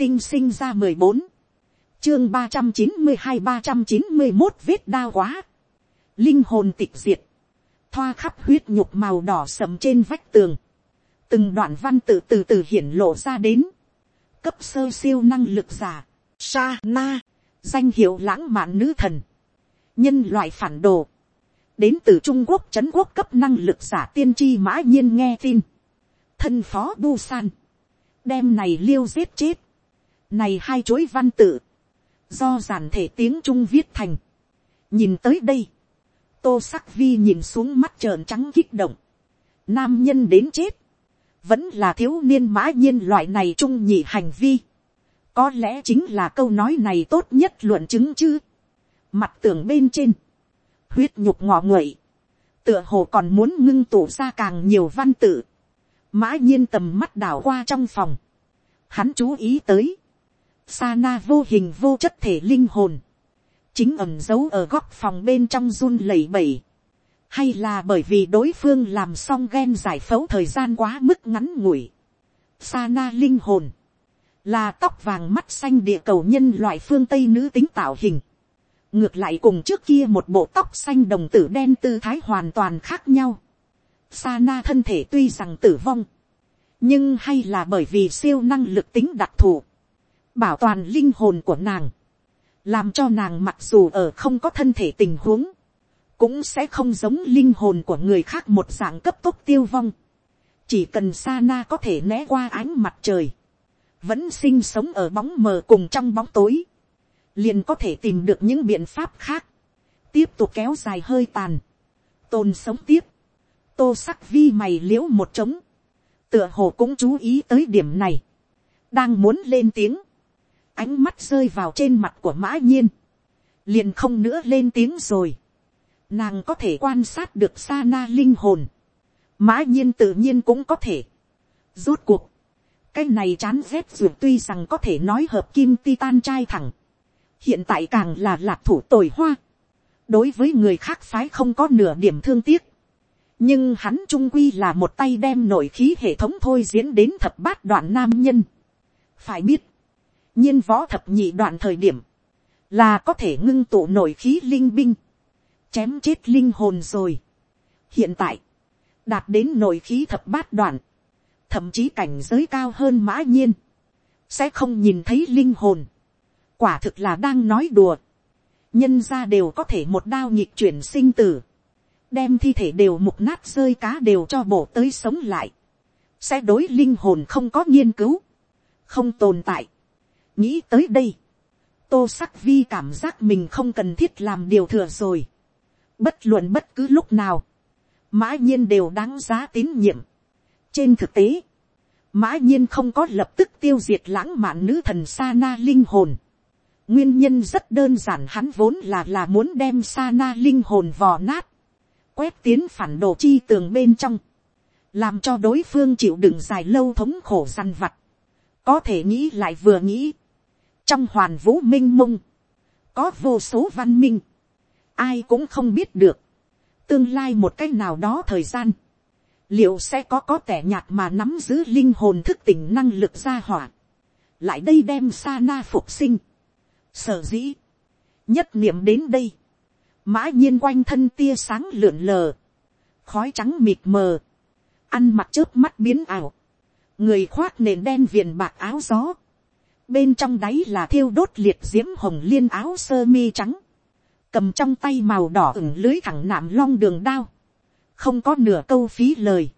tinh sinh ra mười bốn, chương ba trăm chín mươi hai ba trăm chín mươi một vết đao quá, linh hồn tịch diệt, thoa khắp huyết nhục màu đỏ sầm trên vách tường, từng đoạn văn tự từ từ hiển lộ ra đến, cấp sơ siêu năng lực giả, sa na, danh hiệu lãng mạn nữ thần, nhân loại phản đồ, đến từ trung quốc c h ấ n quốc cấp năng lực giả tiên tri mã nhiên nghe tin, thân phó bu san, đem này liêu giết chết, này hai chối văn tự, do giản thể tiếng trung viết thành, nhìn tới đây, tô sắc vi nhìn xuống mắt trợn trắng kích động, nam nhân đến chết, vẫn là thiếu niên mã nhiên loại này trung nhị hành vi, có lẽ chính là câu nói này tốt nhất luận chứng chứ, mặt tường bên trên, huyết nhục ngọ nguậy, tựa hồ còn muốn ngưng tụ ra càng nhiều văn tự, mã nhiên tầm mắt đảo qua trong phòng, hắn chú ý tới, sa na vô hình vô chất thể linh hồn, chính ẩm giấu ở góc phòng bên trong run lẩy bẩy, hay là bởi vì đối phương làm xong ghen giải phẫu thời gian quá mức ngắn ngủi, sa na linh hồn, là tóc vàng mắt xanh địa cầu nhân loại phương tây nữ tính tạo hình, ngược lại cùng trước kia một bộ tóc xanh đồng tử đen tư thái hoàn toàn khác nhau. Sana thân thể tuy rằng tử vong, nhưng hay là bởi vì siêu năng lực tính đặc thù, bảo toàn linh hồn của nàng, làm cho nàng mặc dù ở không có thân thể tình huống, cũng sẽ không giống linh hồn của người khác một dạng cấp tốc tiêu vong. chỉ cần sa na có thể né qua ánh mặt trời, vẫn sinh sống ở bóng mờ cùng trong bóng tối, liền có thể tìm được những biện pháp khác, tiếp tục kéo dài hơi tàn, tồn sống tiếp, tô sắc vi mày l i ễ u một trống, tựa hồ cũng chú ý tới điểm này, đang muốn lên tiếng, ánh mắt rơi vào trên mặt của mã nhiên, liền không nữa lên tiếng rồi, nàng có thể quan sát được sa na linh hồn, mã nhiên tự nhiên cũng có thể, rốt cuộc, cái này chán rét ruột tuy rằng có thể nói hợp kim titan trai thẳng, hiện tại càng là lạc thủ tồi hoa, đối với người khác phái không có nửa điểm thương tiếc, nhưng hắn trung quy là một tay đem nội khí hệ thống thôi diễn đến thập bát đoạn nam nhân. phải biết, nhiên võ thập nhị đoạn thời điểm, là có thể ngưng tụ nổi khí linh binh, chém chết linh hồn rồi. hiện tại, đạt đến nổi khí thập bát đoạn, thậm chí cảnh giới cao hơn mã nhiên, sẽ không nhìn thấy linh hồn, quả thực là đang nói đùa. nhân ra đều có thể một đao nhịp chuyển sinh tử. đem thi thể đều mục nát rơi cá đều cho bổ tới sống lại. sẽ đối linh hồn không có nghiên cứu. không tồn tại nghĩ tới đây. tô sắc vi cảm giác mình không cần thiết làm điều thừa rồi. bất luận bất cứ lúc nào. mã nhiên đều đáng giá tín nhiệm. trên thực tế, mã nhiên không có lập tức tiêu diệt lãng mạn nữ thần sa na linh hồn Nguyên nhân rất đơn giản hắn vốn là là muốn đem Sana linh hồn vò nát. Quét tiến phản đồ chi tường bên trong. Làm cho đối phương chịu đựng dài lâu thống khổ săn vặt. Có thể nghĩ lại vừa nghĩ. Trong hoàn vũ minh mông. Có vô số văn minh. Ai cũng không biết được. Tương lai một cách nào đó thời gian. Liệu sẽ có có tẻ nhạt mà nắm giữ linh hồn thức tỉnh năng lực ra hỏa. Lại đây đem Sana phục sinh, Sở dĩ. Nhất niệm đến đây. Mã nhiên quanh thân tia sáng lượn lờ. Khói trắng mịt mờ. Ăn mặc chớp mắt biến ảo. Người khoác nền đen viền bạc áo gió. Bên trong đáy là thiêu đốt liệt diễm hồng liên áo sơ mi trắng. Cầm trong tay màu đỏ ửng lưới thẳng nạm long đường đao. Không có nửa câu phí lời.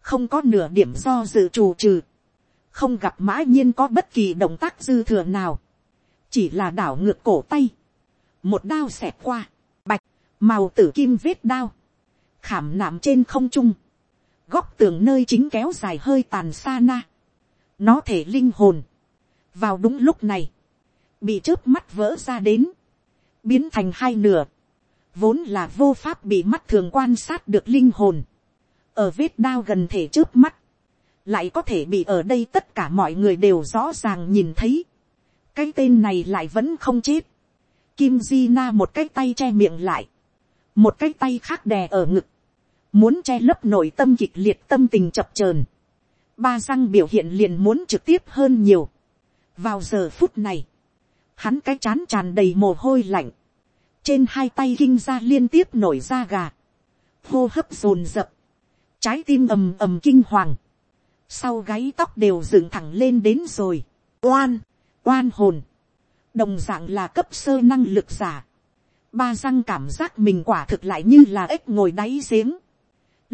Không có nửa điểm do dự trù trừ. Không gặp mã nhiên có bất kỳ động tác dư thừa nào. Chỉ là đảo ngược cổ tay, một đao xẹt qua, bạch, màu tử kim vết đao, khảm nạm trên không trung, góc tường nơi chính kéo dài hơi tàn xa na, nó thể linh hồn, vào đúng lúc này, bị trước mắt vỡ ra đến, biến thành hai nửa, vốn là vô pháp bị mắt thường quan sát được linh hồn, ở vết đao gần thể trước mắt, lại có thể bị ở đây tất cả mọi người đều rõ ràng nhìn thấy, cái tên này lại vẫn không chết. Kim Di Na một cái tay che miệng lại, một cái tay khác đè ở ngực, muốn che lấp nội tâm kịch liệt tâm tình chập chờn. Ba răng biểu hiện liền muốn trực tiếp hơn nhiều vào giờ phút này, hắn cái chán tràn đầy mồ hôi lạnh, trên hai tay kinh ra liên tiếp nổi da gà, hô hấp dồn dập, trái tim ầm ầm kinh hoàng, sau gáy tóc đều dựng thẳng lên đến rồi, oan, oan hồn, đồng d ạ n g là cấp sơ năng lực giả, ba răng cảm giác mình quả thực lại như là ếch ngồi đáy giếng,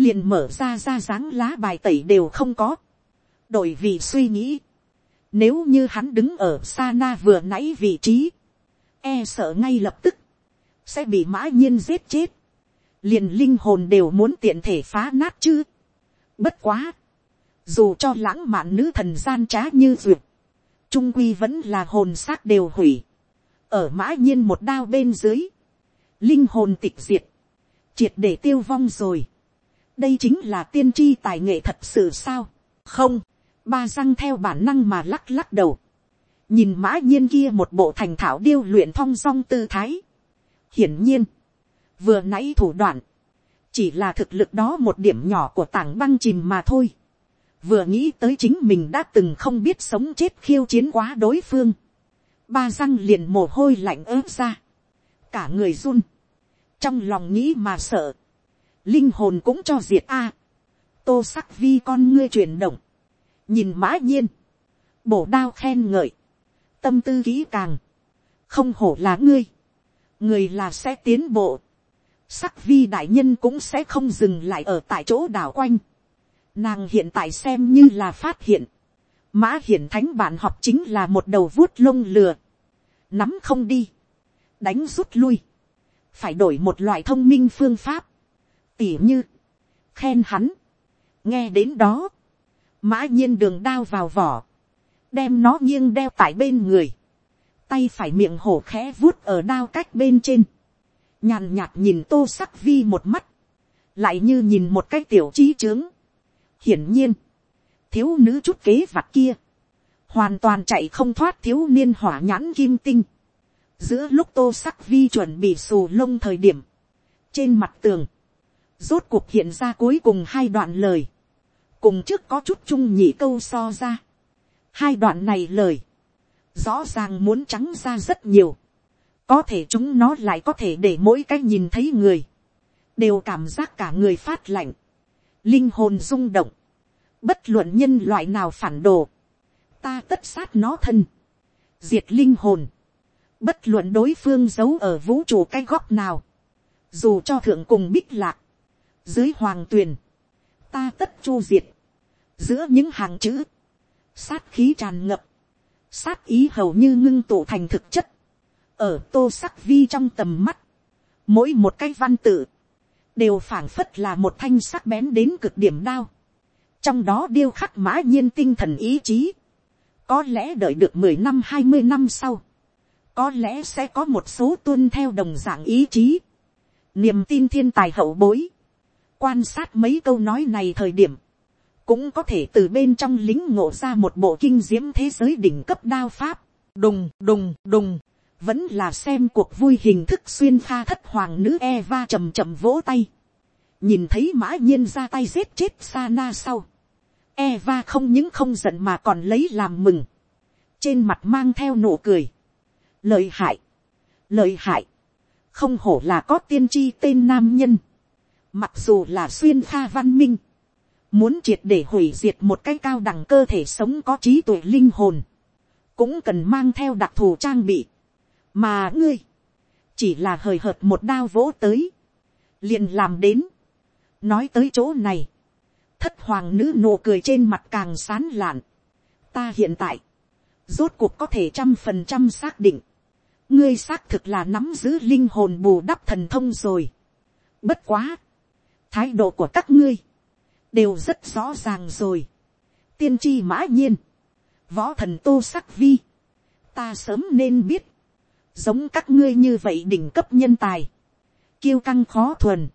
liền mở ra ra dáng lá bài tẩy đều không có, đổi vì suy nghĩ, nếu như hắn đứng ở sa na vừa nãy vị trí, e sợ ngay lập tức, sẽ bị mã nhiên giết chết, liền linh hồn đều muốn tiện thể phá nát chứ. Bất quá, dù cho lãng mạn nữ thần gian trá như duyệt, trung quy vẫn là hồn xác đều hủy, ở mã nhiên một đao bên dưới, linh hồn tịch diệt, triệt để tiêu vong rồi. đây chính là tiên tri tài nghệ thật sự sao, không, ba răng theo bản năng mà lắc lắc đầu, nhìn mã nhiên kia một bộ thành thảo điêu luyện thong dong tư thái. hiển nhiên, vừa nãy thủ đoạn, chỉ là thực lực đó một điểm nhỏ của tảng băng chìm mà thôi. Vừa nghĩ tới chính mình đã từng không biết sống chết khiêu chiến quá đối phương, ba răng liền mồ hôi lạnh ớt ra, cả người run, trong lòng nghĩ mà sợ, linh hồn cũng cho diệt a, tô sắc vi con ngươi chuyển động, nhìn mã nhiên, bổ đao khen ngợi, tâm tư kỹ càng, không hổ là ngươi, người là sẽ tiến bộ, sắc vi đại nhân cũng sẽ không dừng lại ở tại chỗ đảo quanh, Nàng hiện tại xem như là phát hiện. Mã hiển thánh bạn học chính là một đầu vuốt lông lừa. Nắm không đi. Đánh rút lui. Phải đổi một loại thông minh phương pháp. Tỉ như. Khen hắn. Nghe đến đó. Mã nhiên đường đao vào vỏ. Đem nó nghiêng đeo tại bên người. Tay phải miệng hổ khẽ vuốt ở đao cách bên trên. Nhàn nhạt nhìn tô sắc vi một mắt. Lại như nhìn một cái tiểu trí trướng hiển nhiên, thiếu nữ chút kế vặt kia, hoàn toàn chạy không thoát thiếu niên hỏa nhãn kim tinh. giữa lúc tô sắc vi chuẩn bị xù lông thời điểm, trên mặt tường, rốt cuộc hiện ra cuối cùng hai đoạn lời, cùng trước có chút chung nhị câu so ra. hai đoạn này lời, rõ ràng muốn trắng ra rất nhiều, có thể chúng nó lại có thể để mỗi cái nhìn thấy người, đều cảm giác cả người phát lạnh, linh hồn rung động, bất luận nhân loại nào phản đồ, ta tất sát nó thân, diệt linh hồn, bất luận đối phương giấu ở vũ trụ cái góc nào, dù cho thượng cùng bích lạc, dưới hoàng tuyền, ta tất chu diệt, giữa những hàng chữ, sát khí tràn ngập, sát ý hầu như ngưng tụ thành thực chất, ở tô sắc vi trong tầm mắt, mỗi một cái văn tự, đều phảng phất là một thanh sắc bén đến cực điểm đao, trong đó điêu khắc mã nhiên tinh thần ý chí, có lẽ đợi được mười năm hai mươi năm sau, có lẽ sẽ có một số tuân theo đồng dạng ý chí, niềm tin thiên tài hậu bối, quan sát mấy câu nói này thời điểm, cũng có thể từ bên trong lính ngộ ra một bộ kinh diễm thế giới đỉnh cấp đao pháp, đùng đùng đùng, vẫn là xem cuộc vui hình thức xuyên pha thất hoàng nữ Eva chầm chậm vỗ tay nhìn thấy mã nhiên ra tay giết chết Sa Na sau, Eva không những không giận mà còn lấy làm mừng, trên mặt mang theo nụ cười, lợi hại, lợi hại, không hổ là có tiên tri tên nam nhân, mặc dù là xuyên pha văn minh, muốn triệt để hủy diệt một cái cao đẳng cơ thể sống có trí tuệ linh hồn, cũng cần mang theo đặc thù trang bị, mà ngươi, chỉ là hời hợt một đao vỗ tới, liền làm đến, nói tới chỗ này, thất hoàng nữ nụ cười trên mặt càng sán lạn. ta hiện tại, rốt cuộc có thể trăm phần trăm xác định, ngươi xác thực là nắm giữ linh hồn bù đắp thần thông rồi. bất quá, thái độ của các ngươi, đều rất rõ ràng rồi. tiên tri mã nhiên, võ thần tô sắc vi, ta sớm nên biết, giống các ngươi như vậy đỉnh cấp nhân tài, kiêu căng khó thuần,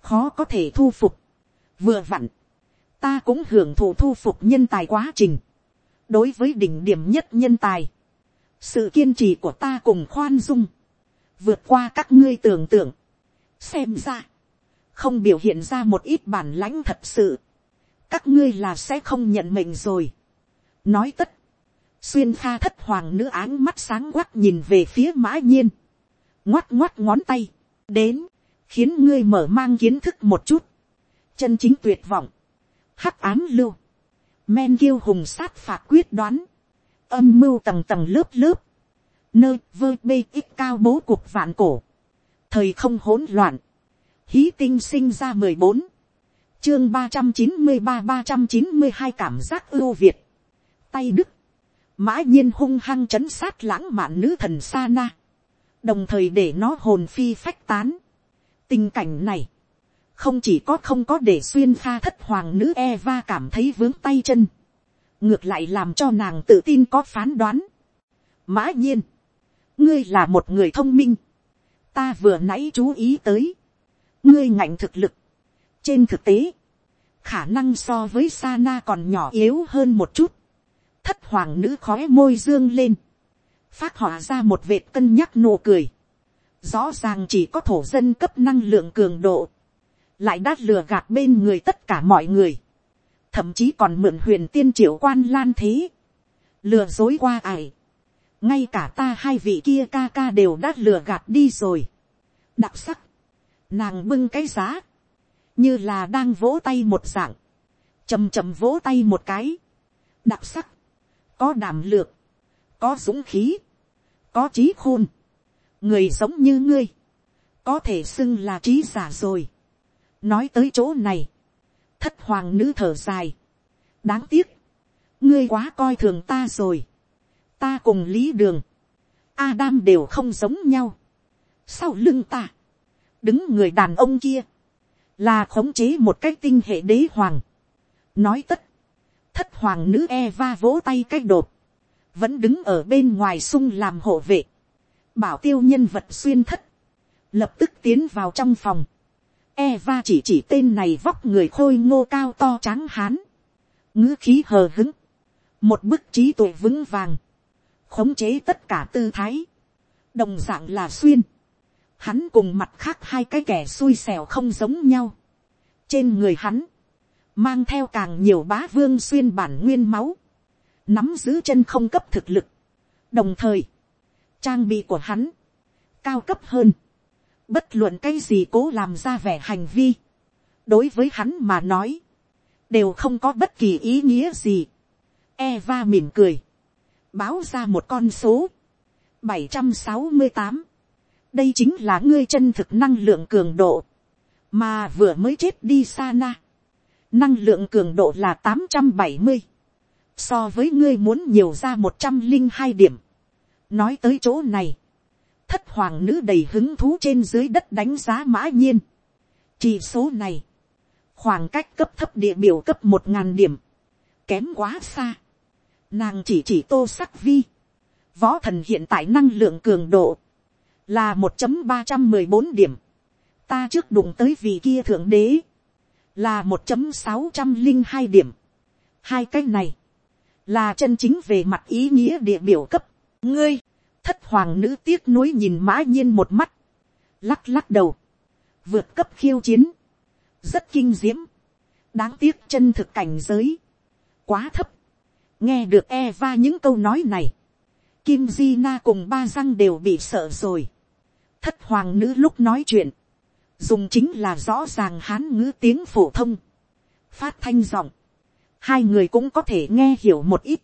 khó có thể thu phục. vừa vặn, ta cũng hưởng thụ thu phục nhân tài quá trình. đối với đỉnh điểm nhất nhân tài, sự kiên trì của ta cùng khoan dung, vượt qua các ngươi tưởng tượng, xem ra, không biểu hiện ra một ít bản lãnh thật sự, các ngươi là sẽ không nhận mệnh rồi. nói tất, xuyên pha thất hoàng nữ áng mắt sáng quắc nhìn về phía mã nhiên, ngoắt ngoắt ngón tay, đến, khiến ngươi mở mang kiến thức một chút, chân chính tuyệt vọng, hắc ám lưu, men kiêu hùng sát phạt quyết đoán, âm mưu tầng tầng lớp lớp, nơi vơ bê ít cao bố cuộc vạn cổ, thời không hỗn loạn, hí tinh sinh ra mười bốn, chương ba trăm chín mươi ba ba trăm chín mươi hai cảm giác ưu việt, tay đức, mã nhiên hung hăng chấn sát lãng mạn nữ thần sa na, đồng thời để nó hồn phi phách tán. tình cảnh này, không chỉ có không có để xuyên pha thất hoàng nữ Eva cảm thấy vướng tay chân, ngược lại làm cho nàng tự tin có phán đoán. mã nhiên, ngươi là một người thông minh, ta vừa nãy chú ý tới, ngươi ngạnh thực lực, trên thực tế, khả năng so với Sana còn nhỏ yếu hơn một chút, thất hoàng nữ khói môi dương lên, phát họa ra một vệt cân nhắc nụ cười, rõ ràng chỉ có thổ dân cấp năng lượng cường độ, lại đã lừa gạt bên người tất cả mọi người, thậm chí còn mượn huyền tiên triệu quan lan thế, lừa dối qua ải, ngay cả ta hai vị kia ca ca đều đã lừa gạt đi rồi, đặc sắc, nàng bưng cái giá, như là đang vỗ tay một dạng, chầm chầm vỗ tay một cái, đặc sắc, có đảm lược, có dũng khí, có trí khôn, người giống như ngươi, có thể xưng là trí giả rồi. nói tới chỗ này, thất hoàng nữ thở dài, đáng tiếc, ngươi quá coi thường ta rồi, ta cùng lý đường, Adam đều không giống nhau, sau lưng ta, đứng người đàn ông kia, là khống chế một cái tinh hệ đế hoàng, nói tất, thất hoàng nữ Eva vỗ tay cái đột, vẫn đứng ở bên ngoài sung làm hộ vệ, bảo tiêu nhân vật xuyên thất, lập tức tiến vào trong phòng, Eva chỉ chỉ tên này vóc người khôi ngô cao to tráng hán, ngữ khí hờ hứng, một bức trí tuệ vững vàng, khống chế tất cả tư thái, đồng d ạ n g là xuyên, hắn cùng mặt khác hai cái kẻ xui xẻo không giống nhau, trên người hắn, mang theo càng nhiều bá vương xuyên bản nguyên máu, nắm giữ chân không cấp thực lực, đồng thời, trang bị của hắn, cao cấp hơn, bất luận cái gì cố làm ra vẻ hành vi, đối với hắn mà nói, đều không có bất kỳ ý nghĩa gì. Eva mỉm cười, báo ra một con số, bảy trăm sáu mươi tám, đây chính là ngươi chân thực năng lượng cường độ, mà vừa mới chết đi Sana, năng lượng cường độ là tám trăm bảy mươi, so với ngươi muốn nhiều ra một trăm linh hai điểm. nói tới chỗ này, thất hoàng nữ đầy hứng thú trên dưới đất đánh giá mã nhiên. chỉ số này, khoảng cách cấp thấp địa biểu cấp một ngàn điểm, kém quá xa. nàng chỉ chỉ tô sắc vi, võ thần hiện tại năng lượng cường độ, là một chấm ba trăm mười bốn điểm. ta trước đụng tới vị kia thượng đế, là một chấm sáu trăm linh hai điểm. hai cái này, là chân chính về mặt ý nghĩa địa biểu cấp. ngươi, thất hoàng nữ tiếc nuối nhìn mã nhiên một mắt, lắc lắc đầu, vượt cấp khiêu chiến, rất kinh diễm, đáng tiếc chân thực cảnh giới, quá thấp, nghe được Eva những câu nói này, Kim Di Na cùng ba răng đều bị sợ rồi, thất hoàng nữ lúc nói chuyện, dùng chính là rõ ràng hán ngữ tiếng phổ thông, phát thanh giọng, hai người cũng có thể nghe hiểu một ít.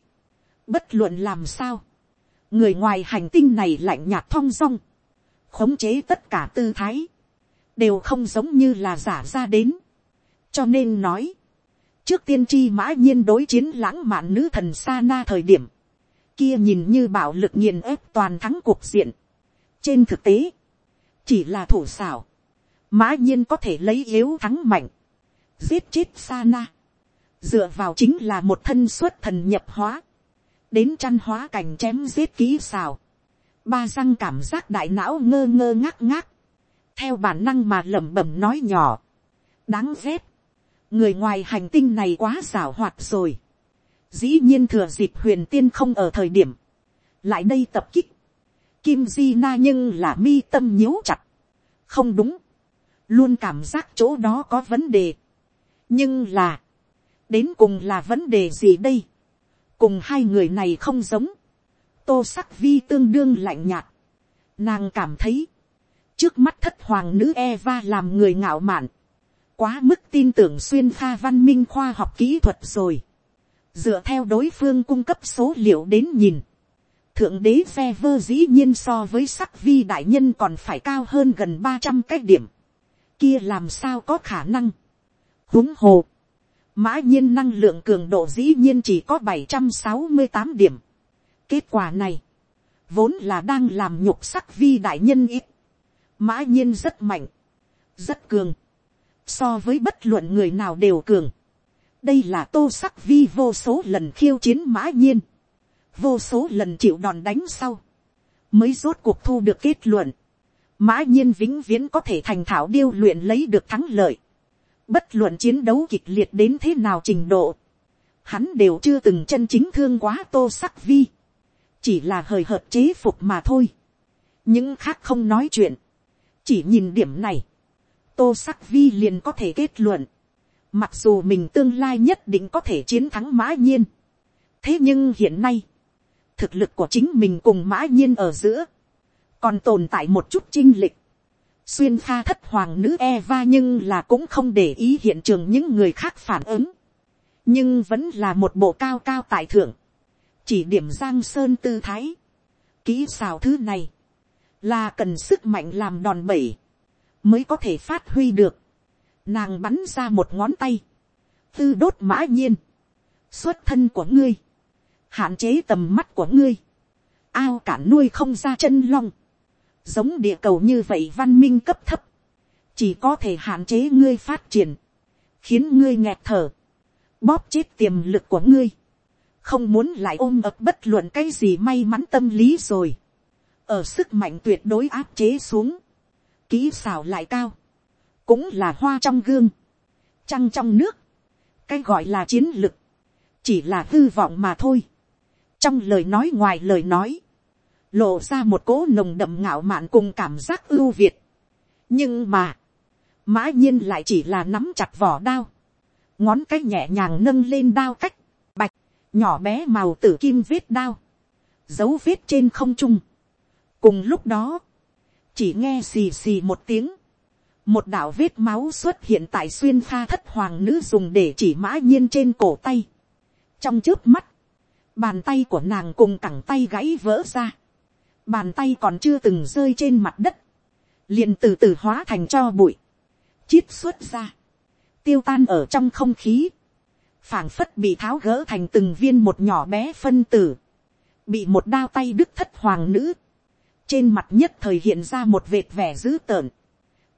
Bất luận làm sao, người ngoài hành tinh này lạnh nhạt thong dong, khống chế tất cả tư thái, đều không giống như là giả ra đến. cho nên nói, trước tiên tri mã nhiên đối chiến lãng mạn nữ thần sa na thời điểm, kia nhìn như bạo lực nghiền ép toàn thắng cuộc diện. trên thực tế, chỉ là thủ xảo, mã nhiên có thể lấy yếu thắng mạnh, giết chết sa na dựa vào chính là một thân xuất thần nhập hóa, đến chăn hóa cảnh chém giết kỹ xào, ba răng cảm giác đại não ngơ ngơ ngác ngác, theo bản năng mà lẩm bẩm nói nhỏ, đáng ghét, người ngoài hành tinh này quá xảo hoạt rồi, dĩ nhiên thừa dịp huyền tiên không ở thời điểm, lại đây tập kích, kim di na nhưng là mi tâm nhíu chặt, không đúng, luôn cảm giác chỗ đó có vấn đề, nhưng là, đến cùng là vấn đề gì đây, cùng hai người này không giống, tô sắc vi tương đương lạnh nhạt, nàng cảm thấy, trước mắt thất hoàng nữ Eva làm người ngạo mạn, quá mức tin tưởng xuyên pha văn minh khoa học kỹ thuật rồi, dựa theo đối phương cung cấp số liệu đến nhìn, thượng đế phe vơ dĩ nhiên so với sắc vi đại nhân còn phải cao hơn gần ba trăm cái điểm, kia làm sao có khả năng, huống hồ, mã nhiên năng lượng cường độ dĩ nhiên chỉ có bảy trăm sáu mươi tám điểm. kết quả này, vốn là đang làm nhục sắc vi đại nhân ít, mã nhiên rất mạnh, rất cường, so với bất luận người nào đều cường. đây là tô sắc vi vô số lần khiêu chiến mã nhiên, vô số lần chịu đòn đánh sau, mới rốt cuộc thu được kết luận, mã nhiên vĩnh viễn có thể thành thảo điêu luyện lấy được thắng lợi, bất luận chiến đấu kịch liệt đến thế nào trình độ, hắn đều chưa từng chân chính thương quá tô sắc vi, chỉ là hời hợt chế phục mà thôi, những khác không nói chuyện, chỉ nhìn điểm này, tô sắc vi liền có thể kết luận, mặc dù mình tương lai nhất định có thể chiến thắng mã nhiên, thế nhưng hiện nay, thực lực của chính mình cùng mã nhiên ở giữa, còn tồn tại một chút chinh lịch, xuyên pha thất hoàng nữ Eva nhưng là cũng không để ý hiện trường những người khác phản ứng. Nhưng vẫn là một bộ cao cao tại thượng. Chỉ điểm giang sơn tư thái. Kỹ xào thứ này. Là cần sức mạnh làm đòn bẩy. Mới có thể phát huy được. Nàng bắn ra một ngón tay. Tư đốt mã nhiên. Xuất thân của ngươi. Hạn chế tầm mắt của ngươi. Ao cản nuôi không ra chân long. Giống địa cầu như vậy văn minh cấp thấp, chỉ có thể hạn chế ngươi phát triển, khiến ngươi nghẹt thở, bóp chết tiềm lực của ngươi, không muốn lại ôm ập bất luận cái gì may mắn tâm lý rồi, ở sức mạnh tuyệt đối áp chế xuống, kỹ xảo lại cao, cũng là hoa trong gương, trăng trong nước, cái gọi là chiến lực, chỉ là hư vọng mà thôi, trong lời nói ngoài lời nói, lộ ra một cỗ nồng đậm ngạo mạn cùng cảm giác ưu việt. nhưng mà, mã nhiên lại chỉ là nắm chặt vỏ đao, ngón cái nhẹ nhàng nâng lên đao cách, bạch, nhỏ bé màu tử kim vết đao, dấu vết trên không trung. cùng lúc đó, chỉ nghe xì xì một tiếng, một đạo vết máu xuất hiện tại xuyên pha thất hoàng nữ dùng để chỉ mã nhiên trên cổ tay. trong trước mắt, bàn tay của nàng cùng cẳng tay gãy vỡ ra. Bàn tay còn chưa từng rơi trên mặt đất, liền từ từ hóa thành cho bụi, chiết xuất ra, tiêu tan ở trong không khí, phảng phất bị tháo gỡ thành từng viên một nhỏ bé phân tử, bị một đao tay đức thất hoàng nữ, trên mặt nhất thời hiện ra một vệt vẻ dữ tợn,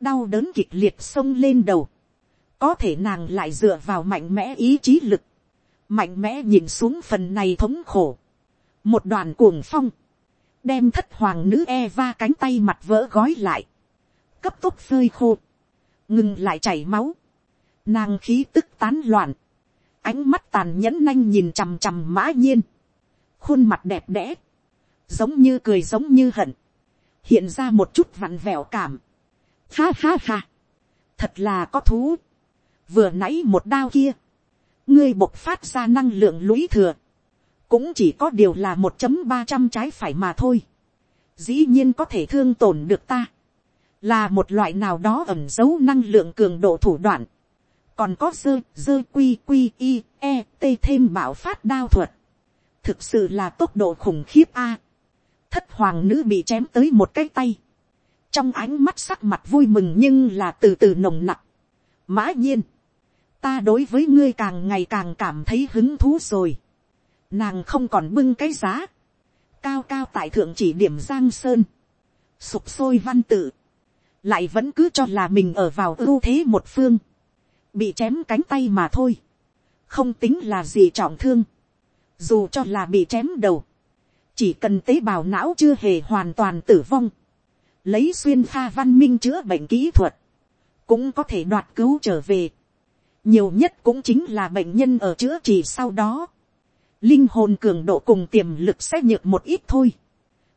đau đớn kịch liệt xông lên đầu, có thể nàng lại dựa vào mạnh mẽ ý chí lực, mạnh mẽ nhìn xuống phần này thống khổ, một đoàn cuồng phong, đem thất hoàng nữ Eva cánh tay mặt vỡ gói lại, cấp tốc phơi khô, ngừng lại chảy máu, nàng khí tức tán loạn, ánh mắt tàn nhẫn nanh nhìn chằm chằm mã nhiên, khuôn mặt đẹp đẽ, giống như cười giống như hận, hiện ra một chút vặn vẹo cảm, ha ha ha, thật là có thú, vừa nãy một đao kia, ngươi bộc phát ra năng lượng lũy thừa, cũng chỉ có điều là một chấm ba trăm trái phải mà thôi. dĩ nhiên có thể thương tổn được ta. là một loại nào đó ẩm dấu năng lượng cường độ thủ đoạn. còn có dơ dơ quy quy i e t thêm bảo phát đao thuật. thực sự là tốc độ khủng khiếp a. thất hoàng nữ bị chém tới một cái tay. trong ánh mắt sắc mặt vui mừng nhưng là từ từ nồng nặc mã nhiên, ta đối với ngươi càng ngày càng cảm thấy hứng thú rồi. Nàng không còn bưng cái giá, cao cao tại thượng chỉ điểm giang sơn, sụp sôi văn tự, lại vẫn cứ cho là mình ở vào ưu thế một phương, bị chém cánh tay mà thôi, không tính là gì trọng thương, dù cho là bị chém đầu, chỉ cần tế bào não chưa hề hoàn toàn tử vong, lấy xuyên pha văn minh chữa bệnh kỹ thuật, cũng có thể đoạt cứu trở về nhiều nhất cũng chính là bệnh nhân ở chữa trị sau đó, linh hồn cường độ cùng tiềm lực sẽ nhược một ít thôi.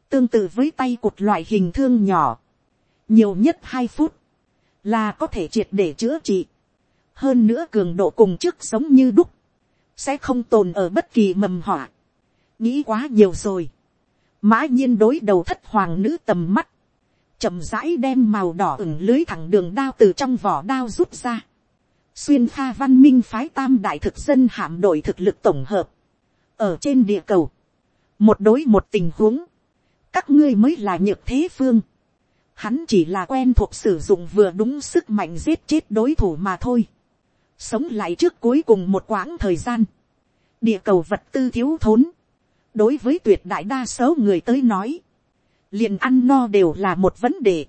tương tự với tay cụt loại hình thương nhỏ, nhiều nhất hai phút, là có thể triệt để chữa trị. hơn nữa cường độ cùng trước giống như đúc, sẽ không tồn ở bất kỳ mầm họa, nghĩ quá nhiều rồi, mã nhiên đối đầu thất hoàng nữ tầm mắt, chậm rãi đem màu đỏ ửng lưới thẳng đường đao từ trong vỏ đao rút ra, xuyên pha văn minh phái tam đại thực dân hạm đội thực lực tổng hợp, ở trên địa cầu, một đối một tình huống, các ngươi mới là nhược thế phương, hắn chỉ là quen thuộc sử dụng vừa đúng sức mạnh giết chết đối thủ mà thôi, sống lại trước cuối cùng một quãng thời gian, địa cầu vật tư thiếu thốn, đối với tuyệt đại đa số người tới nói, liền ăn no đều là một vấn đề,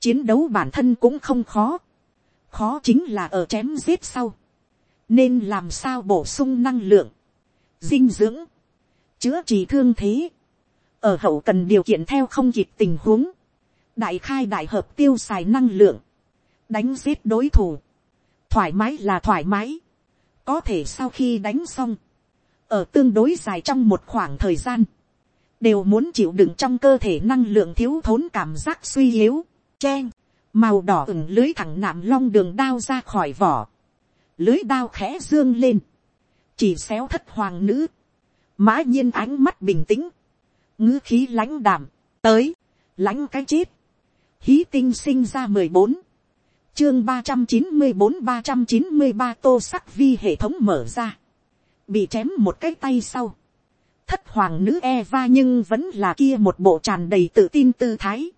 chiến đấu bản thân cũng không khó, khó chính là ở chém giết sau, nên làm sao bổ sung năng lượng, dinh dưỡng, chữa trị thương thế, ở hậu cần điều kiện theo không kịp tình huống, đại khai đại hợp tiêu xài năng lượng, đánh giết đối thủ, thoải mái là thoải mái, có thể sau khi đánh xong, ở tương đối dài trong một khoảng thời gian, đều muốn chịu đựng trong cơ thể năng lượng thiếu thốn cảm giác suy yếu, chen, màu đỏ ửng lưới thẳng nạm long đường đao ra khỏi vỏ, lưới đao khẽ dương lên, chỉ xéo thất hoàng nữ, mã nhiên ánh mắt bình tĩnh, ngữ khí lãnh đảm, tới, lãnh cái chết, hí tinh sinh ra mười bốn, chương ba trăm chín mươi bốn ba trăm chín mươi ba tô sắc vi hệ thống mở ra, bị chém một cái tay sau, thất hoàng nữ e va nhưng vẫn là kia một bộ tràn đầy tự tin tư thái,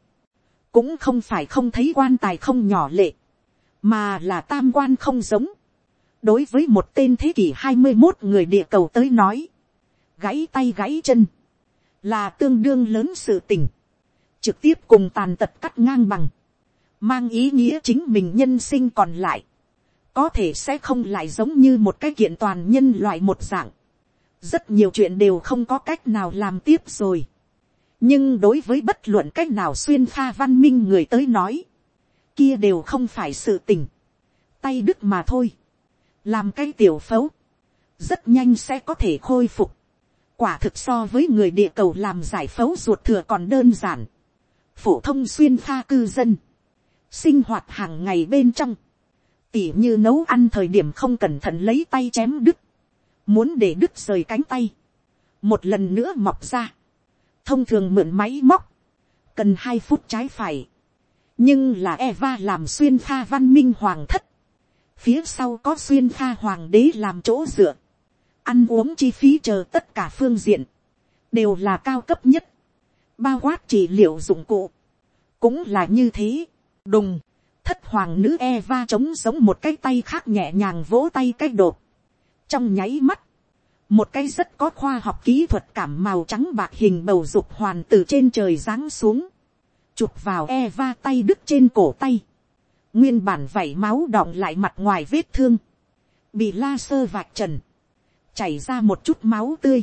cũng không phải không thấy quan tài không nhỏ lệ, mà là tam quan không giống, đối với một tên thế kỷ hai mươi một người địa cầu tới nói, gãy tay gãy chân, là tương đương lớn sự tình, trực tiếp cùng tàn tật cắt ngang bằng, mang ý nghĩa chính mình nhân sinh còn lại, có thể sẽ không lại giống như một cái kiện toàn nhân loại một dạng, rất nhiều chuyện đều không có cách nào làm tiếp rồi, nhưng đối với bất luận cách nào xuyên pha văn minh người tới nói, kia đều không phải sự tình, tay đức mà thôi, làm cái tiểu phấu, rất nhanh sẽ có thể khôi phục, quả thực so với người địa cầu làm giải phẫu ruột thừa còn đơn giản, phổ thông xuyên pha cư dân, sinh hoạt hàng ngày bên trong, tỉ như nấu ăn thời điểm không cẩn thận lấy tay chém đứt, muốn để đứt rời cánh tay, một lần nữa mọc ra, thông thường mượn máy móc, cần hai phút trái phải, nhưng là Eva làm xuyên pha văn minh hoàng thất, phía sau có xuyên pha hoàng đế làm chỗ dựa, ăn uống chi phí chờ tất cả phương diện, đều là cao cấp nhất, bao quát trị liệu dụng cụ, cũng là như thế, đùng, thất hoàng nữ Eva chống giống một cái tay khác nhẹ nhàng vỗ tay cái đột, trong nháy mắt, một cái rất có khoa học kỹ thuật cảm màu trắng bạc hình bầu dục hoàn từ trên trời giáng xuống, chụp vào Eva tay đứt trên cổ tay, nguyên bản vảy máu đọng lại mặt ngoài vết thương, bị la sơ vạch trần, chảy ra một chút máu tươi,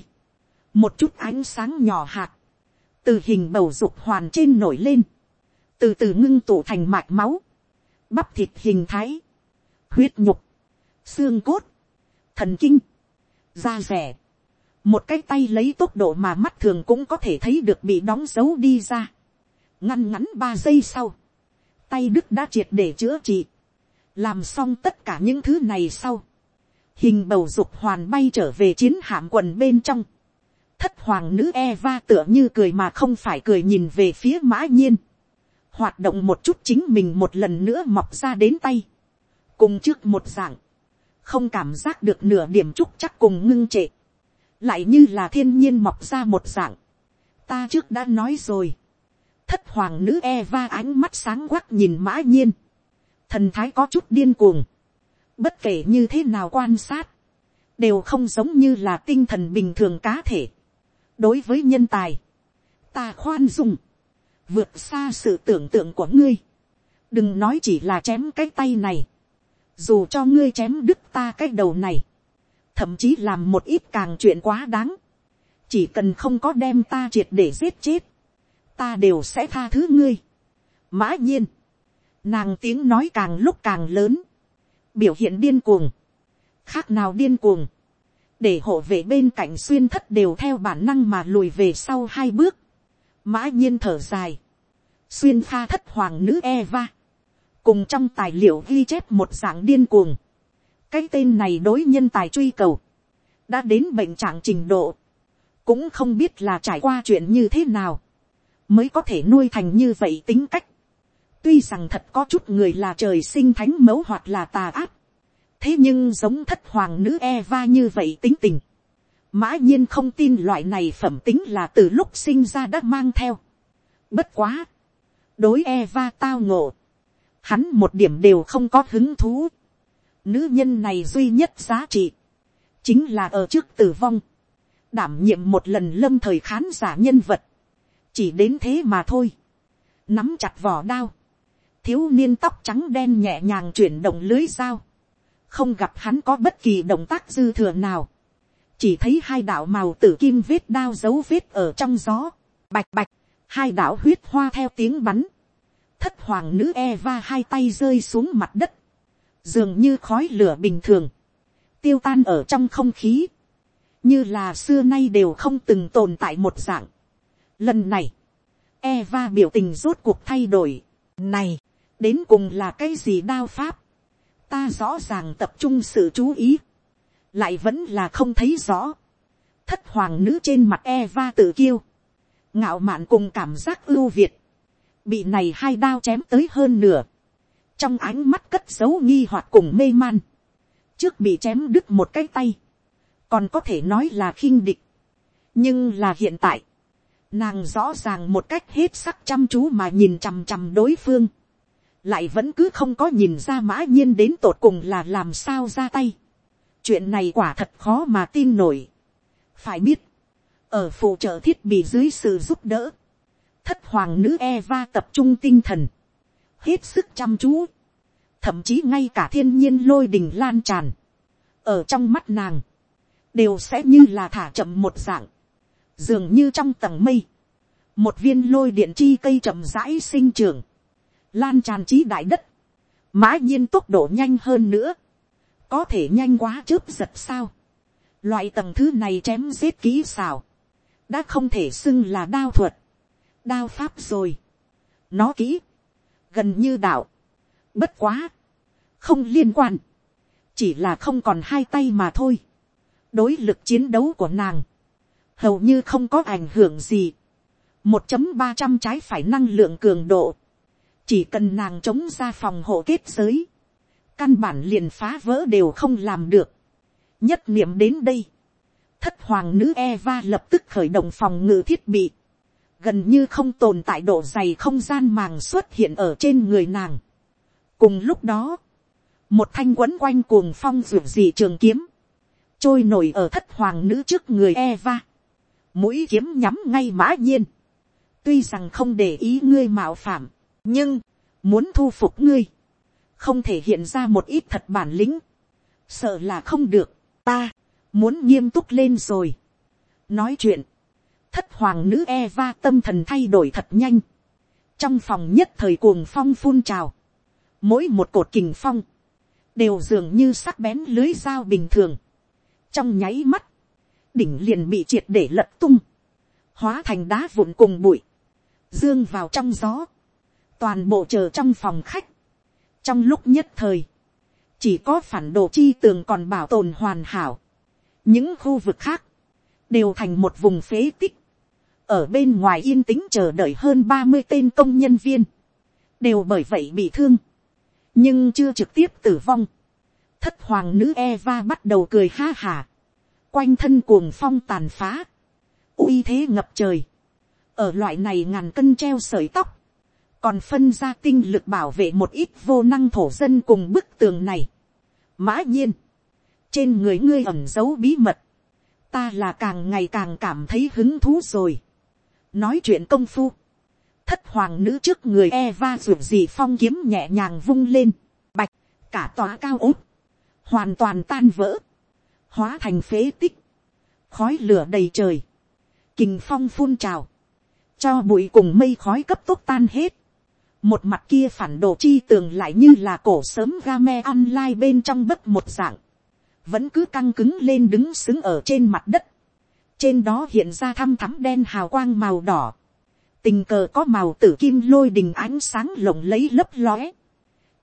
một chút ánh sáng nhỏ hạt, từ hình bầu dục hoàn trên nổi lên, từ từ ngưng tụ thành mạch máu, bắp thịt hình thái, huyết nhục, xương cốt, thần kinh, da rẻ, một cái tay lấy tốc độ mà mắt thường cũng có thể thấy được bị đóng dấu đi ra, ngăn ngắn ba giây sau, tay đức đã triệt để chữa trị, làm xong tất cả những thứ này sau, hình bầu dục hoàn bay trở về chiến hạm quần bên trong, thất hoàng nữ Eva tựa như cười mà không phải cười nhìn về phía mã nhiên, hoạt động một chút chính mình một lần nữa mọc ra đến tay, cùng trước một dạng, không cảm giác được nửa điểm trúc chắc cùng ngưng trệ, lại như là thiên nhiên mọc ra một dạng, ta trước đã nói rồi, thất hoàng nữ Eva ánh mắt sáng quắc nhìn mã nhiên, thần thái có chút điên cuồng, bất kể như thế nào quan sát, đều không giống như là tinh thần bình thường cá thể. đối với nhân tài, ta khoan dung, vượt xa sự tưởng tượng của ngươi. đừng nói chỉ là chém cái tay này, dù cho ngươi chém đứt ta cái đầu này, thậm chí làm một ít càng chuyện quá đáng, chỉ cần không có đem ta triệt để giết chết, ta đều sẽ tha thứ ngươi. mã nhiên, nàng tiếng nói càng lúc càng lớn, biểu hiện điên cuồng, khác nào điên cuồng, để hộ vệ bên cạnh xuyên thất đều theo bản năng mà lùi về sau hai bước, mã nhiên thở dài, xuyên pha thất hoàng nữ Eva, cùng trong tài liệu ghi chép một dạng điên cuồng, cái tên này đối nhân tài truy cầu, đã đến bệnh trạng trình độ, cũng không biết là trải qua chuyện như thế nào, mới có thể nuôi thành như vậy tính cách. tuy rằng thật có chút người là trời sinh thánh mẫu hoặc là tà ác, thế nhưng giống thất hoàng nữ Eva như vậy tính tình, mã nhiên không tin loại này phẩm tính là từ lúc sinh ra đã mang theo. bất quá, đối Eva tao ngộ, hắn một điểm đều không có hứng thú. Nữ nhân này duy nhất giá trị, chính là ở trước tử vong, đảm nhiệm một lần lâm thời khán giả nhân vật, chỉ đến thế mà thôi, nắm chặt vỏ đao, thiếu niên tóc trắng đen nhẹ nhàng chuyển động lưới dao, không gặp hắn có bất kỳ động tác dư thừa nào, chỉ thấy hai đạo màu tử kim vết đao dấu vết ở trong gió, bạch bạch, hai đạo huyết hoa theo tiếng bắn, thất hoàng nữ Eva hai tay rơi xuống mặt đất, dường như khói lửa bình thường, tiêu tan ở trong không khí, như là xưa nay đều không từng tồn tại một dạng. Lần này, Eva biểu tình rốt cuộc thay đổi, này, đến cùng là cái gì đao pháp, ta rõ ràng tập trung sự chú ý, lại vẫn là không thấy rõ, thất hoàng nữ trên mặt Eva tự kiêu, ngạo mạn cùng cảm giác ưu việt, bị này hai đao chém tới hơn nửa, trong ánh mắt cất dấu nghi hoặc cùng mê man, trước bị chém đứt một cái tay, còn có thể nói là khinh địch, nhưng là hiện tại, nàng rõ ràng một cách hết sắc chăm chú mà nhìn chằm chằm đối phương, lại vẫn cứ không có nhìn ra mã nhiên đến tột cùng là làm sao ra tay. chuyện này quả thật khó mà tin nổi. phải biết, ở phụ trợ thiết bị dưới sự giúp đỡ, thất hoàng nữ Eva tập trung tinh thần, hết sức chăm chú, thậm chí ngay cả thiên nhiên lôi đình lan tràn, ở trong mắt nàng, đều sẽ như là thả chậm một dạng, dường như trong tầng mây, một viên lôi điện chi cây chậm rãi sinh trường, lan tràn trí đại đất, mã nhiên tốc độ nhanh hơn nữa, có thể nhanh quá chớp giật sao, loại tầng thứ này chém giết kỹ xào, đã không thể xưng là đao thuật, đao pháp rồi, nó kỹ, gần như đạo, bất quá, không liên quan, chỉ là không còn hai tay mà thôi, đối lực chiến đấu của nàng, hầu như không có ảnh hưởng gì, một chấm ba trăm trái phải năng lượng cường độ, chỉ cần nàng chống ra phòng hộ kết giới, căn bản liền phá vỡ đều không làm được. nhất niệm đến đây, thất hoàng nữ Eva lập tức khởi động phòng ngự thiết bị, gần như không tồn tại độ dày không gian màng xuất hiện ở trên người nàng. cùng lúc đó, một thanh quấn quanh cuồng phong ruột dị trường kiếm, trôi nổi ở thất hoàng nữ trước người Eva, mũi kiếm nhắm ngay mã nhiên, tuy rằng không để ý ngươi mạo phạm, nhưng, muốn thu phục ngươi, không thể hiện ra một ít thật bản lĩnh, sợ là không được, ta, muốn nghiêm túc lên rồi. nói chuyện, thất hoàng nữ Eva tâm thần thay đổi thật nhanh, trong phòng nhất thời cuồng phong phun trào, mỗi một cột kình phong, đều dường như sắc bén lưới dao bình thường, trong nháy mắt, đỉnh liền bị triệt để lật tung, hóa thành đá vụn cùng bụi, dương vào trong gió, toàn bộ chờ trong phòng khách, trong lúc nhất thời, chỉ có phản đồ chi tường còn bảo tồn hoàn hảo, những khu vực khác, đều thành một vùng phế tích, ở bên ngoài yên tĩnh chờ đợi hơn ba mươi tên công nhân viên, đều bởi vậy bị thương, nhưng chưa trực tiếp tử vong. Thất hoàng nữ Eva bắt đầu cười ha hà, quanh thân cuồng phong tàn phá, uy thế ngập trời, ở loại này ngàn cân treo sợi tóc, còn phân ra tinh lực bảo vệ một ít vô năng thổ dân cùng bức tường này. Mã nhiên, trên người ngươi ẩm giấu bí mật, ta là càng ngày càng cảm thấy hứng thú rồi nói chuyện công phu, thất hoàng nữ trước người Eva ruột gì phong kiếm nhẹ nhàng vung lên, bạch, cả tòa cao ốt, hoàn toàn tan vỡ, hóa thành phế tích, khói lửa đầy trời, kình phong phun trào, cho bụi cùng mây khói cấp tốc tan hết, một mặt kia phản đồ chi tường lại như là cổ sớm game online bên trong bất một dạng, vẫn cứ căng cứng lên đứng xứng ở trên mặt đất, trên đó hiện ra thăm thắm đen hào quang màu đỏ, tình cờ có màu tử kim lôi đình ánh sáng lộng lấy lấp lóe,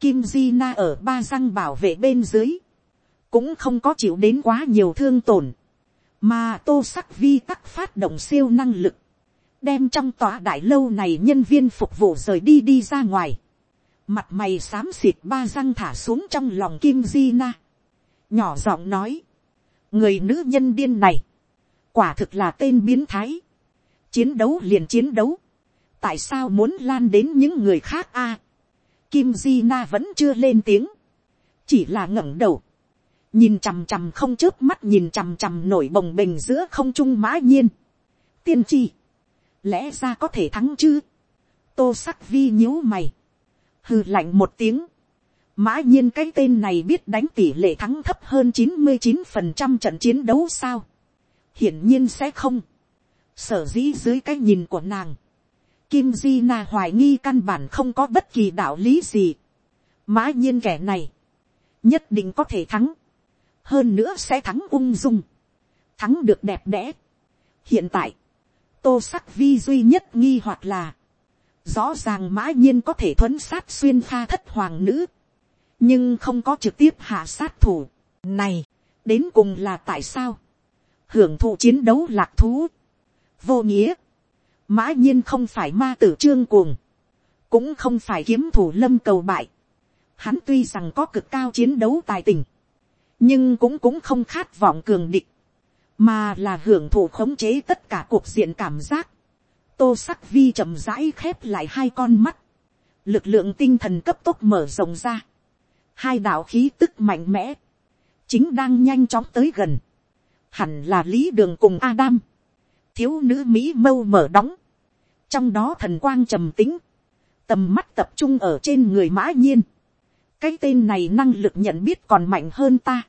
kim di na ở ba răng bảo vệ bên dưới, cũng không có chịu đến quá nhiều thương tổn, mà tô sắc vi tắc phát động siêu năng lực, đem trong tòa đại lâu này nhân viên phục vụ rời đi đi ra ngoài, mặt mày xám xịt ba răng thả xuống trong lòng kim di na, nhỏ giọng nói, người nữ nhân điên này, quả thực là tên biến thái, chiến đấu liền chiến đấu, tại sao muốn lan đến những người khác a, kim di na vẫn chưa lên tiếng, chỉ là ngẩng đầu, nhìn chằm chằm không chớp mắt nhìn chằm chằm nổi bồng bềnh giữa không trung mã nhiên. tiên tri, lẽ ra có thể thắng chứ, tô sắc vi nhíu mày, hừ lạnh một tiếng, mã nhiên cái tên này biết đánh tỷ lệ thắng thấp hơn chín mươi chín phần trăm trận chiến đấu sao, hiển nhiên sẽ không, sở dĩ dưới cái nhìn của nàng, kim di na hoài nghi căn bản không có bất kỳ đạo lý gì, mã nhiên kẻ này, nhất định có thể thắng, hơn nữa sẽ thắng ung dung, thắng được đẹp đẽ. hiện tại, tô sắc vi duy nhất nghi hoặc là, rõ ràng mã nhiên có thể thuấn sát xuyên pha thất hoàng nữ, nhưng không có trực tiếp hạ sát thủ. này, đến cùng là tại sao, hưởng thụ chiến đấu lạc thú, vô nghĩa, mã nhiên không phải ma tử trương cuồng, cũng không phải kiếm thủ lâm cầu bại, hắn tuy rằng có cực cao chiến đấu tài tình, nhưng cũng cũng không khát vọng cường địch, mà là hưởng thụ khống chế tất cả cuộc diện cảm giác. tô sắc vi chậm rãi khép lại hai con mắt, lực lượng tinh thần cấp tốc mở rộng ra, hai đạo khí tức mạnh mẽ, chính đang nhanh chóng tới gần, hẳn là lý đường cùng Adam, thiếu nữ mỹ mâu mở đóng, trong đó thần quang trầm tính, tầm mắt tập trung ở trên người mã nhiên, cái tên này năng lực nhận biết còn mạnh hơn ta,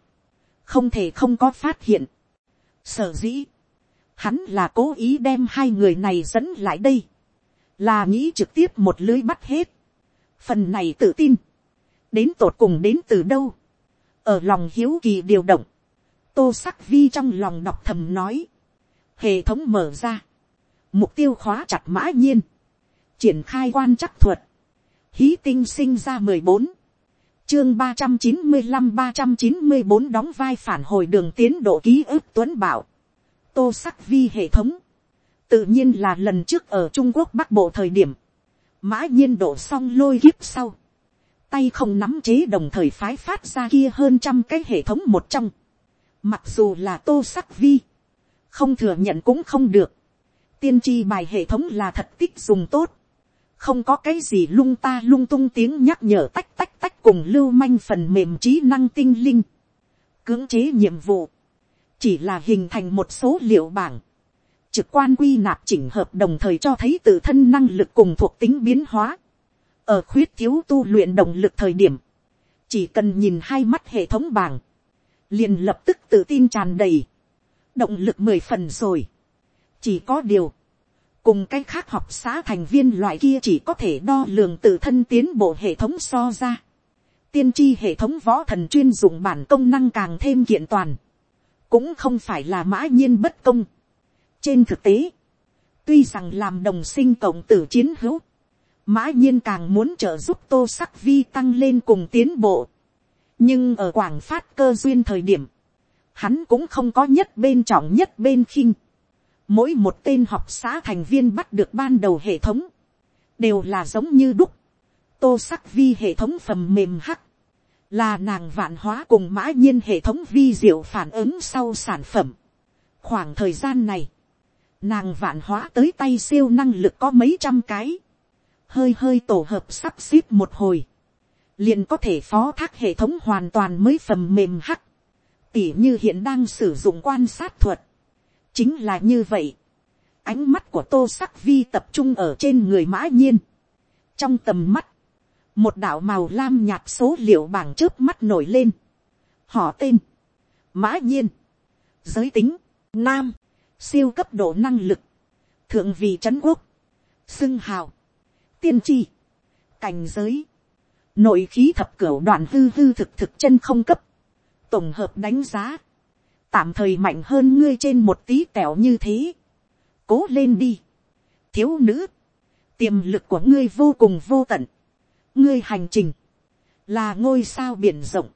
không thể không có phát hiện. Sở dĩ, hắn là cố ý đem hai người này dẫn lại đây, là nghĩ trực tiếp một lưới bắt hết. Phần này tự tin, đến tột cùng đến từ đâu, ở lòng hiếu kỳ điều động, tô sắc vi trong lòng đọc thầm nói, hệ thống mở ra, mục tiêu khóa chặt mã nhiên, triển khai quan chắc thuật, hí tinh sinh ra mười bốn, chương ba trăm chín mươi năm ba trăm chín mươi bốn đóng vai phản hồi đường tiến độ ký ức tuấn bảo. tô sắc vi hệ thống. tự nhiên là lần trước ở trung quốc bắc bộ thời điểm. mã nhiên độ xong lôi kiếp sau. tay không nắm chế đồng thời phái phát ra kia hơn trăm cái hệ thống một trong mặc dù là tô sắc vi. không thừa nhận cũng không được. tiên tri bài hệ thống là thật tích dùng tốt không có cái gì lung ta lung tung tiếng nhắc nhở tách tách tách cùng lưu manh phần mềm trí năng tinh linh. Cưỡng chế nhiệm vụ, chỉ là hình thành một số liệu bảng. Trực quan quy nạp chỉnh hợp đồng thời cho thấy tự thân năng lực cùng thuộc tính biến hóa. Ở khuyết thiếu tu luyện động lực thời điểm, chỉ cần nhìn hai mắt hệ thống bảng, liền lập tức tự tin tràn đầy. Động lực mười phần rồi. Chỉ có điều, cùng cái khác học xã thành viên loại kia chỉ có thể đo lường tự thân tiến bộ hệ thống so ra. tiên tri hệ thống võ thần chuyên dùng bản công năng càng thêm kiện toàn, cũng không phải là mã nhiên bất công. trên thực tế, tuy rằng làm đồng sinh cộng tử chiến hữu, mã nhiên càng muốn trợ giúp tô sắc vi tăng lên cùng tiến bộ nhưng ở quảng phát cơ duyên thời điểm, hắn cũng không có nhất bên trọng nhất bên khinh. Mỗi một tên học xã thành viên bắt được ban đầu hệ thống, đều là giống như đúc, tô sắc vi hệ thống phần mềm hắc, là nàng vạn hóa cùng mã nhiên hệ thống vi diệu phản ứng sau sản phẩm. khoảng thời gian này, nàng vạn hóa tới tay siêu năng lực có mấy trăm cái, hơi hơi tổ hợp sắp xếp một hồi, liền có thể phó thác hệ thống hoàn toàn mới phần mềm hắc, tỉ như hiện đang sử dụng quan sát thuật, chính là như vậy. ánh mắt của tô sắc vi tập trung ở trên người mã nhiên. trong tầm mắt, một đạo màu lam nhạt số liệu bảng trước mắt nổi lên. họ tên, mã nhiên, giới tính, nam, siêu cấp độ năng lực, thượng vị trấn quốc, xưng hào, tiên tri, cảnh giới, nội khí thập cửu đoạn hư hư thực thực chân không cấp, tổng hợp đánh giá, tạm thời mạnh hơn ngươi trên một tí tẻo như thế. cố lên đi. thiếu nữ, tiềm lực của ngươi vô cùng vô tận. ngươi hành trình, là ngôi sao biển rộng,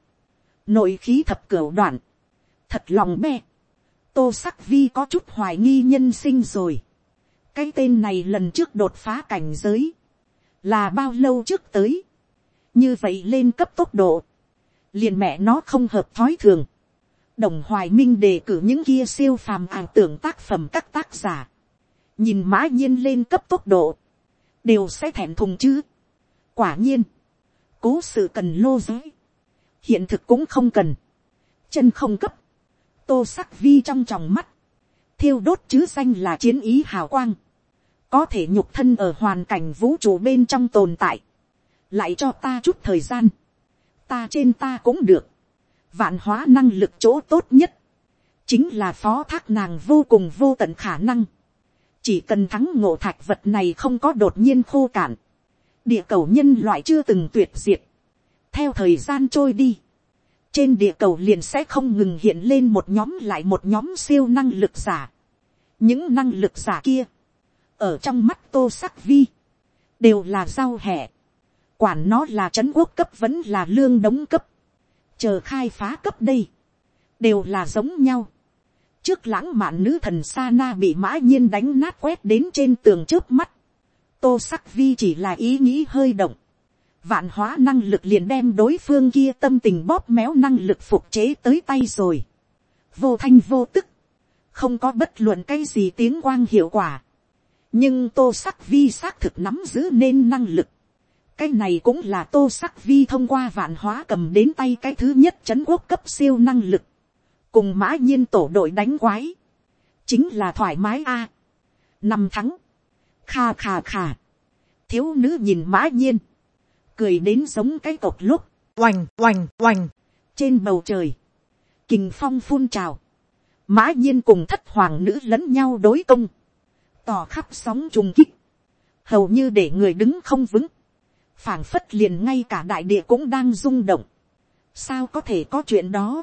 nội khí thập cửu đoạn, thật lòng be, tô sắc vi có chút hoài nghi nhân sinh rồi. cái tên này lần trước đột phá cảnh giới, là bao lâu trước tới, như vậy lên cấp tốc độ, liền mẹ nó không hợp thói thường. đồng hoài minh đề cử những kia siêu phàm ảo tưởng tác phẩm các tác giả, nhìn mã nhiên lên cấp tốc độ, đều sẽ thẹn thùng chứ. quả nhiên, cố sự cần lô giới, hiện thực cũng không cần, chân không cấp, tô sắc vi trong tròng mắt, thiêu đốt chứ danh là chiến ý hào quang, có thể nhục thân ở hoàn cảnh vũ trụ bên trong tồn tại, lại cho ta chút thời gian, ta trên ta cũng được, vạn hóa năng lực chỗ tốt nhất, chính là phó thác nàng vô cùng vô tận khả năng, chỉ cần thắng ngộ thạch vật này không có đột nhiên khô cạn, địa cầu nhân loại chưa từng tuyệt diệt, theo thời gian trôi đi, trên địa cầu liền sẽ không ngừng hiện lên một nhóm lại một nhóm siêu năng lực giả. những năng lực giả kia, ở trong mắt tô sắc vi, đều là rau hẹ, quản nó là trấn quốc cấp vẫn là lương đống cấp, chờ khai phá cấp đây, đều là giống nhau. trước lãng mạn nữ thần sa na bị mã nhiên đánh nát quét đến trên tường trước mắt, tô sắc vi chỉ là ý nghĩ hơi động, vạn hóa năng lực liền đem đối phương kia tâm tình bóp méo năng lực phục chế tới tay rồi. vô thanh vô tức, không có bất luận cái gì tiếng quang hiệu quả. nhưng tô sắc vi xác thực nắm giữ nên năng lực cái này cũng là tô sắc vi thông qua vạn hóa cầm đến tay cái thứ nhất c h ấ n quốc cấp siêu năng lực. cùng mã nhiên tổ đội đánh quái. chính là thoải mái a. năm thắng. kha kha kha. thiếu nữ nhìn mã nhiên cười đến giống cái cột lúc, oành oành oành, trên bầu trời, kình phong phun trào, mã nhiên cùng thất hoàng nữ lẫn nhau đối công, tỏ khắp sóng trùng kích, hầu như để người đứng không vững, phảng phất liền ngay cả đại địa cũng đang rung động, sao có thể có chuyện đó,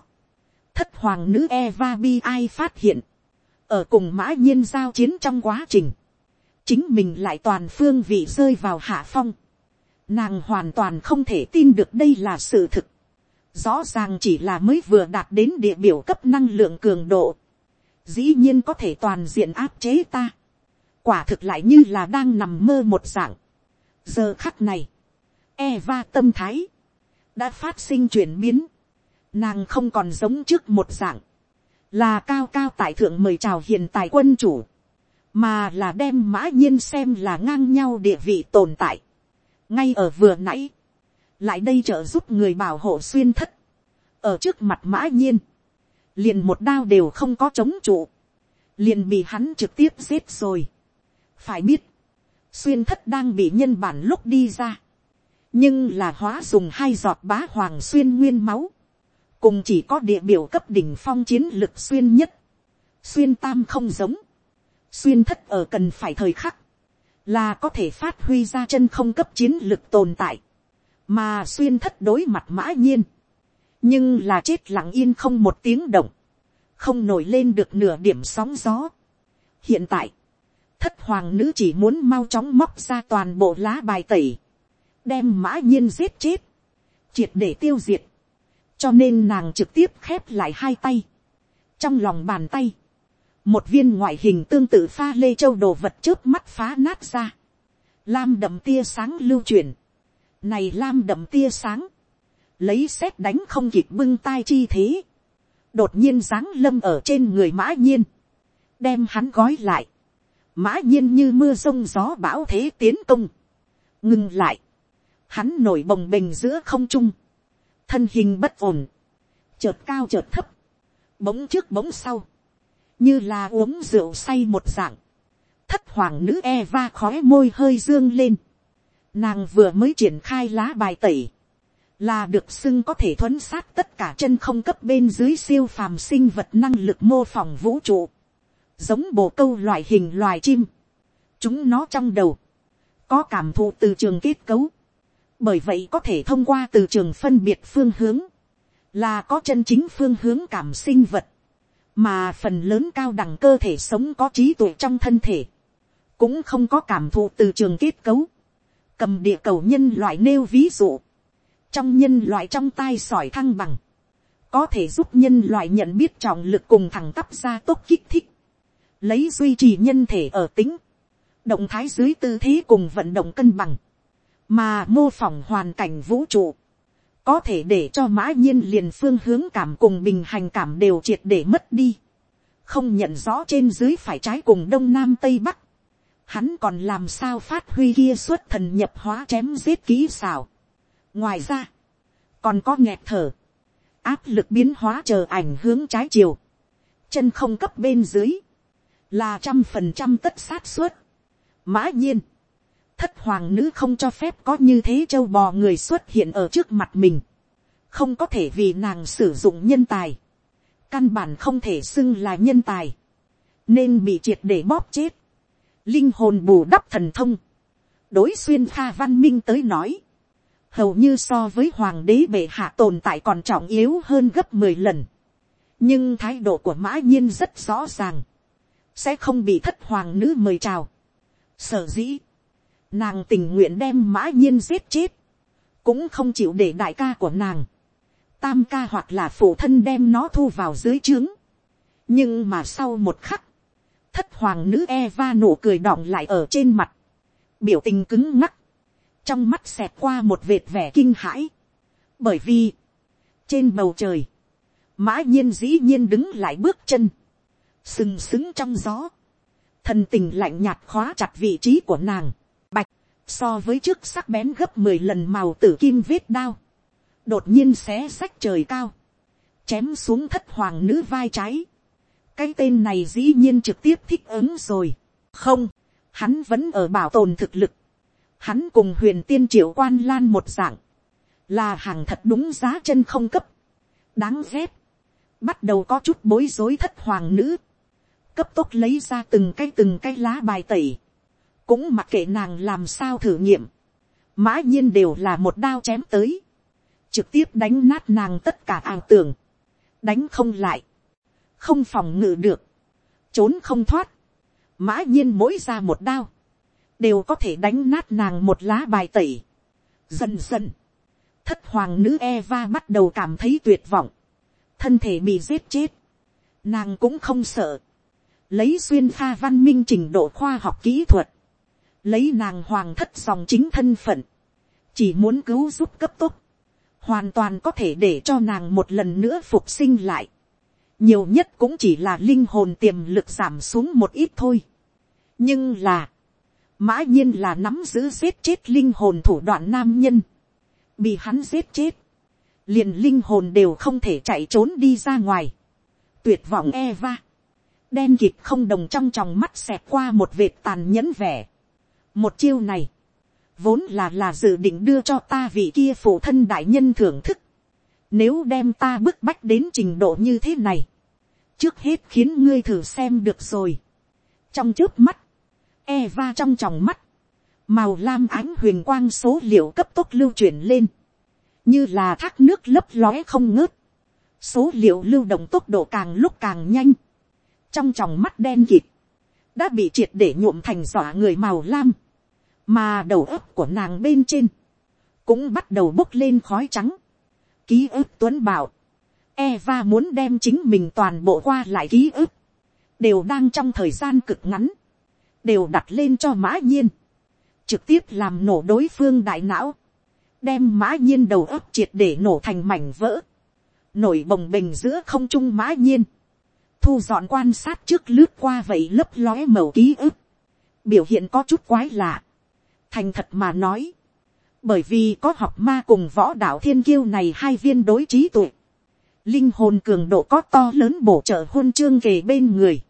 thất hoàng nữ Eva Bi ai phát hiện, ở cùng mã nhiên giao chiến trong quá trình, chính mình lại toàn phương vị rơi vào hạ phong, Nàng hoàn toàn không thể tin được đây là sự thực. Rõ ràng chỉ là mới vừa đạt đến địa biểu cấp năng lượng cường độ. Dĩ nhiên có thể toàn diện áp chế ta. Quả thực lại như là đang nằm mơ một dạng. Giờ khắc này. Eva tâm thái. Đã phát sinh chuyển biến. Nàng không còn giống trước một dạng. Là cao cao tại thượng mời chào hiện tại quân chủ. Mà là đem mã nhiên xem là ngang nhau địa vị tồn tại ngay ở vừa nãy, lại đây trợ giúp người bảo hộ xuyên thất, ở trước mặt mã nhiên, liền một đao đều không có chống trụ, liền bị hắn trực tiếp giết rồi. phải biết, xuyên thất đang bị nhân bản lúc đi ra, nhưng là hóa dùng hai giọt bá hoàng xuyên nguyên máu, cùng chỉ có địa biểu cấp đỉnh phong chiến lực xuyên nhất, xuyên tam không giống, xuyên thất ở cần phải thời khắc, là có thể phát huy ra chân không cấp chiến lực tồn tại, mà xuyên thất đối mặt mã nhiên, nhưng là chết lặng yên không một tiếng động, không nổi lên được nửa điểm sóng gió. hiện tại, thất hoàng nữ chỉ muốn mau chóng móc ra toàn bộ lá bài tẩy, đem mã nhiên giết chết, triệt để tiêu diệt, cho nên nàng trực tiếp khép lại hai tay, trong lòng bàn tay, một viên ngoại hình tương tự pha lê châu đồ vật trước mắt phá nát ra, lam đậm tia sáng lưu truyền, này lam đậm tia sáng, lấy xét đánh không kịp bưng tai chi thế, đột nhiên dáng lâm ở trên người mã nhiên, đem hắn gói lại, mã nhiên như mưa rông gió bão thế tiến công, ngừng lại, hắn nổi bồng bềnh giữa không trung, thân hình bất ổn, chợt cao chợt thấp, bỗng trước bỗng sau, như là uống rượu say một dạng, thất hoàng nữ Eva khói môi hơi dương lên, nàng vừa mới triển khai lá bài tẩy, là được xưng có thể thuấn sát tất cả chân không cấp bên dưới siêu phàm sinh vật năng lực mô phỏng vũ trụ, giống bồ câu loại hình loài chim, chúng nó trong đầu, có cảm thụ từ trường kết cấu, bởi vậy có thể thông qua từ trường phân biệt phương hướng, là có chân chính phương hướng cảm sinh vật, mà phần lớn cao đẳng cơ thể sống có trí tuệ trong thân thể, cũng không có cảm thụ từ trường kết cấu, cầm địa cầu nhân loại nêu ví dụ, trong nhân loại trong tai sỏi thăng bằng, có thể giúp nhân loại nhận biết trọng lực cùng thẳng tắp ra tốt kích thích, lấy duy trì nhân thể ở tính, động thái dưới tư thế cùng vận động cân bằng, mà mô phỏng hoàn cảnh vũ trụ, có thể để cho mã nhiên liền phương hướng cảm cùng bình hành cảm đều triệt để mất đi, không nhận rõ trên dưới phải trái cùng đông nam tây bắc, hắn còn làm sao phát huy kia suốt thần nhập hóa chém giết kỹ xảo. ngoài ra, còn có nghẹt thở, áp lực biến hóa chờ ảnh hướng trái chiều, chân không cấp bên dưới, là trăm phần trăm tất sát suất. mã nhiên, thất hoàng nữ không cho phép có như thế châu bò người xuất hiện ở trước mặt mình, không có thể vì nàng sử dụng nhân tài, căn bản không thể xưng là nhân tài, nên bị triệt để bóp chết, linh hồn bù đắp thần thông, đối xuyên pha văn minh tới nói, hầu như so với hoàng đế bệ hạ tồn tại còn trọng yếu hơn gấp mười lần. nhưng thái độ của mã nhiên rất rõ ràng, sẽ không bị thất hoàng nữ mời chào. sở dĩ, nàng tình nguyện đem mã nhiên giết chết, cũng không chịu để đại ca của nàng, tam ca hoặc là phụ thân đem nó thu vào dưới trướng. nhưng mà sau một khắc, thất hoàng nữ Eva nụ cười đọng lại ở trên mặt, biểu tình cứng ngắc, trong mắt xẹt qua một vệt vẻ kinh hãi, bởi vì, trên bầu trời, mã nhiên dĩ nhiên đứng lại bước chân, sừng sững trong gió, thần tình lạnh nhạt khóa chặt vị trí của nàng, so với trước sắc bén gấp mười lần màu tử kim vết đao, đột nhiên xé sách trời cao, chém xuống thất hoàng nữ vai trái, cái tên này dĩ nhiên trực tiếp thích ứng rồi, không, hắn vẫn ở bảo tồn thực lực, hắn cùng huyền tiên triệu quan lan một dạng, là hàng thật đúng giá chân không cấp, đáng ghét, bắt đầu có chút bối rối thất hoàng nữ, cấp tốc lấy ra từng cái từng cái lá bài tẩy, cũng mặc kệ nàng làm sao thử nghiệm, mã nhiên đều là một đao chém tới, trực tiếp đánh nát nàng tất cả ảo tưởng, đánh không lại, không phòng ngự được, trốn không thoát, mã nhiên mỗi ra một đao, đều có thể đánh nát nàng một lá bài tẩy. Dần dần, thất hoàng nữ Eva bắt đầu cảm thấy tuyệt vọng, thân thể bị giết chết, nàng cũng không sợ, lấy xuyên pha văn minh trình độ khoa học kỹ thuật, lấy nàng hoàng thất dòng chính thân phận, chỉ muốn cứu giúp cấp tốc, hoàn toàn có thể để cho nàng một lần nữa phục sinh lại. nhiều nhất cũng chỉ là linh hồn tiềm lực giảm xuống một ít thôi. nhưng là, mã nhiên là nắm giữ giết chết linh hồn thủ đoạn nam nhân, bị hắn giết chết, liền linh hồn đều không thể chạy trốn đi ra ngoài. tuyệt vọng Eva, đen kịp không đồng trong tròng mắt xẹt qua một vệt tàn nhẫn vẻ một chiêu này, vốn là là dự định đưa cho ta vị kia phụ thân đại nhân thưởng thức. Nếu đem ta bức bách đến trình độ như thế này, trước hết khiến ngươi thử xem được rồi. trong trước mắt, Eva trong tròng mắt, màu lam ánh huyền quang số liệu cấp tốc lưu chuyển lên, như là thác nước lấp lóe không ngớt, số liệu lưu động tốc độ càng lúc càng nhanh, trong tròng mắt đen kịt, đã bị triệt để nhuộm thành dọa người màu lam, mà đầu óc của nàng bên trên, cũng bắt đầu bốc lên khói trắng, ký ức tuấn bảo, Eva muốn đem chính mình toàn bộ qua lại ký ức, đều đang trong thời gian cực ngắn, đều đặt lên cho mã nhiên, trực tiếp làm nổ đối phương đại não, đem mã nhiên đầu ấp triệt để nổ thành mảnh vỡ, nổi bồng bềnh giữa không trung mã nhiên, thu dọn quan sát trước lướt qua vậy lấp lóe màu ký ức, biểu hiện có chút quái lạ, thành thật mà nói, bởi vì có học ma cùng võ đạo thiên kiêu này hai viên đối trí tuệ, linh hồn cường độ có to lớn bổ trợ hôn chương về bên người,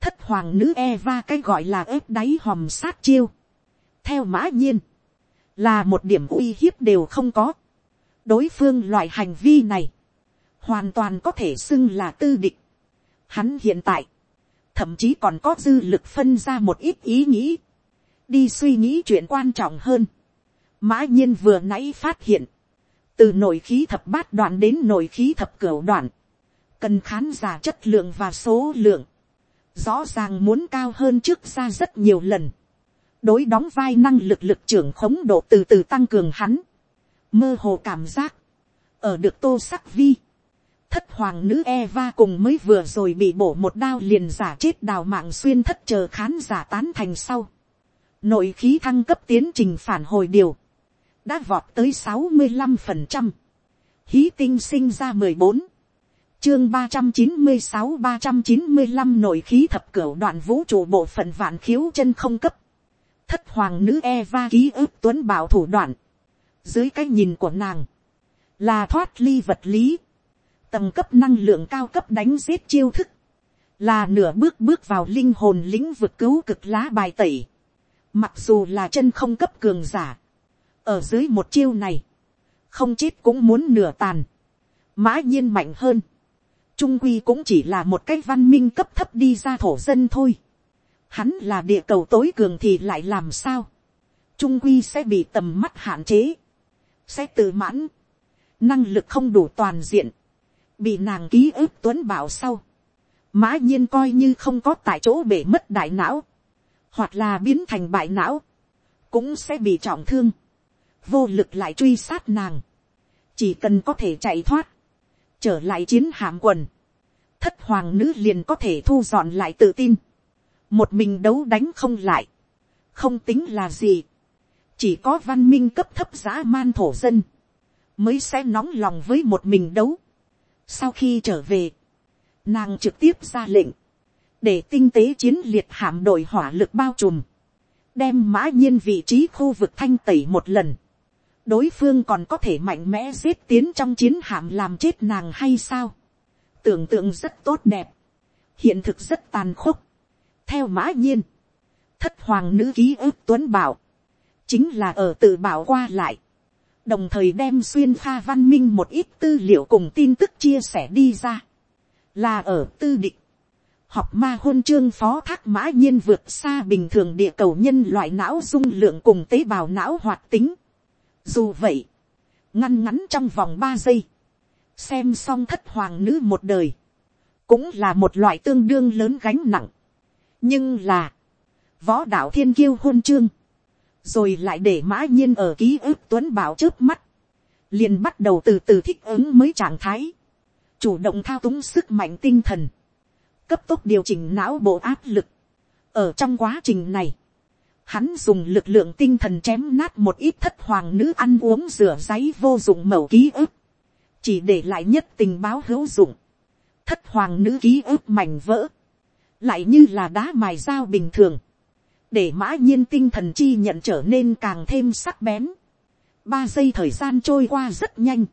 thất hoàng nữ Eva cái gọi là ép đáy hòm sát chiêu, theo mã nhiên, là một điểm uy hiếp đều không có, đối phương loại hành vi này, hoàn toàn có thể xưng là tư địch. Hắn hiện tại, thậm chí còn có dư lực phân ra một ít ý nghĩ, đi suy nghĩ chuyện quan trọng hơn. mã nhiên vừa nãy phát hiện, từ nội khí thập bát đoạn đến nội khí thập cửu đoạn, cần khán giả chất lượng và số lượng, rõ ràng muốn cao hơn trước ra rất nhiều lần. đối đóng vai năng lực lực trưởng khống độ từ từ tăng cường hắn, mơ hồ cảm giác, ở được tô sắc vi, thất hoàng nữ Eva cùng mới vừa rồi bị bổ một đao liền giả chết đào mạng xuyên thất chờ khán giả tán thành sau. Nội khí thăng cấp tiến trình phản hồi điều. Đã vọt tới sáu mươi 65%. Hí tinh sinh ra mười bốn Chương ba trăm chín mươi sáu ba trăm chín mươi 395 nội khí thập cửu đoạn vũ trụ bộ phận vạn khiếu chân không cấp. Thất hoàng nữ Eva ký ức tuấn bảo thủ đoạn. Dưới cái nhìn của nàng. Là thoát ly vật lý tầng cấp năng lượng cao cấp đánh giết chiêu thức, là nửa bước bước vào linh hồn lĩnh vực cứu cực lá bài tẩy, mặc dù là chân không cấp cường giả, ở dưới một chiêu này, không chết cũng muốn nửa tàn, mã nhiên mạnh hơn, trung quy cũng chỉ là một cái văn minh cấp thấp đi ra thổ dân thôi, hắn là địa cầu tối cường thì lại làm sao, trung quy sẽ bị tầm mắt hạn chế, sẽ tự mãn, năng lực không đủ toàn diện, bị nàng ký ức tuấn bảo sau, mã nhiên coi như không có tại chỗ bể mất đại não, hoặc là biến thành bại não, cũng sẽ bị trọng thương, vô lực lại truy sát nàng, chỉ cần có thể chạy thoát, trở lại chiến hạm quần, thất hoàng nữ liền có thể thu dọn lại tự tin, một mình đấu đánh không lại, không tính là gì, chỉ có văn minh cấp thấp giã man thổ dân, mới sẽ nóng lòng với một mình đấu, sau khi trở về, nàng trực tiếp ra lệnh, để tinh tế chiến liệt hạm đội hỏa lực bao trùm, đem mã nhiên vị trí khu vực thanh tẩy một lần. đối phương còn có thể mạnh mẽ giết tiến trong chiến hạm làm chết nàng hay sao. tưởng tượng rất tốt đẹp, hiện thực rất tàn khốc. theo mã nhiên, thất hoàng nữ ký ức tuấn bảo, chính là ở tự bảo qua lại, đồng thời đem xuyên pha văn minh một ít tư liệu cùng tin tức chia sẻ đi ra, là ở tư định, học ma hôn chương phó thác mã nhiên vượt xa bình thường địa cầu nhân loại não dung lượng cùng tế bào não hoạt tính. Dù vậy, ngăn ngắn trong vòng ba giây, xem xong thất hoàng nữ một đời, cũng là một loại tương đương lớn gánh nặng. nhưng là, võ đạo thiên kiêu hôn chương, rồi lại để mã nhiên ở ký ức tuấn bảo trước mắt, liền bắt đầu từ từ thích ứng mới trạng thái, chủ động thao túng sức mạnh tinh thần, cấp tốc điều chỉnh não bộ áp lực. ở trong quá trình này, hắn dùng lực lượng tinh thần chém nát một ít thất hoàng nữ ăn uống rửa giấy vô dụng mẩu ký ức, chỉ để lại nhất tình báo hữu dụng, thất hoàng nữ ký ức mảnh vỡ, lại như là đá mài dao bình thường, để mã nhiên tinh thần chi nhận trở nên càng thêm sắc bén. ba giây thời gian trôi qua rất nhanh.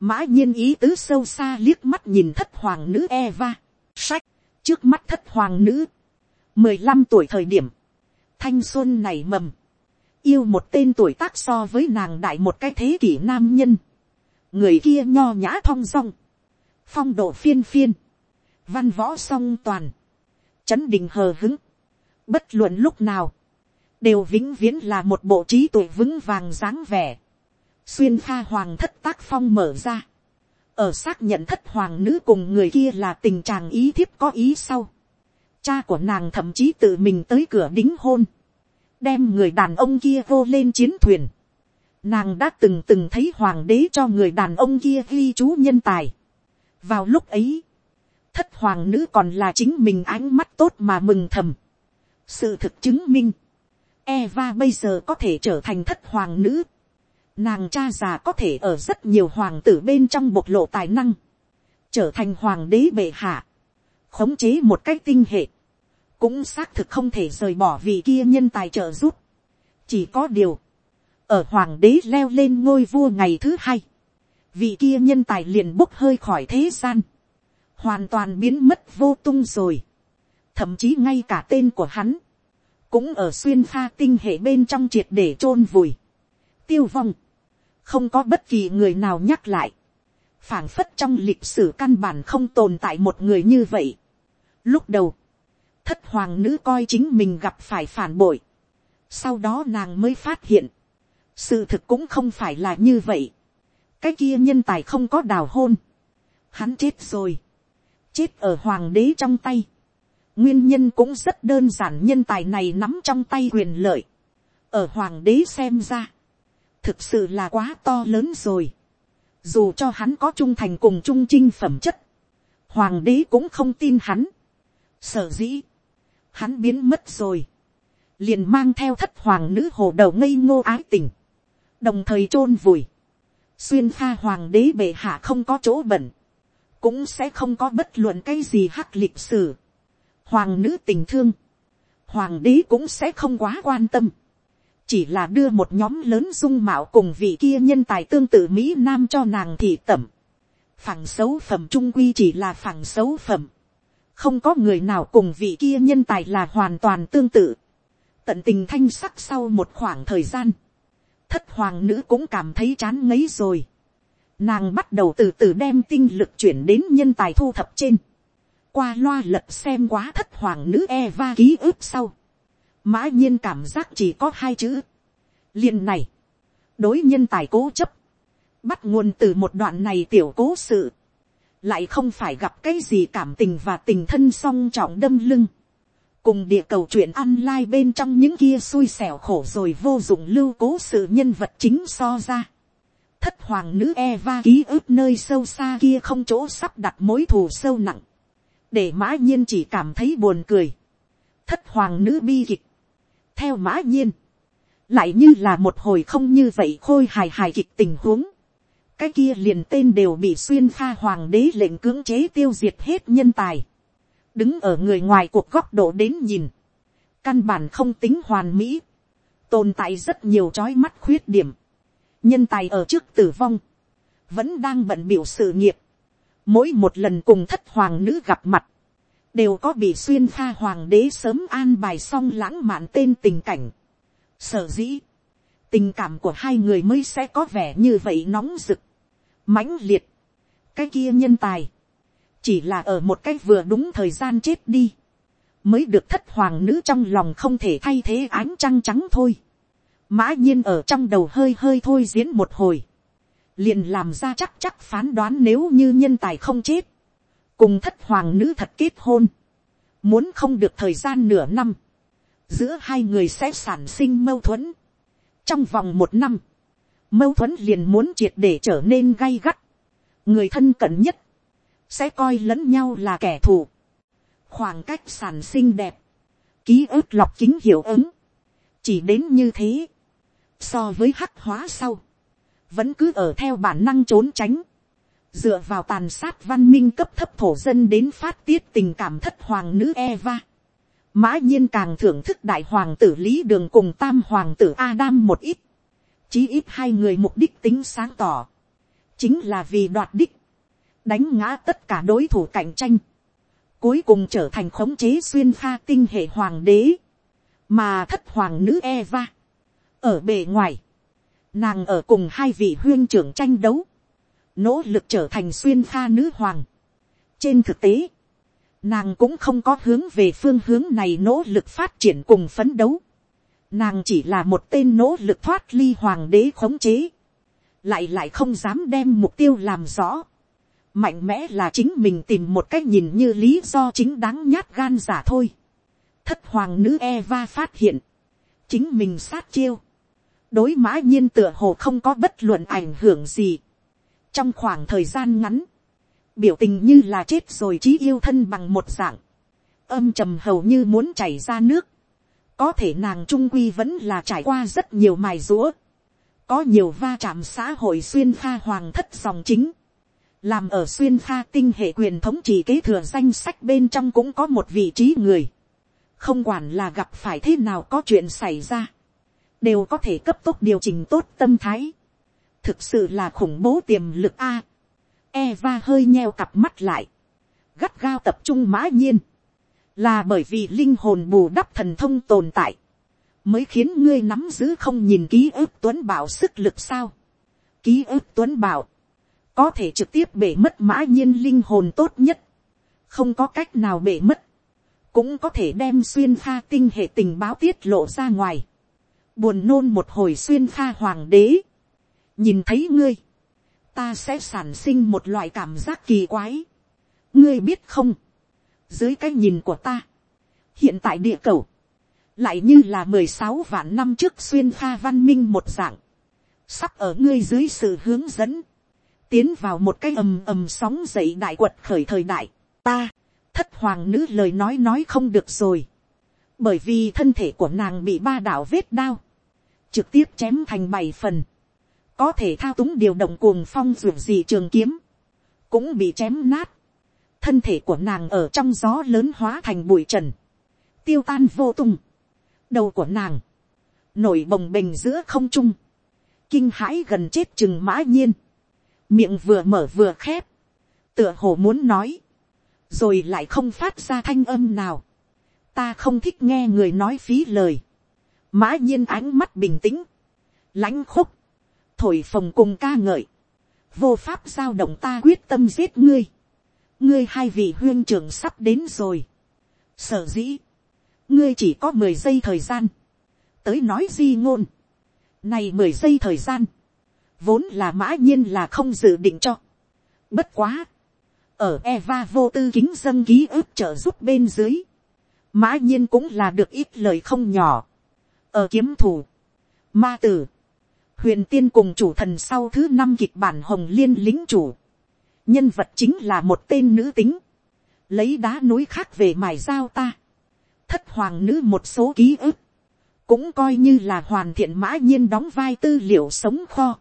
mã nhiên ý tứ sâu xa liếc mắt nhìn thất hoàng nữ Eva. sách, trước mắt thất hoàng nữ. mười lăm tuổi thời điểm, thanh xuân này mầm. yêu một tên tuổi tác so với nàng đại một cái thế kỷ nam nhân. người kia nho nhã thong dong. phong độ phiên phiên. văn võ song toàn. chấn đình hờ hứng bất luận lúc nào, đều vĩnh viễn là một bộ trí tuổi vững vàng dáng vẻ. xuyên pha hoàng thất tác phong mở ra, ở xác nhận thất hoàng nữ cùng người kia là tình trạng ý thiếp có ý sau. cha của nàng thậm chí tự mình tới cửa đính hôn, đem người đàn ông kia vô lên chiến thuyền. Nàng đã từng từng thấy hoàng đế cho người đàn ông kia ghi chú nhân tài. vào lúc ấy, thất hoàng nữ còn là chính mình ánh mắt tốt mà mừng thầm sự thực chứng minh, Eva bây giờ có thể trở thành thất hoàng nữ. Nàng cha già có thể ở rất nhiều hoàng tử bên trong bộc lộ tài năng. Trở thành hoàng đế bệ hạ. Khống chế một cách tinh hệ. Cũng xác thực không thể rời bỏ vì kia nhân tài trợ giúp. Chỉ có điều. Ở hoàng đế leo lên ngôi vua ngày thứ hai. Vị kia nhân tài liền bốc hơi khỏi thế gian. Hoàn toàn biến mất vô tung rồi thậm chí ngay cả tên của hắn, cũng ở xuyên pha tinh hệ bên trong triệt để chôn vùi, tiêu vong, không có bất kỳ người nào nhắc lại, phảng phất trong lịch sử căn bản không tồn tại một người như vậy. Lúc đầu, thất hoàng nữ coi chính mình gặp phải phản bội, sau đó nàng mới phát hiện, sự thực cũng không phải là như vậy, cái kia nhân tài không có đào hôn, hắn chết rồi, chết ở hoàng đế trong tay, Nguyên nhân cũng rất đơn giản nhân tài này nắm trong tay quyền lợi. Ở hoàng đế xem ra. Thực sự là quá to lớn rồi. dù cho hắn có trung thành cùng trung trinh phẩm chất, hoàng đế cũng không tin hắn. sở dĩ, hắn biến mất rồi, liền mang theo thất hoàng nữ hồ đầu ngây ngô ái tình, đồng thời chôn vùi, xuyên pha hoàng đế bệ hạ không có chỗ bẩn, cũng sẽ không có bất luận cái gì hắc lịch sử, hoàng nữ tình thương, hoàng đế cũng sẽ không quá quan tâm, chỉ là đưa một nhóm lớn dung mạo cùng vị kia nhân tài tương tự mỹ nam cho nàng thị tẩm, phẳng xấu phẩm trung quy chỉ là phẳng xấu phẩm, không có người nào cùng vị kia nhân tài là hoàn toàn tương tự, tận tình thanh sắc sau một khoảng thời gian, thất hoàng nữ cũng cảm thấy chán ngấy rồi. Nàng bắt đầu từ từ đem tinh lực chuyển đến nhân tài thu thập trên. Qua loa lật xem quá thất hoàng nữ e va ký ức sau. Mã nhiên cảm giác chỉ có hai chữ. liền này. Đối nhân tài cố chấp. Bắt nguồn từ một đoạn này tiểu cố sự. Lại không phải gặp cái gì cảm tình và tình thân song trọng đâm lưng cùng địa cầu chuyện online bên trong những kia xui xẻo khổ rồi vô dụng lưu cố sự nhân vật chính so ra. Thất hoàng nữ Eva ký ức nơi sâu xa kia không chỗ sắp đặt mối thù sâu nặng. Để mã nhiên chỉ cảm thấy buồn cười. Thất hoàng nữ bi kịch. Theo mã nhiên. Lại như là một hồi không như vậy khôi hài hài kịch tình huống. Cái kia liền tên đều bị xuyên pha hoàng đế lệnh cưỡng chế tiêu diệt hết nhân tài. Đứng ở người ngoài cuộc góc độ đến nhìn, căn bản không tính hoàn mỹ, tồn tại rất nhiều trói mắt khuyết điểm, nhân tài ở trước tử vong, vẫn đang bận biểu sự nghiệp, mỗi một lần cùng thất hoàng nữ gặp mặt, đều có bị xuyên pha hoàng đế sớm an bài xong lãng mạn tên tình cảnh. Sở dĩ, tình cảm của hai người mới sẽ có vẻ như vậy nóng rực, mãnh liệt, cái kia nhân tài, chỉ là ở một cách vừa đúng thời gian chết đi, mới được thất hoàng nữ trong lòng không thể thay thế ánh trăng trắng thôi. mã nhiên ở trong đầu hơi hơi thôi diễn một hồi, liền làm ra chắc chắc phán đoán nếu như nhân tài không chết, cùng thất hoàng nữ thật kết hôn, muốn không được thời gian nửa năm, giữa hai người sẽ sản sinh mâu thuẫn. trong vòng một năm, mâu thuẫn liền muốn triệt để trở nên gay gắt, người thân cận nhất, sẽ coi lẫn nhau là kẻ thù, khoảng cách sản sinh đẹp, ký ức lọc kính hiệu ứng, chỉ đến như thế, so với hắc hóa sau, vẫn cứ ở theo bản năng trốn tránh, dựa vào tàn sát văn minh cấp thấp thổ dân đến phát tiết tình cảm thất hoàng nữ Eva. Mã nhiên càng thưởng thức đại hoàng tử Lý Đường cùng tam hoàng tử Adam một ít. Chí ít hai người mục đích tính sáng tỏ. Chính là vì đoạt đích đánh ngã tất cả đối thủ cạnh tranh, cuối cùng trở thành khống chế xuyên pha tinh hệ hoàng đế, mà thất hoàng nữ Eva. ở bề ngoài, nàng ở cùng hai vị huyên trưởng tranh đấu, nỗ lực trở thành xuyên pha nữ hoàng. trên thực tế, nàng cũng không có hướng về phương hướng này nỗ lực phát triển cùng phấn đấu. Nàng chỉ là một tên nỗ lực thoát ly hoàng đế khống chế, lại lại không dám đem mục tiêu làm rõ mạnh mẽ là chính mình tìm một cách nhìn như lý do chính đáng nhát gan giả thôi. thất hoàng nữ Eva phát hiện, chính mình sát chiêu, đối mã nhiên tựa hồ không có bất luận ảnh hưởng gì trong khoảng thời gian ngắn, biểu tình như là chết rồi trí yêu thân bằng một dạng, âm trầm hầu như muốn chảy ra nước, có thể nàng trung quy vẫn là trải qua rất nhiều mài rũa, có nhiều va chạm xã hội xuyên pha hoàng thất dòng chính, làm ở xuyên pha tinh hệ quyền thống trị kế thừa danh sách bên trong cũng có một vị trí người, không quản là gặp phải thế nào có chuyện xảy ra, đều có thể cấp tốc điều chỉnh tốt tâm thái, thực sự là khủng bố tiềm lực a. Eva hơi nheo cặp mắt lại, gắt gao tập trung mã nhiên, là bởi vì linh hồn bù đắp thần thông tồn tại, mới khiến ngươi nắm giữ không nhìn ký ức tuấn bảo sức lực sao. Ký ức tuấn bảo, có thể trực tiếp bể mất mã nhiên linh hồn tốt nhất, không có cách nào bể mất, cũng có thể đem xuyên pha tinh hệ tình báo tiết lộ ra ngoài, buồn nôn một hồi xuyên pha hoàng đế, nhìn thấy ngươi, ta sẽ sản sinh một loại cảm giác kỳ quái, ngươi biết không, dưới cái nhìn của ta, hiện tại địa cầu, lại như là mười sáu vạn năm trước xuyên pha văn minh một dạng, sắp ở ngươi dưới sự hướng dẫn, tiến vào một cái ầm ầm sóng dậy đại quật khởi thời đại, ta, thất hoàng nữ lời nói nói không được rồi, bởi vì thân thể của nàng bị ba đạo vết đao, trực tiếp chém thành bảy phần, có thể thao túng điều động cuồng phong ruột gì trường kiếm, cũng bị chém nát, thân thể của nàng ở trong gió lớn hóa thành bụi trần, tiêu tan vô tung, đầu của nàng, nổi bồng bềnh giữa không trung, kinh hãi gần chết chừng mã nhiên, miệng vừa mở vừa khép, tựa hồ muốn nói, rồi lại không phát ra thanh âm nào, ta không thích nghe người nói phí lời, mã nhiên ánh mắt bình tĩnh, lãnh khúc, thổi phồng cùng ca ngợi, vô pháp giao động ta quyết tâm giết ngươi, ngươi hai vị huyên trưởng sắp đến rồi, sở dĩ, ngươi chỉ có mười giây thời gian, tới nói di ngôn, này mười giây thời gian, vốn là mã nhiên là không dự định cho. Bất quá, ở Eva vô tư kính dân ký ức trợ giúp bên dưới, mã nhiên cũng là được ít lời không nhỏ. Ở kiếm thủ, ma tử, huyền tiên cùng chủ thần sau thứ năm kịch bản hồng liên lính chủ, nhân vật chính là một tên nữ tính, lấy đá núi khác về mài giao ta, thất hoàng nữ một số ký ức, cũng coi như là hoàn thiện mã nhiên đóng vai tư liệu sống kho,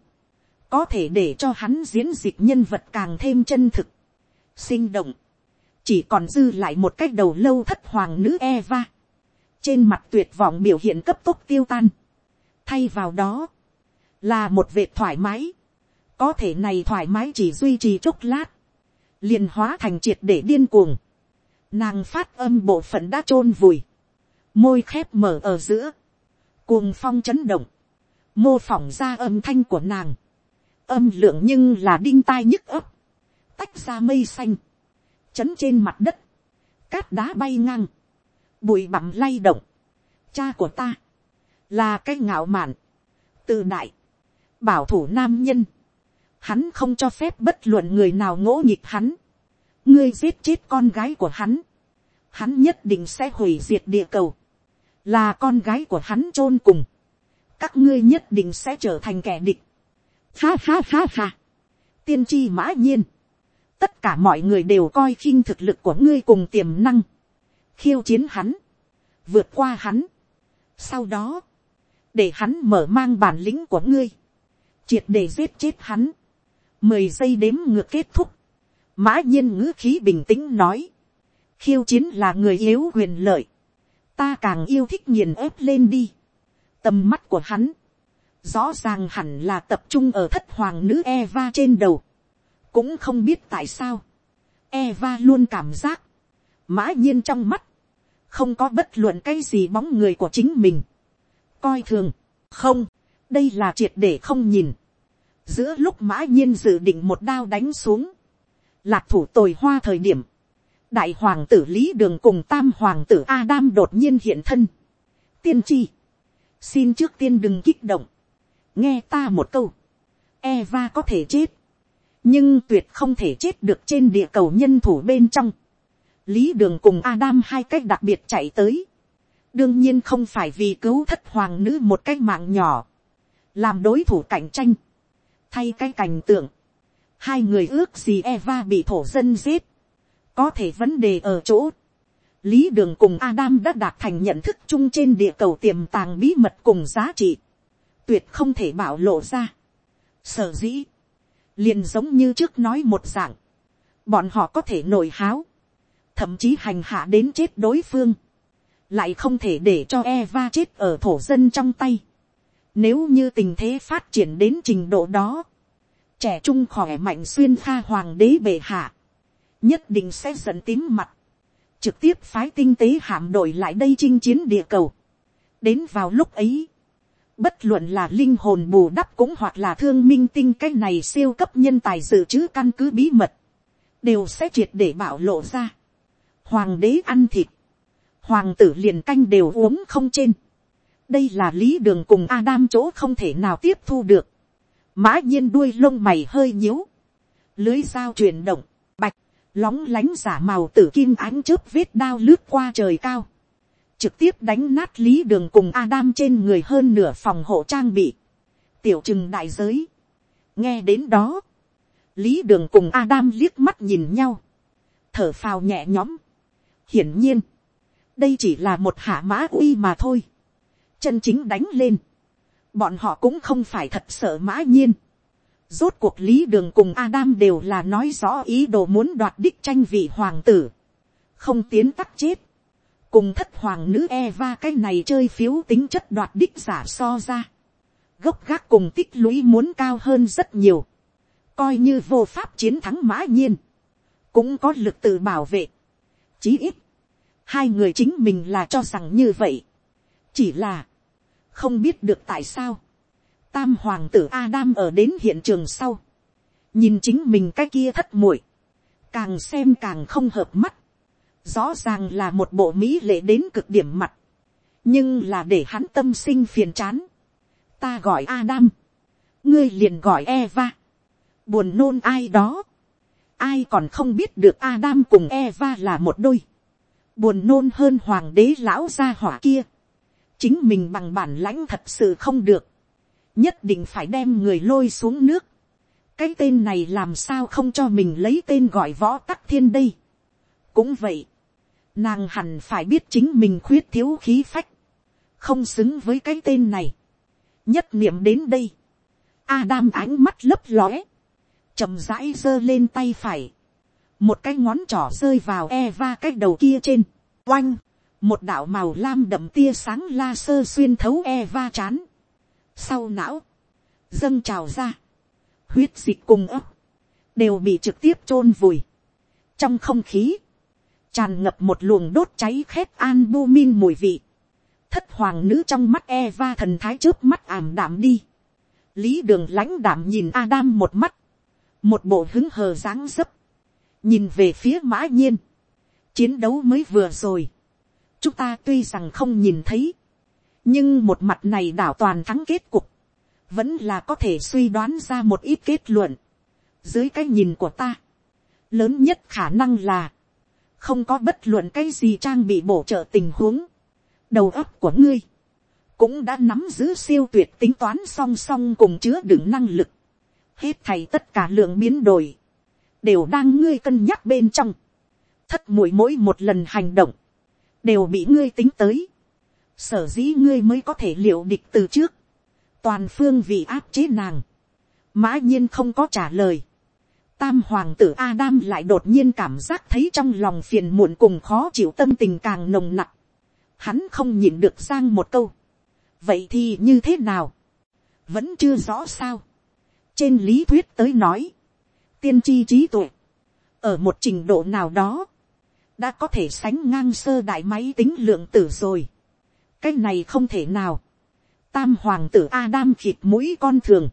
có thể để cho hắn diễn dịch nhân vật càng thêm chân thực, sinh động, chỉ còn dư lại một cách đầu lâu thất hoàng nữ Eva, trên mặt tuyệt vọng biểu hiện cấp tốc tiêu tan, thay vào đó, là một vệt thoải mái, có thể này thoải mái chỉ duy trì chốc lát, liền hóa thành triệt để điên cuồng, nàng phát âm bộ phận đã t r ô n vùi, môi khép mở ở giữa, cuồng phong chấn động, mô phỏng ra âm thanh của nàng, âm lượng nhưng là đinh tai nhức ấp, tách ra mây xanh, chấn trên mặt đất, cát đá bay ngang, bụi bặm lay động, cha của ta, là cái ngạo mạn, từ đại, bảo thủ nam nhân, hắn không cho phép bất luận người nào ngỗ nhịp hắn, ngươi giết chết con gái của hắn, hắn nhất định sẽ hủy diệt địa cầu, là con gái của hắn chôn cùng, các ngươi nhất định sẽ trở thành kẻ địch. Ha ha ha ha, tiên tri mã nhiên, tất cả mọi người đều coi khinh thực lực của ngươi cùng tiềm năng, khiêu chiến hắn, vượt qua hắn, sau đó, để hắn mở mang bản lĩnh của ngươi, triệt để giết chết hắn, mười giây đếm ngược kết thúc, mã nhiên ngữ khí bình tĩnh nói, khiêu chiến là người yếu quyền lợi, ta càng yêu thích nghiền ép lên đi. tầm mắt của hắn, rõ ràng hẳn là tập trung ở thất hoàng nữ Eva trên đầu, cũng không biết tại sao, Eva luôn cảm giác, mã nhiên trong mắt, không có bất luận cái gì bóng người của chính mình, coi thường, không, đây là triệt để không nhìn, giữa lúc mã nhiên dự định một đao đánh xuống, lạc thủ tồi hoa thời điểm, đại hoàng tử lý đường cùng tam hoàng tử Adam đột nhiên hiện thân. tiên tri, xin trước tiên đừng kích động, nghe ta một câu, Eva có thể chết, nhưng tuyệt không thể chết được trên địa cầu nhân thủ bên trong. lý đường cùng Adam hai cách đặc biệt chạy tới, đương nhiên không phải vì cứu thất hoàng nữ một cách mạng nhỏ, làm đối thủ cạnh tranh, thay cái cảnh tượng, hai người ước gì Eva bị thổ dân giết, có thể vấn đề ở chỗ, lý đường cùng Adam đã đạt thành nhận thức chung trên địa cầu tiềm tàng bí mật cùng giá trị, tuyệt không thể bảo lộ ra. Sở dĩ, liền giống như trước nói một dạng, bọn họ có thể nổi háo, thậm chí hành hạ đến chết đối phương, lại không thể để cho Eva chết ở thổ dân trong tay. Nếu như tình thế phát triển đến trình độ đó, trẻ trung khỏe mạnh xuyên pha hoàng đế bệ hạ, nhất định sẽ dẫn tím mặt, trực tiếp phái tinh tế hạm đội lại đây chinh chiến địa cầu. đến vào lúc ấy, bất luận là linh hồn bù đắp cũng hoặc là thương minh tinh cái này siêu cấp nhân tài dự trữ căn cứ bí mật, đều sẽ triệt để bảo lộ ra. hoàng đế ăn thịt, hoàng tử liền canh đều uống không trên đây là lý đường cùng Adam chỗ không thể nào tiếp thu được mã nhiên đuôi lông mày hơi nhíu, lưới dao chuyển động, bạch, lóng lánh giả màu tử kim ánh chớp vết đao lướt qua trời cao, trực tiếp đánh nát lý đường cùng Adam trên người hơn nửa phòng hộ trang bị, tiểu trừng đại giới. nghe đến đó, lý đường cùng Adam liếc mắt nhìn nhau, thở phào nhẹ nhõm. hiển nhiên, đây chỉ là một hạ mã uy mà thôi chân chính đánh lên, bọn họ cũng không phải thật sợ mã nhiên. rốt cuộc lý đường cùng Adam đều là nói rõ ý đồ muốn đoạt đích tranh vị hoàng tử, không tiến tắc chết cùng thất hoàng nữ Eva cái này chơi phiếu tính chất đoạt đích giả so ra. Gốc gác cùng tích lũy muốn cao hơn rất nhiều. Coi như vô pháp chiến thắng mã nhiên. Cũng có lực tự bảo vệ. Chí ít. Hai người chính mình là cho rằng như vậy. Chỉ là. Không biết được tại sao. Tam hoàng tử Adam ở đến hiện trường sau. Nhìn chính mình cái kia thất muội. Càng xem càng không hợp mắt. Rõ ràng là một bộ mỹ lệ đến cực điểm mặt, nhưng là để hắn tâm sinh phiền chán. ta gọi Adam, ngươi liền gọi Eva, buồn nôn ai đó, ai còn không biết được Adam cùng Eva là một đôi, buồn nôn hơn hoàng đế lão gia hỏa kia, chính mình bằng bản lãnh thật sự không được, nhất định phải đem người lôi xuống nước, cái tên này làm sao không cho mình lấy tên gọi võ tắc thiên đây. cũng vậy, Nàng hẳn phải biết chính mình khuyết thiếu khí phách. Không xứng với cái tên này. Nhất niệm đến đây. Adam ánh mắt lấp lóe. chậm rãi giơ lên tay phải. Một cái ngón trỏ rơi vào Eva cái đầu kia trên. Oanh. Một đạo màu lam đậm tia sáng la sơ xuyên thấu Eva chán. Sau não. Dâng trào ra. Huyết dịch cùng ấp. Đều bị trực tiếp chôn vùi. Trong không khí tràn ngập một luồng đốt cháy khét albumin mùi vị, thất hoàng nữ trong mắt Eva thần thái trước mắt ảm đạm đi, lý đường lãnh đảm nhìn Adam một mắt, một bộ hứng hờ dáng dấp, nhìn về phía mã nhiên, chiến đấu mới vừa rồi, chúng ta tuy rằng không nhìn thấy, nhưng một mặt này đảo toàn thắng kết cục, vẫn là có thể suy đoán ra một ít kết luận. Dưới cái nhìn của ta, lớn nhất khả năng là, không có bất luận cái gì trang bị bổ trợ tình huống, đầu óc của ngươi, cũng đã nắm giữ siêu tuyệt tính toán song song cùng chứa đựng năng lực, hết thầy tất cả lượng biến đổi, đều đang ngươi cân nhắc bên trong, thất mũi mỗi một lần hành động, đều bị ngươi tính tới, sở dĩ ngươi mới có thể liệu địch từ trước, toàn phương vì áp chế nàng, mã nhiên không có trả lời, Tam hoàng tử Adam lại đột nhiên cảm giác thấy trong lòng phiền muộn cùng khó chịu tâm tình càng nồng nặc. Hắn không nhịn được sang một câu. Vậy thì như thế nào? Vẫn chưa rõ sao. Trên lý thuyết tới nói. Tiên tri trí tuệ. Ở một trình độ nào đó. Đã có thể sánh ngang sơ đại máy tính lượng tử rồi. Cái này không thể nào. Tam hoàng tử Adam khịt mũi con thường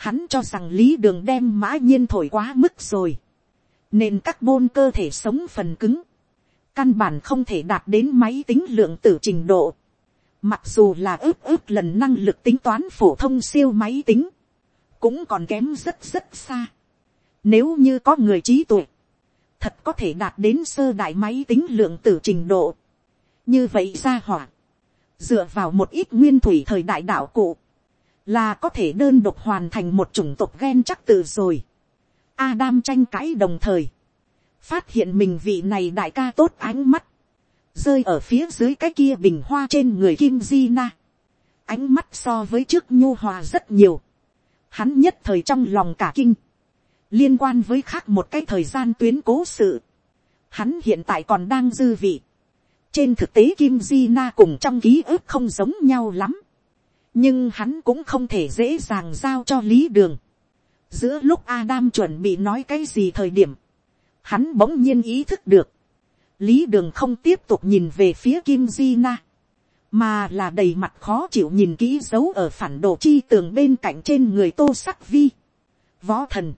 Hắn cho rằng lý đường đem mã nhiên thổi quá mức rồi. Nên các bôn cơ thể sống phần cứng. Căn bản không thể đạt đến máy tính lượng tử trình độ. Mặc dù là ướp ướp lần năng lực tính toán phổ thông siêu máy tính. Cũng còn kém rất rất xa. Nếu như có người trí tuệ. Thật có thể đạt đến sơ đại máy tính lượng tử trình độ. Như vậy ra hỏa. Dựa vào một ít nguyên thủy thời đại đạo cụ là có thể đơn độc hoàn thành một chủng tộc gen chắc tự rồi. Adam tranh cãi đồng thời, phát hiện mình vị này đại ca tốt ánh mắt, rơi ở phía dưới cái kia bình hoa trên người Kim Di Na. Ánh mắt so với trước nhu hòa rất nhiều. Hắn nhất thời trong lòng cả kinh. Liên quan với khác một cái thời gian tuyến cố sự. Hắn hiện tại còn đang dư vị. Trên thực tế Kim Di Na cùng trong ký ức không giống nhau lắm nhưng hắn cũng không thể dễ dàng giao cho lý đường. giữa lúc Adam chuẩn bị nói cái gì thời điểm, hắn bỗng nhiên ý thức được, lý đường không tiếp tục nhìn về phía kim di na, mà là đầy mặt khó chịu nhìn kỹ dấu ở phản đồ chi tường bên cạnh trên người tô sắc vi. võ thần,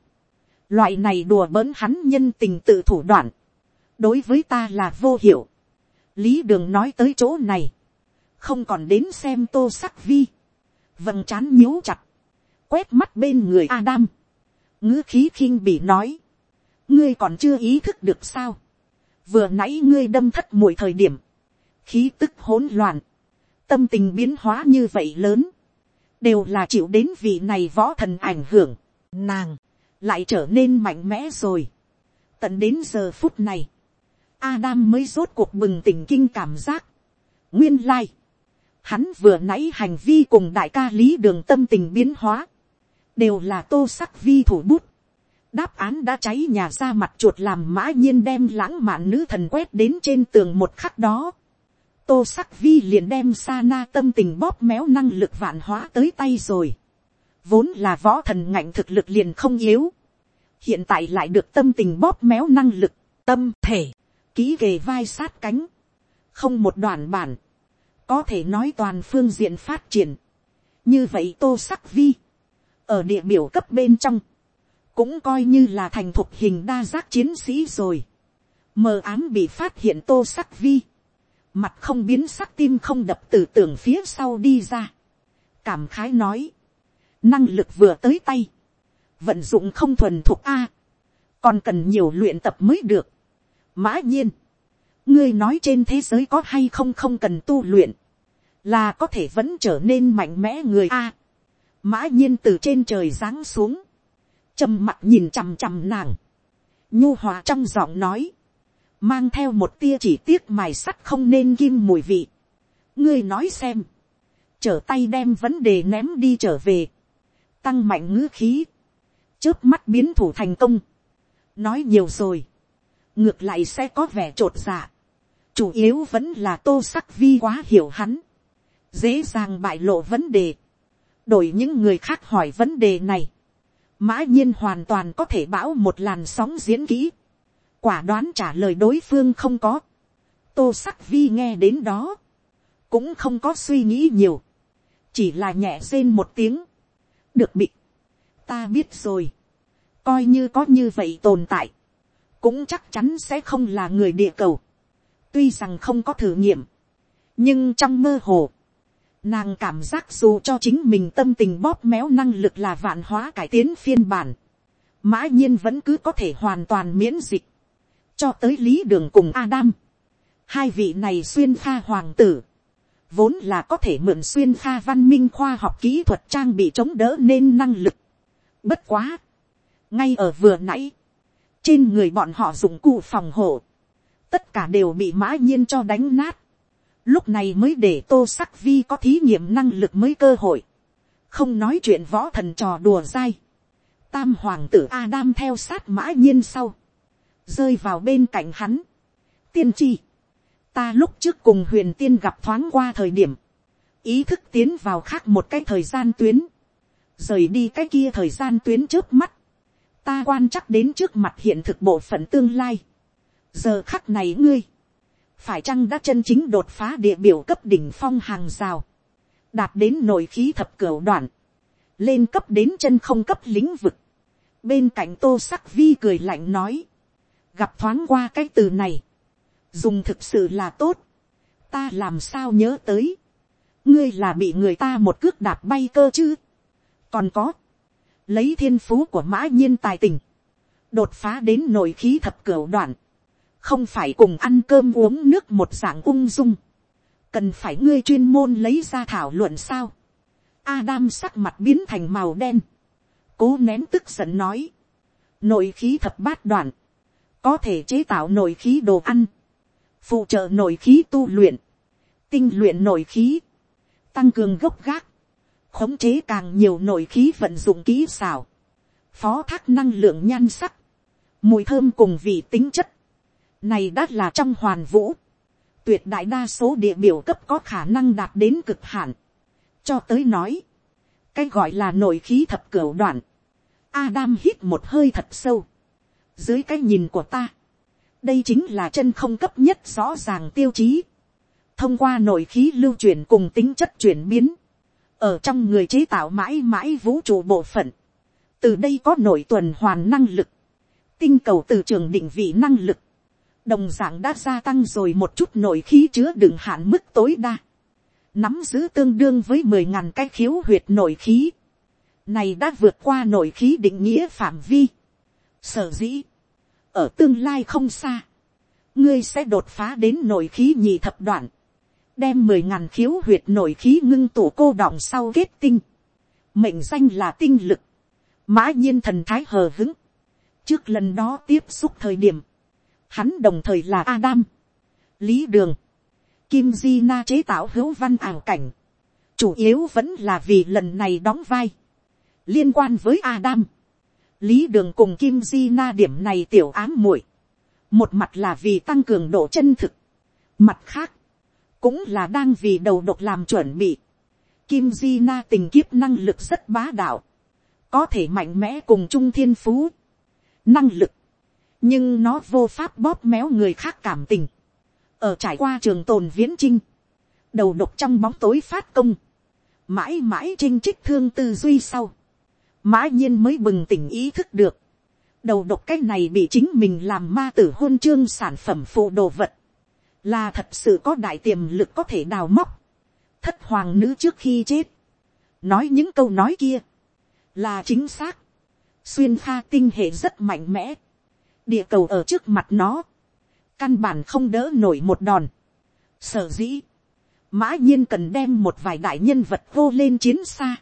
loại này đùa bỡn hắn nhân tình tự thủ đoạn, đối với ta là vô hiệu. lý đường nói tới chỗ này, không còn đến xem tô sắc vi. Vầng trán nhíu chặt, quét mắt bên người Adam, ngữ khí khinh bỉ nói, ngươi còn chưa ý thức được sao, vừa nãy ngươi đâm thất mỗi thời điểm, khí tức hỗn loạn, tâm tình biến hóa như vậy lớn, đều là chịu đến vị này võ thần ảnh hưởng, nàng, lại trở nên mạnh mẽ rồi. tận đến giờ phút này, Adam mới rốt cuộc bừng tỉnh kinh cảm giác. nguyên lai, hắn vừa nãy hành vi cùng đại ca lý đường tâm tình biến hóa, đều là tô sắc vi thủ bút. đáp án đã cháy nhà ra mặt chuột làm mã nhiên đem lãng mạn nữ thần quét đến trên tường một khắc đó. tô sắc vi liền đem sa na tâm tình bóp méo năng lực vạn hóa tới tay rồi vốn là võ thần ngạnh thực lực liền không yếu. hiện tại lại được tâm tình bóp méo năng lực, tâm thể, ký ghề vai sát cánh, không một đoàn bản, có thể nói toàn phương diện phát triển. như vậy tô sắc vi, ở địa biểu cấp bên trong, cũng coi như là thành thục hình đa giác chiến sĩ rồi. mờ ám bị phát hiện tô sắc vi, mặt không biến sắc tim không đập từ tưởng phía sau đi ra. cảm khái nói, năng lực vừa tới tay, vận dụng không thuần thuộc a, còn cần nhiều luyện tập mới được. mã nhiên, ngươi nói trên thế giới có hay không không cần tu luyện, là có thể vẫn trở nên mạnh mẽ người a. mã nhiên từ trên trời giáng xuống, trầm mặt nhìn chằm chằm nàng, nhu hòa trong giọng nói, mang theo một tia chỉ tiếc mài sắt không nên kim mùi vị. ngươi nói xem, trở tay đem vấn đề ném đi trở về, tăng mạnh ngữ khí, trước mắt biến thủ thành công, nói nhiều rồi, ngược lại sẽ có vẻ t r ộ t dạ, chủ yếu vẫn là tô sắc vi quá hiểu hắn, dễ dàng bại lộ vấn đề, đổi những người khác hỏi vấn đề này, mã nhiên hoàn toàn có thể bão một làn sóng diễn kỹ, quả đoán trả lời đối phương không có, tô sắc vi nghe đến đó, cũng không có suy nghĩ nhiều, chỉ là nhẹ rên một tiếng, được bị, ta biết rồi, coi như có như vậy tồn tại, cũng chắc chắn sẽ không là người địa cầu, tuy rằng không có thử nghiệm, nhưng trong mơ hồ, Nàng cảm giác dù cho chính mình tâm tình bóp méo năng lực là vạn hóa cải tiến phiên bản. Mã nhiên vẫn cứ có thể hoàn toàn miễn dịch. Cho tới lý đường cùng Adam. Hai vị này xuyên pha hoàng tử. Vốn là có thể mượn xuyên kha văn minh khoa học kỹ thuật trang bị chống đỡ nên năng lực. Bất quá. Ngay ở vừa nãy. Trên người bọn họ dùng cụ phòng hộ. Tất cả đều bị mã nhiên cho đánh nát lúc này mới để tô sắc vi có thí nghiệm năng lực mới cơ hội, không nói chuyện võ thần trò đùa dai, tam hoàng tử Adam theo sát mã nhiên sau, rơi vào bên cạnh hắn. tiên tri, ta lúc trước cùng huyền tiên gặp thoáng qua thời điểm, ý thức tiến vào khác một cái thời gian tuyến, rời đi cái kia thời gian tuyến trước mắt, ta quan chắc đến trước mặt hiện thực bộ phận tương lai. giờ khắc này ngươi, phải chăng đã chân chính đột phá địa biểu cấp đỉnh phong hàng rào, đạt đến nội khí thập cửu đoạn, lên cấp đến chân không cấp lĩnh vực, bên cạnh tô sắc vi cười lạnh nói, gặp thoáng qua cái từ này, dùng thực sự là tốt, ta làm sao nhớ tới, ngươi là bị người ta một cước đạp bay cơ chứ, còn có, lấy thiên phú của mã nhiên tài tình, đột phá đến nội khí thập cửu đoạn, không phải cùng ăn cơm uống nước một dạng ung dung, cần phải ngươi chuyên môn lấy ra thảo luận sao. Adam sắc mặt biến thành màu đen, cố nén tức giận nói, nội khí thập bát đoạn, có thể chế tạo nội khí đồ ăn, phụ trợ nội khí tu luyện, tinh luyện nội khí, tăng cường gốc gác, khống chế càng nhiều nội khí vận dụng kỹ xảo, phó thác năng lượng nhan sắc, mùi thơm cùng vị tính chất, này đã là trong hoàn vũ. Tuyệt đại đa số địa biểu cấp có khả năng đạt đến cực hạn. Cho tới nói. Cái gọi là nội khí thập cửu đoạn. Adam hít một hơi thật sâu. Dưới cái nhìn của ta. Đây chính là chân không cấp nhất rõ ràng tiêu chí. Thông qua nội khí lưu chuyển cùng tính chất chuyển biến. Ở trong người chế tạo mãi mãi vũ trụ bộ phận. Từ đây có nội tuần hoàn năng lực. Tinh cầu từ trường định vị năng lực đồng dạng đã gia tăng rồi một chút nội khí chứa đựng hạn mức tối đa, nắm giữ tương đương với mười ngàn cái khiếu huyệt nội khí, này đã vượt qua nội khí định nghĩa phạm vi, sở dĩ, ở tương lai không xa, ngươi sẽ đột phá đến nội khí nhị thập đoạn, đem mười ngàn khiếu huyệt nội khí ngưng tụ cô đọng sau kết tinh, mệnh danh là tinh lực, mã nhiên thần thái hờ hứng, Trước lần đó tiếp xúc thời điểm, hắn đồng thời là Adam, Lý Đường, Kim Di Na chế tạo hữu văn ảo cảnh. Chủ yếu vẫn là vì lần này đóng vai. Liên quan với Adam, Lý Đường cùng Kim Di Na điểm này tiểu ám muội Một mặt là vì tăng cường độ chân thực. Mặt khác, cũng là đang vì đầu độc làm chuẩn bị. Kim Di Na tình kiếp năng lực rất bá đạo. Có thể mạnh mẽ cùng Trung Thiên Phú. Năng lực. Nhưng nó vô pháp bóp méo người khác cảm tình. Ở trải qua trường tồn viễn trinh. Đầu độc trong bóng tối phát công. Mãi mãi trinh trích thương tư duy sau. Mã nhiên mới bừng tỉnh ý thức được. Đầu độc cái này bị chính mình làm ma tử hôn chương sản phẩm phụ đồ vật. Là thật sự có đại tiềm lực có thể đào móc. Thất hoàng nữ trước khi chết, nói những câu nói kia, là chính xác, xuyên pha tinh hệ rất mạnh mẽ, địa cầu ở trước mặt nó, căn bản không đỡ nổi một đòn, sở dĩ, mã nhiên cần đem một vài đại nhân vật vô lên chiến xa,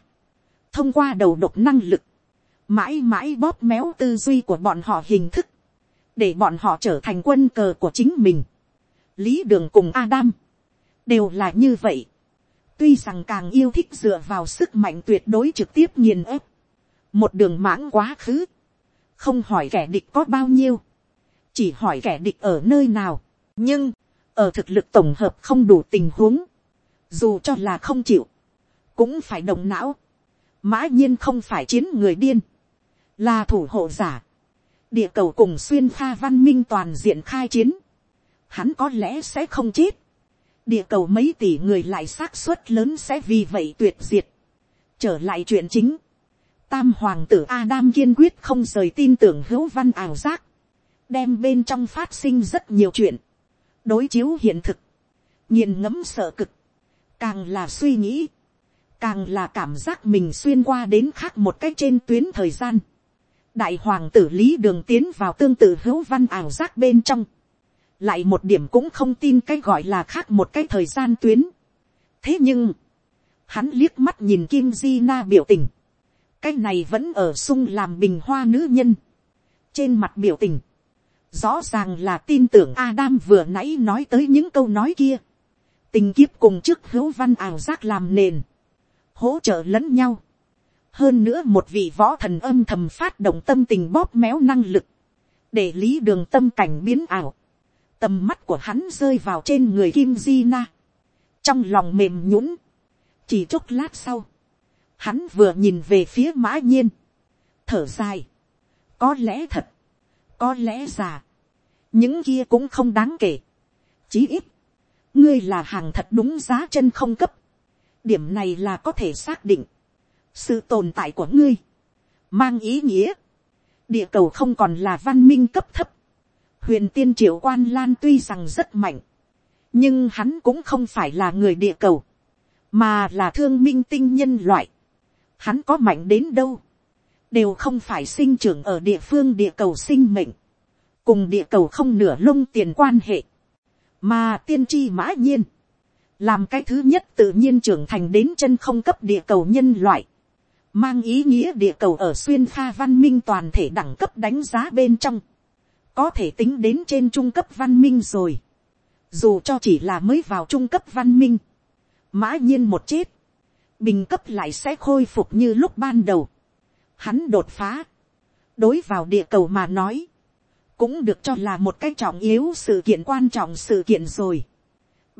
thông qua đầu độc năng lực, mãi mãi bóp méo tư duy của bọn họ hình thức, để bọn họ trở thành quân cờ của chính mình. lý đường cùng adam, đều là như vậy. Tuy rằng càng yêu thích dựa vào sức mạnh tuyệt đối trực tiếp nghiền ép, một đường mãng quá khứ, không hỏi kẻ địch có bao nhiêu, chỉ hỏi kẻ địch ở nơi nào, nhưng, ở thực lực tổng hợp không đủ tình huống, dù cho là không chịu, cũng phải động não, mã nhiên không phải chiến người điên, là thủ hộ giả, địa cầu cùng xuyên pha văn minh toàn diện khai chiến, hắn có lẽ sẽ không chết, địa cầu mấy tỷ người lại xác suất lớn sẽ vì vậy tuyệt diệt. trở lại chuyện chính, tam hoàng tử Adam kiên quyết không rời tin tưởng hữu văn ảo giác, đem bên trong phát sinh rất nhiều chuyện, đối chiếu hiện thực, nhìn ngấm sợ cực, càng là suy nghĩ, càng là cảm giác mình xuyên qua đến khác một cách trên tuyến thời gian. đại hoàng tử lý đường tiến vào tương tự hữu văn ảo giác bên trong, lại một điểm cũng không tin cái gọi là khác một cái thời gian tuyến. thế nhưng, hắn liếc mắt nhìn kim di na biểu tình, cái này vẫn ở sung làm bình hoa nữ nhân, trên mặt biểu tình, rõ ràng là tin tưởng Adam vừa nãy nói tới những câu nói kia, tình kiếp cùng trước hữu văn ảo giác làm nền, hỗ trợ lẫn nhau, hơn nữa một vị võ thần âm thầm phát động tâm tình bóp méo năng lực, để lý đường tâm cảnh biến ảo, tầm mắt của hắn rơi vào trên người kim di na, trong lòng mềm nhũng, chỉ chốc lát sau, hắn vừa nhìn về phía mã nhiên, thở dài, có lẽ thật, có lẽ già, những kia cũng không đáng kể, chí ít, ngươi là hàng thật đúng giá chân không cấp, điểm này là có thể xác định, sự tồn tại của ngươi, mang ý nghĩa, địa cầu không còn là văn minh cấp thấp, huyền tiên triệu quan lan tuy rằng rất mạnh, nhưng hắn cũng không phải là người địa cầu, mà là thương minh tinh nhân loại. Hắn có mạnh đến đâu, đều không phải sinh trưởng ở địa phương địa cầu sinh mệnh, cùng địa cầu không nửa lông tiền quan hệ, mà tiên tri mã nhiên, làm cái thứ nhất tự nhiên trưởng thành đến chân không cấp địa cầu nhân loại, mang ý nghĩa địa cầu ở xuyên pha văn minh toàn thể đẳng cấp đánh giá bên trong, có thể tính đến trên trung cấp văn minh rồi. Dù cho chỉ là mới vào trung cấp văn minh, mã nhiên một chết, bình cấp lại sẽ khôi phục như lúc ban đầu. Hắn đột phá, đối vào địa cầu mà nói, cũng được cho là một cái trọng yếu sự kiện quan trọng sự kiện rồi.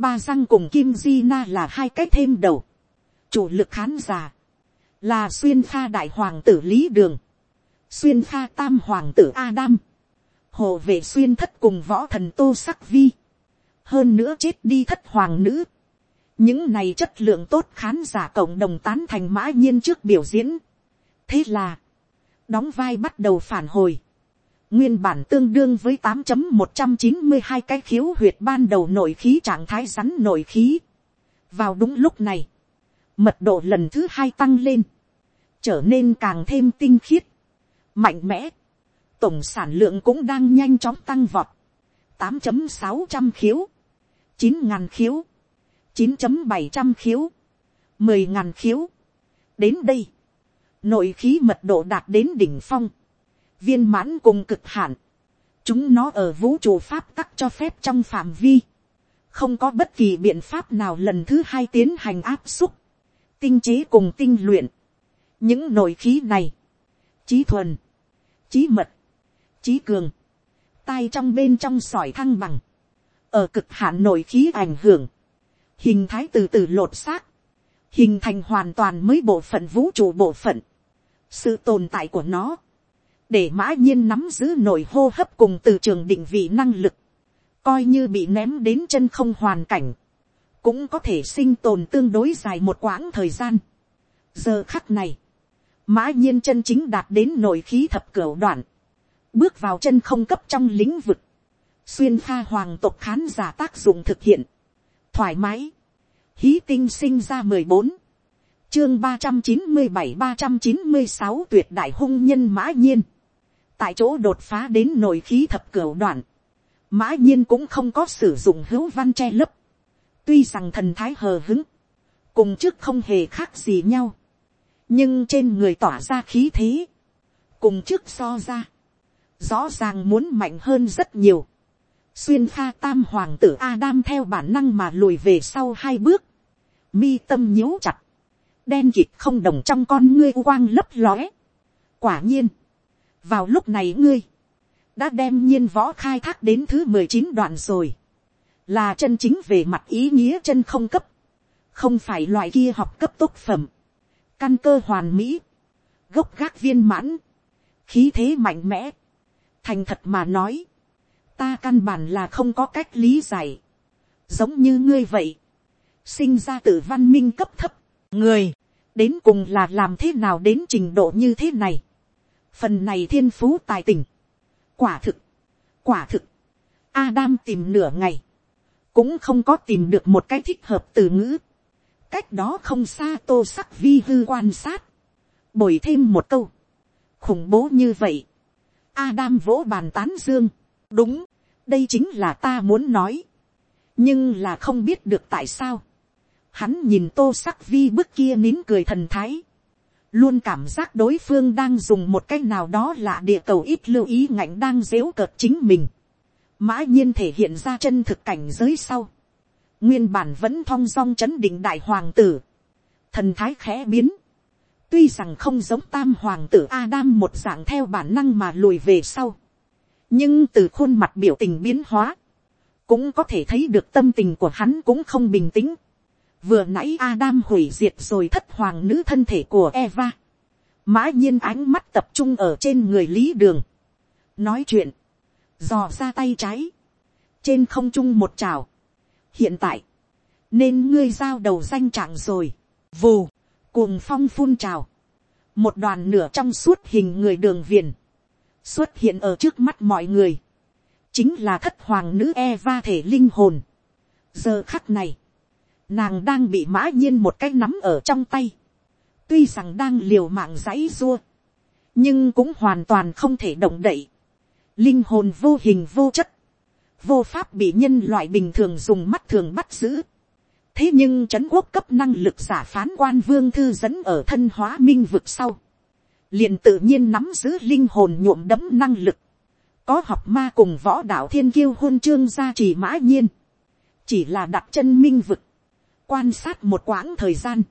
Ba răng cùng Kim Di Na là hai cái thêm đầu. Chủ lực khán giả là xuyên pha đại hoàng tử Lý Đường, xuyên pha tam hoàng tử Adam hồ vệ xuyên thất cùng võ thần tô sắc vi, hơn nữa chết đi thất hoàng nữ, những này chất lượng tốt khán giả cộng đồng tán thành mã nhiên trước biểu diễn. thế là, đóng vai bắt đầu phản hồi, nguyên bản tương đương với tám một trăm chín mươi hai cái khiếu huyệt ban đầu nội khí trạng thái rắn nội khí. vào đúng lúc này, mật độ lần thứ hai tăng lên, trở nên càng thêm tinh khiết, mạnh mẽ, tổng sản lượng cũng đang nhanh chóng tăng vọt, tám sáu trăm khiếu, chín ngàn khiếu, chín bảy trăm khiếu, mười ngàn khiếu. đến đây, nội khí mật độ đạt đến đỉnh phong, viên mãn cùng cực hạn, chúng nó ở vũ trụ pháp tắc cho phép trong phạm vi, không có bất kỳ biện pháp nào lần thứ hai tiến hành áp xúc, tinh chế cùng tinh luyện, những nội khí này, trí thuần, trí mật, trí cường, tai trong bên trong sỏi thăng bằng, ở cực hạn nội khí ảnh hưởng, hình thái từ từ lột xác, hình thành hoàn toàn mới bộ phận vũ trụ bộ phận, sự tồn tại của nó, để mã nhiên nắm giữ nội hô hấp cùng từ trường định vị năng lực, coi như bị ném đến chân không hoàn cảnh, cũng có thể sinh tồn tương đối dài một quãng thời gian. giờ khắc này, mã nhiên chân chính đạt đến nội khí thập cửa đoạn, bước vào chân không cấp trong lĩnh vực, xuyên pha hoàng tộc khán giả tác dụng thực hiện, thoải mái, hí tinh sinh ra mười bốn, chương ba trăm chín mươi bảy ba trăm chín mươi sáu tuyệt đại hung nhân mã nhiên, tại chỗ đột phá đến nội khí thập cửu đoạn, mã nhiên cũng không có sử dụng hữu văn che lấp, tuy rằng thần thái hờ hứng, cùng trước không hề khác gì nhau, nhưng trên người tỏa ra khí thế, cùng trước so ra, rõ ràng muốn mạnh hơn rất nhiều. xuyên pha tam hoàng tử Adam theo bản năng mà lùi về sau hai bước, mi tâm nhíu chặt, đen kịt không đồng trong con ngươi quang lấp lóe. quả nhiên, vào lúc này ngươi, đã đem nhiên võ khai thác đến thứ mười chín đoạn rồi, là chân chính về mặt ý nghĩa chân không cấp, không phải loại kia học cấp tốt phẩm, căn cơ hoàn mỹ, gốc gác viên mãn, khí thế mạnh mẽ, thành thật mà nói, ta căn bản là không có cách lý giải, giống như ngươi vậy, sinh ra từ văn minh cấp thấp, người, đến cùng là làm thế nào đến trình độ như thế này, phần này thiên phú tài tình, quả thực, quả thực, Adam tìm nửa ngày, cũng không có tìm được một cái thích hợp từ ngữ, cách đó không xa tô sắc vi hư quan sát, bồi thêm một câu, khủng bố như vậy, Adam vỗ bàn tán dương, đúng, đây chính là ta muốn nói, nhưng là không biết được tại sao, hắn nhìn tô sắc vi bức kia nín cười thần thái, luôn cảm giác đối phương đang dùng một cách nào đó là địa cầu ít lưu ý ngạnh đang dếu cợt chính mình, mã nhiên thể hiện ra chân thực cảnh giới sau, nguyên bản vẫn thong dong chấn định đại hoàng tử, thần thái khẽ biến, tuy rằng không giống tam hoàng tử Adam một dạng theo bản năng mà lùi về sau, nhưng từ khuôn mặt biểu tình biến hóa, cũng có thể thấy được tâm tình của hắn cũng không bình tĩnh. Vừa nãy Adam hủy diệt rồi thất hoàng nữ thân thể của Eva. Mã nhiên ánh mắt tập trung ở trên người lý đường. Nói chuyện. Dò ra tay trái. Trên không trung một trào. Hiện tại. Nên ngươi giao đầu danh trạng rồi. Vù cuồng phong phun trào, một đoàn nửa trong suốt hình người đường viền, xuất hiện ở trước mắt mọi người, chính là thất hoàng nữ Eva thể linh hồn. giờ khắc này, nàng đang bị mã nhiên một cái nắm ở trong tay, tuy rằng đang liều mạng giãy dua, nhưng cũng hoàn toàn không thể động đậy, linh hồn vô hình vô chất, vô pháp bị nhân loại bình thường dùng mắt thường bắt giữ, thế nhưng trấn quốc cấp năng lực giả phán quan vương thư dẫn ở thân hóa minh vực sau, liền tự nhiên nắm giữ linh hồn nhuộm đấm năng lực, có học ma cùng võ đạo thiên kiêu hôn chương gia trì mã nhiên, chỉ là đặt chân minh vực, quan sát một quãng thời gian,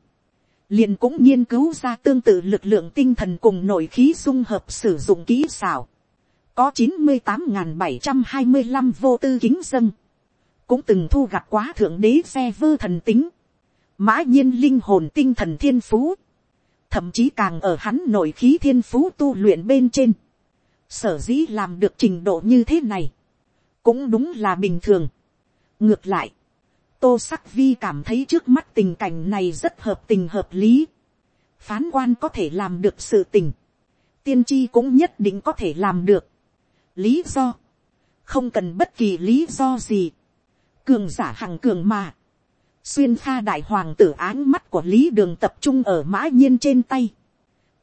liền cũng nghiên cứu ra tương tự lực lượng tinh thần cùng nội khí dung hợp sử dụng kỹ xảo, có chín mươi tám bảy trăm hai mươi năm vô tư kính dân, cũng từng thu gặt quá thượng đế xe vơ thần tính, mã nhiên linh hồn tinh thần thiên phú, thậm chí càng ở hắn nội khí thiên phú tu luyện bên trên, sở dĩ làm được trình độ như thế này, cũng đúng là bình thường. ngược lại, tô sắc vi cảm thấy trước mắt tình cảnh này rất hợp tình hợp lý, phán quan có thể làm được sự tình, tiên tri cũng nhất định có thể làm được. lý do, không cần bất kỳ lý do gì, cường giả hằng cường mà, xuyên pha đại hoàng tử áng mắt của lý đường tập trung ở mã nhiên trên tay,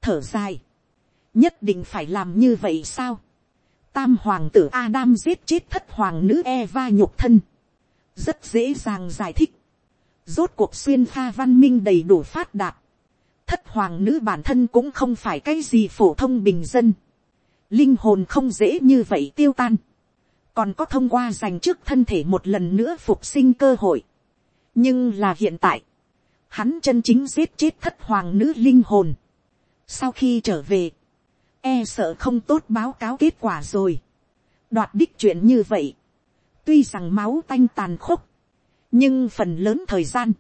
thở dài, nhất định phải làm như vậy sao, tam hoàng tử Adam giết chết thất hoàng nữ Eva nhục thân, rất dễ dàng giải thích, rốt cuộc xuyên pha văn minh đầy đủ phát đạt, thất hoàng nữ bản thân cũng không phải cái gì phổ thông bình dân, linh hồn không dễ như vậy tiêu tan, còn có thông qua dành trước thân thể một lần nữa phục sinh cơ hội. nhưng là hiện tại, hắn chân chính giết chết thất hoàng nữ linh hồn. sau khi trở về, e sợ không tốt báo cáo kết quả rồi. đoạt đích chuyện như vậy, tuy rằng máu tanh tàn khốc, nhưng phần lớn thời gian,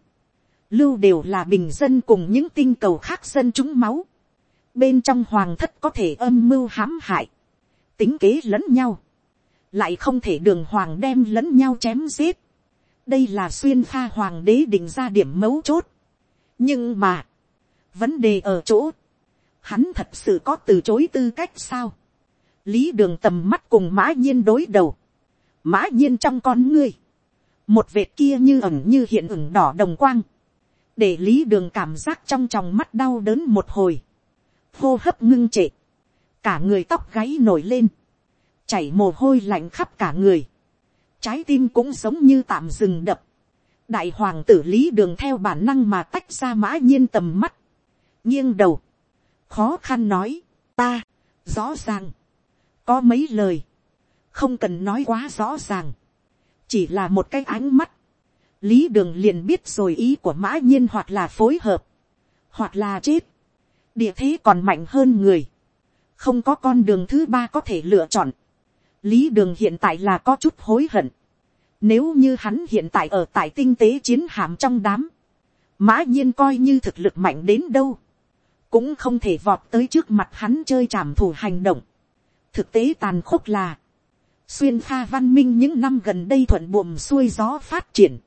lưu đều là bình dân cùng những tinh cầu khác dân chúng máu. bên trong hoàng thất có thể âm mưu hãm hại, tính kế lẫn nhau, lại không thể đường hoàng đem lẫn nhau chém giết. đây là xuyên pha hoàng đế định ra điểm mấu chốt. nhưng mà, vấn đề ở chỗ, hắn thật sự có từ chối tư cách sao. lý đường tầm mắt cùng mã nhiên đối đầu, mã nhiên trong con ngươi, một vệt kia như ẩn như hiện ửng đỏ đồng quang, để lý đường cảm giác trong tròng mắt đau đớn một hồi, hô hấp ngưng trệ, cả người tóc gáy nổi lên, chảy mồ hôi lạnh khắp cả người, trái tim cũng giống như tạm dừng đập, đại hoàng tử lý đường theo bản năng mà tách ra mã nhiên tầm mắt, nghiêng đầu, khó khăn nói, ta, rõ ràng, có mấy lời, không cần nói quá rõ ràng, chỉ là một cái ánh mắt, lý đường liền biết rồi ý của mã nhiên hoặc là phối hợp, hoặc là chết, địa thế còn mạnh hơn người, không có con đường thứ ba có thể lựa chọn, lý đường hiện tại là có chút hối hận, nếu như hắn hiện tại ở tại tinh tế chiến hạm trong đám, mã nhiên coi như thực lực mạnh đến đâu, cũng không thể vọt tới trước mặt hắn chơi trảm thủ hành động. thực tế tàn khốc là, xuyên pha văn minh những năm gần đây thuận buồm xuôi gió phát triển,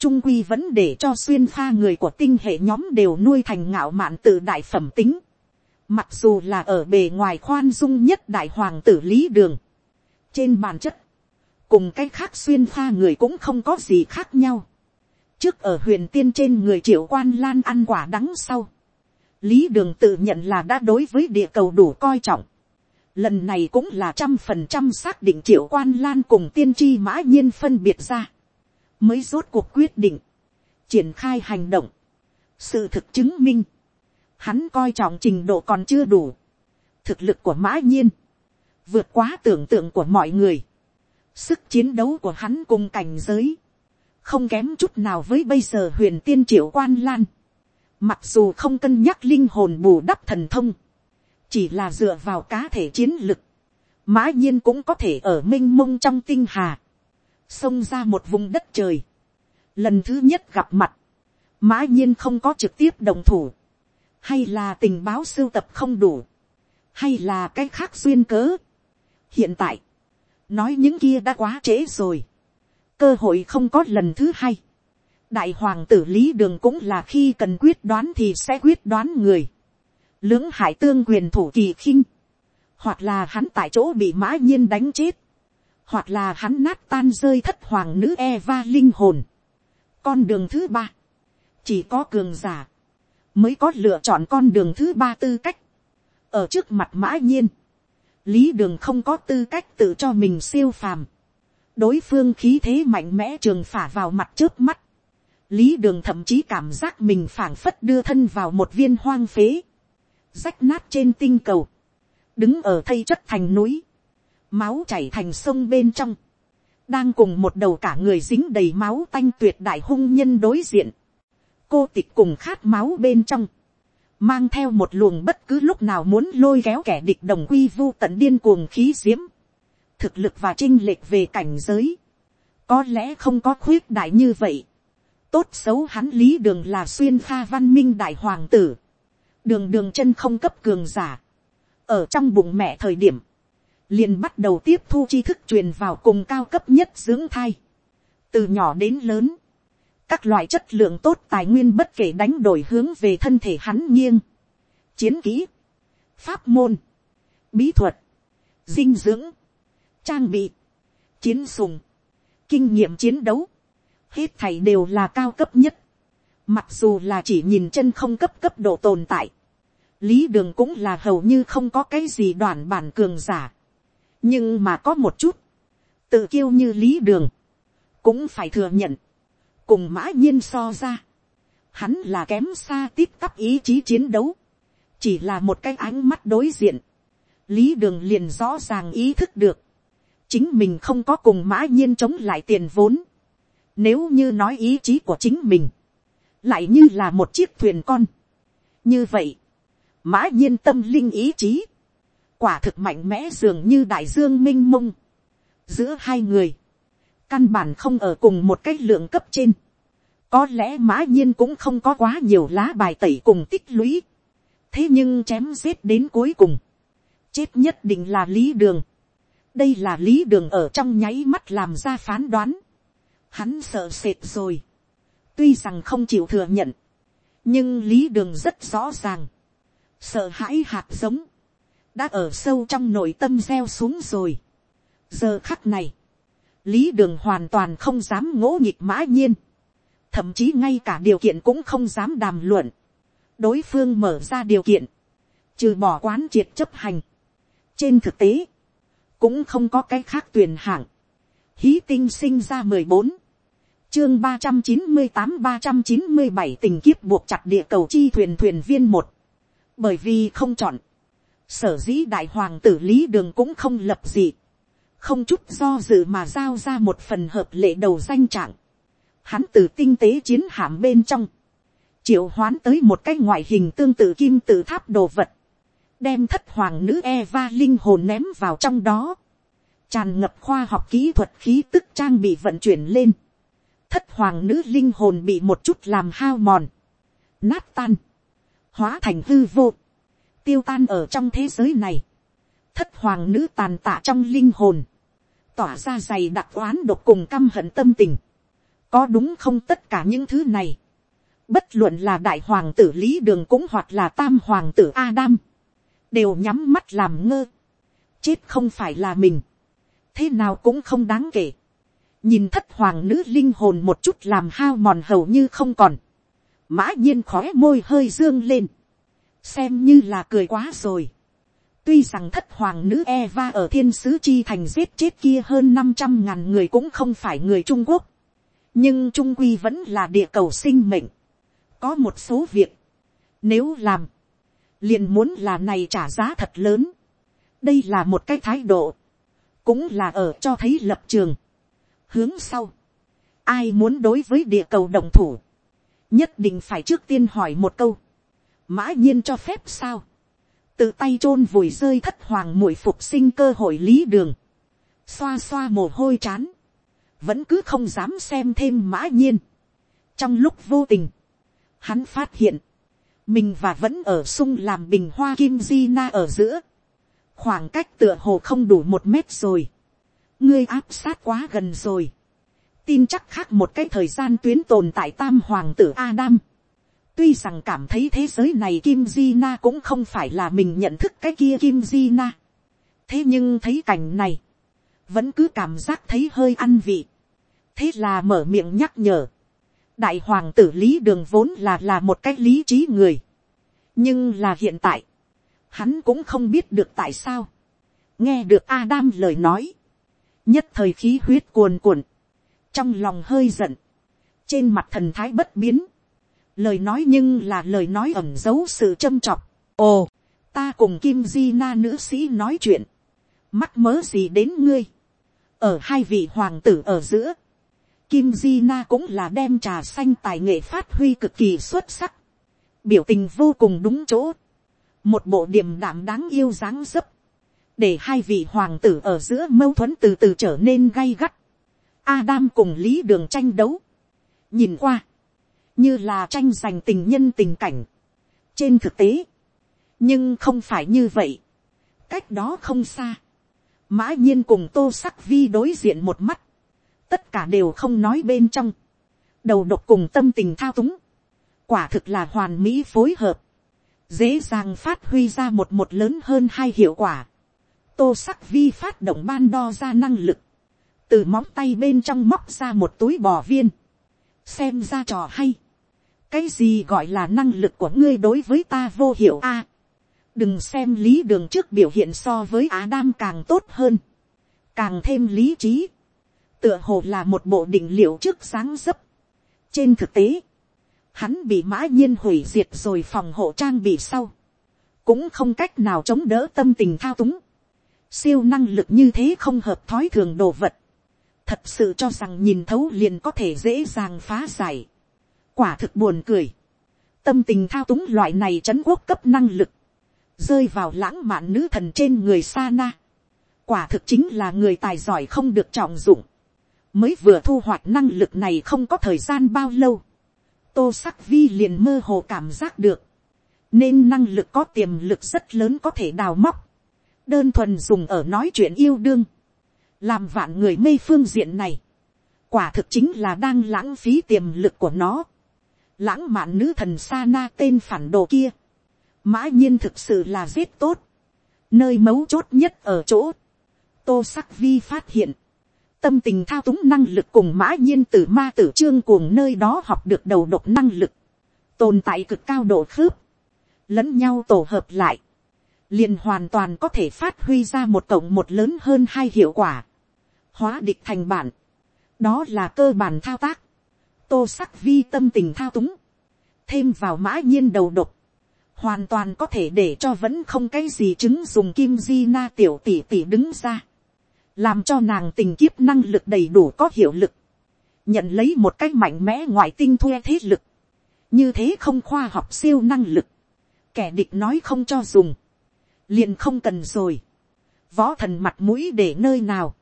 trung quy vẫn để cho xuyên pha người của tinh hệ nhóm đều nuôi thành ngạo mạn tự đại phẩm tính. Mặc dù là ở bề ngoài khoan dung nhất đại hoàng tử lý đường. Trên bản chất, cùng cái khác xuyên pha người cũng không có gì khác nhau. Trước ở huyền tiên trên người triệu quan lan ăn quả đắng sau. Lý đường tự nhận là đã đối với địa cầu đủ coi trọng. Lần này cũng là trăm phần trăm xác định triệu quan lan cùng tiên tri mã nhiên phân biệt ra. Mới rốt cuộc quyết định, triển khai hành động. sự thực chứng minh, hắn coi trọng trình độ còn chưa đủ, thực lực của mã nhiên, vượt quá tưởng tượng của mọi người, sức chiến đấu của hắn cùng cảnh giới, không kém chút nào với bây giờ huyền tiên triệu quan lan, mặc dù không cân nhắc linh hồn bù đắp thần thông, chỉ là dựa vào cá thể chiến lực, mã nhiên cũng có thể ở m i n h mông trong tinh hà, xông ra một vùng đất trời. Lần thứ nhất gặp mặt, mã nhiên không có trực tiếp đồng thủ, hay là tình báo sưu tập không đủ, hay là cái khác duyên cớ. hiện tại, nói những kia đã quá trễ rồi, cơ hội không có lần thứ hai. đại hoàng tử lý đường cũng là khi cần quyết đoán thì sẽ quyết đoán người lưỡng hải tương quyền thủ kỳ khinh, hoặc là hắn tại chỗ bị mã nhiên đánh chết, hoặc là hắn nát tan rơi thất hoàng nữ Eva linh hồn. Con đường thứ ba, chỉ có cường giả, mới có lựa chọn con đường thứ ba tư cách. Ở trước mặt mã nhiên, lý đường không có tư cách tự cho mình siêu phàm. Đối phương khí thế mạnh mẽ trường phả vào mặt trước mắt. Lý đường thậm chí cảm giác mình phảng phất đưa thân vào một viên hoang phế. Rách nát trên tinh cầu. Đứng ở thây chất thành núi máu chảy thành sông bên trong, đang cùng một đầu cả người dính đầy máu tanh tuyệt đại hung nhân đối diện, cô tịch cùng khát máu bên trong, mang theo một luồng bất cứ lúc nào muốn lôi kéo kẻ địch đồng quy vu tận điên cuồng khí diễm, thực lực và chinh lệch về cảnh giới, có lẽ không có khuyết đại như vậy, tốt xấu hắn lý đường là xuyên pha văn minh đại hoàng tử, đường đường chân không cấp cường giả, ở trong bụng mẹ thời điểm, liền bắt đầu tiếp thu tri thức truyền vào cùng cao cấp nhất dưỡng thai. từ nhỏ đến lớn, các loại chất lượng tốt tài nguyên bất kể đánh đổi hướng về thân thể hắn nghiêng, chiến kỹ, pháp môn, bí thuật, dinh dưỡng, trang bị, chiến sùng, kinh nghiệm chiến đấu, hết thảy đều là cao cấp nhất. Mặc dù là chỉ nhìn chân không cấp cấp độ tồn tại, lý đường cũng là hầu như không có cái gì đoàn bản cường giả. Nhưng mà có một chút, tự kiêu như lý đường, cũng phải thừa nhận, cùng mã nhiên so ra, hắn là kém xa tít tắp ý chí chiến đấu, chỉ là một cái ánh mắt đối diện, lý đường liền rõ ràng ý thức được, chính mình không có cùng mã nhiên chống lại tiền vốn, nếu như nói ý chí của chính mình, lại như là một chiếc thuyền con, như vậy, mã nhiên tâm linh ý chí, quả thực mạnh mẽ dường như đại dương m i n h mông, giữa hai người, căn bản không ở cùng một cái lượng cấp trên, có lẽ mã nhiên cũng không có quá nhiều lá bài tẩy cùng tích lũy, thế nhưng chém giết đến cuối cùng, chết nhất định là lý đường, đây là lý đường ở trong nháy mắt làm ra phán đoán, hắn sợ sệt rồi, tuy rằng không chịu thừa nhận, nhưng lý đường rất rõ ràng, sợ hãi hạt giống, đã ở sâu trong nội tâm gieo xuống rồi. giờ khắc này, lý đường hoàn toàn không dám ngỗ nhịp mã nhiên, thậm chí ngay cả điều kiện cũng không dám đàm luận. đối phương mở ra điều kiện, trừ bỏ quán triệt chấp hành. trên thực tế, cũng không có cái khác tuyển hạng. hí tinh sinh ra mười bốn, chương ba trăm chín mươi tám ba trăm chín mươi bảy tình kiếp buộc chặt địa cầu chi thuyền thuyền viên một, bởi vì không chọn, sở dĩ đại hoàng tử lý đường cũng không lập gì, không chút do dự mà giao ra một phần hợp lệ đầu danh trạng. Hắn từ tinh tế chiến hạm bên trong, triệu hoán tới một cái ngoại hình tương tự kim tự tháp đồ vật, đem thất hoàng nữ Eva linh hồn ném vào trong đó, tràn ngập khoa học kỹ thuật khí tức trang bị vận chuyển lên, thất hoàng nữ linh hồn bị một chút làm hao mòn, nát tan, hóa thành hư vô, tiêu tan ở trong thế giới này, thất hoàng nữ tàn tạ trong linh hồn, tỏa ra dày đặc oán độc cùng căm hận tâm tình, có đúng không tất cả những thứ này, bất luận là đại hoàng tử lý đường cũng hoặc là tam hoàng tử adam, đều nhắm mắt làm ngơ, chết không phải là mình, thế nào cũng không đáng kể, nhìn thất hoàng nữ linh hồn một chút làm hao mòn hầu như không còn, mã nhiên khói môi hơi dương lên, xem như là cười quá rồi. tuy rằng thất hoàng nữ Eva ở thiên sứ chi thành giết chết kia hơn năm trăm ngàn người cũng không phải người Trung Quốc. nhưng Trung Quy vẫn là địa cầu sinh mệnh. có một số việc, nếu làm, liền muốn là này trả giá thật lớn. đây là một cái thái độ, cũng là ở cho thấy lập trường hướng sau, ai muốn đối với địa cầu đồng thủ, nhất định phải trước tiên hỏi một câu. Mã nhiên cho phép sao, tự tay chôn vùi rơi thất hoàng mũi phục sinh cơ hội lý đường, xoa xoa mồ hôi chán, vẫn cứ không dám xem thêm mã nhiên. trong lúc vô tình, hắn phát hiện, mình và vẫn ở sung làm bình hoa kim di na ở giữa, khoảng cách tựa hồ không đủ một mét rồi, ngươi áp sát quá gần rồi, tin chắc khác một cái thời gian tuyến tồn tại tam hoàng tử Adam. Tuy rằng cảm thấy thế giới này Kim Di Na cũng không phải là mình nhận thức cái kia Kim Di Na. Thế nhưng thấy cảnh này. Vẫn cứ cảm giác thấy hơi ăn vị. Thế là mở miệng nhắc nhở. Đại hoàng tử lý đường vốn là là một cái lý trí người. Nhưng là hiện tại. Hắn cũng không biết được tại sao. Nghe được Adam lời nói. Nhất thời khí huyết cuồn cuộn. Trong lòng hơi giận. Trên mặt thần thái bất biến lời nói nhưng là lời nói ẩm giấu sự châm chọc. ồ, ta cùng kim di na nữ sĩ nói chuyện, mắc mớ gì đến ngươi, ở hai vị hoàng tử ở giữa, kim di na cũng là đem trà xanh tài nghệ phát huy cực kỳ xuất sắc, biểu tình vô cùng đúng chỗ, một bộ điểm đảm đáng yêu dáng dấp, để hai vị hoàng tử ở giữa mâu thuẫn từ từ trở nên gay gắt. Adam cùng lý đường tranh đấu. nhìn qua, như là tranh giành tình nhân tình cảnh. trên thực tế, nhưng không phải như vậy. cách đó không xa, mã nhiên cùng tô sắc vi đối diện một mắt, tất cả đều không nói bên trong, đầu độc cùng tâm tình thao túng, quả thực là hoàn mỹ phối hợp, dễ dàng phát huy ra một một lớn hơn hai hiệu quả tô sắc vi phát động ban đo ra năng lực, từ móng tay bên trong móc ra một túi bò viên, xem ra trò hay, cái gì gọi là năng lực của ngươi đối với ta vô hiệu a. đừng xem lý đường trước biểu hiện so với á đam càng tốt hơn, càng thêm lý trí, tựa hồ là một bộ định liệu trước sáng dấp. trên thực tế, hắn bị mã nhiên hủy diệt rồi phòng hộ trang bị sau, cũng không cách nào chống đỡ tâm tình thao túng, siêu năng lực như thế không hợp thói thường đồ vật, thật sự cho rằng nhìn thấu liền có thể dễ dàng phá giải, quả thực buồn cười, tâm tình thao túng loại này c quốc cấp năng lực, rơi vào lãng mạn nữ thần trên người sa na, quả thực chính là người tài giỏi không được trọng dụng, mới vừa thu hoạch năng lực này không có thời gian bao lâu, tô sắc vi liền mơ hồ cảm giác được, nên năng lực có tiềm lực rất lớn có thể đào móc, đơn thuần dùng ở nói chuyện yêu đương, làm vạn người mê phương diện này, quả thực chính là đang lãng phí tiềm lực của nó, lãng mạn nữ thần sa na tên phản đồ kia, mã nhiên thực sự là giết tốt, nơi mấu chốt nhất ở chỗ, tô sắc vi phát hiện, tâm tình thao túng năng lực cùng mã nhiên từ ma tử trương cuồng nơi đó học được đầu độc năng lực, tồn tại cực cao độ khớp, lẫn nhau tổ hợp lại, liền hoàn toàn có thể phát huy ra một cộng một lớn hơn hai hiệu quả, hóa địch thành bản, đó là cơ bản thao tác, tô sắc vi tâm tình thao túng, thêm vào mã nhiên đầu độc, hoàn toàn có thể để cho vẫn không cái gì chứng dùng kim di na tiểu tỷ tỷ đứng ra, làm cho nàng tình kiếp năng lực đầy đủ có hiệu lực, nhận lấy một cách mạnh mẽ ngoại tinh thuê thế lực, như thế không khoa học siêu năng lực, kẻ địch nói không cho dùng, liền không cần rồi, võ thần mặt mũi để nơi nào,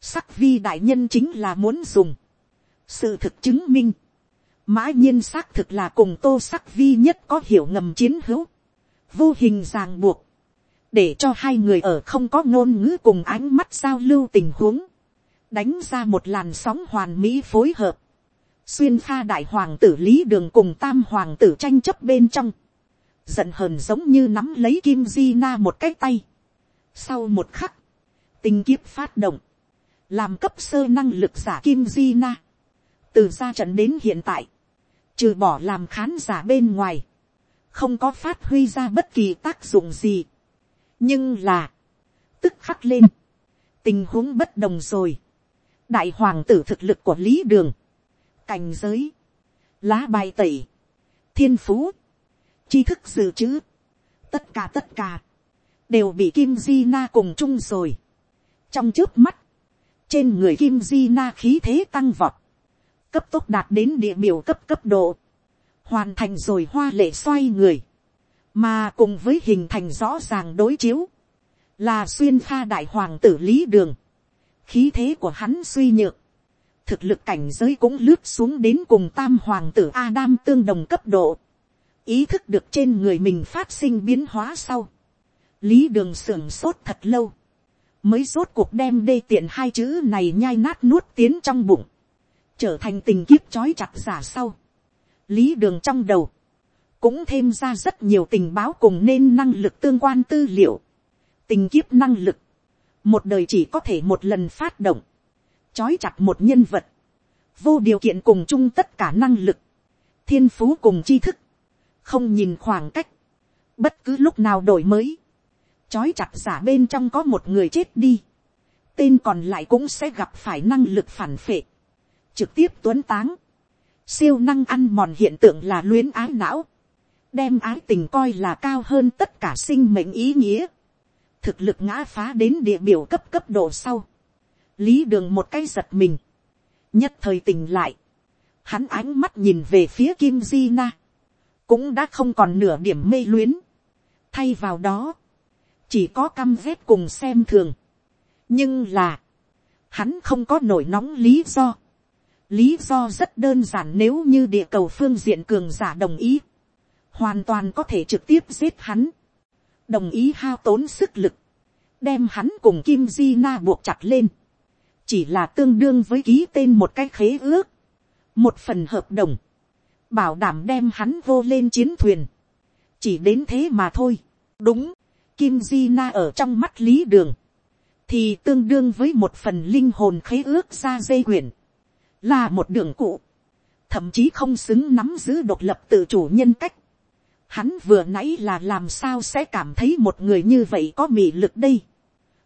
sắc vi đại nhân chính là muốn dùng, sự thực chứng minh, mã nhiên xác thực là cùng tô sắc vi nhất có hiểu ngầm chiến hữu, vô hình ràng buộc, để cho hai người ở không có ngôn ngữ cùng ánh mắt giao lưu tình huống, đánh ra một làn sóng hoàn mỹ phối hợp, xuyên pha đại hoàng tử lý đường cùng tam hoàng tử tranh chấp bên trong, giận hờn giống như nắm lấy kim di na một cái tay. sau một khắc, tinh kiếp phát động, làm cấp sơ năng lực giả kim di na, từ ra trận đến hiện tại, trừ bỏ làm khán giả bên ngoài, không có phát huy ra bất kỳ tác dụng gì. nhưng là, tức khắc lên, tình huống bất đồng rồi. đại hoàng tử thực lực của lý đường, cảnh giới, lá bài tẩy, thiên phú, tri thức dự trữ, tất cả tất cả, đều bị kim di na cùng chung rồi. trong trước mắt, trên người kim di na khí thế tăng vọt, cấp tốc đạt đến địa biểu cấp cấp độ, hoàn thành rồi hoa lệ xoay người, mà cùng với hình thành rõ ràng đối chiếu, là xuyên pha đại hoàng tử lý đường, khí thế của hắn suy nhược, thực lực cảnh giới cũng lướt xuống đến cùng tam hoàng tử Adam tương đồng cấp độ, ý thức được trên người mình phát sinh biến hóa sau, lý đường sưởng sốt thật lâu, mới rốt cuộc đem đê tiện hai chữ này nhai nát nuốt tiến trong bụng, trở thành tình kiếp trói chặt giả sau. lý đường trong đầu, cũng thêm ra rất nhiều tình báo cùng nên năng lực tương quan tư liệu, tình kiếp năng lực, một đời chỉ có thể một lần phát động, trói chặt một nhân vật, vô điều kiện cùng chung tất cả năng lực, thiên phú cùng tri thức, không nhìn khoảng cách, bất cứ lúc nào đổi mới, trói chặt giả bên trong có một người chết đi, tên còn lại cũng sẽ gặp phải năng lực phản phệ, trực tiếp tuấn táng, siêu năng ăn mòn hiện tượng là luyến ái não, đem ái tình coi là cao hơn tất cả sinh mệnh ý nghĩa, thực lực ngã phá đến địa biểu cấp cấp độ sau, lý đường một cái giật mình, nhất thời tình lại, hắn ánh mắt nhìn về phía kim di na, cũng đã không còn nửa điểm mê luyến, thay vào đó, chỉ có căm ghét cùng xem thường, nhưng là, hắn không có nổi nóng lý do, lý do rất đơn giản nếu như địa cầu phương diện cường giả đồng ý, hoàn toàn có thể trực tiếp giết hắn, đồng ý hao tốn sức lực, đem hắn cùng kim di na buộc chặt lên, chỉ là tương đương với ký tên một cái khế ước, một phần hợp đồng, bảo đảm đem hắn vô lên chiến thuyền, chỉ đến thế mà thôi, đúng, kim di na ở trong mắt lý đường, thì tương đương với một phần linh hồn khế ước ra dây quyển, là một đường cụ, thậm chí không xứng nắm giữ độc lập tự chủ nhân cách. Hắn vừa nãy là làm sao sẽ cảm thấy một người như vậy có mị lực đây.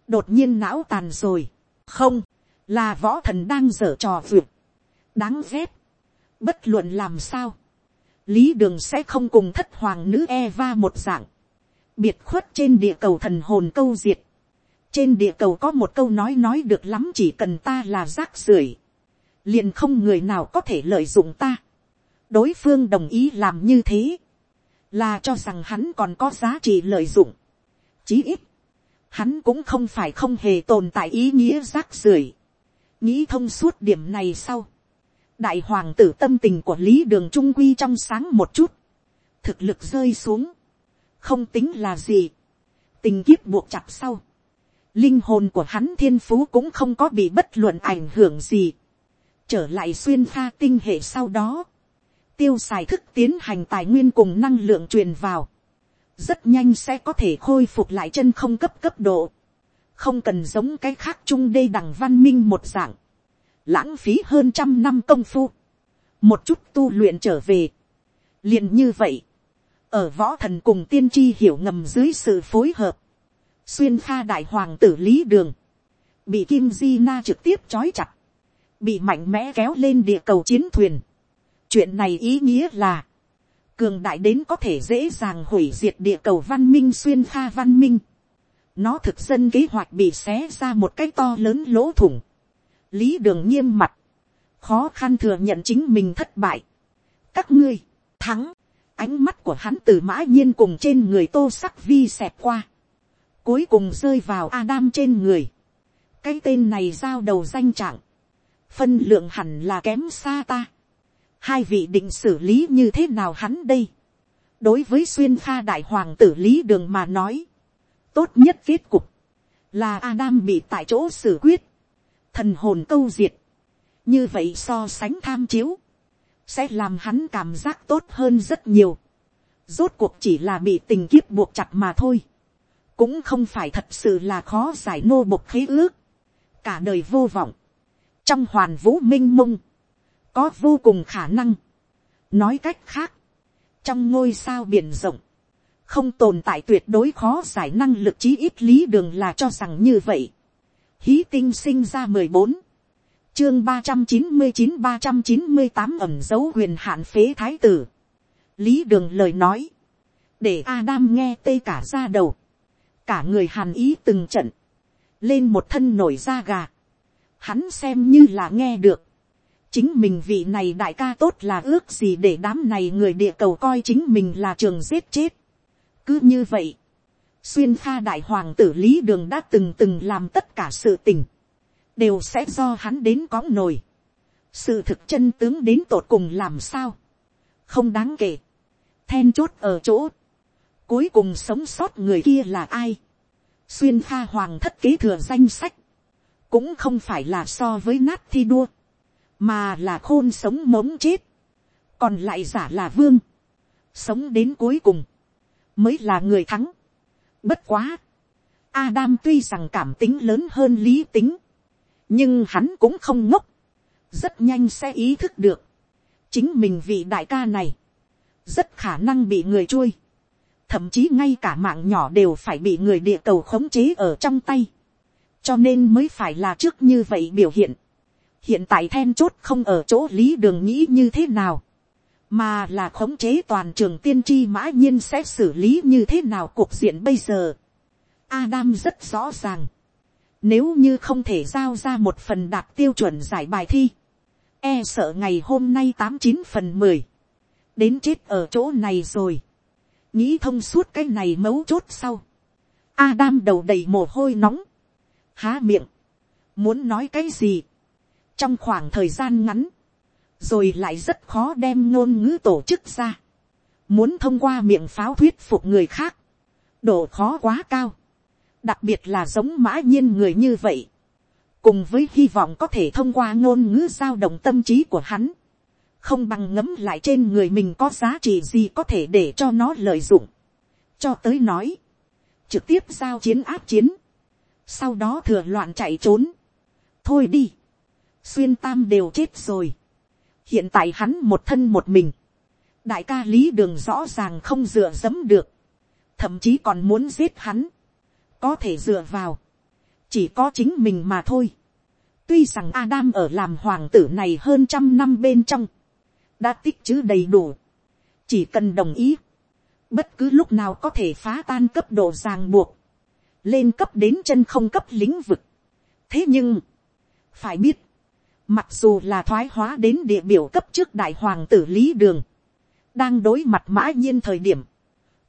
đột nhiên não tàn rồi. không, là võ thần đang dở trò vượt. đáng ghét bất luận làm sao. lý đường sẽ không cùng thất hoàng nữ eva một dạng. biệt khuất trên địa cầu thần hồn câu diệt, trên địa cầu có một câu nói nói được lắm chỉ cần ta là rác rưởi, liền không người nào có thể lợi dụng ta. đối phương đồng ý làm như thế, là cho rằng hắn còn có giá trị lợi dụng. chí ít, hắn cũng không phải không hề tồn tại ý nghĩa rác rưởi. nghĩ thông suốt điểm này sau, đại hoàng tử tâm tình của lý đường trung quy trong sáng một chút, thực lực rơi xuống, không tính là gì, tình kiếp buộc chặt sau, linh hồn của hắn thiên phú cũng không có bị bất luận ảnh hưởng gì, trở lại xuyên pha tinh hệ sau đó, tiêu xài thức tiến hành tài nguyên cùng năng lượng truyền vào, rất nhanh sẽ có thể khôi phục lại chân không cấp cấp độ, không cần giống cái khác trung đê đằng văn minh một dạng, lãng phí hơn trăm năm công phu, một chút tu luyện trở về, liền như vậy, ở võ thần cùng tiên tri hiểu ngầm dưới sự phối hợp, xuyên pha đại hoàng tử lý đường, bị kim di na trực tiếp trói chặt, bị mạnh mẽ kéo lên địa cầu chiến thuyền. chuyện này ý nghĩa là, cường đại đến có thể dễ dàng hủy diệt địa cầu văn minh xuyên pha văn minh. nó thực dân kế hoạch bị xé ra một cái to lớn lỗ thủng lý đường nghiêm mặt, khó khăn thừa nhận chính mình thất bại. các ngươi, thắng, ánh mắt của hắn từ mã nhiên cùng trên người tô sắc vi xẹp qua. cuối cùng rơi vào Adam trên người. cái tên này giao đầu danh trạng. phân lượng hẳn là kém xa ta. hai vị định xử lý như thế nào hắn đây. đối với xuyên pha đại hoàng tử lý đường mà nói. tốt nhất kết cục. là Adam bị tại chỗ xử quyết thần hồn câu diệt. như vậy so sánh tham chiếu, sẽ làm hắn cảm giác tốt hơn rất nhiều. Rốt cuộc chỉ là bị tình kiếp buộc chặt mà thôi. Cũng không phải thật sự là khó giải nô bộc khế ước. Cả đời vô vọng. Trong hoàn vũ minh mông. Có vô cùng khả năng. Nói cách khác. Trong ngôi sao biển rộng. Không tồn tại tuyệt đối khó giải năng lực chí ít lý đường là cho rằng như vậy. Hí tinh sinh ra mười bốn. Chương ba trăm chín mươi chín ba trăm chín mươi tám ẩm dấu huyền hạn phế thái tử. lý đường lời nói, để Adam nghe tê cả ra đầu, cả người hàn ý từng trận, lên một thân nổi da gà, hắn xem như là nghe được, chính mình vị này đại ca tốt là ước gì để đám này người địa cầu coi chính mình là trường giết chết. cứ như vậy, xuyên pha đại hoàng tử lý đường đã từng từng làm tất cả sự tình, đều sẽ do hắn đến có nồi. sự thực chân tướng đến tột cùng làm sao, không đáng kể, then chốt ở chỗ, cuối cùng sống sót người kia là ai, xuyên pha hoàng thất kế thừa danh sách, cũng không phải là so với nát thi đua, mà là khôn sống mống chết, còn lại giả là vương, sống đến cuối cùng, mới là người thắng. Bất quá, Adam tuy rằng cảm tính lớn hơn lý tính, nhưng hắn cũng không ngốc, rất nhanh sẽ ý thức được, chính mình vị đại ca này, rất khả năng bị người chui, thậm chí ngay cả mạng nhỏ đều phải bị người địa cầu khống chế ở trong tay, cho nên mới phải là trước như vậy biểu hiện. hiện tại then chốt không ở chỗ lý đường nghĩ như thế nào, mà là khống chế toàn trường tiên tri mã nhiên sẽ xử lý như thế nào cuộc diện bây giờ. Adam rất rõ ràng, nếu như không thể giao ra một phần đạt tiêu chuẩn giải bài thi. E sợ ngày hôm nay tám chín phần mười. Đến chết ở chỗ này rồi. Nghĩ thông suốt cái này mấu chốt sau. Adam đầu đầy mồ hôi nóng. Há miệng. Muốn nói cái gì. Trong khoảng thời gian ngắn. Rồi lại rất khó đem ngôn ngữ tổ chức ra. Muốn thông qua miệng pháo thuyết phục người khác. Độ khó quá cao. Đặc biệt là giống mã nhiên người như vậy, cùng với hy vọng có thể thông qua ngôn ngữ giao động tâm trí của hắn, không bằng ngấm lại trên người mình có giá trị gì có thể để cho nó lợi dụng, cho tới nói, trực tiếp giao chiến áp chiến, sau đó thừa loạn chạy trốn, thôi đi, xuyên tam đều chết rồi, hiện tại hắn một thân một mình, đại ca lý đường rõ ràng không dựa dẫm được, thậm chí còn muốn giết hắn, có thể dựa vào, chỉ có chính mình mà thôi. tuy rằng Adam ở làm hoàng tử này hơn trăm năm bên trong, đã tích chữ đầy đủ, chỉ cần đồng ý, bất cứ lúc nào có thể phá tan cấp độ ràng buộc, lên cấp đến chân không cấp lĩnh vực. thế nhưng, phải biết, mặc dù là thoái hóa đến địa biểu cấp trước đại hoàng tử lý đường, đang đối mặt mã nhiên thời điểm,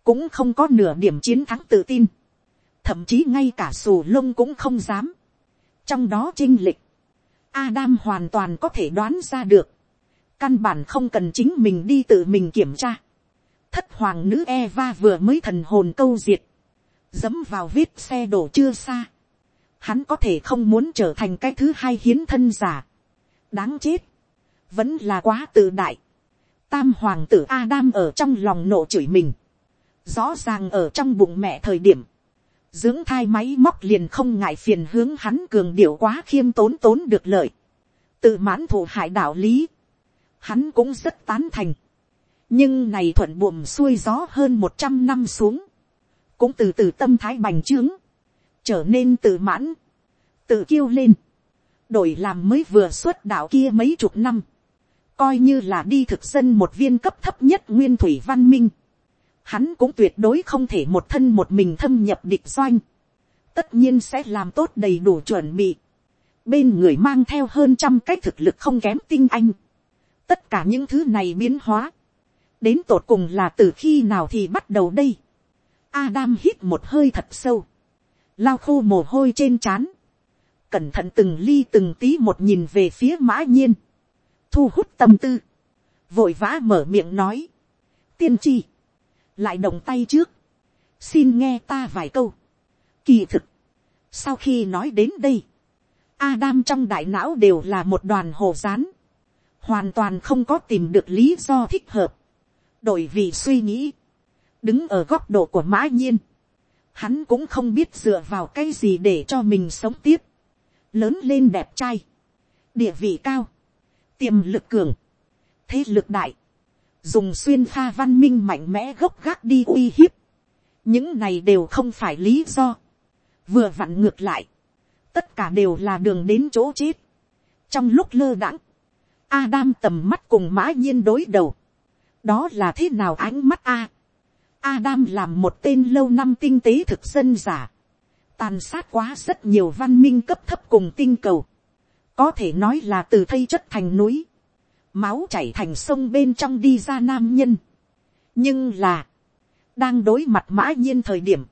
cũng không có nửa điểm chiến thắng tự tin, thậm chí ngay cả sù lông cũng không dám. trong đó trinh lịch, Adam hoàn toàn có thể đoán ra được, căn bản không cần chính mình đi tự mình kiểm tra. thất hoàng nữ Eva vừa mới thần hồn câu diệt, dẫm vào vết xe đổ chưa xa. Hắn có thể không muốn trở thành cái thứ hai hiến thân giả đáng chết, vẫn là quá tự đại. tam hoàng tử Adam ở trong lòng nộ chửi mình. Rõ ràng ở trong bụng mẹ thời điểm, dưỡng thai máy móc liền không ngại phiền hướng hắn cường điệu quá khiêm tốn tốn được lợi, tự mãn thủ hại đạo lý, hắn cũng rất tán thành, nhưng này thuận buồm xuôi gió hơn một trăm năm xuống, cũng từ từ tâm thái bành trướng, trở nên tự mãn, tự kêu lên, đổi làm mới vừa xuất đạo kia mấy chục năm, coi như là đi thực dân một viên cấp thấp nhất nguyên thủy văn minh, hắn cũng tuyệt đối không thể một thân một mình thâm nhập địch doanh, tất nhiên sẽ làm tốt đầy đủ chuẩn bị, bên người mang theo hơn trăm cái thực lực không kém tinh anh, tất cả những thứ này biến hóa, đến tột cùng là từ khi nào thì bắt đầu đây, Adam hít một hơi thật sâu, lao khô mồ hôi trên trán, cẩn thận từng ly từng tí một nhìn về phía mã nhiên, thu hút tâm tư, vội vã mở miệng nói, tiên tri, lại động tay trước, xin nghe ta vài câu. Kỳ thực, sau khi nói đến đây, Adam trong đại não đều là một đoàn hồ rán, hoàn toàn không có tìm được lý do thích hợp, đổi vì suy nghĩ, đứng ở góc độ của mã nhiên, hắn cũng không biết dựa vào cái gì để cho mình sống tiếp, lớn lên đẹp trai, địa vị cao, tiềm lực cường, thế lực đại, dùng xuyên pha văn minh mạnh mẽ gốc gác đi uy hiếp, những này đều không phải lý do, vừa vặn ngược lại, tất cả đều là đường đến chỗ chết. trong lúc lơ đãng, Adam tầm mắt cùng mã nhiên đối đầu, đó là thế nào ánh mắt a. Adam làm một tên lâu năm tinh tế thực dân giả, tàn sát quá rất nhiều văn minh cấp thấp cùng tinh cầu, có thể nói là từ thây chất thành núi, máu chảy thành sông bên trong đi ra nam nhân. nhưng là, đang đối mặt mã nhiên thời điểm,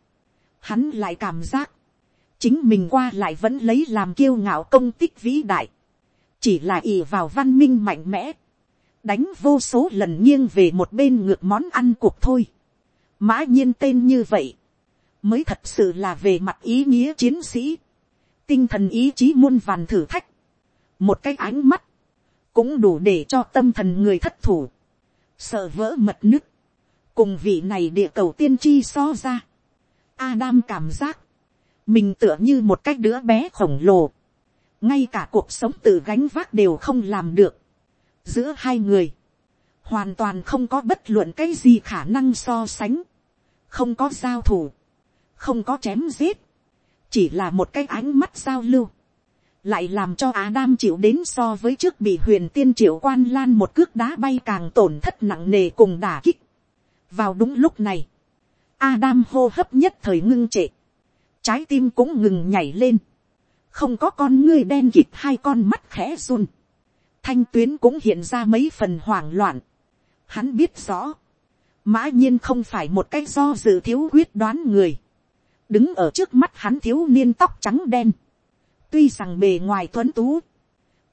hắn lại cảm giác, chính mình qua lại vẫn lấy làm kiêu ngạo công tích vĩ đại, chỉ là ì vào văn minh mạnh mẽ, đánh vô số lần nghiêng về một bên ngược món ăn cuộc thôi. mã nhiên tên như vậy, mới thật sự là về mặt ý nghĩa chiến sĩ, tinh thần ý chí muôn vàn thử thách, một cái ánh mắt, cũng đủ để cho tâm thần người thất thủ, sợ vỡ mật nứt, cùng vị này địa cầu tiên tri so ra. Adam cảm giác, mình tựa như một cái đứa bé khổng lồ, ngay cả cuộc sống tự gánh vác đều không làm được. giữa hai người, hoàn toàn không có bất luận cái gì khả năng so sánh, không có giao thủ, không có chém giết, chỉ là một cái ánh mắt giao lưu, lại làm cho Á Đam chịu đến so với trước bị huyền tiên triệu quan lan một cước đá bay càng tổn thất nặng nề cùng đả kích. vào đúng lúc này, Adam hô hấp nhất thời ngưng trệ, trái tim cũng ngừng nhảy lên, không có con ngươi đen kịp hai con mắt khẽ run, thanh tuyến cũng hiện ra mấy phần hoảng loạn, hắn biết rõ, mã nhiên không phải một cái do dự thiếu quyết đoán người, đứng ở trước mắt hắn thiếu niên tóc trắng đen, tuy rằng bề ngoài tuấn tú,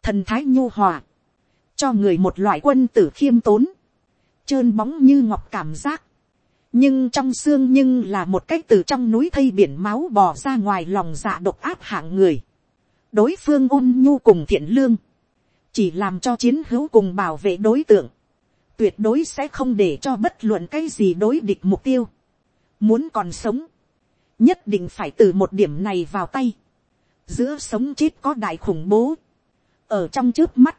thần thái nhu hòa, cho người một loại quân tử khiêm tốn, trơn bóng như ngọc cảm giác, nhưng trong xương nhưng là một cách từ trong núi thây biển máu bò ra ngoài lòng dạ độc áp hạng người, đối phương ôn nhu cùng thiện lương, chỉ làm cho chiến hữu cùng bảo vệ đối tượng, tuyệt đối sẽ không để cho bất luận cái gì đối địch mục tiêu, muốn còn sống, nhất định phải từ một điểm này vào tay, giữa sống chết có đại khủng bố, ở trong trước mắt,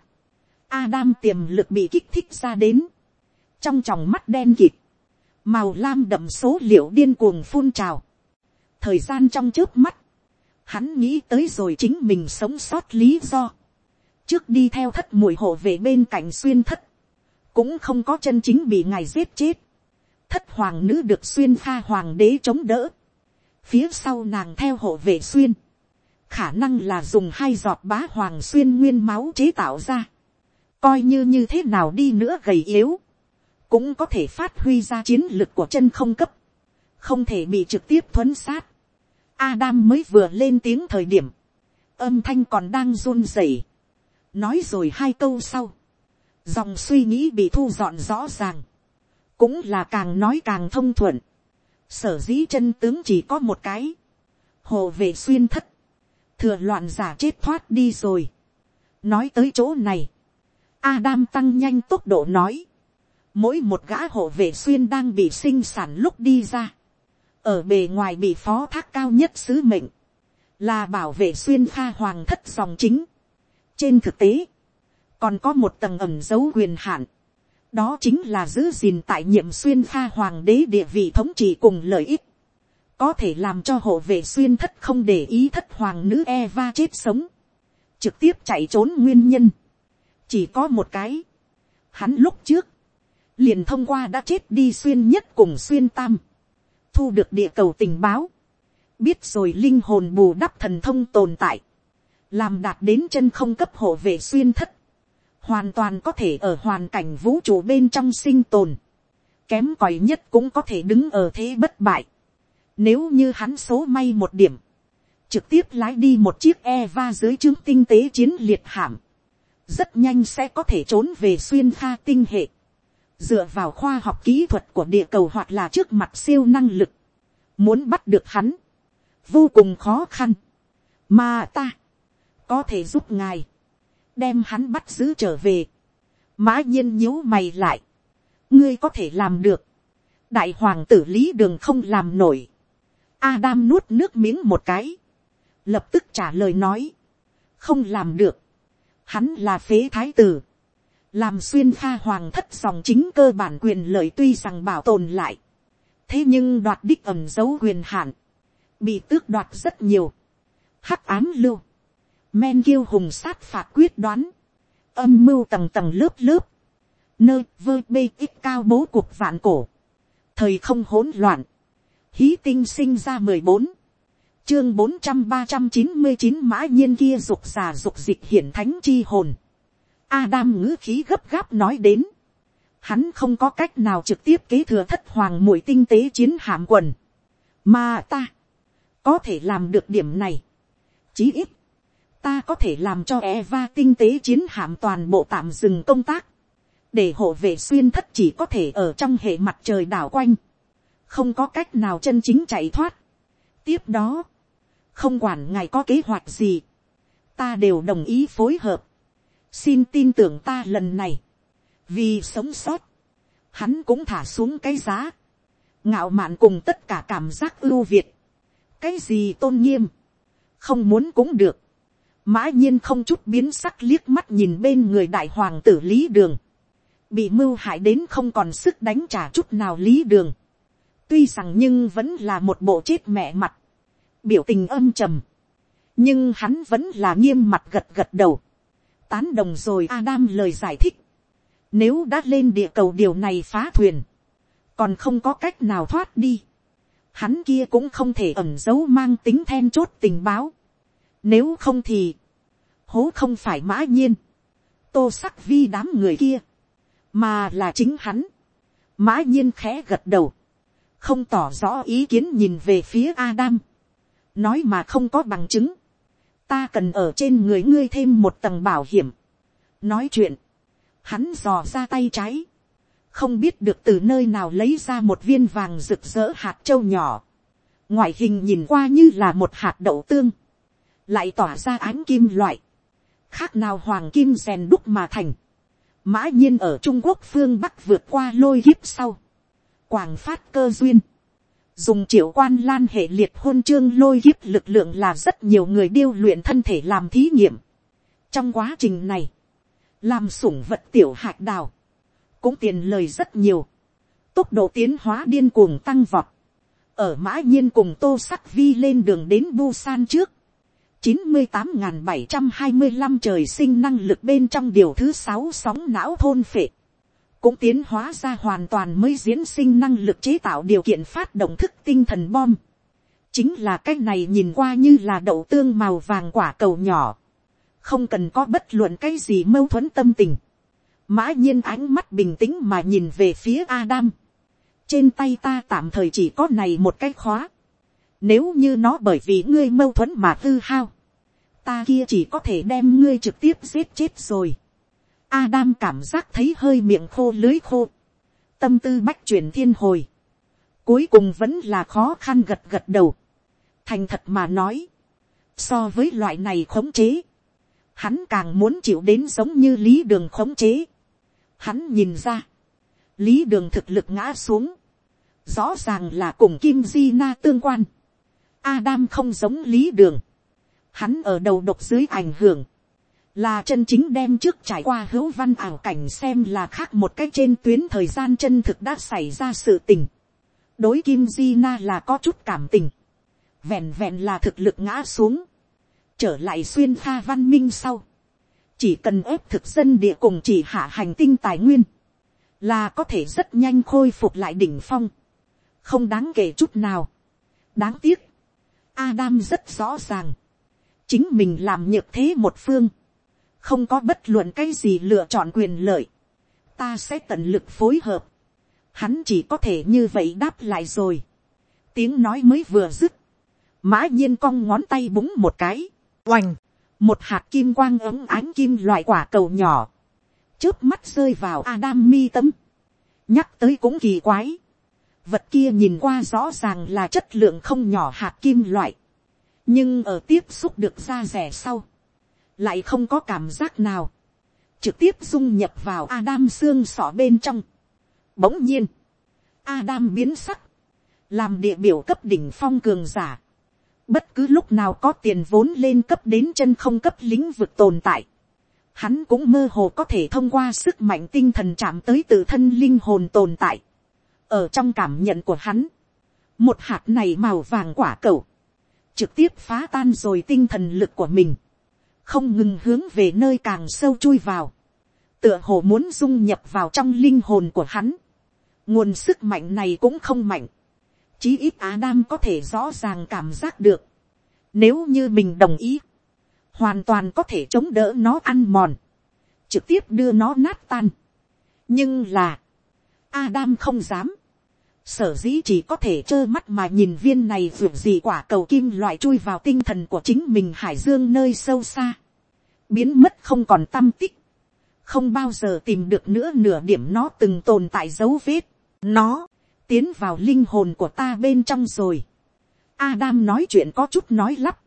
Adam tiềm lực bị kích thích ra đến, trong tròng mắt đen kịt, màu lam đậm số liệu điên cuồng phun trào, thời gian trong trước mắt, hắn nghĩ tới rồi chính mình sống sót lý do, trước đi theo thất mùi hộ về bên cạnh xuyên thất, cũng không có chân chính bị ngài giết chết, thất hoàng nữ được xuyên pha hoàng đế chống đỡ, phía sau nàng theo hộ vệ xuyên, khả năng là dùng hai giọt bá hoàng xuyên nguyên máu chế tạo ra, coi như như thế nào đi nữa gầy yếu, cũng có thể phát huy ra chiến lực của chân không cấp, không thể bị trực tiếp thuấn sát. Adam mới vừa lên tiếng thời điểm, âm thanh còn đang run rẩy, nói rồi hai câu sau, dòng suy nghĩ bị thu dọn rõ ràng, cũng là càng nói càng thông thuận, sở dĩ chân tướng chỉ có một cái, hồ vệ xuyên thất, thừa loạn giả chết thoát đi rồi. nói tới chỗ này, Adam tăng nhanh tốc độ nói, mỗi một gã hộ vệ xuyên đang bị sinh sản lúc đi ra, ở bề ngoài bị phó thác cao nhất sứ mệnh, là bảo vệ xuyên pha hoàng thất dòng chính. trên thực tế, còn có một tầng ẩm dấu quyền hạn, đó chính là giữ gìn tại nhiệm xuyên pha hoàng đế địa vị thống trị cùng lợi ích, có thể làm cho hộ vệ xuyên thất không để ý thất hoàng nữ Eva chết sống, trực tiếp chạy trốn nguyên nhân, chỉ có một cái, hắn lúc trước, liền thông qua đã chết đi xuyên nhất cùng xuyên tam, thu được địa cầu tình báo, biết rồi linh hồn bù đắp thần thông tồn tại, làm đạt đến chân không cấp hộ vệ xuyên thất, hoàn toàn có thể ở hoàn cảnh vũ trụ bên trong sinh tồn, kém còi nhất cũng có thể đứng ở thế bất bại. Nếu như hắn số may một điểm, trực tiếp lái đi một chiếc Eva dưới chứng tinh tế chiến liệt hạm, rất nhanh sẽ có thể trốn về xuyên pha tinh hệ, dựa vào khoa học kỹ thuật của địa cầu hoặc là trước mặt siêu năng lực, muốn bắt được hắn, vô cùng khó khăn, mà ta, có thể giúp ngài, đem hắn bắt giữ trở về, mã nhiên nhíu mày lại, ngươi có thể làm được, đại hoàng tử lý đường không làm nổi, Adam nuốt nước miếng một cái, lập tức trả lời nói, không làm được, hắn là phế thái tử, làm xuyên pha hoàng thất dòng chính cơ bản quyền lợi tuy rằng bảo tồn lại, thế nhưng đoạt đích ẩm dấu quyền hạn, bị tước đoạt rất nhiều, hắc án lưu, men kiêu hùng sát phạt quyết đoán, âm mưu tầng tầng lớp lớp, nơi vơ bê ít cao bố cuộc vạn cổ, thời không hỗn loạn, hí tinh sinh ra mười bốn, chương bốn trăm ba trăm chín mươi chín mã nhiên kia dục già dục dịch hiển thánh chi hồn, Adam ngữ khí gấp gáp nói đến. Hắn không có cách nào trực tiếp kế thừa thất hoàng mũi tinh tế chiến hạm quần. Mà ta. Có thể làm được điểm này. Chí ít. Ta có thể làm cho Eva tinh tế chiến hạm toàn bộ tạm dừng công tác. Để hộ vệ xuyên thất chỉ có thể ở trong hệ mặt trời đảo quanh. Không có cách nào chân chính chạy thoát. Tiếp đó. Không quản ngài có kế hoạch gì. Ta đều đồng ý phối hợp xin tin tưởng ta lần này, vì sống sót, hắn cũng thả xuống cái giá, ngạo mạn cùng tất cả cảm giác ưu việt, cái gì tôn nghiêm, không muốn cũng được, mã nhiên không chút biến sắc liếc mắt nhìn bên người đại hoàng tử lý đường, bị mưu hại đến không còn sức đánh trả chút nào lý đường, tuy rằng nhưng vẫn là một bộ chết mẹ mặt, biểu tình âm trầm, nhưng hắn vẫn là nghiêm mặt gật gật đầu, tán đồng rồi Adam lời giải thích. Nếu đã lên địa cầu điều này phá thuyền. Còn không có cách nào thoát đi. Hắn kia cũng không thể ẩn giấu mang tính then chốt tình báo. Nếu không thì. Hố không phải mã nhiên. Tô sắc vi đám người kia. Mà là chính hắn. Mã nhiên khẽ gật đầu. Không tỏ rõ ý kiến nhìn về phía Adam. Nói mà không có bằng chứng ta cần ở trên người ngươi thêm một tầng bảo hiểm. nói chuyện, hắn dò ra tay trái, không biết được từ nơi nào lấy ra một viên vàng rực rỡ hạt trâu nhỏ, ngoại hình nhìn qua như là một hạt đậu tương, lại tỏa ra ánh kim loại, khác nào hoàng kim rèn đúc mà thành, mã nhiên ở trung quốc phương bắc vượt qua lôi kiếp sau, quảng phát cơ duyên, dùng triệu quan lan hệ liệt hôn chương lôi kiếp lực lượng là rất nhiều người điêu luyện thân thể làm thí nghiệm. trong quá trình này, làm sủng vật tiểu hạt đào, cũng tiền lời rất nhiều, tốc độ tiến hóa điên cuồng tăng vọt, ở mã nhiên cùng tô sắc vi lên đường đến Busan trước, chín mươi tám bảy trăm hai mươi 725 trời sinh năng lực bên trong điều thứ sáu sóng não thôn phệ, cũng tiến hóa ra hoàn toàn mới diễn sinh năng lực chế tạo điều kiện phát động thức tinh thần bom. chính là cái này nhìn qua như là đậu tương màu vàng quả cầu nhỏ, không cần có bất luận cái gì mâu thuẫn tâm tình. mã nhiên ánh mắt bình tĩnh mà nhìn về phía Adam. trên tay ta tạm thời chỉ có này một cái khóa nếu như nó bởi vì ngươi mâu thuẫn mà hư hao, ta kia chỉ có thể đem ngươi trực tiếp giết chết rồi. Adam cảm giác thấy hơi miệng khô lưới khô. Tâm tư bách chuyển thiên hồi. Cuối cùng vẫn là khó khăn gật gật đầu. Thành thật mà nói. So với loại này khống chế. Hắn càng muốn chịu đến giống như lý đường khống chế. Hắn nhìn ra. Lý đường thực lực ngã xuống. Rõ ràng là cùng Kim Di Na tương quan. Adam không giống lý đường. Hắn ở đầu độc dưới ảnh hưởng. Là chân chính đem trước trải qua hữu văn ảo cảnh xem là khác một cách trên tuyến thời gian chân thực đã xảy ra sự tình. đối kim di na là có chút cảm tình, vẹn vẹn là thực lực ngã xuống, trở lại xuyên pha văn minh sau, chỉ cần ép thực dân địa cùng chỉ hạ hành tinh tài nguyên, là có thể rất nhanh khôi phục lại đỉnh phong, không đáng kể chút nào. đáng tiếc, Adam rất rõ ràng, chính mình làm nhược thế một phương, không có bất luận cái gì lựa chọn quyền lợi, ta sẽ tận lực phối hợp, hắn chỉ có thể như vậy đáp lại rồi, tiếng nói mới vừa dứt, mã nhiên cong ngón tay búng một cái, oành, một hạt kim quang ấm ánh kim loại quả cầu nhỏ, trước mắt rơi vào Adam mi tâm, nhắc tới cũng kỳ quái, vật kia nhìn qua rõ ràng là chất lượng không nhỏ hạt kim loại, nhưng ở tiếp xúc được da rẻ sau, lại không có cảm giác nào, trực tiếp dung nhập vào Adam xương sọ bên trong. Bỗng nhiên, Adam biến sắc, làm địa biểu cấp đỉnh phong cường giả. Bất cứ lúc nào có tiền vốn lên cấp đến chân không cấp lĩnh vực tồn tại. Hắn cũng mơ hồ có thể thông qua sức mạnh tinh thần chạm tới tự thân linh hồn tồn tại. Ở trong cảm nhận của hắn, một hạt này màu vàng quả cầu, trực tiếp phá tan rồi tinh thần lực của mình. Không ngừng hướng về nơi càng sâu chui vào, tựa hồ muốn dung nhập vào trong linh hồn của hắn. nguồn sức mạnh này cũng không mạnh, chí ít á nam có thể rõ ràng cảm giác được, nếu như mình đồng ý, hoàn toàn có thể chống đỡ nó ăn mòn, trực tiếp đưa nó nát tan. nhưng là, Adam không dám, sở dĩ chỉ có thể trơ mắt mà nhìn viên này ruột gì quả cầu kim loại chui vào tinh thần của chính mình hải dương nơi sâu xa, biến mất không còn tâm tích, không bao giờ tìm được nữa nửa điểm nó từng tồn tại dấu vết, nó tiến vào linh hồn của ta bên trong rồi. Adam nói chuyện có chút nói lắp,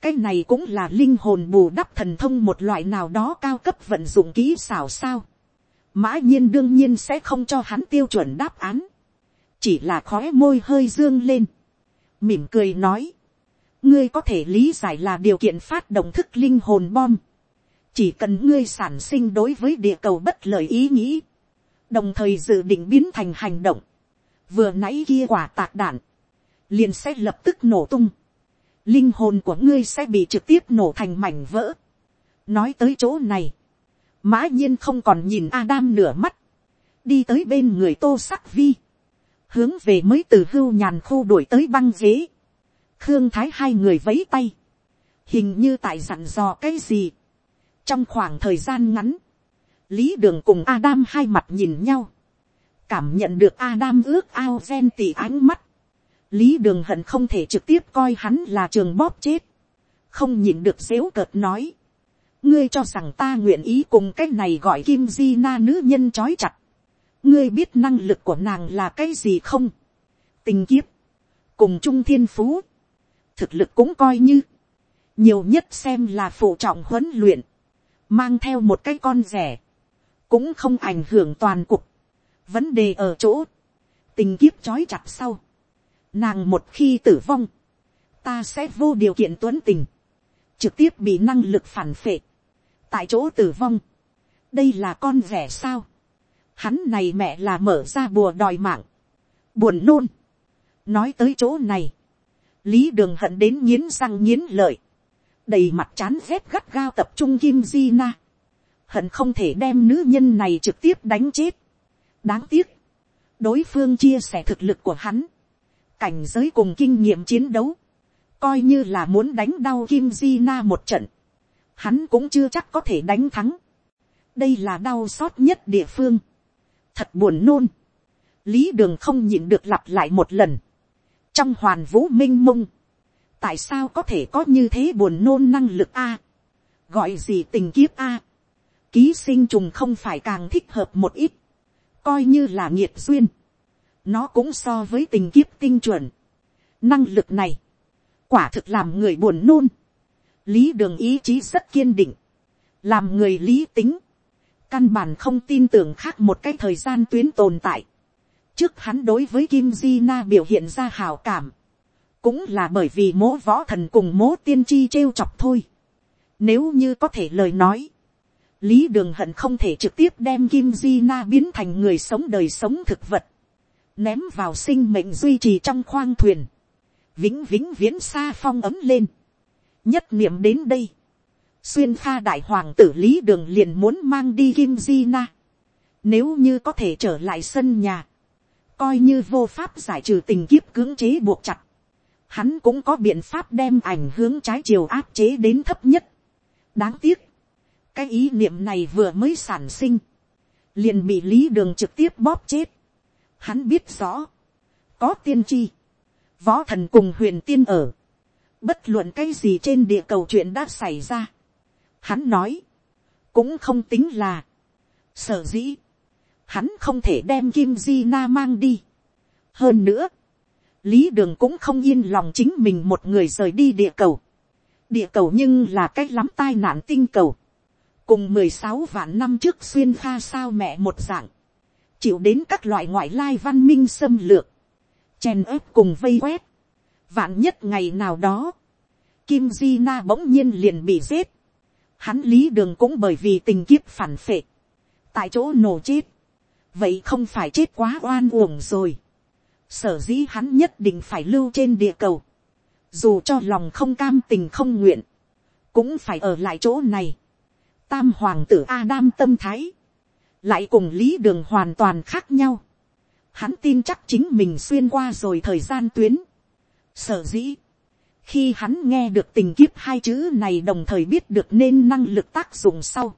cái này cũng là linh hồn bù đắp thần thông một loại nào đó cao cấp vận dụng kỹ xảo sao. mã nhiên đương nhiên sẽ không cho hắn tiêu chuẩn đáp án chỉ là khói môi hơi dương lên, mỉm cười nói, ngươi có thể lý giải là điều kiện phát động thức linh hồn bom, chỉ cần ngươi sản sinh đối với địa cầu bất lợi ý nghĩ, đồng thời dự định biến thành hành động, vừa nãy kia quả tạc đạn, liền sẽ lập tức nổ tung, linh hồn của ngươi sẽ bị trực tiếp nổ thành mảnh vỡ. nói tới chỗ này, mã nhiên không còn nhìn Adam nửa mắt, đi tới bên người tô sắc vi, hướng về mới từ hưu nhàn khu đuổi tới băng ghế, khương thái hai người vấy tay, hình như tại dặn dò cái gì. trong khoảng thời gian ngắn, lý đường cùng Adam hai mặt nhìn nhau, cảm nhận được Adam ước ao ven tỉ ánh mắt, lý đường hận không thể trực tiếp coi hắn là trường bóp chết, không nhìn được xếu cợt nói, ngươi cho rằng ta nguyện ý cùng cái này gọi kim di na nữ nhân trói chặt, ngươi biết năng lực của nàng là cái gì không, tình kiếp, cùng trung thiên phú, thực lực cũng coi như, nhiều nhất xem là phụ trọng huấn luyện, mang theo một cái con rẻ, cũng không ảnh hưởng toàn cục, vấn đề ở chỗ, tình kiếp trói chặt sau, nàng một khi tử vong, ta sẽ vô điều kiện tuấn tình, trực tiếp bị năng lực phản phệ, tại chỗ tử vong, đây là con rẻ sao, Hắn này mẹ là mở ra bùa đòi mạng. Buồn nôn. Nói tới chỗ này. Lý đường hận đến nghiến răng nghiến lợi. Đầy mặt chán ghét gắt gao tập trung Kim Di Na. Hận không thể đem nữ nhân này trực tiếp đánh chết. đáng tiếc, đối phương chia sẻ thực lực của hắn, cảnh giới cùng kinh nghiệm chiến đấu, coi như là muốn đánh đau kim di na một trận, hắn cũng chưa chắc có thể đánh thắng. đây là đau xót nhất địa phương, thật buồn nôn, lý đường không nhịn được lặp lại một lần, trong hoàn vũ m i n h mông, tại sao có thể có như thế buồn nôn năng lực a, gọi gì tình kiếp a, ký sinh trùng không phải càng thích hợp một ít, coi như là nhiệt duyên, nó cũng so với tình kiếp tinh chuẩn, năng lực này, quả thực làm người buồn nôn, lý đường ý chí rất kiên định, làm người lý tính, căn bản không tin tưởng khác một cái thời gian tuyến tồn tại, trước hắn đối với kim di na biểu hiện ra hào cảm, cũng là bởi vì mố võ thần cùng mố tiên tri trêu chọc thôi. Nếu như có thể lời nói, lý đường hận không thể trực tiếp đem kim di na biến thành người sống đời sống thực vật, ném vào sinh mệnh duy trì trong khoang thuyền, vĩnh vĩnh viễn xa phong ấm lên. nhất niệm đến đây, xuyên pha đại hoàng tử lý đường liền muốn mang đi kim di na. Nếu như có thể trở lại sân nhà, coi như vô pháp giải trừ tình kiếp cưỡng chế buộc chặt, hắn cũng có biện pháp đem ảnh hướng trái chiều áp chế đến thấp nhất. đáng tiếc, cái ý niệm này vừa mới sản sinh, liền bị lý đường trực tiếp bóp chết. hắn biết rõ, có tiên tri, võ thần cùng huyền tiên ở, bất luận cái gì trên địa cầu chuyện đã xảy ra hắn nói, cũng không tính là, sở dĩ, hắn không thể đem kim di na mang đi. hơn nữa, lý đường cũng không yên lòng chính mình một người rời đi địa cầu. địa cầu nhưng là cách lắm tai nạn tinh cầu. cùng mười sáu vạn năm trước xuyên pha sao mẹ một dạng. chịu đến các loại ngoại lai văn minh xâm lược. chèn ớp cùng vây quét. vạn nhất ngày nào đó, kim di na bỗng nhiên liền bị giết hắn lý đường cũng bởi vì tình kiếp phản phệ. tại chỗ nổ chết vậy không phải chết quá oan uổng rồi. sở dĩ hắn nhất định phải lưu trên địa cầu. dù cho lòng không cam tình không nguyện, cũng phải ở lại chỗ này. tam hoàng tử Adam tâm thái, lại cùng lý đường hoàn toàn khác nhau. hắn tin chắc chính mình xuyên qua rồi thời gian tuyến. sở dĩ, khi hắn nghe được tình kiếp hai chữ này đồng thời biết được nên năng lực tác dụng sau,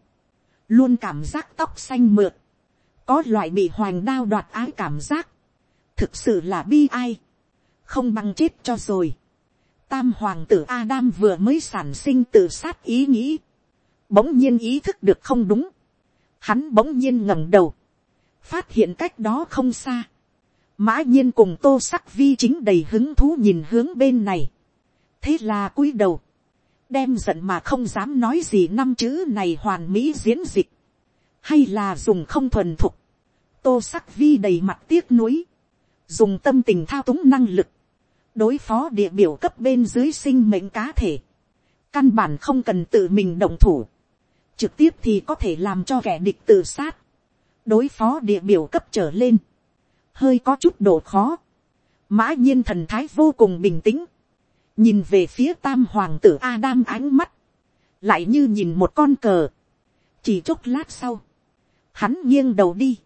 luôn cảm giác tóc xanh mượt, có loại bị hoành đao đoạt ái cảm giác, thực sự là bi ai, không bằng chết cho rồi. Tam hoàng tử Adam vừa mới sản sinh tự sát ý nghĩ, bỗng nhiên ý thức được không đúng, hắn bỗng nhiên ngẩng đầu, phát hiện cách đó không xa, mã nhiên cùng tô sắc vi chính đầy hứng thú nhìn hướng bên này, thế là cúi đầu, đem giận mà không dám nói gì năm chữ này hoàn mỹ diễn dịch, hay là dùng không thuần thục, tô sắc vi đầy mặt tiếc nuối, dùng tâm tình thao túng năng lực, đối phó địa biểu cấp bên dưới sinh mệnh cá thể, căn bản không cần tự mình động thủ, trực tiếp thì có thể làm cho kẻ địch tự sát, đối phó địa biểu cấp trở lên, hơi có chút độ khó, mã nhiên thần thái vô cùng bình tĩnh, nhìn về phía tam hoàng tử Adam ánh mắt, lại như nhìn một con cờ, chỉ chốc lát sau, hắn nghiêng đầu đi,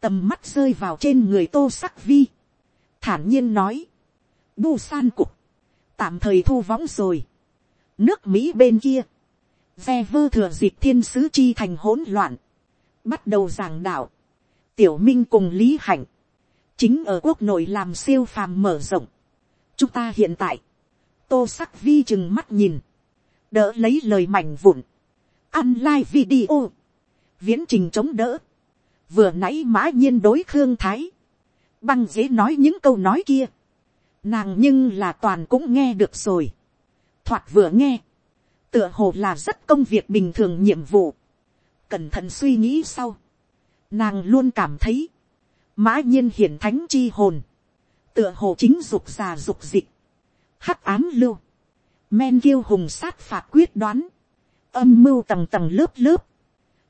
tầm mắt rơi vào trên người tô sắc vi, thản nhiên nói, bu san cục, tạm thời thu võng rồi, nước mỹ bên kia, ve vơ thừa dịp thiên sứ chi thành hỗn loạn, bắt đầu giảng đạo, tiểu minh cùng lý hạnh, chính ở quốc nội làm siêu phàm mở rộng, chúng ta hiện tại, tô sắc vi chừng mắt nhìn, đỡ lấy lời mảnh vụn, ăn like video, viễn trình chống đỡ, vừa nãy mã nhiên đối khương thái, băng dễ nói những câu nói kia, nàng nhưng là toàn cũng nghe được rồi, thoạt vừa nghe, tựa hồ là rất công việc bình thường nhiệm vụ, cẩn thận suy nghĩ sau, nàng luôn cảm thấy, mã nhiên hiển thánh chi hồn, tựa hồ chính dục già dục dịch, hắc ám lưu, men kiêu hùng sát phạt quyết đoán, âm mưu tầng tầng lớp lớp,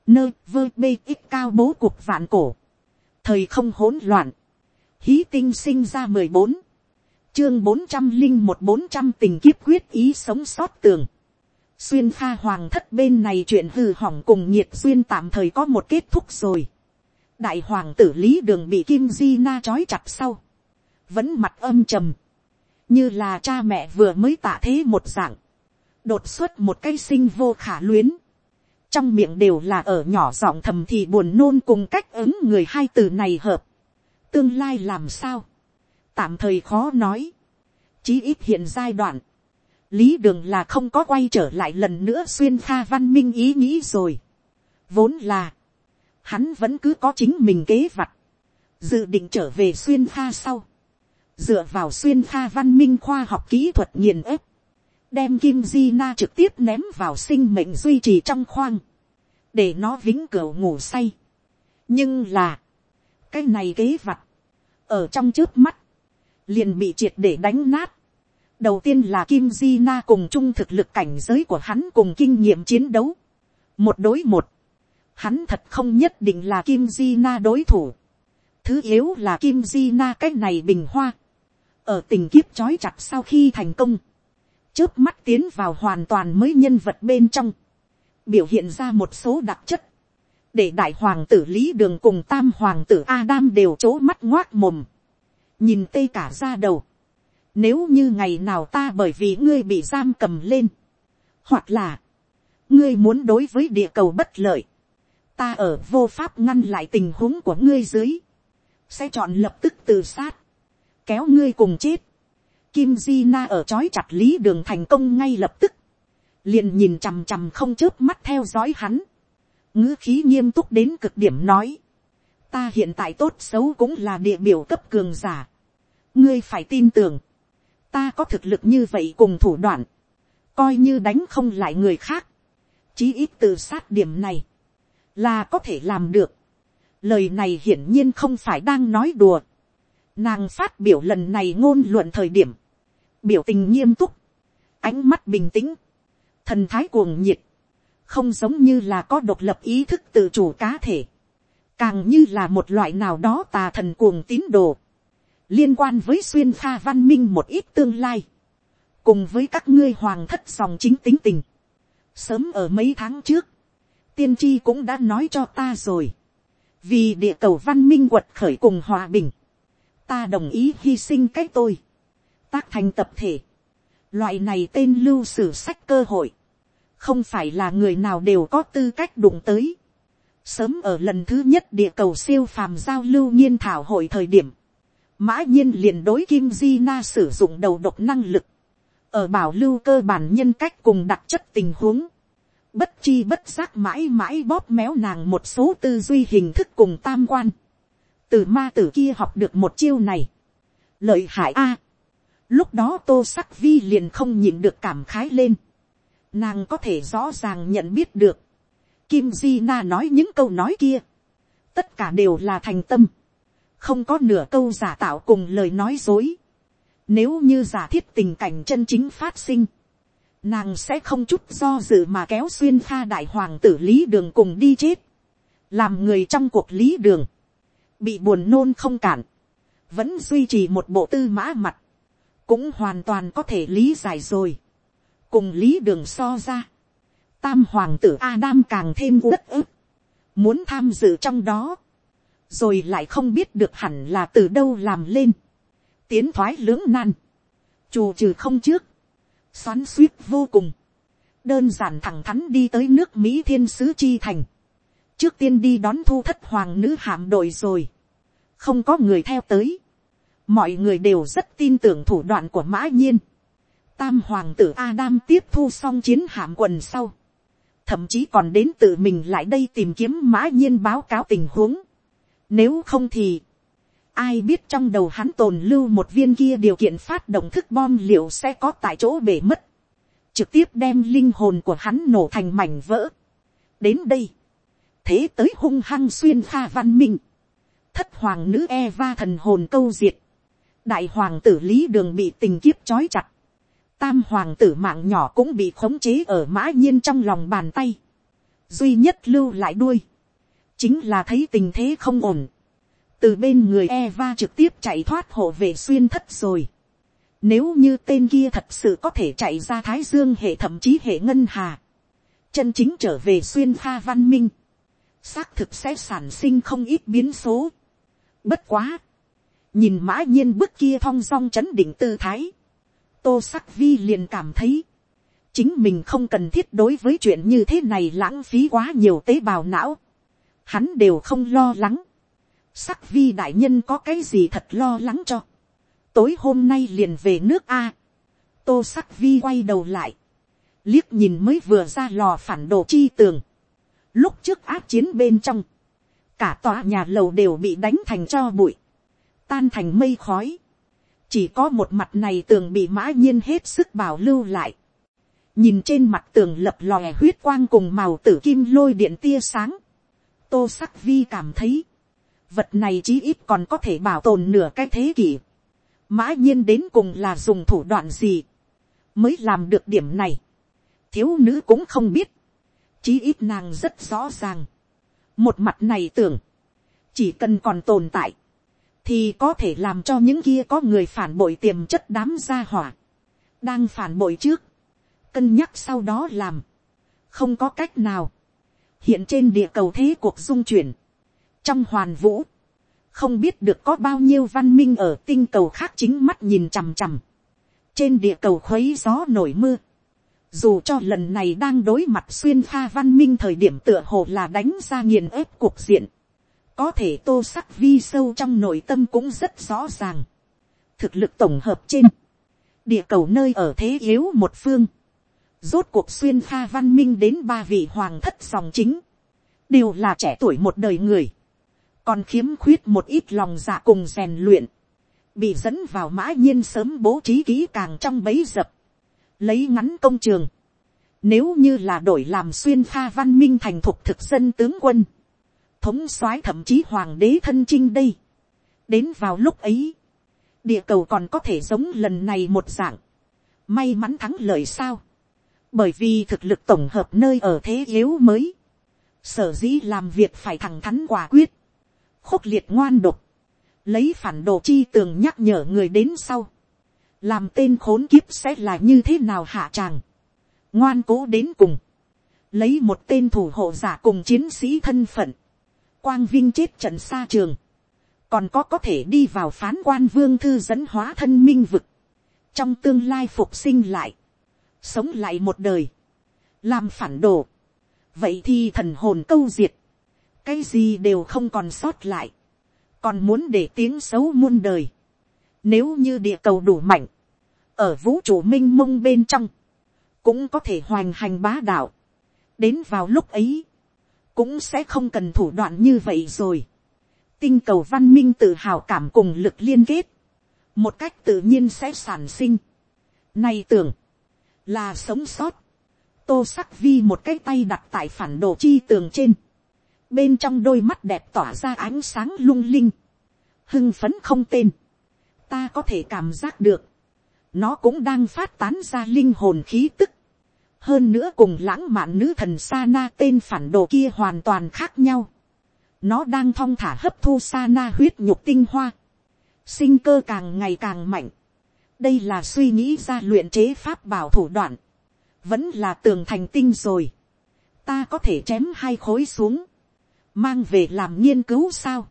nơi vơ bê ít cao bố cuộc vạn cổ. Thời không hỗn loạn. Hí tinh sinh ra mười bốn Chương bốn trăm linh một bốn trăm tình kiếp quyết ý sống sót tường. Xuyên pha hoàng thất bên này chuyện hư hỏng cùng nhiệt xuyên tạm thời có một kết thúc rồi. đại hoàng tử lý đường bị kim di na trói chặt sau, vẫn mặt âm trầm, như là cha mẹ vừa mới tạ thế một dạng, đột xuất một cái sinh vô khả luyến, trong miệng đều là ở nhỏ giọng thầm thì buồn nôn cùng cách ứng người hai từ này hợp, tương lai làm sao, tạm thời khó nói, chí ít hiện giai đoạn, lý đường là không có quay trở lại lần nữa xuyên pha văn minh ý nghĩ rồi, vốn là, hắn vẫn cứ có chính mình kế vặt, dự định trở về xuyên pha sau, dựa vào xuyên pha văn minh khoa học kỹ thuật nghiền ép, đem kim di na trực tiếp ném vào sinh mệnh duy trì trong khoang, để nó vĩnh cửu ngủ say. nhưng là, cái này kế vặt, ở trong trước mắt, liền bị triệt để đánh nát. đầu tiên là kim di na cùng chung thực lực cảnh giới của hắn cùng kinh nghiệm chiến đấu. một đối một, hắn thật không nhất định là kim di na đối thủ. thứ yếu là kim di na cái này bình hoa ở tình kiếp trói chặt sau khi thành công, trước mắt tiến vào hoàn toàn mới nhân vật bên trong, biểu hiện ra một số đặc chất, để đại hoàng tử lý đường cùng tam hoàng tử Adam đều c mắt ngoác mồm, nhìn tê cả ra đầu, nếu như ngày nào ta bởi vì ngươi bị giam cầm lên, hoặc là, ngươi muốn đối với địa cầu bất lợi, ta ở vô pháp ngăn lại tình huống của ngươi dưới, sẽ chọn lập tức tự sát, kéo ngươi cùng chết. Kim Di Na ở chói chặt lý đường thành công ngay lập tức, liền nhìn chằm chằm không chớp mắt theo dõi hắn, ngữ khí nghiêm túc đến cực điểm nói, ta hiện tại tốt xấu cũng là địa biểu cấp cường giả, ngươi phải tin tưởng, ta có thực lực như vậy cùng thủ đoạn, coi như đánh không lại người khác, chí ít từ sát điểm này, là có thể làm được. Lời này hiển nhiên không phải đang nói đùa. Nàng phát biểu lần này ngôn luận thời điểm, biểu tình nghiêm túc, ánh mắt bình tĩnh, thần thái cuồng nhiệt, không giống như là có độc lập ý thức tự chủ cá thể, càng như là một loại nào đó tà thần cuồng tín đồ, liên quan với xuyên pha văn minh một ít tương lai, cùng với các ngươi hoàng thất dòng chính tính tình. Sớm ở mấy tháng trước, tiên tri cũng đã nói cho ta rồi, vì địa cầu văn minh quật khởi cùng hòa bình, ta đồng ý hy sinh cái tôi, tác thành tập thể, loại này tên lưu sử sách cơ hội, không phải là người nào đều có tư cách đụng tới. Sớm ở lần thứ nhất địa cầu siêu phàm giao lưu nghiên thảo hội thời điểm, mã nhiên liền đối kim di na sử dụng đầu độc năng lực, ở bảo lưu cơ bản nhân cách cùng đặc chất tình huống, bất chi bất giác mãi mãi bóp méo nàng một số tư duy hình thức cùng tam quan, từ ma tử kia học được một chiêu này, lợi hại a, lúc đó tô sắc vi liền không nhìn được cảm khái lên, nàng có thể rõ ràng nhận biết được, kim di na nói những câu nói kia, tất cả đều là thành tâm, không có nửa câu giả tạo cùng lời nói dối. Nếu như giả thiết tình cảnh chân chính phát sinh, nàng sẽ không chút do dự mà kéo xuyên pha đại hoàng tử lý đường cùng đi chết. làm người trong cuộc lý đường, bị buồn nôn không cản, vẫn duy trì một bộ tư mã mặt, cũng hoàn toàn có thể lý giải rồi. cùng lý đường so ra, tam hoàng tử Adam càng thêm uất ức, muốn tham dự trong đó, rồi lại không biết được hẳn là từ đâu làm lên, tiến thoái lưỡng nan, trù trừ không trước, xoắn suýt vô cùng, đơn giản thẳng thắn đi tới nước mỹ thiên sứ chi thành, trước tiên đi đón thu thất hoàng nữ hạm đội rồi, không có người theo tới, mọi người đều rất tin tưởng thủ đoạn của mã nhiên, tam hoàng tử Adam tiếp thu xong chiến hạm quần sau, thậm chí còn đến tự mình lại đây tìm kiếm mã nhiên báo cáo tình huống, nếu không thì, ai biết trong đầu hắn tồn lưu một viên kia điều kiện phát động thức bom liệu sẽ có tại chỗ bể mất. Trực tiếp đem linh hồn của hắn nổ thành mảnh vỡ. Đến đây. Thế tới hung hăng xuyên pha văn minh. Thất hoàng nữ Eva thần hồn câu diệt. Đại hoàng tử lý đường bị tình kiếp trói chặt. Tam hoàng tử mạng nhỏ cũng bị khống chế ở mã nhiên trong lòng bàn tay. Duy nhất lưu lại đuôi chính là thấy tình thế không ổn, từ bên người Eva trực tiếp chạy thoát hộ về xuyên thất rồi. Nếu như tên kia thật sự có thể chạy ra Thái Dương hệ thậm chí hệ Ngân Hà, chân chính trở về xuyên pha văn minh, xác thực sẽ sản sinh không ít biến số. Bất quá, nhìn mã nhiên bước kia thong dong chấn định tư thái, tô sắc vi liền cảm thấy, chính mình không cần thiết đối với chuyện như thế này lãng phí quá nhiều tế bào não, hắn đều không lo lắng, sắc vi đại nhân có cái gì thật lo lắng cho, tối hôm nay liền về nước a, tô sắc vi quay đầu lại, liếc nhìn mới vừa ra lò phản đồ chi tường, lúc trước áp chiến bên trong, cả tòa nhà lầu đều bị đánh thành cho bụi, tan thành mây khói, chỉ có một mặt này tường bị mã nhiên hết sức bảo lưu lại, nhìn trên mặt tường lập lòe huyết quang cùng màu tử kim lôi điện tia sáng, tô sắc vi cảm thấy, vật này chí ít còn có thể bảo tồn nửa cái thế kỷ, mã nhiên đến cùng là dùng thủ đoạn gì, mới làm được điểm này, thiếu nữ cũng không biết, chí ít nàng rất rõ ràng, một mặt này tưởng, chỉ cần còn tồn tại, thì có thể làm cho những kia có người phản bội tiềm chất đám gia hỏa, đang phản bội trước, cân nhắc sau đó làm, không có cách nào, hiện trên địa cầu thế cuộc dung chuyển, trong hoàn vũ, không biết được có bao nhiêu văn minh ở tinh cầu khác chính mắt nhìn chằm chằm, trên địa cầu khuấy gió nổi mưa, dù cho lần này đang đối mặt xuyên pha văn minh thời điểm tựa hồ là đánh ra nghiền ép cuộc diện, có thể tô sắc vi sâu trong nội tâm cũng rất rõ ràng. thực lực tổng hợp trên, địa cầu nơi ở thế yếu một phương, rốt cuộc xuyên pha văn minh đến ba vị hoàng thất dòng chính, đều là trẻ tuổi một đời người, còn khiếm khuyết một ít lòng dạ cùng rèn luyện, bị dẫn vào mã nhiên sớm bố trí kỹ càng trong bấy dập, lấy ngắn công trường, nếu như là đổi làm xuyên pha văn minh thành thục thực dân tướng quân, thống soái thậm chí hoàng đế thân chinh đây. đến vào lúc ấy, địa cầu còn có thể giống lần này một dạng, may mắn thắng lợi sao, bởi vì thực lực tổng hợp nơi ở thế yếu mới, sở dĩ làm việc phải thẳng thắn quả quyết, khốc liệt ngoan độc, lấy phản đồ chi tường nhắc nhở người đến sau, làm tên khốn kiếp sẽ là như thế nào hạ tràng, ngoan cố đến cùng, lấy một tên thủ hộ giả cùng chiến sĩ thân phận, quang vinh chết trận xa trường, còn có có thể đi vào phán quan vương thư dẫn hóa thân minh vực, trong tương lai phục sinh lại, sống lại một đời, làm phản đồ, vậy thì thần hồn câu diệt, cái gì đều không còn sót lại, còn muốn để tiếng xấu muôn đời, nếu như địa cầu đủ mạnh, ở vũ trụ m i n h mông bên trong, cũng có thể hoành hành bá đạo, đến vào lúc ấy, cũng sẽ không cần thủ đoạn như vậy rồi, tinh cầu văn minh tự hào cảm cùng lực liên kết, một cách tự nhiên sẽ sản sinh. Nay tưởng, là sống sót, tô sắc vi một cái tay đặt tại phản đồ chi tường trên, bên trong đôi mắt đẹp tỏa ra ánh sáng lung linh, hưng phấn không tên, ta có thể cảm giác được, nó cũng đang phát tán ra linh hồn khí tức. hơn nữa cùng lãng mạn nữ thần sa na tên phản đồ kia hoàn toàn khác nhau. nó đang thong thả hấp thu sa na huyết nhục tinh hoa. sinh cơ càng ngày càng mạnh. đây là suy nghĩ ra luyện chế pháp bảo thủ đoạn. vẫn là tường thành tinh rồi. ta có thể chém hai khối xuống. mang về làm nghiên cứu sao.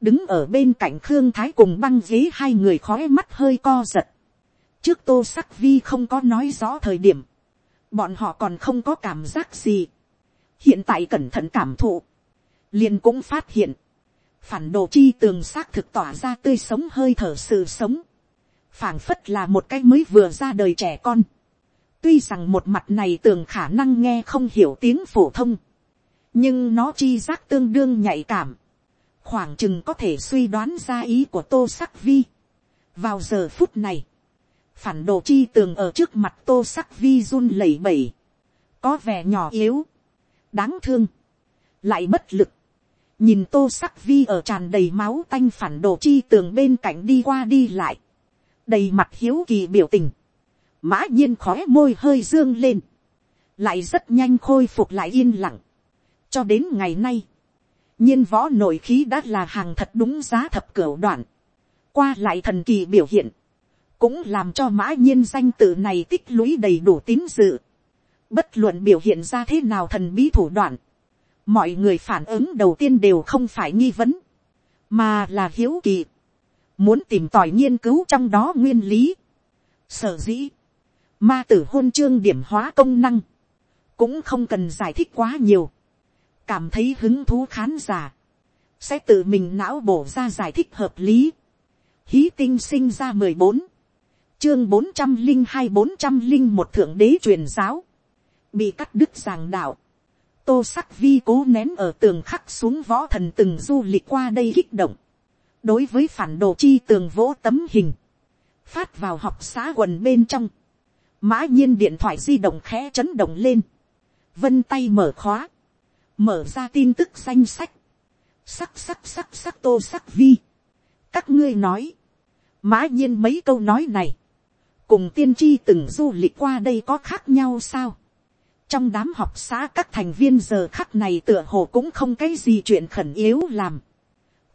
đứng ở bên cạnh khương thái cùng băng dế hai người khói mắt hơi co giật trước tô sắc vi không có nói rõ thời điểm, bọn họ còn không có cảm giác gì. hiện tại cẩn thận cảm thụ, liền cũng phát hiện, phản đồ chi tường xác thực tỏa ra tươi sống hơi thở sự sống, phảng phất là một cái mới vừa ra đời trẻ con. tuy rằng một mặt này tường khả năng nghe không hiểu tiếng phổ thông, nhưng nó chi giác tương đương nhạy cảm, khoảng chừng có thể suy đoán ra ý của tô sắc vi. vào giờ phút này, phản đồ chi tường ở trước mặt tô sắc vi run lẩy bẩy, có vẻ nhỏ yếu, đáng thương, lại bất lực, nhìn tô sắc vi ở tràn đầy máu tanh phản đồ chi tường bên cạnh đi qua đi lại, đầy mặt hiếu kỳ biểu tình, mã nhiên khó môi hơi dương lên, lại rất nhanh khôi phục lại yên lặng, cho đến ngày nay, nhiên võ nội khí đã là hàng thật đúng giá thập cửu đoạn, qua lại thần kỳ biểu hiện, cũng làm cho mã nhiên danh tự này tích lũy đầy đủ tín dự. Bất luận biểu hiện ra thế nào thần bí thủ đoạn, mọi người phản ứng đầu tiên đều không phải nghi vấn, mà là hiếu kỳ, muốn tìm tòi nghiên cứu trong đó nguyên lý. Sở dĩ, ma tử hôn chương điểm hóa công năng, cũng không cần giải thích quá nhiều, cảm thấy hứng thú khán giả, sẽ tự mình não bổ ra giải thích hợp lý. Hí tinh sinh ra mười bốn, chương bốn trăm linh hai bốn trăm linh một thượng đế truyền giáo, bị cắt đứt giảng đạo. Tô sắc vi cố nén ở tường khắc xuống võ thần từng du lịch qua đây kích động. Đối với phản đồ chi tường vỗ tấm hình. Phát vào học xã quần bên trong. Mã nhiên điện thoại di động khẽ chấn động lên. Vân tay mở khóa. Mở ra tin tức danh sách. Sắc sắc sắc sắc tô sắc vi. Các ngươi nói. Mã nhiên mấy câu nói này. Cùng tiên tri từng du lịch qua đây có khác nhau sao? Trong đám học xã các thành viên giờ khắc này tựa hồ cũng không cái gì chuyện khẩn yếu làm.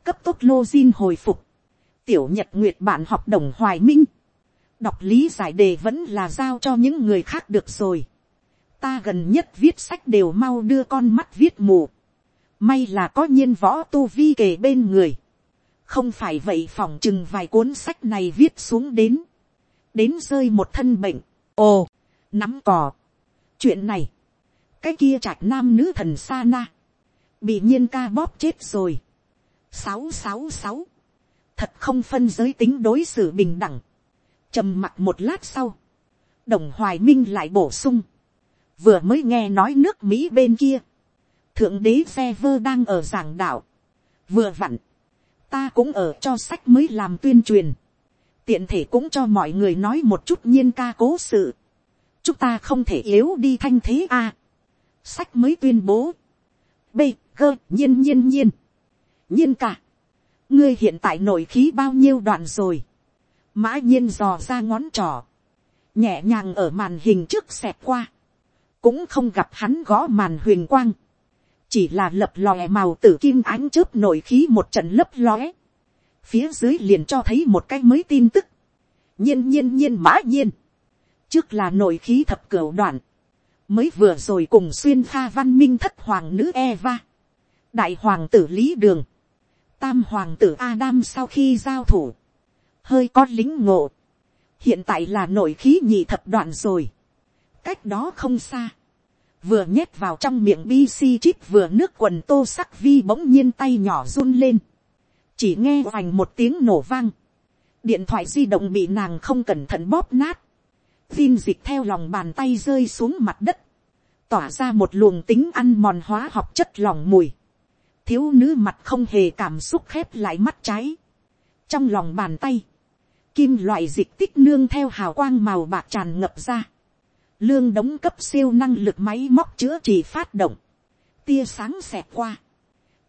Cấp tốc lô diên hồi phục. Tiểu nhật nguyệt bạn học đồng hoài minh. Đọc lý giải đề vẫn là giao cho những người khác được rồi ta gần nhất viết sách đều mau đưa con mắt viết mù. May là có nhiên võ tu vi kề bên người. Không phải vậy phỏng chừng vài cuốn sách này viết xuống đến. Đến rơi một thân bệnh. Ồ, nắm cò. Chuyện này. Cái kia trạch nam nữ thần sa na. Bị nhiên ca bóp chết rồi. Sáu sáu sáu. Thật không phân giới tính đối xử bình đẳng. trầm mặt một lát sau. Đồng Hoài Minh lại bổ sung vừa mới nghe nói nước mỹ bên kia, thượng đế xe vơ đang ở giảng đạo, vừa vặn, ta cũng ở cho sách mới làm tuyên truyền, tiện thể cũng cho mọi người nói một chút nhiên ca cố sự, chúng ta không thể yếu đi thanh thế a, sách mới tuyên bố, b, g, nhiên nhiên nhiên, nhiên ca, ngươi hiện tại nội khí bao nhiêu đoạn rồi, mã nhiên dò ra ngón trỏ, nhẹ nhàng ở màn hình trước xẹt qua, cũng không gặp hắn gõ màn huyền quang, chỉ là lập lòe màu tử kim ánh chớp nổi khí một trận lấp lóe, phía dưới liền cho thấy một cái mới tin tức, nhiên nhiên nhiên mã nhiên, trước là nội khí thập cửu đoạn, mới vừa rồi cùng xuyên pha văn minh thất hoàng nữ Eva, đại hoàng tử lý đường, tam hoàng tử Adam sau khi giao thủ, hơi có lính ngộ, hiện tại là nội khí nhị thập đoạn rồi, cách đó không xa, vừa nhét vào trong miệng bc chip vừa nước quần tô sắc vi bỗng nhiên tay nhỏ run lên, chỉ nghe hoành một tiếng nổ vang, điện thoại di động bị nàng không cẩn thận bóp nát, phim dịch theo lòng bàn tay rơi xuống mặt đất, tỏa ra một luồng tính ăn mòn hóa học chất lòng mùi, thiếu nữ mặt không hề cảm xúc khép lại mắt cháy trong lòng bàn tay, kim loại dịch tích nương theo hào quang màu bạc tràn ngập ra, lương đóng cấp siêu năng lực máy móc chữa trị phát động, tia sáng xẹt qua,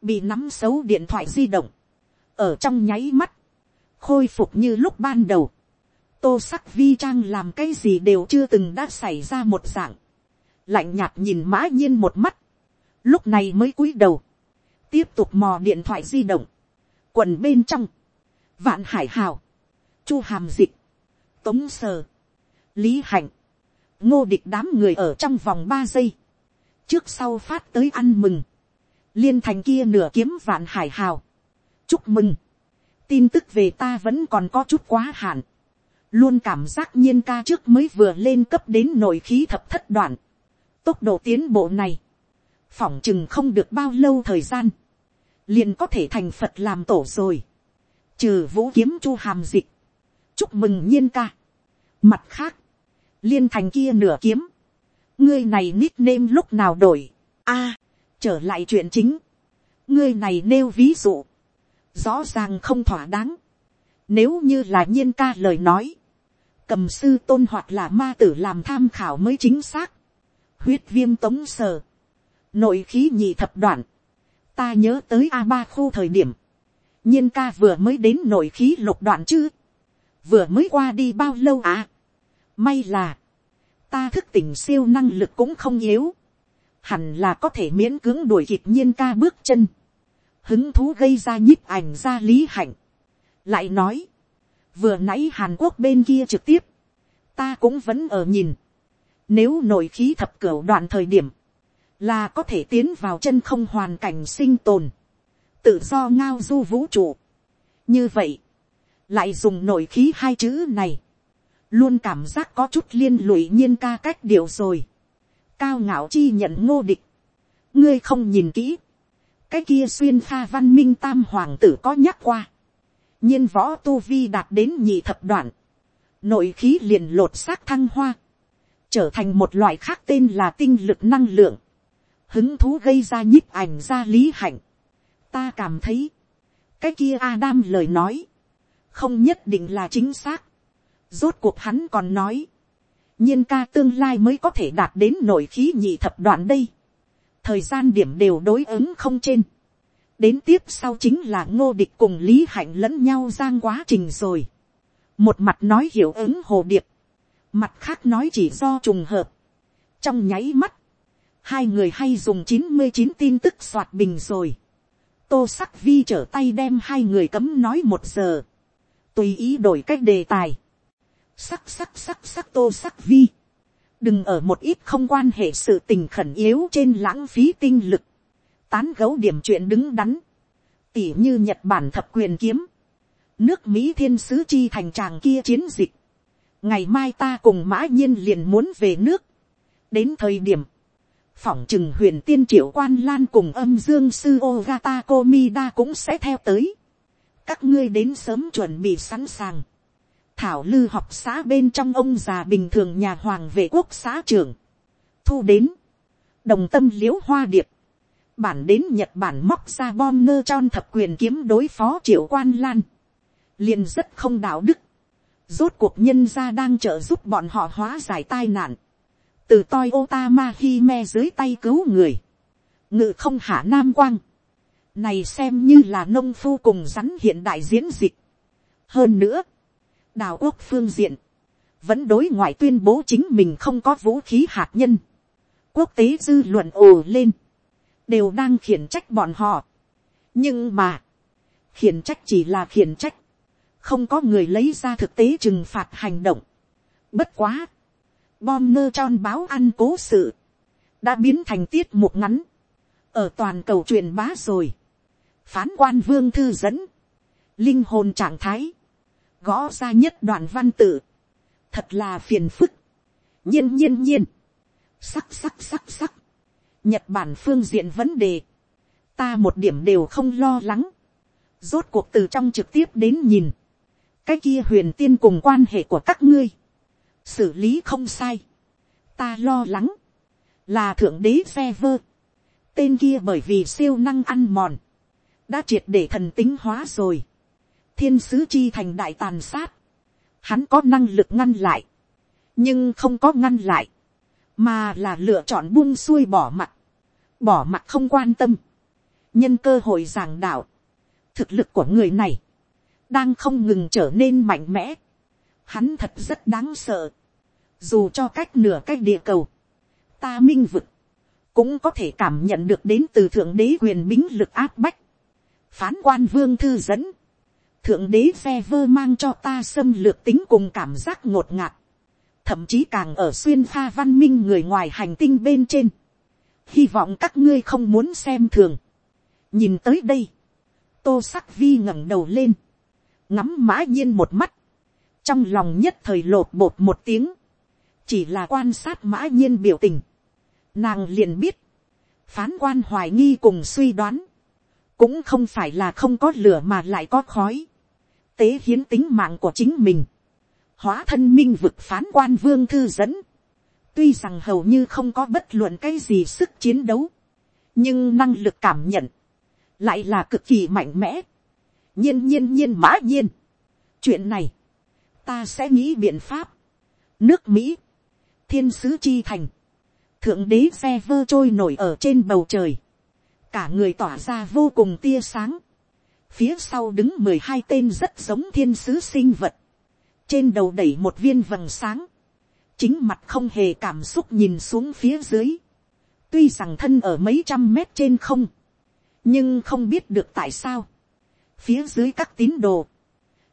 bị nắm xấu điện thoại di động, ở trong nháy mắt, khôi phục như lúc ban đầu, tô sắc vi trang làm cái gì đều chưa từng đã xảy ra một dạng, lạnh nhạt nhìn mã nhiên một mắt, lúc này mới cúi đầu, tiếp tục mò điện thoại di động, quần bên trong, vạn hải hào, chu hàm dịch, tống sờ, lý hạnh, ngô địch đám người ở trong vòng ba giây, trước sau phát tới ăn mừng, liên thành kia nửa kiếm vạn hải hào, chúc mừng, tin tức về ta vẫn còn có chút quá hạn, luôn cảm giác nhiên ca trước mới vừa lên cấp đến nội khí thập thất đoạn, tốc độ tiến bộ này, phỏng chừng không được bao lâu thời gian, liền có thể thành phật làm tổ rồi, trừ vũ kiếm chu hàm dịch, chúc mừng nhiên ca. Mặt khác, liên thành kia nửa kiếm, ngươi này nickname lúc nào đổi, a, trở lại chuyện chính, ngươi này nêu ví dụ, rõ ràng không thỏa đáng, nếu như là nhiên ca lời nói, cầm sư tôn hoặc là ma tử làm tham khảo mới chính xác, huyết viêm tống sờ, nội khí nhị thập đoạn, ta nhớ tới a ba khu thời điểm, nhiên ca vừa mới đến nội khí lục đoạn chứ, vừa mới qua đi bao lâu à, May là, ta thức tỉnh siêu năng lực cũng không yếu. Hẳn là có thể miễn cưỡng đuổi kịp nhiên ca bước chân. Hứng thú gây ra nhíp ảnh ra lý hạnh. Lại nói, vừa nãy Hàn Quốc bên kia trực tiếp, ta cũng vẫn ở nhìn. Nếu nội khí thập cửu đoạn thời điểm, là có thể tiến vào chân không hoàn cảnh sinh tồn, tự do ngao du vũ trụ. như vậy, lại dùng nội khí hai chữ này, luôn cảm giác có chút liên lụy nhiên ca cách điều rồi. cao ngạo chi nhận ngô địch, ngươi không nhìn kỹ, cái kia xuyên pha văn minh tam hoàng tử có nhắc qua, nhiên võ tu vi đạt đến nhị thập đoạn, nội khí liền lột xác thăng hoa, trở thành một loại khác tên là tinh lực năng lượng, hứng thú gây ra nhíp ảnh ra lý hạnh. ta cảm thấy, cái kia Adam lời nói, không nhất định là chính xác. rốt cuộc hắn còn nói, nhiên ca tương lai mới có thể đạt đến nội khí nhị thập đoạn đây thời gian điểm đều đối ứng không trên. đến tiếp sau chính là ngô địch cùng lý hạnh lẫn nhau giang quá trình rồi. một mặt nói hiểu ứng hồ điệp, mặt khác nói chỉ do trùng hợp. trong nháy mắt, hai người hay dùng chín mươi chín tin tức soạt bình rồi. tô sắc vi trở tay đem hai người cấm nói một giờ. tùy ý đổi cách đề tài. sắc sắc sắc sắc tô sắc vi đừng ở một ít không quan hệ sự tình khẩn yếu trên lãng phí tinh lực. tán gấu điểm chuyện đứng đắn. tỉ như nhật bản thập quyền kiếm. nước mỹ thiên sứ chi thành tràng kia chiến dịch. ngày mai ta cùng mã nhiên liền muốn về nước. đến thời điểm, phỏng chừng huyền tiên triệu quan lan cùng âm dương sư ogata komida cũng sẽ theo tới. các ngươi đến sớm chuẩn bị sẵn sàng thảo lư học xã bên trong ông già bình thường nhà hoàng vệ quốc xã trưởng. thu đến. đồng tâm l i ễ u hoa điệp. bản đến nhật bản móc ra bom ngơ tròn thập quyền kiếm đối phó triệu quan lan. liền rất không đạo đức. rốt cuộc nhân gia đang trợ giúp bọn họ hóa giải tai nạn từ toi otama hi me dưới tay cứu người, ngự không hạ nam quang, này xem như là nông phu cùng rắn hiện đại diễn dịch. hơn nữa, đào quốc phương diện, vẫn đối ngoại tuyên bố chính mình không có vũ khí hạt nhân. quốc tế dư luận ồ lên, đều đang khiển trách bọn họ. nhưng mà, khiển trách chỉ là khiển trách, không có người lấy ra thực tế trừng phạt hành động. bất quá, bom nơ tròn báo ăn cố sự, đã biến thành tiết mục ngắn, ở toàn cầu truyền bá rồi, phán quan vương thư dẫn, linh hồn trạng thái, gõ ra nhất đoạn văn tự, thật là phiền phức, nhiên nhiên nhiên, sắc sắc sắc sắc, nhật bản phương diện vấn đề, ta một điểm đều không lo lắng, rốt cuộc từ trong trực tiếp đến nhìn, cái kia huyền tiên cùng quan hệ của các ngươi, xử lý không sai. ta lo lắng, là thượng đế xe vơ. tên kia bởi vì siêu năng ăn mòn, đã triệt để thần tính hóa rồi thiên sứ chi thành đại tàn sát, hắn có năng lực ngăn lại, nhưng không có ngăn lại, mà là lựa chọn buông xuôi bỏ mặt, bỏ mặt không quan tâm, nhân cơ hội giảng đạo, thực lực của người này, đang không ngừng trở nên mạnh mẽ, hắn thật rất đáng sợ. Dù cho cách nửa cách địa cầu, ta minh vực, cũng có thể cảm nhận được đến từ thượng đế quyền bính lực áp bách. Phán quan vương thư dẫn, thượng đế phe vơ mang cho ta xâm lược tính cùng cảm giác ngột ngạt. Thậm chí càng ở xuyên pha văn minh người ngoài hành tinh bên trên. Hy vọng các ngươi không muốn xem thường. Nhìn tới đây, tô sắc vi ngẩng đầu lên, ngắm mã nhiên một mắt. Trong lòng nhất thời lột bột một tiếng, chỉ là quan sát mã nhiên biểu tình, nàng liền biết, phán quan hoài nghi cùng suy đoán, cũng không phải là không có lửa mà lại có khói, tế hiến tính mạng của chính mình, hóa thân minh vực phán quan vương thư dẫn, tuy rằng hầu như không có bất luận cái gì sức chiến đấu, nhưng năng lực cảm nhận, lại là cực kỳ mạnh mẽ, nhiên nhiên nhiên mã nhiên. chuyện này, ta sẽ nghĩ biện pháp. nước mỹ, thiên sứ chi thành, thượng đế xe vơ trôi nổi ở trên bầu trời, cả người tỏa ra vô cùng tia sáng, phía sau đứng mười hai tên rất giống thiên sứ sinh vật, trên đầu đẩy một viên vầng sáng, chính mặt không hề cảm xúc nhìn xuống phía dưới, tuy rằng thân ở mấy trăm mét trên không, nhưng không biết được tại sao, phía dưới các tín đồ,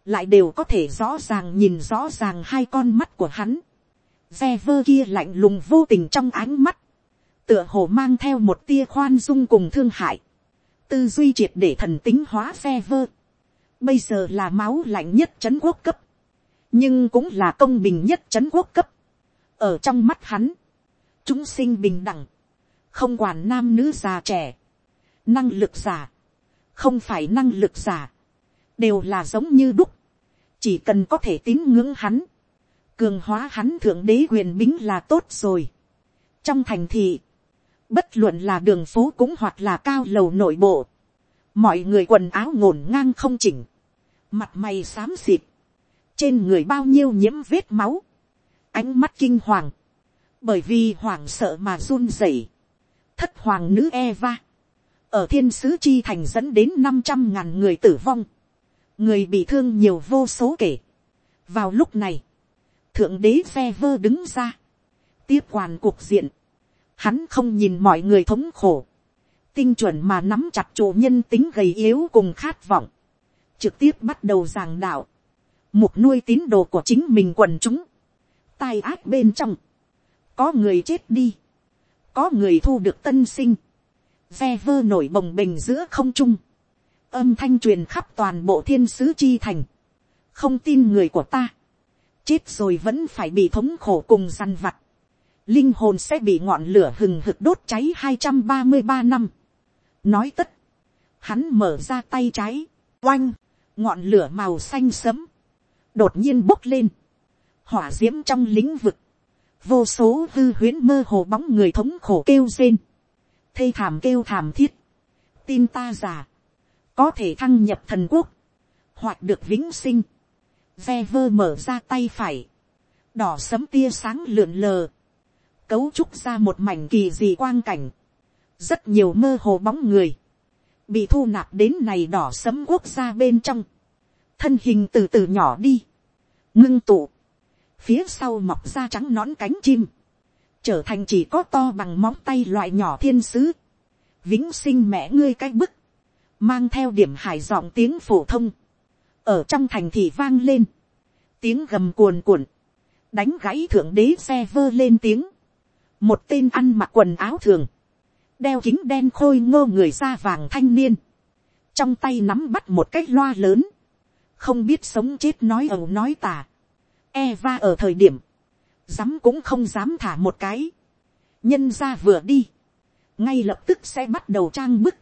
lại đều có thể rõ ràng nhìn rõ ràng hai con mắt của hắn, ve vơ kia lạnh lùng vô tình trong ánh mắt, tựa hồ mang theo một tia khoan dung cùng thương hại, tư duy triệt để thần tính hóa phe vơ, bây giờ là máu lạnh nhất chấn quốc cấp, nhưng cũng là công bình nhất chấn quốc cấp, ở trong mắt hắn, chúng sinh bình đẳng, không quản nam nữ già trẻ, năng lực giả, không phải năng lực giả, đều là giống như đúc, chỉ cần có thể tín ngưỡng hắn, cường hóa hắn thượng đế quyền bính là tốt rồi. trong thành thị, bất luận là đường phố cũng hoặc là cao lầu nội bộ, mọi người quần áo ngổn ngang không chỉnh, mặt mày xám xịt, trên người bao nhiêu nhiễm vết máu, ánh mắt kinh hoàng, bởi vì hoàng sợ mà run rẩy, thất hoàng nữ Eva, ở thiên sứ chi thành dẫn đến năm trăm ngàn người tử vong, người bị thương nhiều vô số kể. vào lúc này, thượng đế phe vơ đứng ra, tiếp quản cuộc diện, Hắn không nhìn mọi người thống khổ. Tinh chuẩn mà nắm chặt chủ nhân tính gầy yếu cùng khát vọng. Trực tiếp bắt đầu giảng đạo. Mục nuôi tín đồ của chính mình quần chúng. Tai ác bên trong. Có người chết đi. Có người thu được tân sinh. Ve vơ nổi bồng bềnh giữa không trung. Âm thanh truyền khắp toàn bộ thiên sứ chi thành. Không tin người của ta. Chết rồi vẫn phải bị thống khổ cùng săn vặt linh hồn sẽ bị ngọn lửa hừng hực đốt cháy hai trăm ba mươi ba năm. nói tất, hắn mở ra tay trái, oanh, ngọn lửa màu xanh sấm, đột nhiên bốc lên, hỏa d i ễ m trong lĩnh vực, vô số hư huyễn mơ hồ bóng người thống khổ kêu rên, thê thảm kêu thảm thiết, tin ta già, có thể thăng nhập thần quốc, hoặc được vĩnh sinh, ve vơ mở ra tay phải, đỏ sấm tia sáng lượn lờ, cấu trúc ra một mảnh kỳ dị quang cảnh, rất nhiều mơ hồ bóng người, bị thu nạp đến này đỏ sấm quốc gia bên trong, thân hình từ từ nhỏ đi, ngưng tụ, phía sau mọc ra trắng nón cánh chim, trở thành chỉ có to bằng móng tay loại nhỏ thiên sứ, vĩnh sinh mẹ ngươi cái bức, mang theo điểm hải giọng tiếng phổ thông, ở trong thành thị vang lên, tiếng gầm cuồn cuộn, đánh gãy thượng đế xe vơ lên tiếng, một tên ăn mặc quần áo thường, đeo kính đen khôi ngô người da vàng thanh niên, trong tay nắm bắt một cái loa lớn, không biết sống chết nói ẩu nói tà, Eva ở thời điểm, dám cũng không dám thả một cái, nhân ra vừa đi, ngay lập tức sẽ bắt đầu trang bức,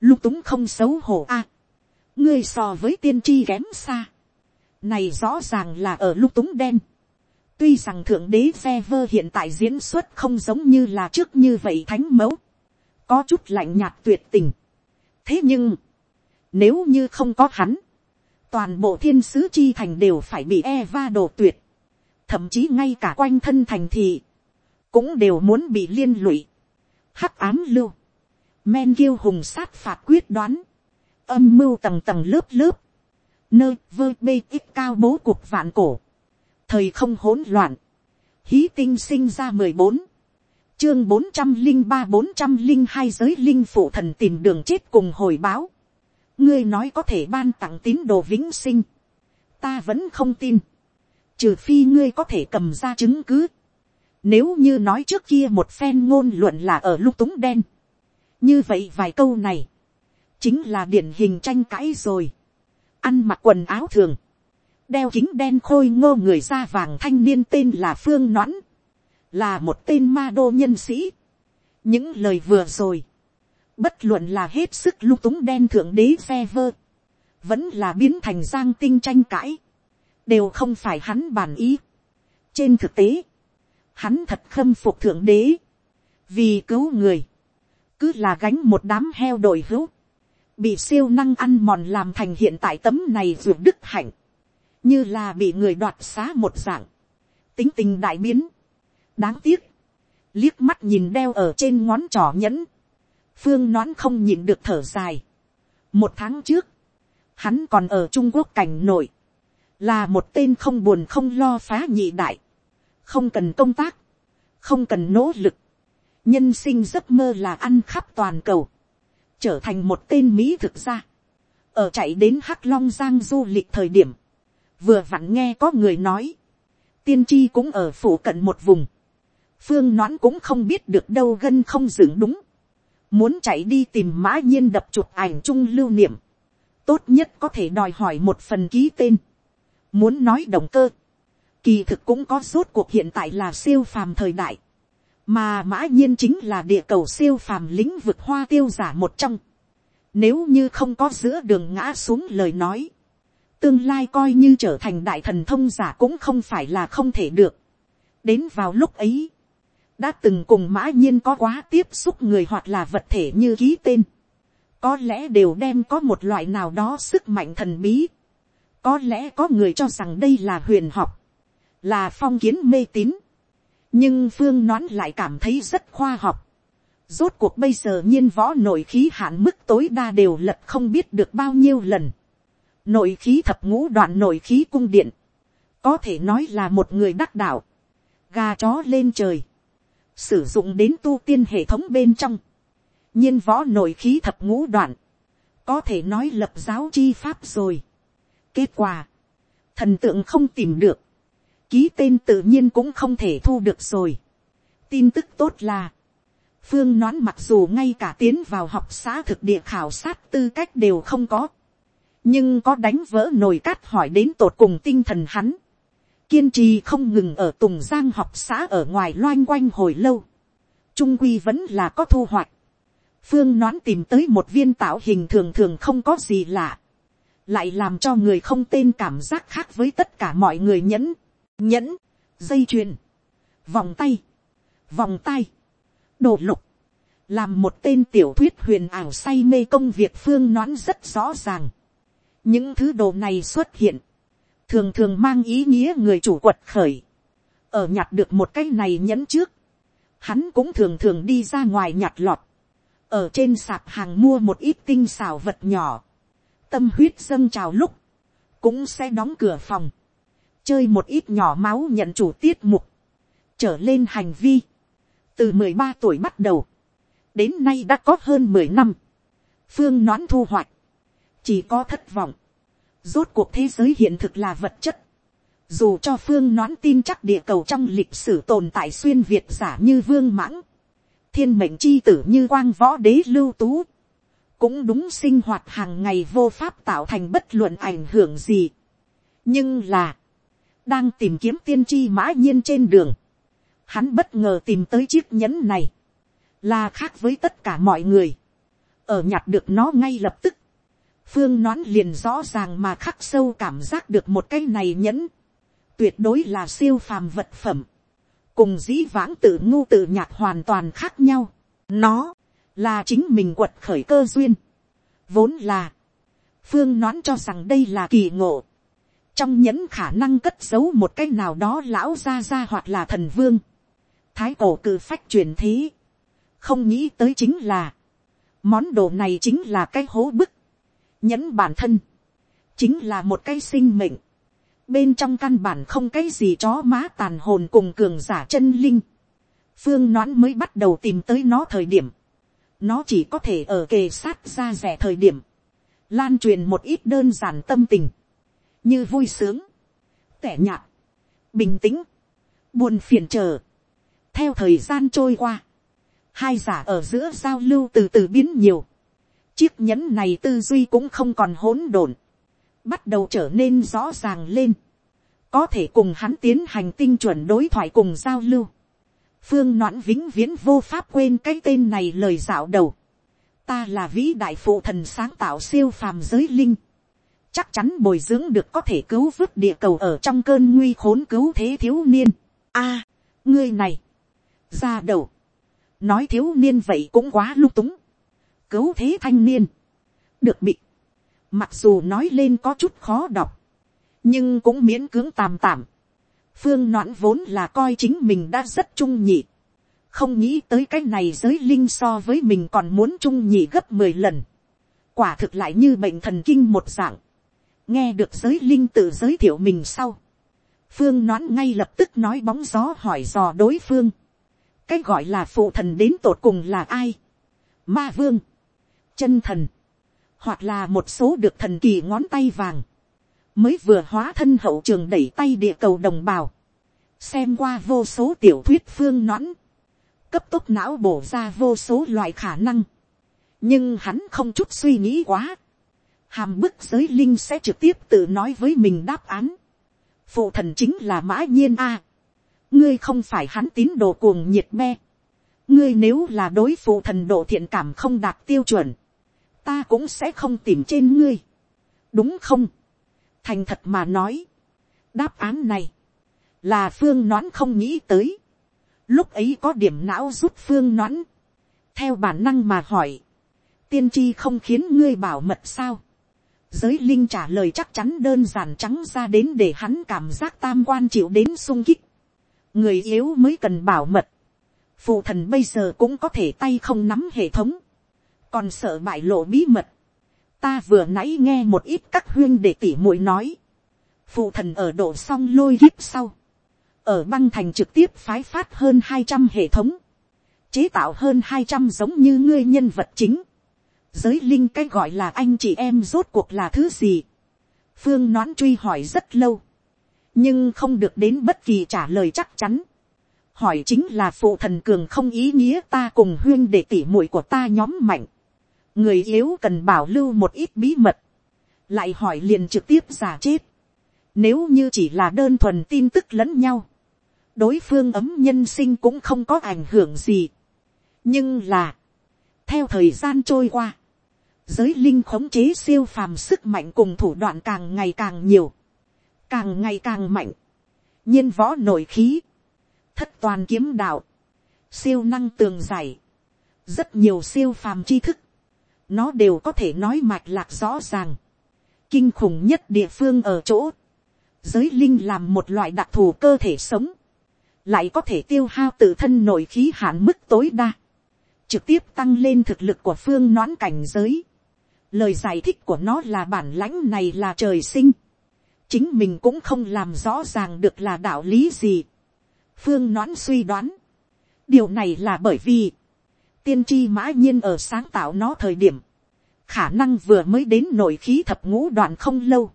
lung túng không xấu hổ a, à, ngươi so với tiên tri kém xa, này rõ ràng là ở lung túng đen, Tuy rằng thượng đế phe vơ hiện tại diễn xuất không giống như là trước như vậy thánh mẫu. Có chút lạnh nhạt tuyệt tình. Thế nhưng, nếu như không có hắn, toàn bộ thiên sứ chi thành đều phải bị Eva đổ tuyệt. Thậm chí ngay cả quanh thân thành thị, cũng đều muốn bị liên lụy. Hắc ám lưu, men kiêu hùng sát phạt quyết đoán, âm mưu tầng tầng lớp lớp, nơi vơ bê ít cao bố cuộc vạn cổ thời không hỗn loạn, hí tinh sinh ra mười bốn, chương bốn trăm linh ba bốn trăm linh hai giới linh phụ thần tìm đường chết cùng hồi báo, ngươi nói có thể ban tặng tín đồ vĩnh sinh, ta vẫn không tin, trừ phi ngươi có thể cầm ra chứng cứ, nếu như nói trước kia một phen ngôn luận là ở lúc túng đen, như vậy vài câu này, chính là điển hình tranh cãi rồi, ăn mặc quần áo thường, đeo kính đen khôi ngô người da vàng thanh niên tên là phương noãn, là một tên ma đô nhân sĩ. những lời vừa rồi, bất luận là hết sức lung túng đen thượng đế phe vơ, vẫn là biến thành giang tinh tranh cãi, đều không phải hắn bản ý. trên thực tế, hắn thật khâm phục thượng đế, vì cứu người, cứ là gánh một đám heo đội hữu, bị siêu năng ăn mòn làm thành hiện tại tấm này ruột đức hạnh, như là bị người đoạt xá một dạng, tính tình đại biến, đáng tiếc, liếc mắt nhìn đeo ở trên ngón trỏ nhẫn, phương nón không nhìn được thở dài. một tháng trước, hắn còn ở trung quốc cảnh nội, là một tên không buồn không lo phá nhị đại, không cần công tác, không cần nỗ lực, nhân sinh giấc mơ là ăn khắp toàn cầu, trở thành một tên mỹ thực gia, ở chạy đến hắc long giang du lịch thời điểm, vừa vặn nghe có người nói, tiên tri cũng ở phủ cận một vùng, phương noãn cũng không biết được đâu gân không dựng đúng, muốn chạy đi tìm mã nhiên đập chụp ảnh chung lưu niệm, tốt nhất có thể đòi hỏi một phần ký tên, muốn nói động cơ, kỳ thực cũng có rốt cuộc hiện tại là siêu phàm thời đại, mà mã nhiên chính là địa cầu siêu phàm lĩnh vực hoa tiêu giả một trong, nếu như không có giữa đường ngã xuống lời nói, tương lai coi như trở thành đại thần thông giả cũng không phải là không thể được. đến vào lúc ấy, đã từng cùng mã nhiên có quá tiếp xúc người hoặc là vật thể như ký tên, có lẽ đều đem có một loại nào đó sức mạnh thần bí, có lẽ có người cho rằng đây là huyền học, là phong kiến mê tín, nhưng phương nón lại cảm thấy rất khoa học. Rốt cuộc bây giờ nhiên võ nội khí hạn mức tối đa đều lật không biết được bao nhiêu lần. Nội khí thập ngũ đoạn nội khí cung điện. Có thể nói là một người đắc đạo. Gà chó lên trời. Sử dụng đến tu tiên hệ thống bên trong. nhiên võ nội khí thập ngũ đoạn. Có thể nói lập giáo chi pháp rồi. Kết quả. Thần tượng không tìm được. Ký tên tự nhiên cũng không thể thu được rồi. Tin tức tốt là. Phương nón mặc dù ngay cả tiến vào học xã thực địa khảo sát tư cách đều không có nhưng có đánh vỡ nồi cát hỏi đến tột cùng tinh thần hắn, kiên trì không ngừng ở tùng giang học xã ở ngoài loanh quanh hồi lâu, trung quy vẫn là có thu hoạch, phương nón tìm tới một viên tạo hình thường thường không có gì lạ, lại làm cho người không tên cảm giác khác với tất cả mọi người nhẫn, nhẫn, dây chuyền, vòng tay, vòng tay, đồ lục, làm một tên tiểu thuyết huyền ảo say mê công việc phương nón rất rõ ràng những thứ đồ này xuất hiện, thường thường mang ý nghĩa người chủ quật khởi, ở nhặt được một cái này nhẫn trước, hắn cũng thường thường đi ra ngoài nhặt lọt, ở trên sạp hàng mua một ít tinh xào vật nhỏ, tâm huyết dâng trào lúc, cũng sẽ đóng cửa phòng, chơi một ít nhỏ máu nhận chủ tiết mục, trở lên hành vi, từ mười ba tuổi bắt đầu, đến nay đã có hơn mười năm, phương nón thu hoạch, chỉ có thất vọng. Rốt cuộc thế giới hiện thực là vật chất. Dù cho phương noãn tin chắc địa cầu trong lịch sử tồn tại xuyên Việt giả như vương mãng. Thiên mệnh chi tử như quang võ đế lưu tú. Cũng đúng sinh hoạt hàng ngày vô pháp tạo thành bất luận ảnh hưởng gì. Nhưng là. Đang tìm kiếm tiên tri mã nhiên trên đường. Hắn bất ngờ tìm tới chiếc nhẫn này. Là khác với tất cả mọi người. Ở nhặt được nó ngay lập tức phương nón liền rõ ràng mà khắc sâu cảm giác được một cái này nhẫn, tuyệt đối là siêu phàm vật phẩm, cùng dĩ vãng tự ngu tự nhạc hoàn toàn khác nhau, nó là chính mình quật khởi cơ duyên, vốn là, phương nón cho rằng đây là kỳ ngộ, trong nhẫn khả năng cất giấu một cái nào đó lão gia gia hoặc là thần vương, thái cổ cử phách truyền thế, không nghĩ tới chính là, món đồ này chính là cái hố bức, nhẫn bản thân, chính là một cái sinh mệnh, bên trong căn bản không cái gì chó má tàn hồn cùng cường giả chân linh, phương noãn mới bắt đầu tìm tới nó thời điểm, nó chỉ có thể ở kề sát ra rẻ thời điểm, lan truyền một ít đơn giản tâm tình, như vui sướng, tẻ nhạt, bình tĩnh, buồn phiền chờ. theo thời gian trôi qua, hai giả ở giữa giao lưu từ từ biến nhiều, chiếc nhẫn này tư duy cũng không còn hỗn độn, bắt đầu trở nên rõ ràng lên, có thể cùng hắn tiến hành tinh chuẩn đối thoại cùng giao lưu. phương noãn vĩnh viễn vô pháp quên cái tên này lời dạo đầu. ta là vĩ đại phụ thần sáng tạo siêu phàm giới linh. chắc chắn bồi dưỡng được có thể cứu vớt địa cầu ở trong cơn nguy khốn cứu thế thiếu niên. a, ngươi này, ra đầu, nói thiếu niên vậy cũng quá lung túng cứu thế thanh niên, được bị, mặc dù nói lên có chút khó đọc, nhưng cũng miễn cưỡng tàm tạm. phương noãn vốn là coi chính mình đã rất trung nhị, không nghĩ tới cái này giới linh so với mình còn muốn trung nhị gấp mười lần, quả thực lại như bệnh thần kinh một dạng, nghe được giới linh tự giới thiệu mình sau, phương noãn ngay lập tức nói bóng gió hỏi dò đối phương, cái gọi là phụ thần đến tột cùng là ai, ma vương, chân thần, hoặc là một số được thần kỳ ngón tay vàng, mới vừa hóa thân hậu trường đẩy tay địa cầu đồng bào, xem qua vô số tiểu thuyết phương nõn, cấp tốc não bổ ra vô số loại khả năng, nhưng hắn không chút suy nghĩ quá, hàm bức giới linh sẽ trực tiếp tự nói với mình đáp án, phụ thần chính là mã nhiên a, ngươi không phải hắn tín đồ cuồng nhiệt me, ngươi nếu là đối phụ thần độ thiện cảm không đạt tiêu chuẩn, ta cũng sẽ không tìm trên ngươi, đúng không, thành thật mà nói, đáp án này, là phương nón không nghĩ tới, lúc ấy có điểm não giúp phương nón, theo bản năng mà hỏi, tiên tri không khiến ngươi bảo mật sao, giới linh trả lời chắc chắn đơn giản trắng ra đến để hắn cảm giác tam quan chịu đến sung kích, người yếu mới cần bảo mật, phụ thần bây giờ cũng có thể tay không nắm hệ thống, còn sợ bại lộ bí mật, ta vừa nãy nghe một ít các huyên để tỉ muội nói, phụ thần ở độ xong lôi kiếp sau, ở băng thành trực tiếp phái phát hơn hai trăm hệ thống, chế tạo hơn hai trăm giống như ngươi nhân vật chính, giới linh cái gọi là anh chị em rốt cuộc là thứ gì, phương nón truy hỏi rất lâu, nhưng không được đến bất kỳ trả lời chắc chắn, hỏi chính là phụ thần cường không ý nghĩa ta cùng huyên để tỉ muội của ta nhóm mạnh, người yếu cần bảo lưu một ít bí mật, lại hỏi liền trực tiếp giả chết, nếu như chỉ là đơn thuần tin tức lẫn nhau, đối phương ấm nhân sinh cũng không có ảnh hưởng gì. nhưng là, theo thời gian trôi qua, giới linh khống chế siêu phàm sức mạnh cùng thủ đoạn càng ngày càng nhiều, càng ngày càng mạnh, nhiên võ nổi khí, thất toàn kiếm đạo, siêu năng tường giải, rất nhiều siêu phàm tri thức, nó đều có thể nói mạch lạc rõ ràng, kinh khủng nhất địa phương ở chỗ, giới linh làm một loại đặc thù cơ thể sống, lại có thể tiêu hao tự thân nội khí hạn mức tối đa, trực tiếp tăng lên thực lực của phương nón cảnh giới. Lời giải thích của nó là bản lãnh này là trời sinh. Chính mình cũng không làm rõ ràng được là đạo lý gì. Phương nón suy đoán. Điều này là bởi vì, tiên tri mã nhiên ở sáng tạo nó thời điểm, khả năng vừa mới đến nội khí thập ngũ đoạn không lâu,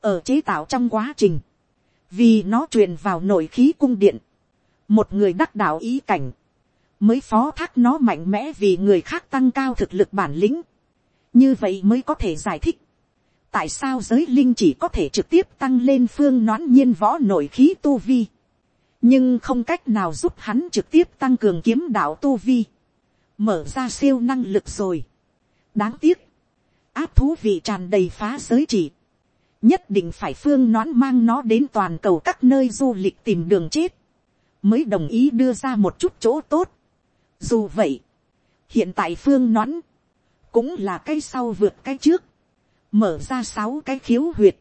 ở chế tạo trong quá trình, vì nó truyền vào nội khí cung điện, một người đắc đạo ý cảnh, mới phó thác nó mạnh mẽ vì người khác tăng cao thực lực bản lĩnh, như vậy mới có thể giải thích, tại sao giới linh chỉ có thể trực tiếp tăng lên phương nón nhiên võ nội khí tu vi, nhưng không cách nào giúp hắn trực tiếp tăng cường kiếm đạo tu vi, mở ra siêu năng lực rồi. đáng tiếc, áp thú vị tràn đầy phá giới chỉ, nhất định phải phương nón mang nó đến toàn cầu các nơi du lịch tìm đường chết, mới đồng ý đưa ra một chút chỗ tốt. Dù vậy, hiện tại phương nón, cũng là cái sau vượt cái trước, mở ra sáu cái khiếu huyệt,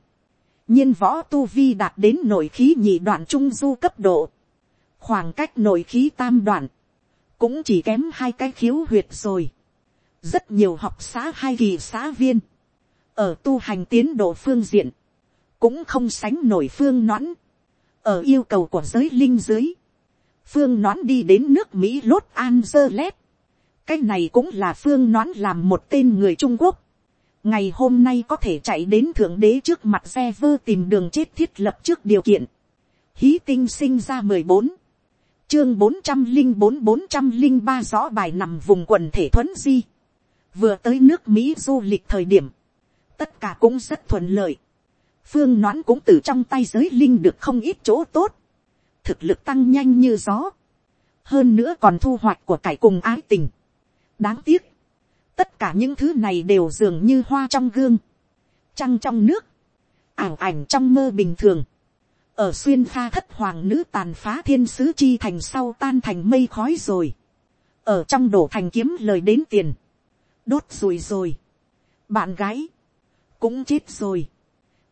nhiên võ tu vi đạt đến nội khí nhị đoạn trung du cấp độ, khoảng cách nội khí tam đoạn, cũng chỉ kém hai cái khiếu huyệt rồi. rất nhiều học xã hai kỳ xã viên, ở tu hành tiến độ phương diện, cũng không sánh nổi phương noãn, ở yêu cầu của giới linh dưới, phương nón đi đến nước mỹ lốt angeles. cái này cũng là phương nón làm một tên người trung quốc. ngày hôm nay có thể chạy đến thượng đế trước mặt xe vơ tìm đường chết thiết lập trước điều kiện. hí tinh sinh ra mười bốn, chương bốn trăm linh bốn bốn trăm linh ba rõ bài nằm vùng quần thể thuấn di. vừa tới nước mỹ du lịch thời điểm, tất cả cũng rất thuận lợi. phương noãn cũng từ trong tay giới linh được không ít chỗ tốt thực lực tăng nhanh như gió, hơn nữa còn thu hoạch của cải cùng ái tình. đáng tiếc, tất cả những thứ này đều dường như hoa trong gương, trăng trong nước, ảng ảnh trong mơ bình thường, ở xuyên pha thất hoàng nữ tàn phá thiên sứ chi thành sau tan thành mây khói rồi, ở trong đổ thành kiếm lời đến tiền, đốt rồi rồi, bạn gái, cũng chết rồi,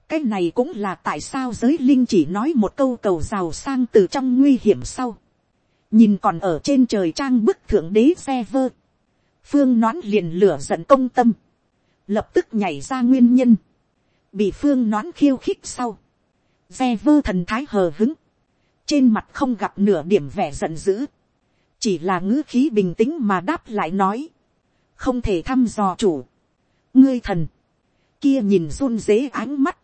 cái này cũng là tại sao giới linh chỉ nói một câu cầu giàu sang từ trong nguy hiểm sau. nhìn còn ở trên trời trang bức thượng đế xe vơ. phương nón liền lửa giận công tâm. lập tức nhảy ra nguyên nhân. bị phương nón khiêu khích sau ve vơ thần thái hờ hứng. trên mặt không gặp nửa điểm vẻ giận dữ. chỉ là ngữ khí bình tĩnh mà đáp lại nói. không thể thăm dò chủ. ngươi thần kia nhìn run dế ánh mắt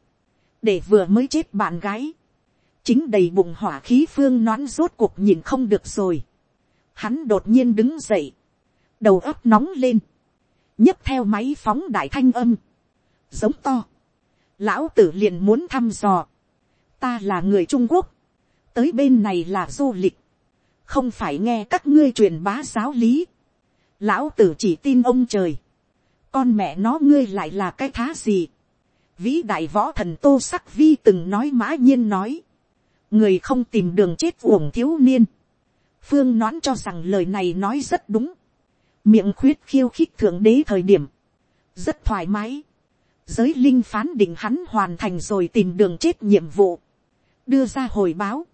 để vừa mới chết bạn gái, chính đầy bụng hỏa khí phương nón rốt cuộc nhìn không được rồi. Hắn đột nhiên đứng dậy, đầu óc nóng lên, nhấc theo máy phóng đại thanh âm, giống to. Lão tử liền muốn thăm dò, ta là người Trung Quốc, tới bên này là du lịch, không phải nghe các ngươi truyền bá giáo lý. Lão tử chỉ tin ông trời, con mẹ nó ngươi lại là cái thá gì. Vĩ đại võ thần tô sắc vi từng nói mã nhiên nói, người không tìm đường chết uổng thiếu niên. phương nón cho rằng lời này nói rất đúng, miệng khuyết khiêu khích thượng đế thời điểm, rất thoải mái. giới linh phán định hắn hoàn thành rồi tìm đường chết nhiệm vụ, đưa ra hồi báo,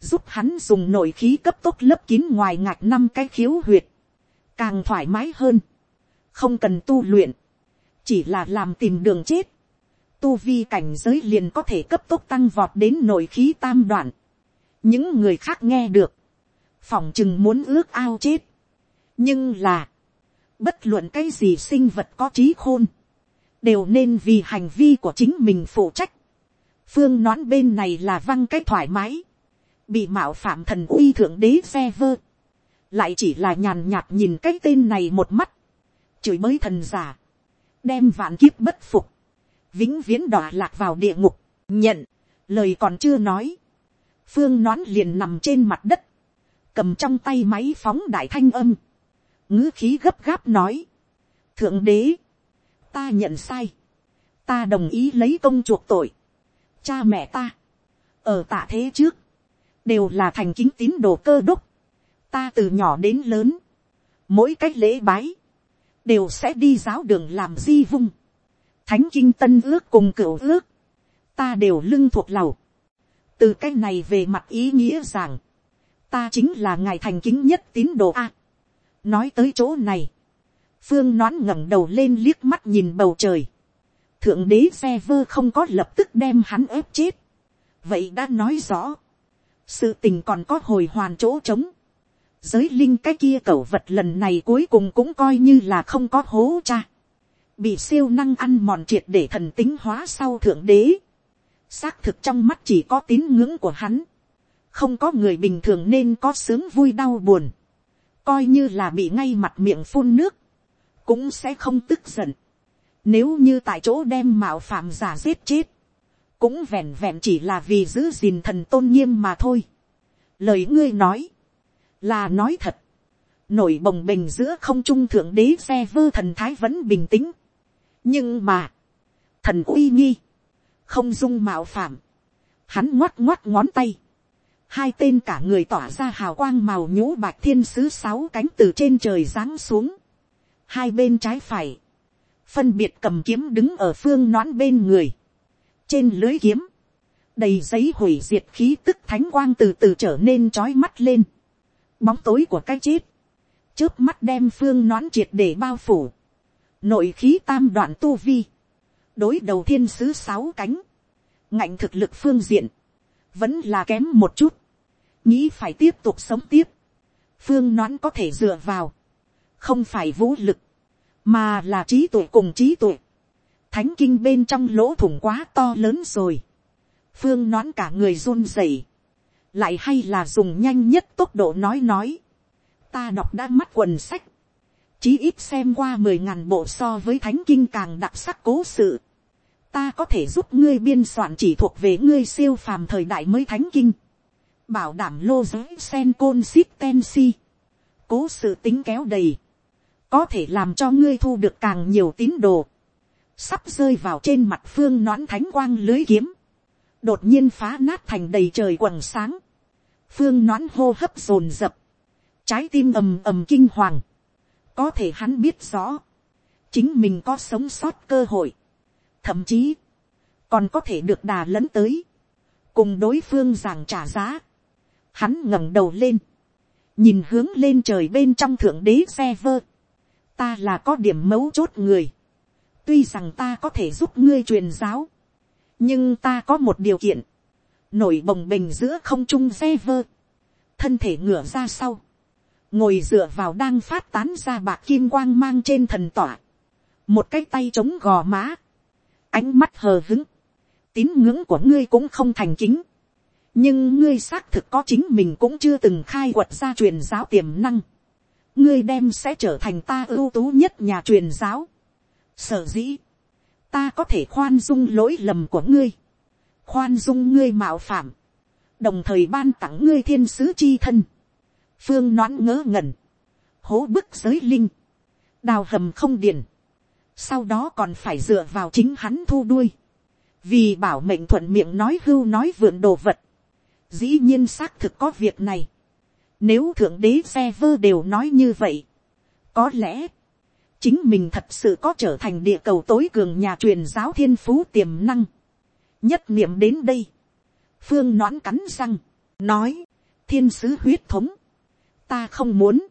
giúp hắn dùng nội khí cấp tốc lấp kín ngoài ngạch năm cái khiếu huyệt, càng thoải mái hơn, không cần tu luyện, chỉ là làm tìm đường chết, tu vi cảnh giới liền có thể cấp tốc tăng vọt đến nội khí tam đoạn, những người khác nghe được, phỏng chừng muốn ước ao chết, nhưng là, bất luận cái gì sinh vật có trí khôn, đều nên vì hành vi của chính mình phụ trách phương nón bên này là văng cái thoải mái, bị mạo phạm thần uy thượng đế xe vơ, lại chỉ là nhàn nhạt nhìn cái tên này một mắt, chửi mới thần giả, đem vạn kiếp bất phục, vĩnh viễn đọa lạc vào địa ngục, nhận, lời còn chưa nói, phương nón liền nằm trên mặt đất, cầm trong tay máy phóng đại thanh âm, ngữ khí gấp gáp nói, thượng đế, ta nhận sai, ta đồng ý lấy công chuộc tội, cha mẹ ta, ở tạ thế trước, đều là thành kính tín đồ cơ đúc ta từ nhỏ đến lớn, mỗi cách lễ bái, đều sẽ đi giáo đường làm di vung, thánh kinh tân ước cùng cửu ước, ta đều lưng thuộc lầu, từ cái này về mặt ý nghĩa rằng, ta chính là ngài thành kính nhất tín đồ a, nói tới chỗ này, phương nón ngẩng đầu lên liếc mắt nhìn bầu trời, thượng đế xe vơ không có lập tức đem hắn ép chết, vậy đã nói rõ, sự tình còn có hồi hoàn chỗ trống, giới linh cái kia cẩu vật lần này cuối cùng cũng coi như là không có hố cha, bị siêu năng ăn mòn triệt để thần tính hóa sau thượng đế, xác thực trong mắt chỉ có tín ngưỡng của hắn, không có người bình thường nên có sướng vui đau buồn, coi như là bị ngay mặt miệng phun nước, cũng sẽ không tức giận. Nếu như tại chỗ đem mạo phạm giả giết chết, cũng vẹn vẹn chỉ là vì giữ gìn thần tôn nghiêm mà thôi. Lời ngươi nói, là nói thật. Nổi bồng bềnh giữa không trung thượng đế xe vơ thần thái vẫn bình tĩnh. Nhưng mà, thần uy nghi, không dung mạo phạm. Hắn ngoắt ngoắt ngón tay hai tên cả người tỏa ra hào quang màu nhũ bạch thiên sứ sáu cánh từ trên trời giáng xuống, hai bên trái phải, phân biệt cầm kiếm đứng ở phương nón bên người, trên lưới kiếm, đầy giấy hủy diệt khí tức thánh quang từ từ trở nên trói mắt lên, bóng tối của cái chết, trước mắt đem phương nón triệt để bao phủ, nội khí tam đoạn tu vi, đối đầu thiên sứ sáu cánh, ngạnh thực lực phương diện, vẫn là kém một chút, nghĩ phải tiếp tục sống tiếp, phương nón có thể dựa vào, không phải vũ lực, mà là trí tuệ cùng trí tuệ, thánh kinh bên trong lỗ thủng quá to lớn rồi, phương nón cả người run rẩy, lại hay là dùng nhanh nhất tốc độ nói nói, ta đọc đã mắt quần sách, chí ít xem qua mười ngàn bộ so với thánh kinh càng đặc sắc cố sự, ta có thể giúp ngươi biên soạn chỉ thuộc về ngươi siêu phàm thời đại mới thánh kinh, bảo đảm lô giới sen côn ship ten si, cố sự tính kéo đầy, có thể làm cho ngươi thu được càng nhiều tín đồ, sắp rơi vào trên mặt phương nón thánh quang lưới kiếm, đột nhiên phá nát thành đầy trời quần sáng, phương nón hô hấp dồn dập, trái tim ầm ầm kinh hoàng, có thể hắn biết rõ, chính mình có sống sót cơ hội, thậm chí, còn có thể được đà lẫn tới, cùng đối phương giảng trả giá, hắn ngẩng đầu lên, nhìn hướng lên trời bên trong thượng đế xe vơ, ta là có điểm mấu chốt người, tuy rằng ta có thể giúp ngươi truyền giáo, nhưng ta có một điều kiện, nổi bồng bềnh giữa không trung xe vơ, thân thể ngửa ra sau, ngồi dựa vào đang phát tán ra bạc kim quang mang trên thần tỏa, một cái tay chống gò má, ánh mắt hờ hứng, tín ngưỡng của ngươi cũng không thành kính, nhưng ngươi xác thực có chính mình cũng chưa từng khai quật ra truyền giáo tiềm năng ngươi đem sẽ trở thành ta ưu tú nhất nhà truyền giáo. sở dĩ, ta có thể khoan dung lỗi lầm của ngươi, khoan dung ngươi mạo phạm, đồng thời ban tặng ngươi thiên sứ chi thân, phương noãn ngớ ngẩn, hố bức giới linh, đào hầm không điền, sau đó còn phải dựa vào chính hắn thu đuôi, vì bảo mệnh thuận miệng nói hưu nói vượn đồ vật, dĩ nhiên xác thực có việc này, nếu thượng đế xe vơ đều nói như vậy, có lẽ, chính mình thật sự có trở thành địa cầu tối cường nhà truyền giáo thiên phú tiềm năng, nhất niệm đến đây, phương noãn cắn răng, nói, thiên sứ huyết thống, ta không muốn,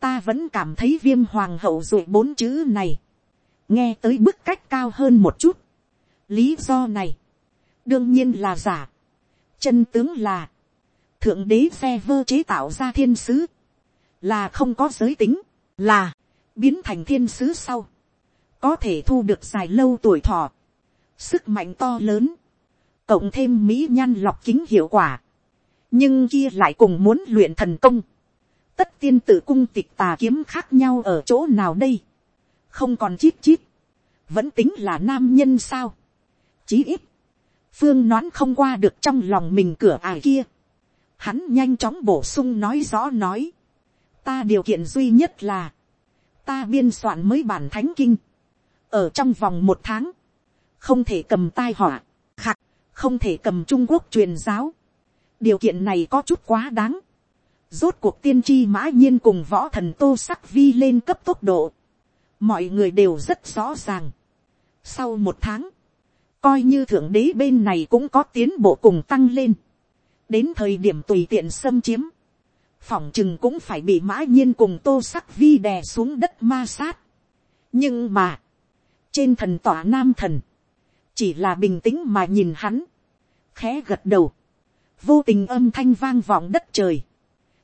ta vẫn cảm thấy viêm hoàng hậu rồi bốn chữ này, nghe tới bức cách cao hơn một chút, lý do này, đương nhiên là giả, chân tướng là, thượng đế xe vơ chế tạo ra thiên sứ, là không có giới tính, là, biến thành thiên sứ sau, có thể thu được dài lâu tuổi thọ, sức mạnh to lớn, cộng thêm mỹ nhan lọc kính hiệu quả, nhưng kia lại cùng muốn luyện thần công, tất tiên tự cung tịch tà kiếm khác nhau ở chỗ nào đây, không còn chít chít, vẫn tính là nam nhân sao, chí ít, phương nón không qua được trong lòng mình cửa ải kia, hắn nhanh chóng bổ sung nói rõ nói, ta điều kiện duy nhất là, ta biên soạn mới bản thánh kinh, ở trong vòng một tháng, không thể cầm tai họa, khạc, không thể cầm trung quốc truyền giáo, điều kiện này có chút quá đáng, rốt cuộc tiên tri mã nhiên cùng võ thần tô sắc vi lên cấp tốc độ, mọi người đều rất rõ ràng. sau một tháng, coi như thượng đế bên này cũng có tiến bộ cùng tăng lên, đến thời điểm tùy tiện xâm chiếm, phỏng chừng cũng phải bị mã nhiên cùng tô sắc vi đè xuống đất ma sát. nhưng mà, trên thần tỏa nam thần, chỉ là bình tĩnh mà nhìn hắn, khẽ gật đầu, vô tình âm thanh vang vọng đất trời,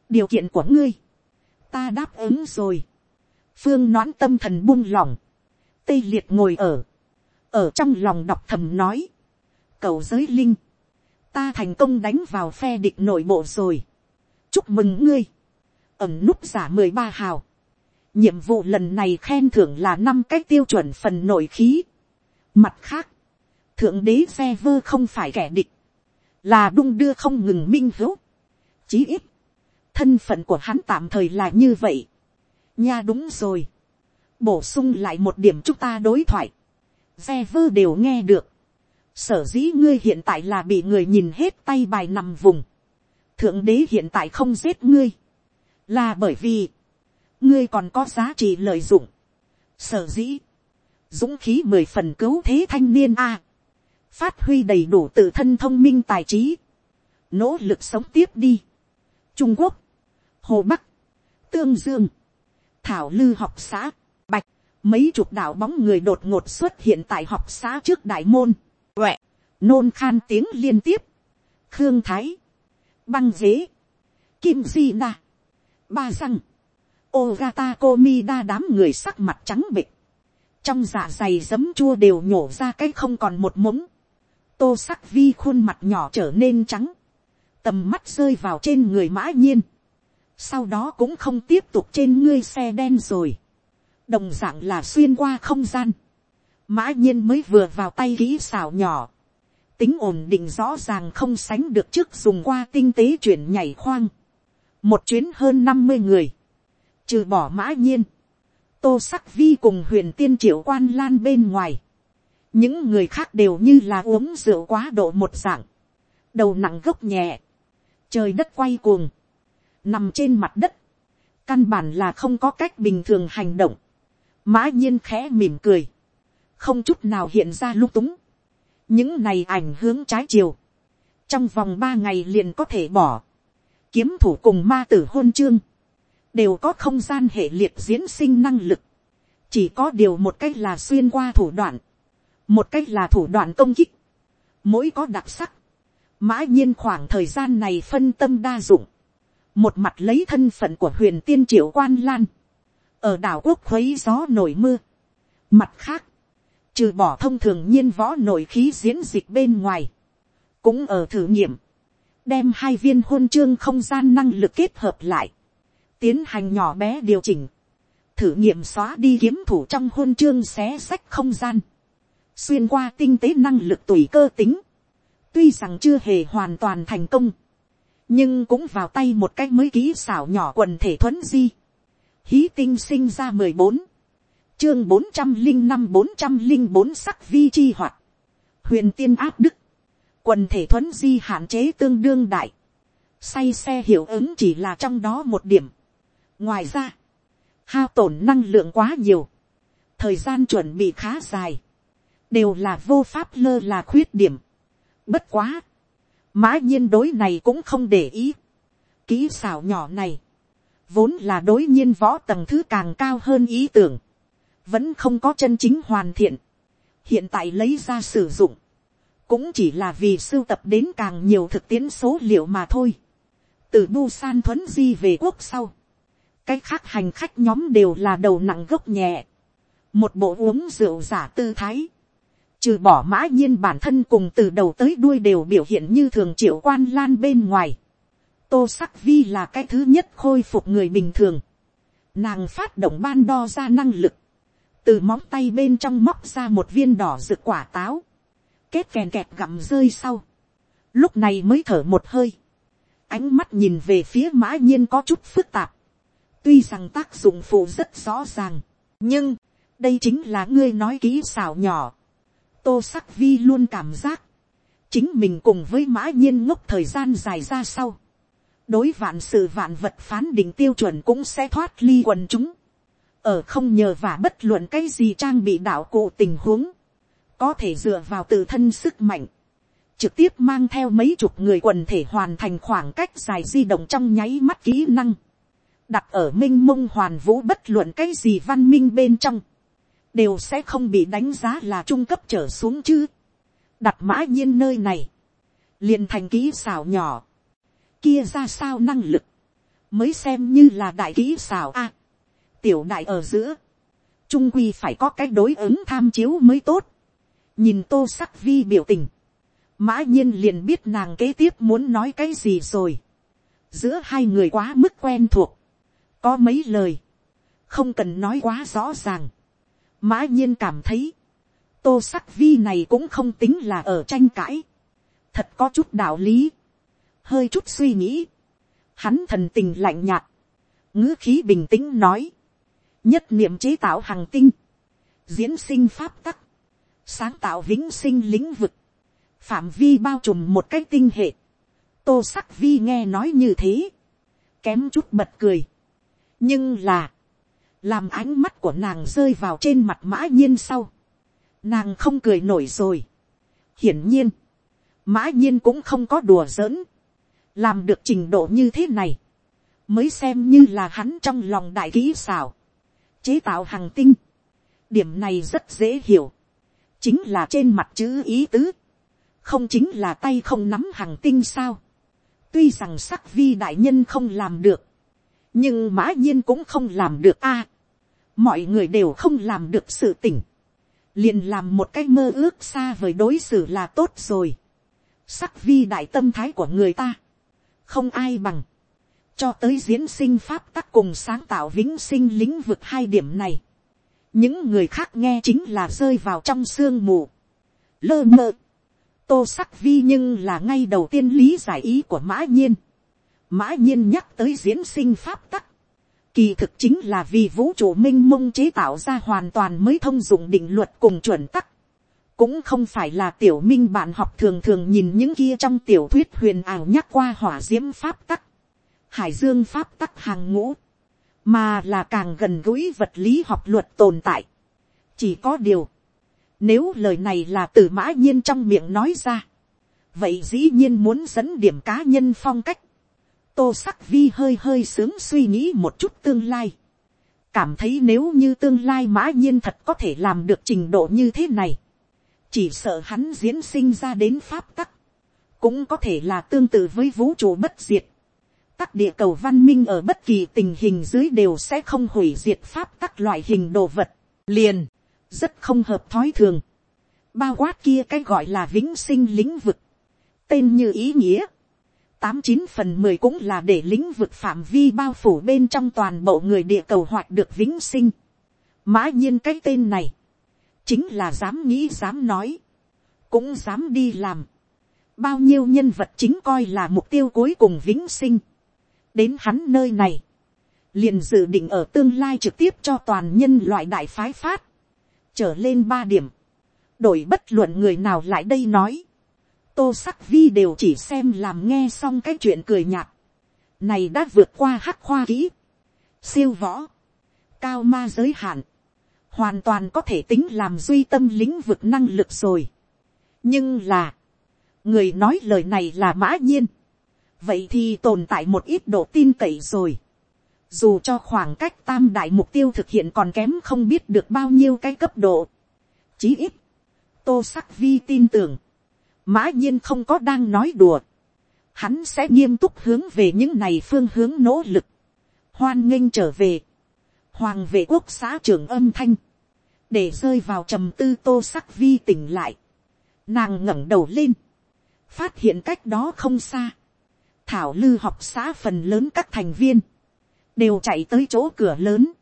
điều kiện của ngươi, ta đáp ứng rồi, phương noãn tâm thần buông lỏng, tê liệt ngồi ở, ở trong lòng đọc thầm nói, cầu giới linh, ta thành công đánh vào phe địch nội bộ rồi, chúc mừng ngươi, ẩm núp giả mười ba hào, nhiệm vụ lần này khen thưởng là năm cái tiêu chuẩn phần nội khí, mặt khác, thượng đế xe vơ không phải kẻ địch, là đung đưa không ngừng minh hữu, chí ít, thân phận của hắn tạm thời là như vậy, nha đúng rồi, bổ sung lại một điểm chúng ta đối thoại, xe vơ đều nghe được, sở dĩ ngươi hiện tại là bị người nhìn hết tay bài nằm vùng, thượng đế hiện tại không giết ngươi, là bởi vì, ngươi còn có giá trị lợi dụng, sở dĩ, dũng khí mười phần cứu thế thanh niên a, phát huy đầy đủ tự thân thông minh tài trí, nỗ lực sống tiếp đi. Trung Quốc, Hồ Bắc, Tương Dương, Thảo Lư học xã, Bạch, mấy chục đạo bóng người đột ngột xuất hiện tại học xã trước đại môn, quẹ, nôn khan tiếng liên tiếp, khương thái, băng dế, kim di na, ba răng, ogata komi đa đám người sắc mặt trắng bịch, trong dạ dày giấm chua đều nhổ ra cái không còn một mống, tô sắc vi khuôn mặt nhỏ trở nên trắng, tầm mắt rơi vào trên người mã nhiên, sau đó cũng không tiếp tục trên ngươi xe đen rồi, đồng dạng là xuyên qua không gian, mã nhiên mới vừa vào tay kỹ xào nhỏ, tính ổn định rõ ràng không sánh được trước dùng qua tinh tế chuyển nhảy khoang, một chuyến hơn năm mươi người, trừ bỏ mã nhiên, tô sắc vi cùng huyền tiên triệu quan lan bên ngoài, những người khác đều như là uống rượu quá độ một dạng, đầu nặng gốc nhẹ, trời đất quay cuồng, nằm trên mặt đất, căn bản là không có cách bình thường hành động, mã nhiên khẽ mỉm cười, không chút nào hiện ra lung túng, những này ảnh hướng trái chiều, trong vòng ba ngày liền có thể bỏ, kiếm thủ cùng ma tử hôn chương, đều có không gian hệ liệt diễn sinh năng lực, chỉ có điều một cách là xuyên qua thủ đoạn, một cách là thủ đoạn công kích, mỗi có đặc sắc, mã nhiên khoảng thời gian này phân tâm đa dụng, một mặt lấy thân phận của huyền tiên triệu quan lan, ở đảo quốc khuấy gió nổi mưa, mặt khác, trừ bỏ thông thường nhiên võ nội khí diễn dịch bên ngoài, cũng ở thử nghiệm, đem hai viên hôn chương không gian năng lực kết hợp lại, tiến hành nhỏ bé điều chỉnh, thử nghiệm xóa đi kiếm thủ trong hôn chương xé sách không gian, xuyên qua tinh tế năng lực tùy cơ tính, tuy rằng chưa hề hoàn toàn thành công, nhưng cũng vào tay một cách mới kỹ xảo nhỏ quần thể thuấn di, hí tinh sinh ra mười bốn, chương bốn trăm linh năm bốn trăm linh bốn sắc vi chi hoạt, huyền tiên áp đức, quần thể thuấn di hạn chế tương đương đại, say xe hiệu ứng chỉ là trong đó một điểm. ngoài ra, hao tổn năng lượng quá nhiều, thời gian chuẩn bị khá dài, đều là vô pháp lơ là khuyết điểm. bất quá, mã nhiên đối này cũng không để ý. kỹ xảo nhỏ này, vốn là đối nhiên võ tầng thứ càng cao hơn ý tưởng, vẫn không có chân chính hoàn thiện, hiện tại lấy ra sử dụng, cũng chỉ là vì sưu tập đến càng nhiều thực tiễn số liệu mà thôi. từ Busan thuấn di về quốc sau, cái khác hành khách nhóm đều là đầu nặng gốc nhẹ, một bộ uống rượu giả tư thái, trừ bỏ mã nhiên bản thân cùng từ đầu tới đuôi đều biểu hiện như thường triệu quan lan bên ngoài. tô sắc vi là cái thứ nhất khôi phục người bình thường. nàng phát động ban đo ra năng lực, từ móng tay bên trong móc ra một viên đỏ rực quả táo, kết kèn kẹt gặm rơi sau, lúc này mới thở một hơi, ánh mắt nhìn về phía mã nhiên có chút phức tạp, tuy rằng tác dụng phụ rất rõ ràng, nhưng, đây chính là ngươi nói kỹ xảo nhỏ, tô sắc vi luôn cảm giác, chính mình cùng với mã nhiên ngốc thời gian dài ra sau, đối vạn sự vạn vật phán định tiêu chuẩn cũng sẽ thoát ly quần chúng, ở không nhờ vả bất luận cái gì trang bị đạo cụ tình huống, có thể dựa vào tự thân sức mạnh, trực tiếp mang theo mấy chục người quần thể hoàn thành khoảng cách dài di động trong nháy mắt kỹ năng, đặt ở m i n h mông hoàn vũ bất luận cái gì văn minh bên trong, đều sẽ không bị đánh giá là trung cấp trở xuống chứ. đặt mã nhiên nơi này, liền thành kỹ xảo nhỏ, kia ra sao năng lực, mới xem như là đại kỹ xảo a tiểu đại ở giữa, trung quy phải có cái đối ứng tham chiếu mới tốt. Nhìn tô sắc vi biểu tình, mã nhiên liền biết nàng kế tiếp muốn nói cái gì rồi. giữa hai người quá mức quen thuộc, có mấy lời, không cần nói quá rõ ràng. mã nhiên cảm thấy, tô sắc vi này cũng không tính là ở tranh cãi, thật có chút đạo lý, hơi chút suy nghĩ, hắn thần tình lạnh nhạt, ngữ khí bình tĩnh nói, nhất niệm chế tạo hàng tinh, diễn sinh pháp tắc, sáng tạo vĩnh sinh lĩnh vực, phạm vi bao trùm một cái tinh hệ, tô sắc vi nghe nói như thế, kém chút bật cười, nhưng là, làm ánh mắt của nàng rơi vào trên mặt mã nhiên sau, nàng không cười nổi rồi. hiển nhiên, mã nhiên cũng không có đùa giỡn, làm được trình độ như thế này, mới xem như là hắn trong lòng đại kỹ xảo, chế tạo hàng tinh, điểm này rất dễ hiểu, chính là trên mặt chữ ý tứ, không chính là tay không nắm hàng tinh sao. tuy rằng sắc vi đại nhân không làm được, nhưng mã nhiên cũng không làm được a. mọi người đều không làm được sự tỉnh, liền làm một cái mơ ước xa vời đối xử là tốt rồi. sắc vi đại tâm thái của người ta, không ai bằng, cho tới diễn sinh pháp tắc cùng sáng tạo vĩnh sinh lĩnh vực hai điểm này. Những người khác nghe chính là rơi vào trong sương mù, lơ mơ, tô sắc vi nhưng là ngay đầu tiên lý giải ý của mã nhiên, mã nhiên nhắc tới diễn sinh pháp tắc, kỳ thực chính là vì vũ trụ m i n h mông chế tạo ra hoàn toàn mới thông dụng định luật cùng chuẩn tắc, cũng không phải là tiểu minh bạn học thường thường nhìn những kia trong tiểu thuyết huyền ảo nhắc qua hỏa d i ễ m pháp tắc, hải dương pháp tắc hàng ngũ, mà là càng gần gũi vật lý học luật tồn tại. chỉ có điều, nếu lời này là từ mã nhiên trong miệng nói ra, vậy dĩ nhiên muốn dẫn điểm cá nhân phong cách. tô sắc vi hơi hơi sướng suy nghĩ một chút tương lai. cảm thấy nếu như tương lai mã nhiên thật có thể làm được trình độ như thế này, chỉ sợ hắn diễn sinh ra đến pháp tắc, cũng có thể là tương tự với vũ trụ bất diệt các địa cầu văn minh ở bất kỳ tình hình dưới đều sẽ không hủy diệt pháp các loại hình đồ vật, liền, rất không hợp thói thường. Bao quát kia cái gọi là vĩnh sinh lĩnh vực, tên như ý nghĩa, tám chín phần mười cũng là để lĩnh vực phạm vi bao phủ bên trong toàn bộ người địa cầu hoạt được vĩnh sinh. mã nhiên cái tên này, chính là dám nghĩ dám nói, cũng dám đi làm. bao nhiêu nhân vật chính coi là mục tiêu cuối cùng vĩnh sinh đến hắn nơi này, liền dự định ở tương lai trực tiếp cho toàn nhân loại đại phái phát, trở lên ba điểm, đổi bất luận người nào lại đây nói, tô sắc vi đều chỉ xem làm nghe xong cái chuyện cười nhạt, này đã vượt qua hắc khoa kỹ, siêu võ, cao ma giới hạn, hoàn toàn có thể tính làm duy tâm lĩnh vực năng lực rồi. nhưng là, người nói lời này là mã nhiên, vậy thì tồn tại một ít độ tin cậy rồi. dù cho khoảng cách tam đại mục tiêu thực hiện còn kém không biết được bao nhiêu cái cấp độ. chí ít, tô sắc vi tin tưởng, mã nhiên không có đang nói đùa, hắn sẽ nghiêm túc hướng về những này phương hướng nỗ lực, hoan nghênh trở về, hoàng vệ quốc xã trưởng âm thanh, để rơi vào trầm tư tô sắc vi tỉnh lại, nàng ngẩng đầu lên, phát hiện cách đó không xa, thảo lư học xã phần lớn các thành viên, đều chạy tới chỗ cửa lớn,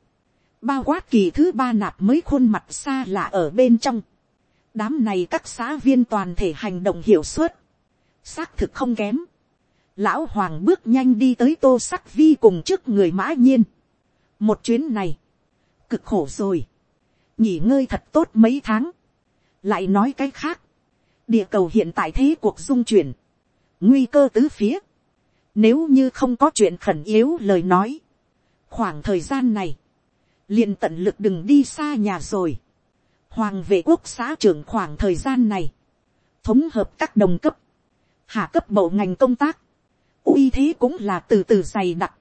bao quát kỳ thứ ba nạp mới khuôn mặt xa lạ ở bên trong, đám này các xã viên toàn thể hành động hiệu suất, xác thực không kém. Lão hoàng bước nhanh đi tới tô sắc vi cùng trước người mã nhiên. một chuyến này, cực khổ rồi, nghỉ ngơi thật tốt mấy tháng, lại nói cái khác, địa cầu hiện tại thế cuộc dung chuyển, nguy cơ tứ phía, nếu như không có chuyện khẩn yếu lời nói, khoảng thời gian này, liền tận lực đừng đi xa nhà rồi, hoàng vệ quốc xã trưởng khoảng thời gian này, thống hợp các đồng cấp, hạ cấp bộ ngành công tác, uy thế cũng là từ từ dày đặc,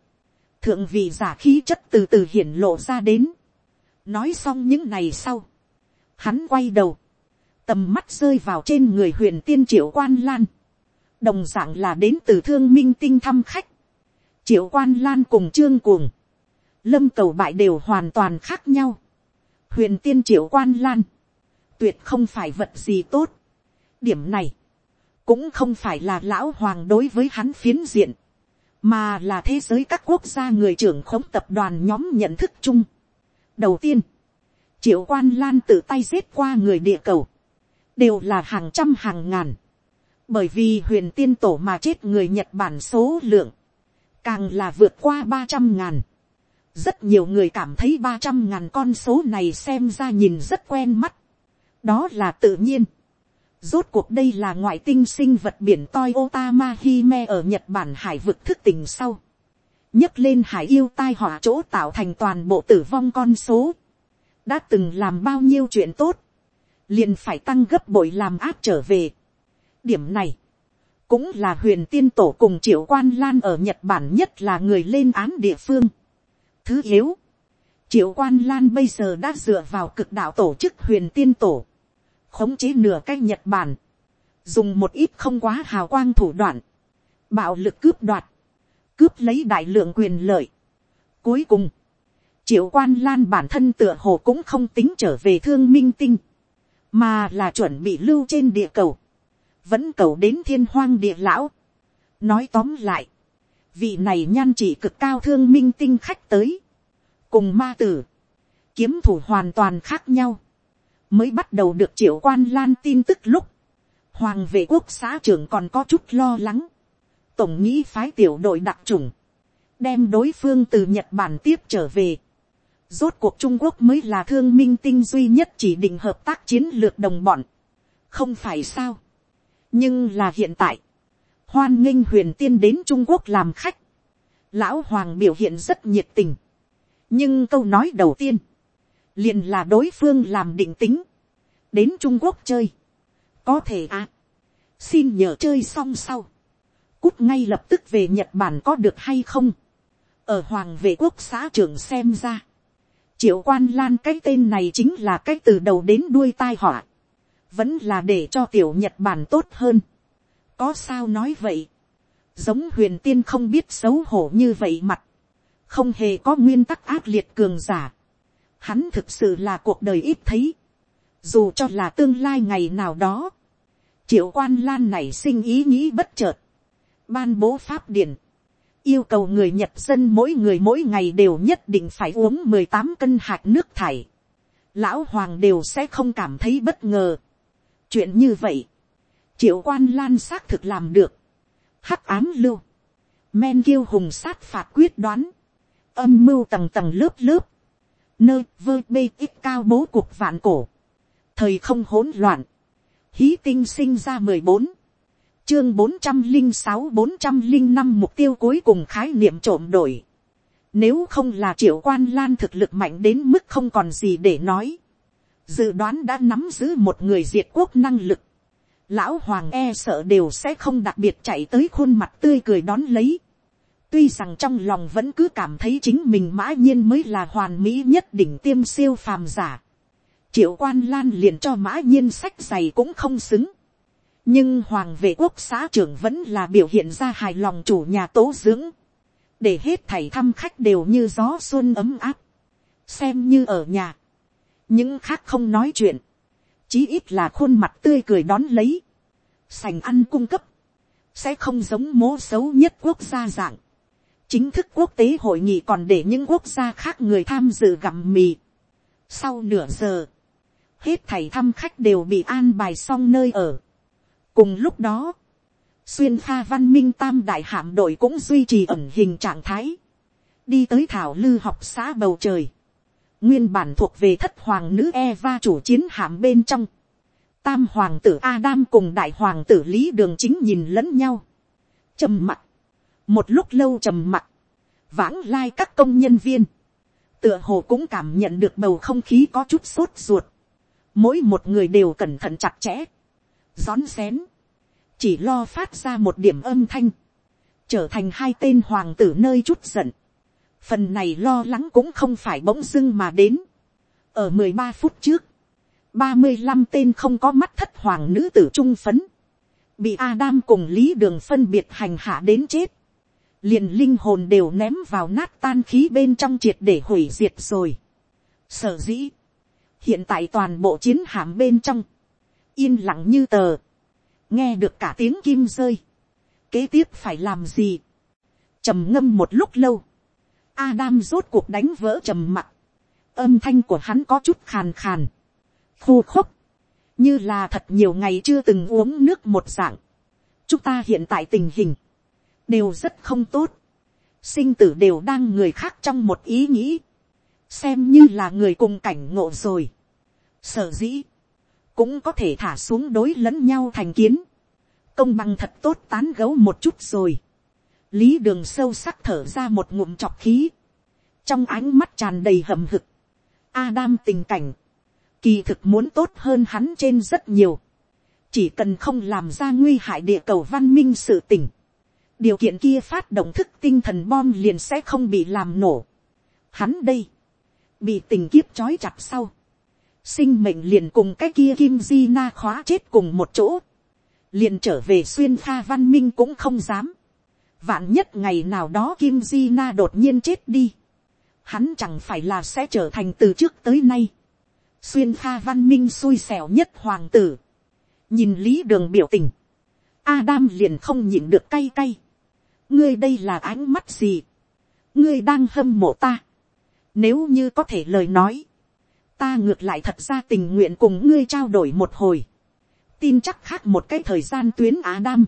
thượng vị giả khí chất từ từ hiển lộ ra đến, nói xong những này sau, hắn quay đầu, tầm mắt rơi vào trên người huyền tiên triệu quan lan, đồng dạng là đến từ thương minh tinh thăm khách, triệu quan lan cùng trương cuồng, lâm cầu bại đều hoàn toàn khác nhau, huyền tiên triệu quan lan, tuyệt không phải vật gì tốt. điểm này, cũng không phải là lão hoàng đối với hắn phiến diện, mà là thế giới các quốc gia người trưởng khống tập đoàn nhóm nhận thức chung. đầu tiên, triệu quan lan tự tay giết qua người địa cầu, đều là hàng trăm hàng ngàn, bởi vì huyền tiên tổ mà chết người nhật bản số lượng, càng là vượt qua ba trăm ngàn rất nhiều người cảm thấy ba trăm ngàn con số này xem ra nhìn rất quen mắt. đó là tự nhiên. rốt cuộc đây là ngoại tinh sinh vật biển toi otama hime ở nhật bản hải vực thức tỉnh sau. nhấc lên hải yêu tai họa chỗ tạo thành toàn bộ tử vong con số. đã từng làm bao nhiêu chuyện tốt. liền phải tăng gấp bội làm áp trở về điểm này, cũng là huyền tiên tổ cùng triệu quan lan ở nhật bản nhất là người lên án địa phương thứ yếu. Triệu quan lan bây giờ đã dựa vào cực đạo tổ chức huyền tiên tổ. Khống chế nửa cái Nhật Bản. Dùng một ít không quá hào quang thủ đoạn. Bạo lực cướp đoạt. Cướp lấy đại lượng quyền lợi. Cuối cùng. Triệu quan lan bản thân tựa hồ cũng không tính trở về thương minh tinh. Mà là chuẩn bị lưu trên địa cầu. Vẫn cầu đến thiên hoang địa lão. Nói tóm lại vị này nhan chỉ cực cao thương minh tinh khách tới, cùng ma tử, kiếm thủ hoàn toàn khác nhau, mới bắt đầu được triệu quan lan tin tức lúc, hoàng vệ quốc xã trưởng còn có chút lo lắng, tổng nghĩ phái tiểu đội đặc trùng, đem đối phương từ nhật bản tiếp trở về, rốt cuộc trung quốc mới là thương minh tinh duy nhất chỉ định hợp tác chiến lược đồng bọn, không phải sao, nhưng là hiện tại, hoan nghênh huyền tiên đến trung quốc làm khách. lão hoàng biểu hiện rất nhiệt tình. nhưng câu nói đầu tiên, liền là đối phương làm định tính, đến trung quốc chơi. có thể à, xin nhờ chơi xong sau, cút ngay lập tức về nhật bản có được hay không. ở hoàng vệ quốc xã trưởng xem ra, triệu quan lan cái tên này chính là cái từ đầu đến đuôi tai họa, vẫn là để cho tiểu nhật bản tốt hơn. Có sao nói vậy, giống huyền tiên không biết xấu hổ như vậy mặt, không hề có nguyên tắc ác liệt cường giả, hắn thực sự là cuộc đời ít thấy, dù cho là tương lai ngày nào đó, triệu quan lan này sinh ý nghĩ bất chợt, ban bố pháp điển, yêu cầu người nhật dân mỗi người mỗi ngày đều nhất định phải uống mười tám cân hạt nước thải, lão hoàng đều sẽ không cảm thấy bất ngờ chuyện như vậy, triệu quan lan xác thực làm được, hắc ám lưu, men kiêu hùng sát phạt quyết đoán, âm mưu tầng tầng lớp lớp, nơi vơ bê ít cao bố cuộc vạn cổ, thời không hỗn loạn, hí tinh sinh ra mười bốn, chương bốn trăm linh sáu bốn trăm linh năm mục tiêu cuối cùng khái niệm trộm đổi. Nếu không là triệu quan lan thực lực mạnh đến mức không còn gì để nói. Dự đoán đã nắm giữ một người diệt quốc năng lực. Lão Hoàng e sợ đều sẽ không đặc biệt chạy tới khuôn mặt tươi cười đón lấy. Tuy rằng trong lòng vẫn cứ cảm thấy chính mình mã nhiên mới là hoàn mỹ nhất đỉnh tiêm siêu phàm giả. Triệu quan lan liền cho mã nhiên sách giày cũng không xứng. Nhưng hoàng vệ quốc xã trưởng vẫn là biểu hiện ra hài lòng chủ nhà tố dưỡng. Để hết thảy thăm khách đều như gió xuân ấm áp. Xem như ở nhà. Những khác không nói chuyện. Chí ít là khuôn mặt tươi cười đón lấy. Sành ăn cung cấp. Sẽ không giống mố xấu nhất quốc gia dạng chính thức quốc tế hội nghị còn để những quốc gia khác người tham dự gặm mì. Sau nửa giờ, hết thầy thăm khách đều bị an bài xong nơi ở. cùng lúc đó, xuyên pha văn minh tam đại hạm đội cũng duy trì ẩn hình trạng thái. đi tới thảo lư học xã bầu trời nguyên bản thuộc về thất hoàng nữ eva chủ chiến hạm bên trong. tam hoàng tử adam cùng đại hoàng tử lý đường chính nhìn lẫn nhau. trầm mặt. Một lúc lâu trầm mặt. Vãng lai các công nhân viên, tựa hồ cũng cảm nhận được bầu không khí có chút sốt ruột, mỗi một người đều cẩn thận chặt chẽ, rón xén, chỉ lo phát ra một điểm âm thanh, trở thành hai tên hoàng tử nơi chút giận, phần này lo lắng cũng không phải bỗng dưng mà đến, ở mười ba phút trước, ba mươi 35 tên không có mắt thất hoàng nữ tử trung phấn, bị Adam cùng Lý Đường phân biệt hành hạ đến chết. Liền linh hồn đều ném vào nát tan khí bên trong triệt để hủy diệt rồi. Sở dĩ, hiện tại toàn bộ chiến hạm bên trong, yên lặng như tờ, nghe được cả tiếng kim rơi, kế tiếp phải làm gì, trầm ngâm một lúc lâu, Adam rốt cuộc đánh vỡ trầm mặc, âm thanh của hắn có chút khàn khàn, khô khốc, như là thật nhiều ngày chưa từng uống nước một dạng. chúng ta hiện tại tình hình, đều rất không tốt, sinh tử đều đang người khác trong một ý nghĩ, xem như là người cùng cảnh ngộ rồi. Sở dĩ, cũng có thể thả xuống đối lẫn nhau thành kiến, công bằng thật tốt tán gấu một chút rồi lý đường sâu sắc thở ra một ngụm chọc khí, trong ánh mắt tràn đầy hầm hực, Adam tình cảnh, kỳ thực muốn tốt hơn hắn trên rất nhiều, chỉ cần không làm ra nguy hại địa cầu văn minh sự tỉnh, điều kiện kia phát động thức tinh thần bom liền sẽ không bị làm nổ. Hắn đây, bị tình kiếp trói chặt sau, sinh mệnh liền cùng cái kia kim di na khóa chết cùng một chỗ, liền trở về xuyên pha văn minh cũng không dám vạn nhất ngày nào đó kim di na đột nhiên chết đi, hắn chẳng phải là sẽ trở thành từ trước tới nay, xuyên pha văn minh xui xẻo nhất hoàng tử, nhìn lý đường biểu tình, Adam liền không nhịn được cay cay. Ngươi đây là ánh mắt gì, ngươi đang hâm mộ ta, nếu như có thể lời nói, ta ngược lại thật ra tình nguyện cùng ngươi trao đổi một hồi, tin chắc khác một cái thời gian tuyến Adam. đam,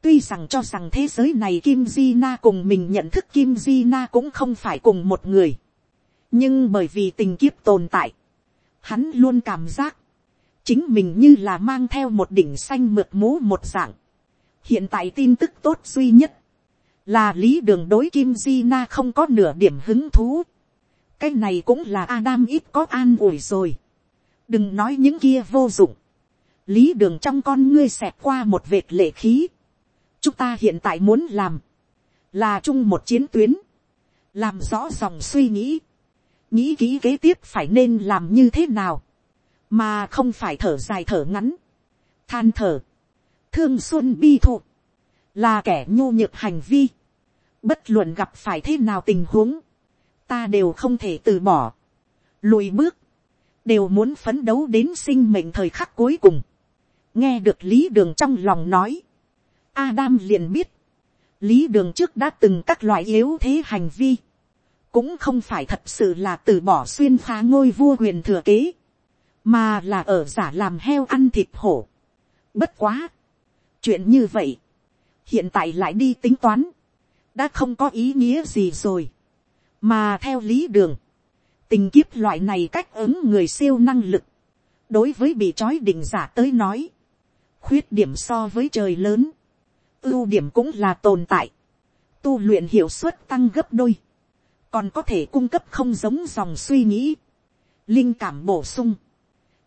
tuy rằng cho rằng thế giới này kim di na cùng mình nhận thức kim di na cũng không phải cùng một người, nhưng bởi vì tình kiếp tồn tại, hắn luôn cảm giác, chính mình như là mang theo một đỉnh xanh mượt mũ một dạng. hiện tại tin tức tốt duy nhất, là lý đường đối kim di na không có nửa điểm hứng thú. cái này cũng là Adam ít có an ủi rồi. đừng nói những kia vô dụng. lý đường trong con ngươi xẹt qua một vệt lệ khí chúng ta hiện tại muốn làm, là chung một chiến tuyến, làm rõ dòng suy nghĩ, nghĩ kỹ kế tiếp phải nên làm như thế nào, mà không phải thở dài thở ngắn, than thở, thương xuân bi thụ, là kẻ nhu nhược hành vi, bất luận gặp phải thế nào tình huống, ta đều không thể từ bỏ, lùi bước, đều muốn phấn đấu đến sinh mệnh thời khắc cuối cùng, nghe được lý đường trong lòng nói, Adam liền biết, lý đường trước đã từng các loại yếu thế hành vi, cũng không phải thật sự là từ bỏ xuyên phá ngôi vua huyền thừa kế, mà là ở giả làm heo ăn thịt hổ. Bất quá, chuyện như vậy, hiện tại lại đi tính toán, đã không có ý nghĩa gì rồi, mà theo lý đường, tình kiếp loại này cách ứng người siêu năng lực, đối với bị trói định giả tới nói, khuyết điểm so với trời lớn, ưu điểm cũng là tồn tại, tu luyện hiệu suất tăng gấp đôi, còn có thể cung cấp không giống dòng suy nghĩ, linh cảm bổ sung,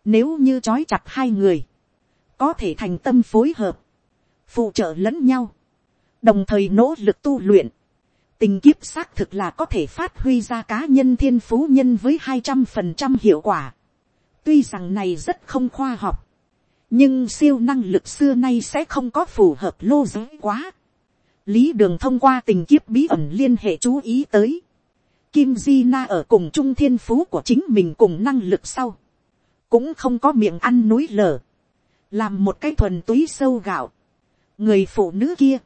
nếu như trói chặt hai người, có thể thành tâm phối hợp, phụ trợ lẫn nhau, đồng thời nỗ lực tu luyện, tình kiếp xác thực là có thể phát huy ra cá nhân thiên phú nhân với hai trăm phần trăm hiệu quả. tuy rằng này rất không khoa học, nhưng siêu năng lực xưa nay sẽ không có phù hợp lô giới quá. lý đường thông qua tình kiếp bí ẩn liên hệ chú ý tới. kim di na ở cùng trung thiên phú của chính mình cùng năng lực sau. cũng không có miệng ăn núi lở. làm một cái thuần túy sâu gạo. người phụ nữ kia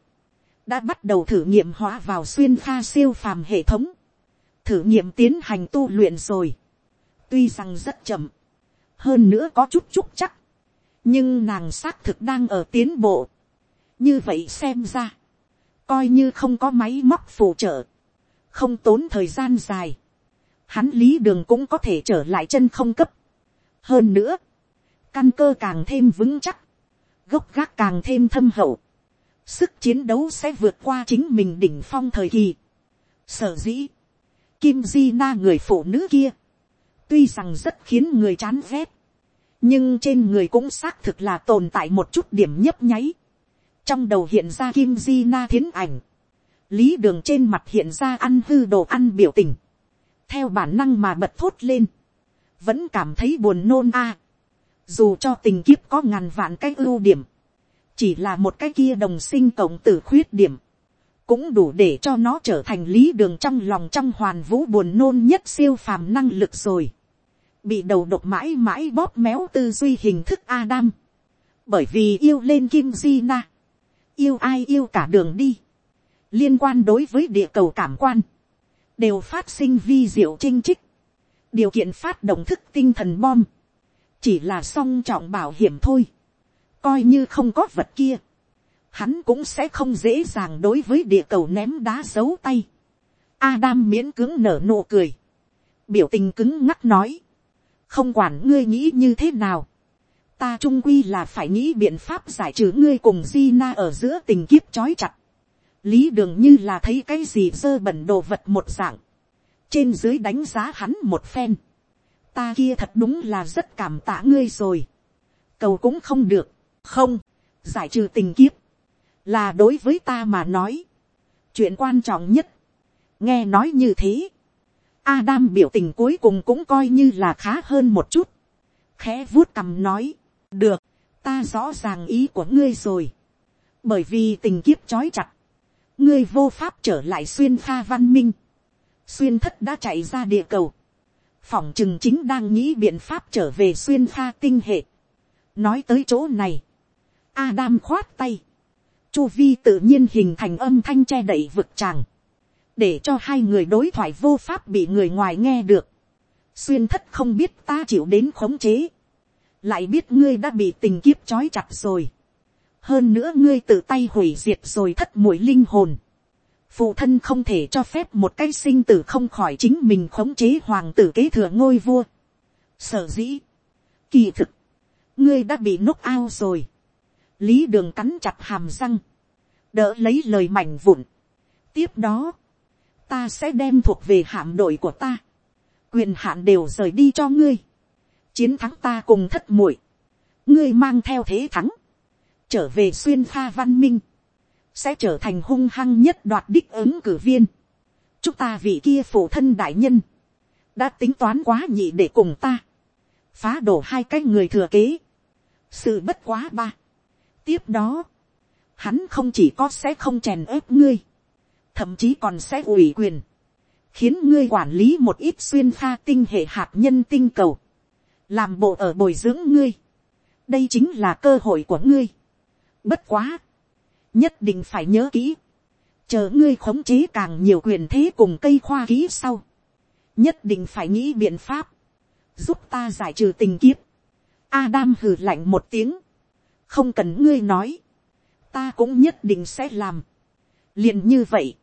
đã bắt đầu thử nghiệm hóa vào xuyên pha siêu phàm hệ thống, thử nghiệm tiến hành tu luyện rồi, tuy rằng rất chậm, hơn nữa có chút chút chắc, nhưng nàng xác thực đang ở tiến bộ, như vậy xem ra, coi như không có máy móc phụ trợ, không tốn thời gian dài, hắn lý đường cũng có thể trở lại chân không cấp. hơn nữa, căn cơ càng thêm vững chắc, gốc gác càng thêm thâm hậu, sức chiến đấu sẽ vượt qua chính mình đỉnh phong thời kỳ. Sở dĩ, Kim Di Na người phụ nữ kia, tuy rằng rất khiến người chán ghét, nhưng trên người cũng xác thực là tồn tại một chút điểm nhấp nháy. Trong đầu hiện ra Kim Di Na thiến ảnh, lý đường trên mặt hiện ra ăn hư đồ ăn biểu tình, theo bản năng mà bật thốt lên, vẫn cảm thấy buồn nôn a. Dù cho tình kiếp có ngàn vạn cái ưu điểm, chỉ là một cái kia đồng sinh cộng tử khuyết điểm, cũng đủ để cho nó trở thành lý đường trong lòng trong hoàn vũ buồn nôn nhất siêu phàm năng lực rồi bị đầu độc mãi mãi bóp méo tư duy hình thức Adam. bởi vì yêu lên kim di na, yêu ai yêu cả đường đi, liên quan đối với địa cầu cảm quan, đều phát sinh vi diệu chinh trích, điều kiện phát động thức tinh thần bom, chỉ là song trọng bảo hiểm thôi. Coi như không có vật kia, hắn cũng sẽ không dễ dàng đối với địa cầu ném đá giấu tay. Adam miễn cứng nở nụ cười, biểu tình cứng ngắc nói, không quản ngươi nghĩ như thế nào, ta trung quy là phải nghĩ biện pháp giải trừ ngươi cùng di na ở giữa tình kiếp trói chặt. lý đường như là thấy cái gì dơ bẩn đồ vật một dạng, trên dưới đánh giá hắn một phen, ta kia thật đúng là rất cảm tạ ngươi rồi, cầu cũng không được, không, giải trừ tình kiếp, là đối với ta mà nói, chuyện quan trọng nhất, nghe nói như thế, Adam biểu tình cuối cùng cũng coi như là khá hơn một chút, khẽ vuốt cầm nói, được, ta rõ ràng ý của ngươi rồi, bởi vì tình kiếp trói chặt, ngươi vô pháp trở lại xuyên pha văn minh, xuyên thất đã chạy ra địa cầu, phỏng chừng chính đang nghĩ biện pháp trở về xuyên pha tinh hệ. nói tới chỗ này, Adam khoát tay. Chu vi tự nhiên hình thành âm thanh che đậy vực tràng. Để cho hai người đối thoại vô pháp bị người ngoài nghe được. Xuyên thất không biết ta chịu đến khống chế. Lại biết ngươi đã bị tình kiếp trói chặt rồi. Hơn nữa ngươi tự tay hủy diệt rồi thất mũi linh hồn. Phụ thân không thể cho phép một cái sinh tử không khỏi chính mình khống chế hoàng tử kế thừa ngôi vua. Sở dĩ. Kỳ thực. Ngươi đã bị nốc ao rồi lý đường cắn chặt hàm răng, đỡ lấy lời mảnh vụn. tiếp đó, ta sẽ đem thuộc về hạm đội của ta, quyền hạn đều rời đi cho ngươi, chiến thắng ta cùng thất muội, ngươi mang theo thế thắng, trở về xuyên pha văn minh, sẽ trở thành hung hăng nhất đoạt đích ứng cử viên. chúng ta vị kia phụ thân đại nhân, đã tính toán quá nhị để cùng ta, phá đổ hai cái người thừa kế, sự bất quá ba, tiếp đó, hắn không chỉ có sẽ không chèn ớp ngươi, thậm chí còn sẽ ủy quyền, khiến ngươi quản lý một ít xuyên pha tinh hệ hạt nhân tinh cầu, làm bộ ở bồi dưỡng ngươi. đây chính là cơ hội của ngươi. bất quá, nhất định phải nhớ kỹ, chờ ngươi khống chế càng nhiều quyền thế cùng cây khoa ký sau, nhất định phải nghĩ biện pháp, giúp ta giải trừ tình kiếp. Adam hừ lạnh một tiếng, không cần ngươi nói, ta cũng nhất định sẽ làm. liền như vậy,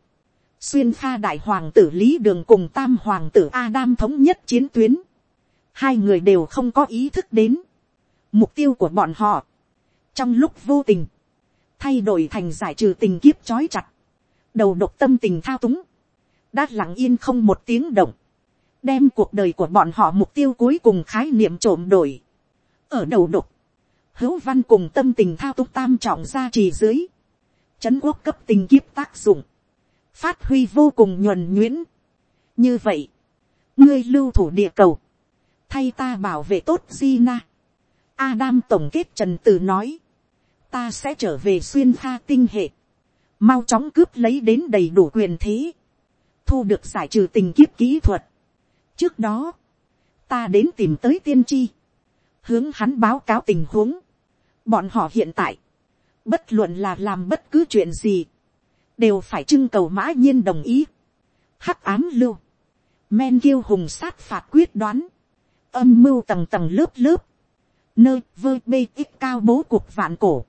xuyên pha đại hoàng tử lý đường cùng tam hoàng tử Adam thống nhất chiến tuyến, hai người đều không có ý thức đến, mục tiêu của bọn họ, trong lúc vô tình, thay đổi thành giải trừ tình kiếp trói chặt, đầu độc tâm tình thao túng, đã lặng yên không một tiếng động, đem cuộc đời của bọn họ mục tiêu cuối cùng khái niệm trộm đổi. ở đầu độc, hữu văn cùng tâm tình thao túng tam trọng gia trì dưới, trấn quốc cấp tình kiếp tác dụng, phát huy vô cùng nhuần nhuyễn. như vậy, ngươi lưu thủ địa cầu, thay ta bảo vệ tốt di na. Adam tổng kết trần từ nói, ta sẽ trở về xuyên pha tinh hệ, mau chóng cướp lấy đến đầy đủ quyền thế, thu được giải trừ tình kiếp kỹ thuật. trước đó, ta đến tìm tới tiên tri, hướng hắn báo cáo tình huống. bọn họ hiện tại, bất luận là làm bất cứ chuyện gì, đều phải trưng cầu mã nhiên đồng ý. hắc ám lưu, men kiêu hùng sát phạt quyết đoán, âm mưu tầng tầng lớp lớp, nơi vơ bê ít cao bố cuộc vạn cổ,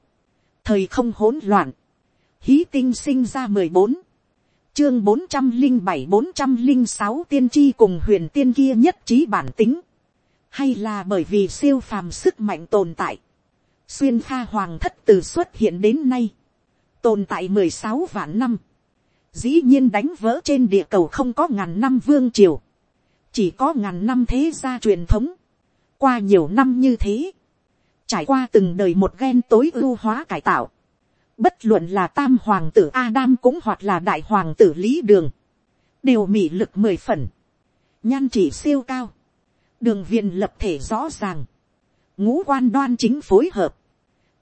thời không hỗn loạn, hí tinh sinh ra mười bốn, chương bốn trăm linh bảy bốn trăm linh sáu tiên tri cùng huyền tiên kia nhất trí bản tính, hay là bởi vì siêu phàm sức mạnh tồn tại, xuyên pha hoàng thất từ xuất hiện đến nay, tồn tại mười sáu vạn năm, dĩ nhiên đánh vỡ trên địa cầu không có ngàn năm vương triều, chỉ có ngàn năm thế gia truyền thống, qua nhiều năm như thế, trải qua từng đời một ghen tối ưu hóa cải tạo, bất luận là tam hoàng tử Adam cũng hoặc là đại hoàng tử Lý Đường, đều mị lực mười phần, nhan chỉ siêu cao, đường viện lập thể rõ ràng, ngũ quan đoan chính phối hợp,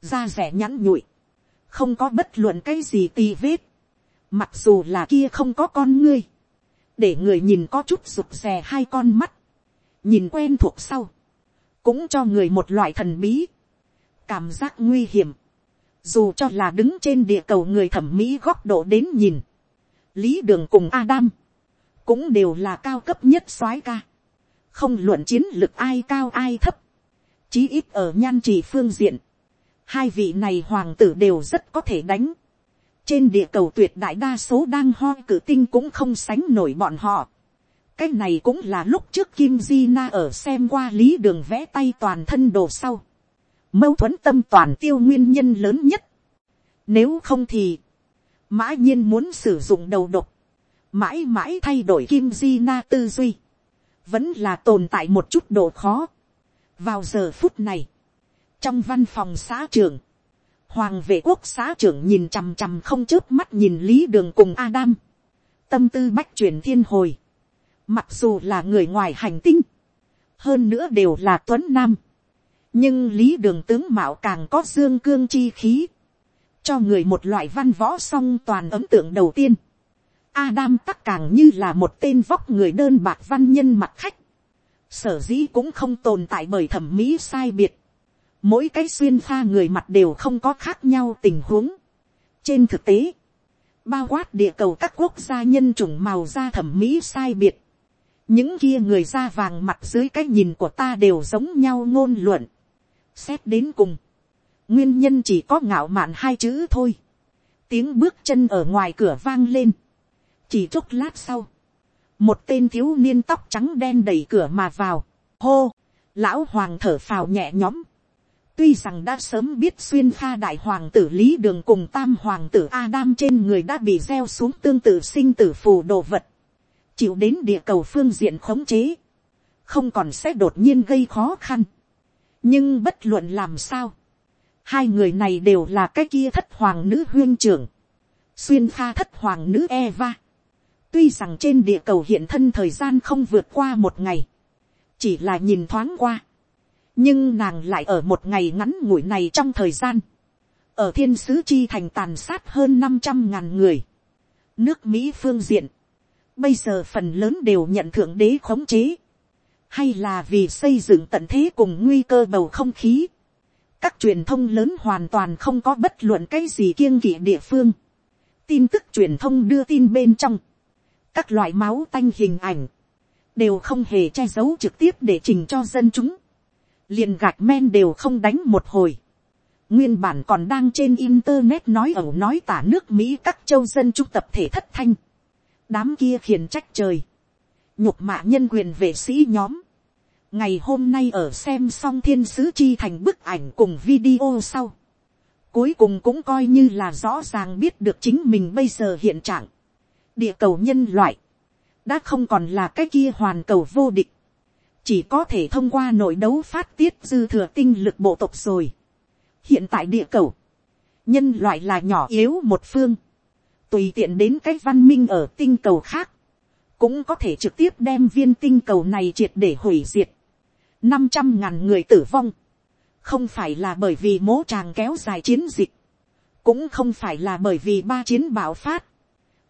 da rẻ nhắn nhụi, không có bất luận cái gì tì vết, mặc dù là kia không có con ngươi, để người nhìn có chút rụt rè hai con mắt, nhìn quen thuộc sau, cũng cho người một loại thần bí, cảm giác nguy hiểm, dù cho là đứng trên địa cầu người thẩm mỹ góc độ đến nhìn, lý đường cùng Adam, cũng đều là cao cấp nhất soái ca, không luận chiến lược ai cao ai thấp, chí ít ở nhan trì phương diện, hai vị này hoàng tử đều rất có thể đánh, trên địa cầu tuyệt đại đa số đang ho cử tinh cũng không sánh nổi bọn họ. cái này cũng là lúc trước kim di na ở xem qua lý đường vẽ tay toàn thân đồ sau. mâu thuẫn tâm toàn tiêu nguyên nhân lớn nhất. nếu không thì, mã nhiên muốn sử dụng đầu độc, mãi mãi thay đổi kim di na tư duy, vẫn là tồn tại một chút độ khó. vào giờ phút này, trong văn phòng xã trưởng Hoàng vệ quốc xã trưởng nhìn chằm chằm không chớp mắt nhìn Lý Đường cùng Adam. Tâm tư bách truyền thiên hồi. Mặc dù là người ngoài hành tinh. Hơn nữa đều là tuấn nam. Nhưng Lý Đường tướng mạo càng có dương cương chi khí. Cho người một loại văn võ song toàn ấn tượng đầu tiên. Adam tắc càng như là một tên vóc người đơn bạc văn nhân mặt khách. Sở dĩ cũng không tồn tại bởi thẩm mỹ sai biệt mỗi cái xuyên pha người mặt đều không có khác nhau tình huống. trên thực tế, bao quát địa cầu các quốc gia nhân chủng màu da thẩm mỹ sai biệt, những kia người da vàng mặt dưới cái nhìn của ta đều giống nhau ngôn luận. xét đến cùng, nguyên nhân chỉ có ngạo mạn hai chữ thôi. tiếng bước chân ở ngoài cửa vang lên. chỉ chốc lát sau, một tên thiếu niên tóc trắng đen đẩy cửa mà vào. hô, lão hoàng thở phào nhẹ nhõm Tuy rằng đã sớm biết xuyên pha đại hoàng tử Lý Đường cùng tam hoàng tử Adam trên người đã bị gieo xuống tương tự sinh tử phù đồ vật. Chịu đến địa cầu phương diện khống chế. Không còn sẽ đột nhiên gây khó khăn. Nhưng bất luận làm sao. Hai người này đều là cái kia thất hoàng nữ huyên trưởng. Xuyên pha thất hoàng nữ Eva. Tuy rằng trên địa cầu hiện thân thời gian không vượt qua một ngày. Chỉ là nhìn thoáng qua nhưng nàng lại ở một ngày ngắn ngủi này trong thời gian, ở thiên sứ chi thành tàn sát hơn năm trăm ngàn người, nước mỹ phương diện, bây giờ phần lớn đều nhận thượng đế khống chế, hay là vì xây dựng tận thế cùng nguy cơ bầu không khí, các truyền thông lớn hoàn toàn không có bất luận cái gì kiêng kỵ địa phương, tin tức truyền thông đưa tin bên trong, các loại máu tanh hình ảnh, đều không hề che giấu trực tiếp để trình cho dân chúng, liền gạch men đều không đánh một hồi, nguyên bản còn đang trên internet nói ẩu nói tả nước mỹ các châu dân trung tập thể thất thanh, đám kia khiển trách trời, nhục mạ nhân quyền vệ sĩ nhóm, ngày hôm nay ở xem xong thiên sứ chi thành bức ảnh cùng video sau, cuối cùng cũng coi như là rõ ràng biết được chính mình bây giờ hiện trạng, địa cầu nhân loại, đã không còn là cái kia hoàn cầu vô địch, chỉ có thể thông qua nội đấu phát tiết dư thừa tinh lực bộ tộc rồi. hiện tại địa cầu, nhân loại là nhỏ yếu một phương, tùy tiện đến cái văn minh ở tinh cầu khác, cũng có thể trực tiếp đem viên tinh cầu này triệt để hủy diệt. năm trăm ngàn người tử vong, không phải là bởi vì mố tràng kéo dài chiến dịch, cũng không phải là bởi vì ba chiến bạo phát,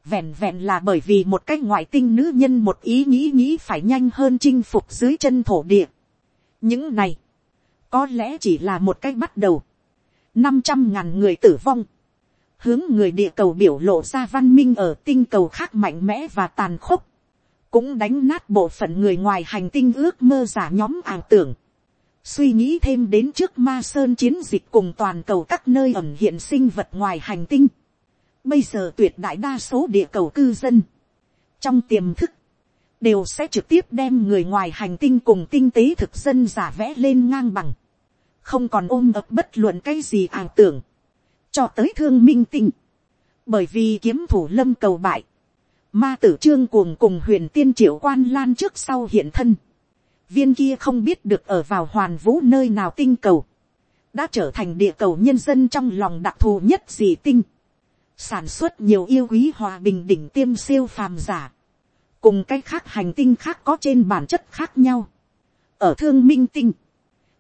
vẹn vẹn là bởi vì một cái ngoại tinh nữ nhân một ý nghĩ nghĩ phải nhanh hơn chinh phục dưới chân thổ địa. những này, có lẽ chỉ là một cái bắt đầu. năm trăm ngàn người tử vong, hướng người địa cầu biểu lộ ra văn minh ở tinh cầu khác mạnh mẽ và tàn khốc, cũng đánh nát bộ phận người ngoài hành tinh ước mơ giả nhóm ảo tưởng. Suy nghĩ thêm đến trước ma sơn chiến dịch cùng toàn cầu các nơi ẩn hiện sinh vật ngoài hành tinh Bây giờ tuyệt đại đa số địa cầu cư dân. Trong tiềm thức. Đều sẽ trực tiếp đem người ngoài hành tinh cùng tinh tế thực dân giả vẽ lên ngang bằng. Không còn ôm ập bất luận cái gì ảo tưởng. Cho tới thương minh tinh. Bởi vì kiếm thủ lâm cầu bại. Ma tử trương cuồng cùng huyền tiên triệu quan lan trước sau hiện thân. Viên kia không biết được ở vào hoàn vũ nơi nào tinh cầu. Đã trở thành địa cầu nhân dân trong lòng đặc thù nhất dị tinh sản xuất nhiều yêu quý hòa bình đỉnh tiêm siêu phàm giả, cùng cái khác hành tinh khác có trên bản chất khác nhau. ở thương minh tinh,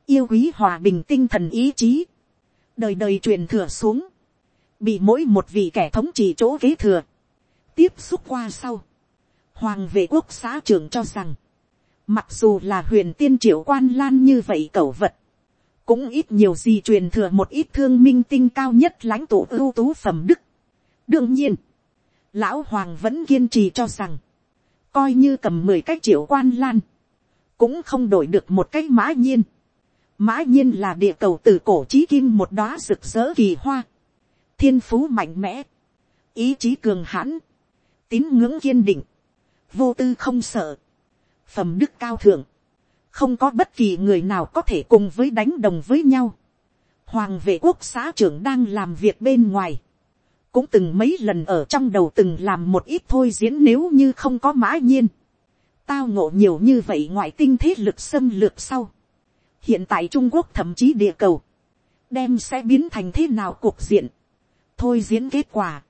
yêu quý hòa bình tinh thần ý chí, đời đời truyền thừa xuống, bị mỗi một vị kẻ thống trị chỗ kế thừa, tiếp xúc qua sau, hoàng vệ quốc xã trưởng cho rằng, mặc dù là huyền tiên triệu quan lan như vậy cẩu vật, cũng ít nhiều gì truyền thừa một ít thương minh tinh cao nhất lãnh tụ ưu tú phẩm đức, đương nhiên, lão hoàng vẫn kiên trì cho rằng, coi như cầm mười cái triệu quan lan, cũng không đổi được một cái mã nhiên. mã nhiên là địa cầu từ cổ trí kim một đóa rực rỡ kỳ hoa, thiên phú mạnh mẽ, ý chí cường hãn, tín ngưỡng kiên định, vô tư không sợ, phẩm đức cao thượng, không có bất kỳ người nào có thể cùng với đánh đồng với nhau. Hoàng vệ quốc xã trưởng đang làm việc bên ngoài, cũng từng mấy lần ở trong đầu từng làm một ít thôi diễn nếu như không có mã nhiên. Tao ngộ nhiều như vậy ngoại tinh thế lực xâm lược sau. Hiện tại Trung Quốc thậm chí địa cầu. Đem sẽ biến thành thế nào cuộc diện. Thôi diễn kết quả.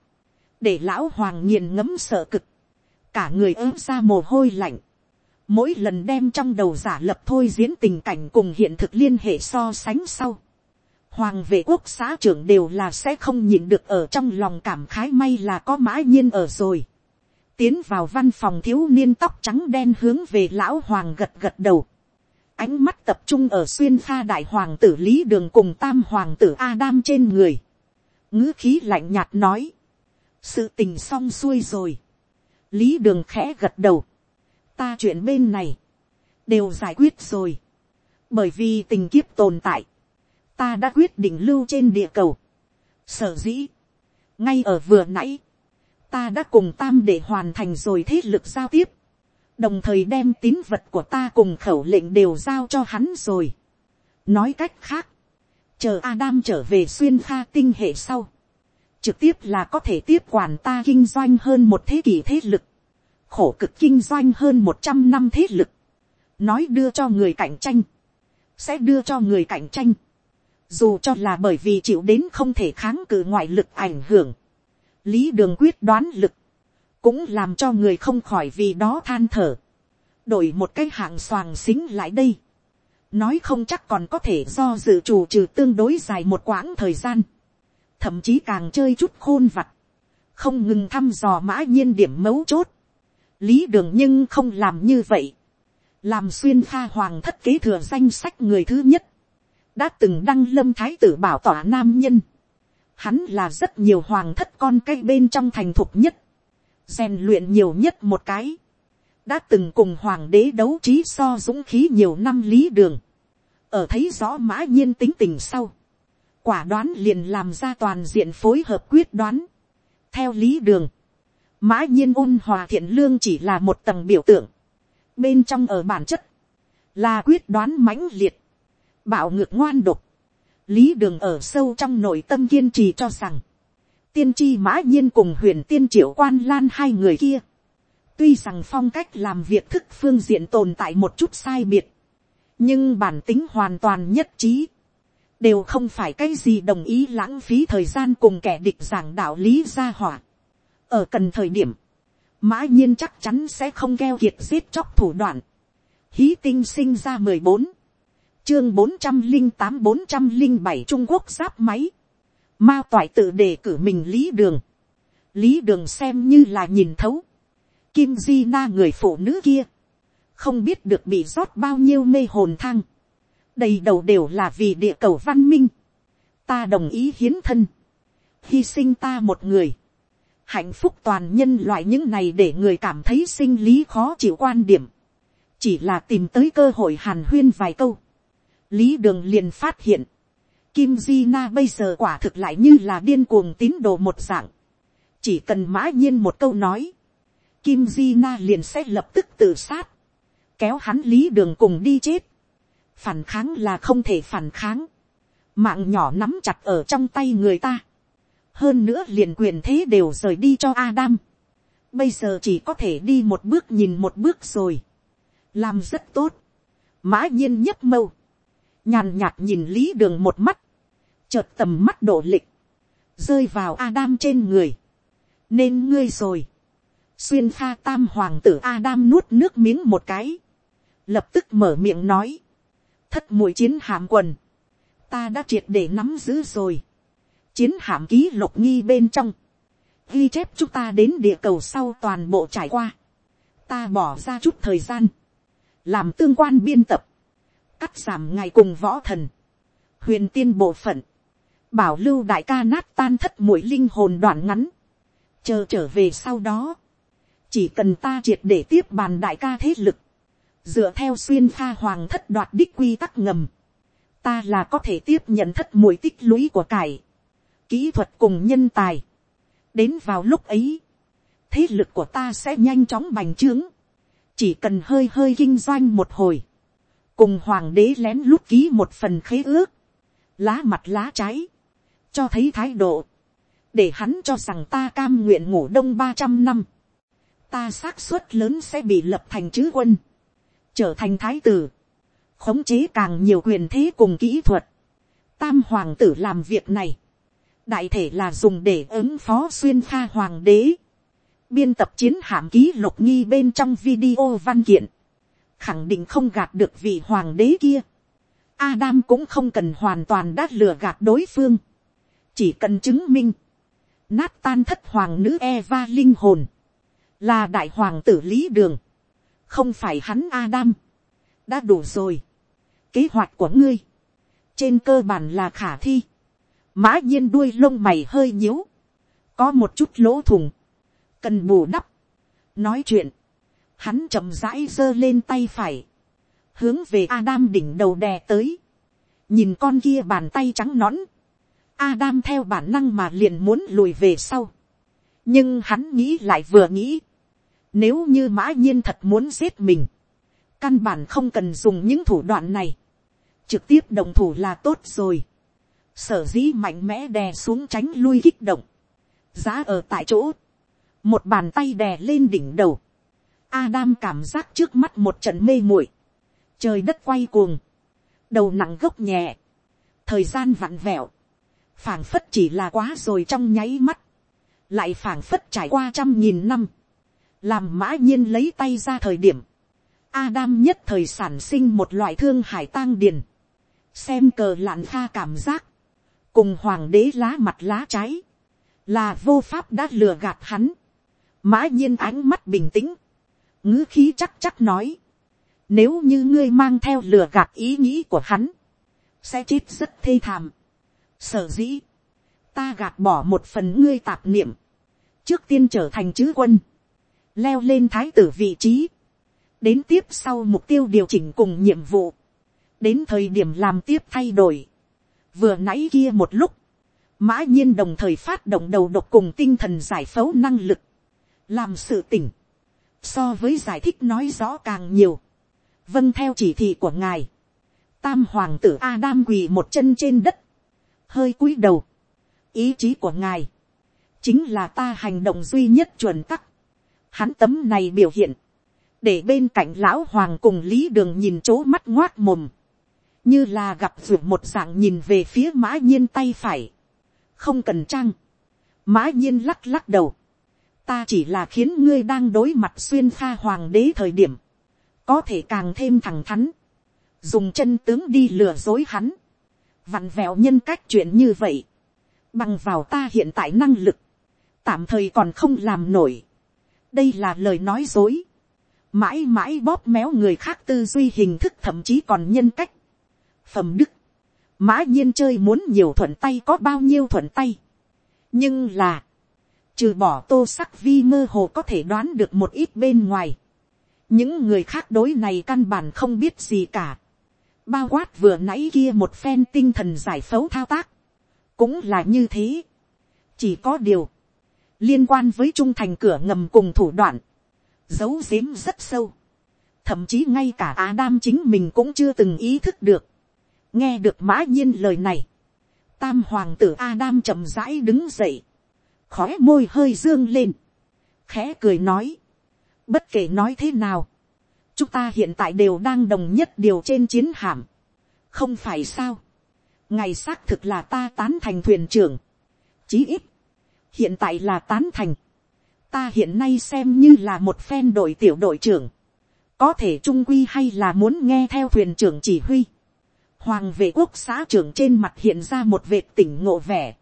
Để lão hoàng nghiền ngấm sợ cực. Cả người ớm ra mồ hôi lạnh. Mỗi lần đem trong đầu giả lập thôi diễn tình cảnh cùng hiện thực liên hệ so sánh sau hoàng vệ quốc xã trưởng đều là sẽ không nhìn được ở trong lòng cảm khái may là có mã nhiên ở rồi. tiến vào văn phòng thiếu niên tóc trắng đen hướng về lão hoàng gật gật đầu. ánh mắt tập trung ở xuyên pha đại hoàng tử lý đường cùng tam hoàng tử adam trên người. ngữ khí lạnh nhạt nói. sự tình xong xuôi rồi. lý đường khẽ gật đầu. ta chuyện bên này, đều giải quyết rồi. bởi vì tình kiếp tồn tại ta đã quyết định lưu trên địa cầu. Sở dĩ, ngay ở vừa nãy, ta đã cùng tam để hoàn thành rồi thế lực giao tiếp, đồng thời đem tín vật của ta cùng khẩu lệnh đều giao cho hắn rồi. nói cách khác, chờ Adam trở về xuyên pha tinh hệ sau, trực tiếp là có thể tiếp quản ta kinh doanh hơn một thế kỷ thế lực, khổ cực kinh doanh hơn một trăm năm thế lực, nói đưa cho người cạnh tranh, sẽ đưa cho người cạnh tranh, dù cho là bởi vì chịu đến không thể kháng cự ngoại lực ảnh hưởng, lý đường quyết đoán lực, cũng làm cho người không khỏi vì đó than thở, đổi một cái hạng xoàng xính lại đây, nói không chắc còn có thể do dự chủ trừ tương đối dài một quãng thời gian, thậm chí càng chơi chút khôn vặt, không ngừng thăm dò mã nhiên điểm mấu chốt, lý đường nhưng không làm như vậy, làm xuyên pha hoàng thất kế thừa danh sách người thứ nhất, đã từng đăng lâm thái tử bảo tỏa nam nhân, Hắn là rất nhiều hoàng thất con cây bên trong thành thục nhất. rèn luyện nhiều nhất một cái. Đã từng cùng hoàng đế đấu trí so dũng khí nhiều năm lý đường. Ở thấy rõ mã nhiên tính tình sau. Quả đoán liền làm ra toàn diện phối hợp quyết đoán. Theo lý đường. Mã nhiên ôn hòa thiện lương chỉ là một tầng biểu tượng. Bên trong ở bản chất. Là quyết đoán mãnh liệt. Bạo ngược ngoan độc lý đường ở sâu trong nội tâm kiên trì cho rằng, tiên tri mã nhiên cùng huyền tiên triệu quan lan hai người kia, tuy rằng phong cách làm việc thức phương diện tồn tại một chút sai biệt, nhưng bản tính hoàn toàn nhất trí, đều không phải cái gì đồng ý lãng phí thời gian cùng kẻ địch giảng đạo lý gia hỏa. ở cần thời điểm, mã nhiên chắc chắn sẽ không keo kiệt giết chóc thủ đoạn. hí tinh sinh ra mười bốn, chương bốn trăm linh tám, bốn trăm linh bảy trung quốc giáp máy. mao toại tự đề cử mình lý đường. lý đường xem như là nhìn thấu. kim di na người phụ nữ kia. không biết được bị rót bao nhiêu mê hồn thang. đầy đầu đều là vì địa cầu văn minh. ta đồng ý hiến thân. hy sinh ta một người. hạnh phúc toàn nhân loại những này để người cảm thấy sinh lý khó chịu quan điểm. chỉ là tìm tới cơ hội hàn huyên vài câu lý đường liền phát hiện, kim di na bây giờ quả thực lại như là điên cuồng tín đồ một dạng, chỉ cần mã nhiên một câu nói, kim di na liền sẽ lập tức tự sát, kéo hắn lý đường cùng đi chết, phản kháng là không thể phản kháng, mạng nhỏ nắm chặt ở trong tay người ta, hơn nữa liền quyền thế đều rời đi cho Adam. Bây giờ chỉ có thể đi một bước nhìn một bước rồi. Làm rất tốt. Mã nhiên nhấp mâu nhàn nhạt nhìn lý đường một mắt, chợt tầm mắt đổ lịch, rơi vào Adam trên người, nên ngươi rồi, xuyên pha tam hoàng tử Adam nuốt nước miếng một cái, lập tức mở miệng nói, thất mũi chiến hàm quần, ta đã triệt để nắm giữ rồi, chiến hàm ký lục nghi bên trong, ghi chép chúng ta đến địa cầu sau toàn bộ trải qua, ta bỏ ra chút thời gian, làm tương quan biên tập, cắt giảm ngày cùng võ thần, huyền tiên bộ phận, bảo lưu đại ca nát tan thất mũi linh hồn đoạn ngắn, chờ trở về sau đó, chỉ cần ta triệt để tiếp bàn đại ca thế lực, dựa theo xuyên pha hoàng thất đoạt đích quy tắc ngầm, ta là có thể tiếp nhận thất mũi tích lũy của cải, kỹ thuật cùng nhân tài. đến vào lúc ấy, thế lực của ta sẽ nhanh chóng bành trướng, chỉ cần hơi hơi kinh doanh một hồi, cùng hoàng đế lén lút ký một phần khế ước, lá mặt lá trái, cho thấy thái độ, để hắn cho rằng ta cam nguyện ngủ đông ba trăm năm, ta xác suất lớn sẽ bị lập thành chữ quân, trở thành thái tử, khống chế càng nhiều quyền thế cùng kỹ thuật, tam hoàng tử làm việc này, đại thể là dùng để ứng phó xuyên pha hoàng đế, biên tập chiến hạm ký lục nghi bên trong video văn kiện, khẳng định không gạt được vị hoàng đế kia. Adam cũng không cần hoàn toàn đã lừa gạt đối phương. Chỉ cần chứng minh. Nát tan thất hoàng nữ Eva linh hồn. Là đại hoàng tử lý đường. Không phải hắn Adam. Đã đủ rồi. Kế hoạch của ngươi. Trên cơ bản là khả thi. Mã nhiên đuôi lông mày hơi nhíu. Có một chút lỗ thủng. Cần bù đắp. Nói chuyện hắn chậm rãi giơ lên tay phải, hướng về Adam đỉnh đầu đè tới, nhìn con kia bàn tay trắng nõn, Adam theo bản năng mà liền muốn lùi về sau, nhưng hắn nghĩ lại vừa nghĩ, nếu như mã nhiên thật muốn giết mình, căn bản không cần dùng những thủ đoạn này, trực tiếp đồng thủ là tốt rồi, sở dĩ mạnh mẽ đè xuống tránh lui kích động, giá ở tại chỗ, một bàn tay đè lên đỉnh đầu, Adam cảm giác trước mắt một trận mê muội. Trời đất quay cuồng. Đầu nặng gốc nhẹ. Thời gian vặn vẹo. phảng phất chỉ là quá rồi trong nháy mắt. Lại phảng phất trải qua trăm nghìn năm. Làm mã nhiên lấy tay ra thời điểm. Adam nhất thời sản sinh một loại thương hải tang điền. Xem cờ lạn pha cảm giác. Cùng hoàng đế lá mặt lá trái. Là vô pháp đã lừa gạt hắn. Mã nhiên ánh mắt bình tĩnh ngữ khí chắc chắc nói, nếu như ngươi mang theo lừa gạt ý nghĩ của hắn, sẽ chết rất thê thảm. Sở dĩ, ta gạt bỏ một phần ngươi tạp niệm, trước tiên trở thành chữ quân, leo lên thái tử vị trí, đến tiếp sau mục tiêu điều chỉnh cùng nhiệm vụ, đến thời điểm làm tiếp thay đổi, vừa nãy kia một lúc, mã nhiên đồng thời phát động đầu độc cùng tinh thần giải phẫu năng lực, làm sự tỉnh, so với giải thích nói rõ càng nhiều, vâng theo chỉ thị của ngài, tam hoàng tử Adam quỳ một chân trên đất, hơi cúi đầu, ý chí của ngài, chính là ta hành động duy nhất chuẩn tắc, hắn tấm này biểu hiện, để bên cạnh lão hoàng cùng lý đường nhìn chỗ mắt ngoát mồm, như là gặp ruột một dạng nhìn về phía mã nhiên tay phải, không cần trang, mã nhiên lắc lắc đầu, ta chỉ là khiến ngươi đang đối mặt xuyên pha hoàng đế thời điểm, có thể càng thêm thẳng thắn, dùng chân tướng đi lừa dối hắn, vặn vẹo nhân cách chuyện như vậy, bằng vào ta hiện tại năng lực, tạm thời còn không làm nổi. đây là lời nói dối, mãi mãi bóp méo người khác tư duy hình thức thậm chí còn nhân cách. phẩm đức, mã nhiên chơi muốn nhiều thuận tay có bao nhiêu thuận tay. nhưng là, trừ bỏ tô sắc vi mơ hồ có thể đoán được một ít bên ngoài. những người khác đối này căn bản không biết gì cả. bao quát vừa nãy kia một phen tinh thần giải phẫu thao tác. cũng là như thế. chỉ có điều, liên quan với trung thành cửa ngầm cùng thủ đoạn, giấu giếm rất sâu. thậm chí ngay cả á đam chính mình cũng chưa từng ý thức được. nghe được mã nhiên lời này, tam hoàng tử Adam chậm rãi đứng dậy, khói môi hơi dương lên, khẽ cười nói, bất kể nói thế nào, chúng ta hiện tại đều đang đồng nhất điều trên chiến hạm, không phải sao, ngày xác thực là ta tán thành thuyền trưởng, chí ít, hiện tại là tán thành, ta hiện nay xem như là một phen đội tiểu đội trưởng, có thể trung quy hay là muốn nghe theo thuyền trưởng chỉ huy. Hoàng vệ quốc xã trưởng trên mặt hiện ra một vệt tỉnh ngộ vẻ.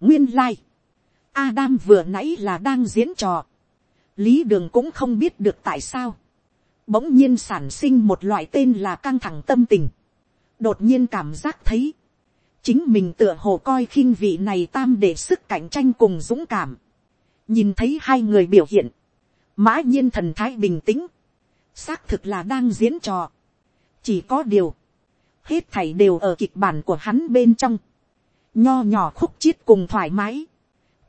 Nguyên lai, Adam vừa nãy là đang diễn trò. Lý đường cũng không biết được tại sao. Bỗng nhiên sản sinh một loại tên là căng thẳng tâm tình. Đột nhiên cảm giác thấy. Chính mình tựa hồ coi khinh vị này tam để sức cạnh tranh cùng dũng cảm nhìn thấy hai người biểu hiện, mã nhiên thần thái bình tĩnh, xác thực là đang diễn trò. chỉ có điều, hết thảy đều ở kịch bản của hắn bên trong, nho nhỏ khúc chiết cùng thoải mái,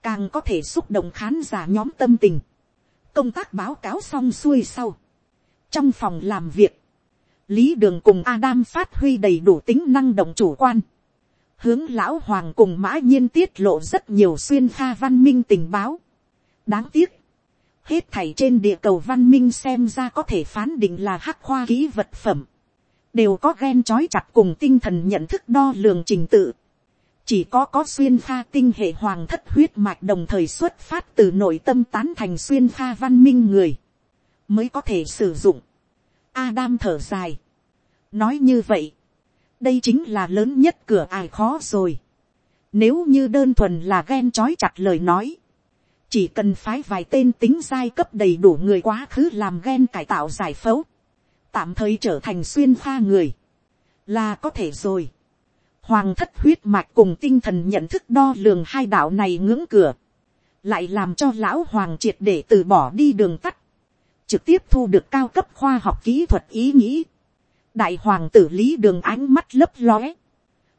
càng có thể xúc động khán giả nhóm tâm tình. công tác báo cáo xong xuôi sau. trong phòng làm việc, lý đường cùng adam phát huy đầy đủ tính năng động chủ quan, hướng lão hoàng cùng mã nhiên tiết lộ rất nhiều xuyên pha văn minh tình báo, đáng tiếc, hết thảy trên địa cầu văn minh xem ra có thể phán định là hắc khoa ký vật phẩm, đều có ghen trói chặt cùng tinh thần nhận thức đo lường trình tự chỉ có có xuyên pha tinh hệ hoàng thất huyết mạch đồng thời xuất phát từ nội tâm tán thành xuyên pha văn minh người, mới có thể sử dụng. Adam thở dài, nói như vậy, đây chính là lớn nhất cửa ai khó rồi. Nếu như đơn thuần là ghen trói chặt lời nói, chỉ cần phái vài tên tính giai cấp đầy đủ người quá khứ làm ghen cải tạo giải phẫu, tạm thời trở thành xuyên pha người, là có thể rồi. Hoàng thất huyết mạch cùng tinh thần nhận thức đo lường hai đạo này ngưỡng cửa, lại làm cho lão hoàng triệt để từ bỏ đi đường tắt, trực tiếp thu được cao cấp khoa học kỹ thuật ý nghĩ. đại hoàng tử lý đường ánh mắt lấp lóe,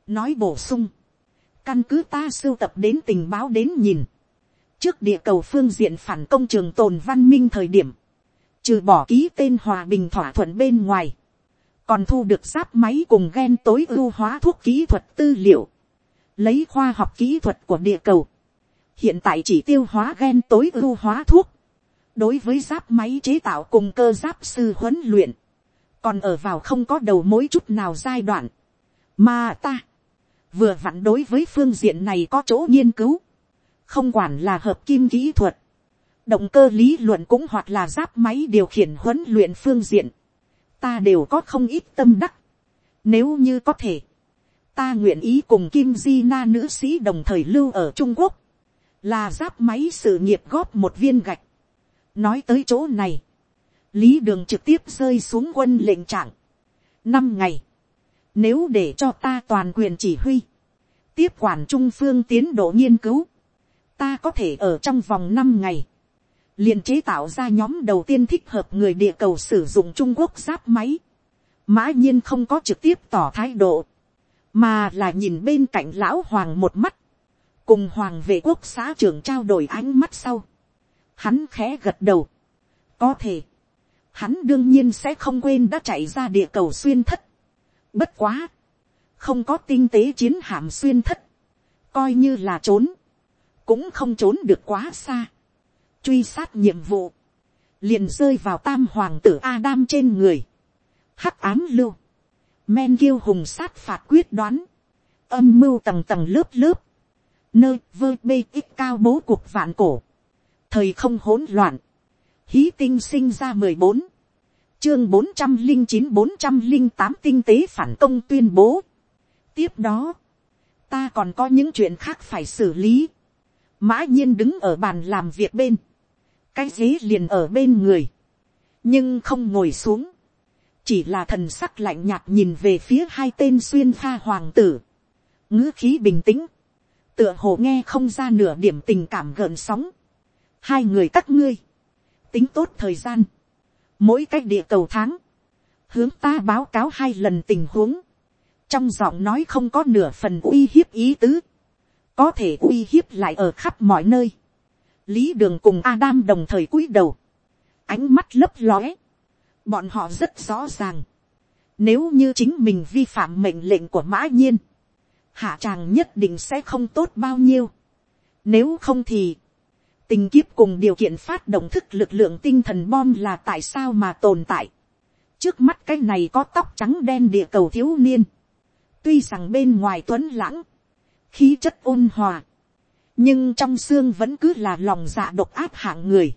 nói bổ sung, căn cứ ta sưu tập đến tình báo đến nhìn, trước địa cầu phương diện phản công trường tồn văn minh thời điểm, trừ bỏ ký tên hòa bình thỏa thuận bên ngoài, còn thu được giáp máy cùng gen tối ưu hóa thuốc kỹ thuật tư liệu, lấy khoa học kỹ thuật của địa cầu, hiện tại chỉ tiêu hóa gen tối ưu hóa thuốc, đối với giáp máy chế tạo cùng cơ giáp sư huấn luyện, còn ở vào không có đầu mối chút nào giai đoạn, mà ta, vừa vặn đối với phương diện này có chỗ nghiên cứu, không quản là hợp kim kỹ thuật, động cơ lý luận cũng hoặc là giáp máy điều khiển huấn luyện phương diện, ta đều có không ít tâm đắc. Nếu như có thể, ta nguyện ý cùng Kim Di Na nữ sĩ đồng thời lưu ở Trung Quốc, là giáp máy sự nghiệp góp một viên gạch. Nói tới chỗ này, lý đường trực tiếp rơi xuống quân lệnh trạng. Năm ngày, nếu để cho ta toàn quyền chỉ huy, tiếp quản trung phương tiến độ nghiên cứu, ta có thể ở trong vòng năm ngày, liền chế tạo ra nhóm đầu tiên thích hợp người địa cầu sử dụng trung quốc giáp máy, mã nhiên không có trực tiếp tỏ thái độ, mà là nhìn bên cạnh lão hoàng một mắt, cùng hoàng vệ quốc xã trưởng trao đổi ánh mắt sau, hắn khẽ gật đầu, có thể, hắn đương nhiên sẽ không quên đã chạy ra địa cầu xuyên thất, bất quá, không có tinh tế chiến hạm xuyên thất, coi như là trốn, cũng không trốn được quá xa, truy sát nhiệm vụ, liền rơi vào tam hoàng tử Adam trên người, hắc ám lưu, men kiêu hùng sát phạt quyết đoán, âm mưu tầng tầng lớp lớp, nơi vơ bê ít cao bố cuộc vạn cổ, thời không hỗn loạn, hí tinh sinh ra mười bốn, chương bốn trăm linh chín bốn trăm linh tám tinh tế phản công tuyên bố. tiếp đó, ta còn có những chuyện khác phải xử lý. mã nhiên đứng ở bàn làm việc bên, cái ghế liền ở bên người, nhưng không ngồi xuống, chỉ là thần sắc lạnh nhạt nhìn về phía hai tên xuyên pha hoàng tử, ngữ khí bình tĩnh, tựa hồ nghe không ra nửa điểm tình cảm gợn sóng, hai người các ngươi, tính tốt thời gian, mỗi cách địa cầu tháng, hướng ta báo cáo hai lần tình huống, trong giọng nói không có nửa phần uy hiếp ý tứ, có thể uy hiếp lại ở khắp mọi nơi lý đường cùng Adam đồng thời cúi đầu, ánh mắt lấp lóe, bọn họ rất rõ ràng, nếu như chính mình vi phạm mệnh lệnh của mã nhiên, hạ tràng nhất định sẽ không tốt bao nhiêu. Nếu không thì, tình kiếp cùng điều kiện phát động thức lực lượng tinh thần bom là tại sao mà tồn tại. trước mắt cái này có tóc trắng đen địa cầu thiếu niên. tuy rằng bên ngoài tuấn lãng, khí chất ôn hòa, nhưng trong xương vẫn cứ là lòng dạ độc áp hạng người.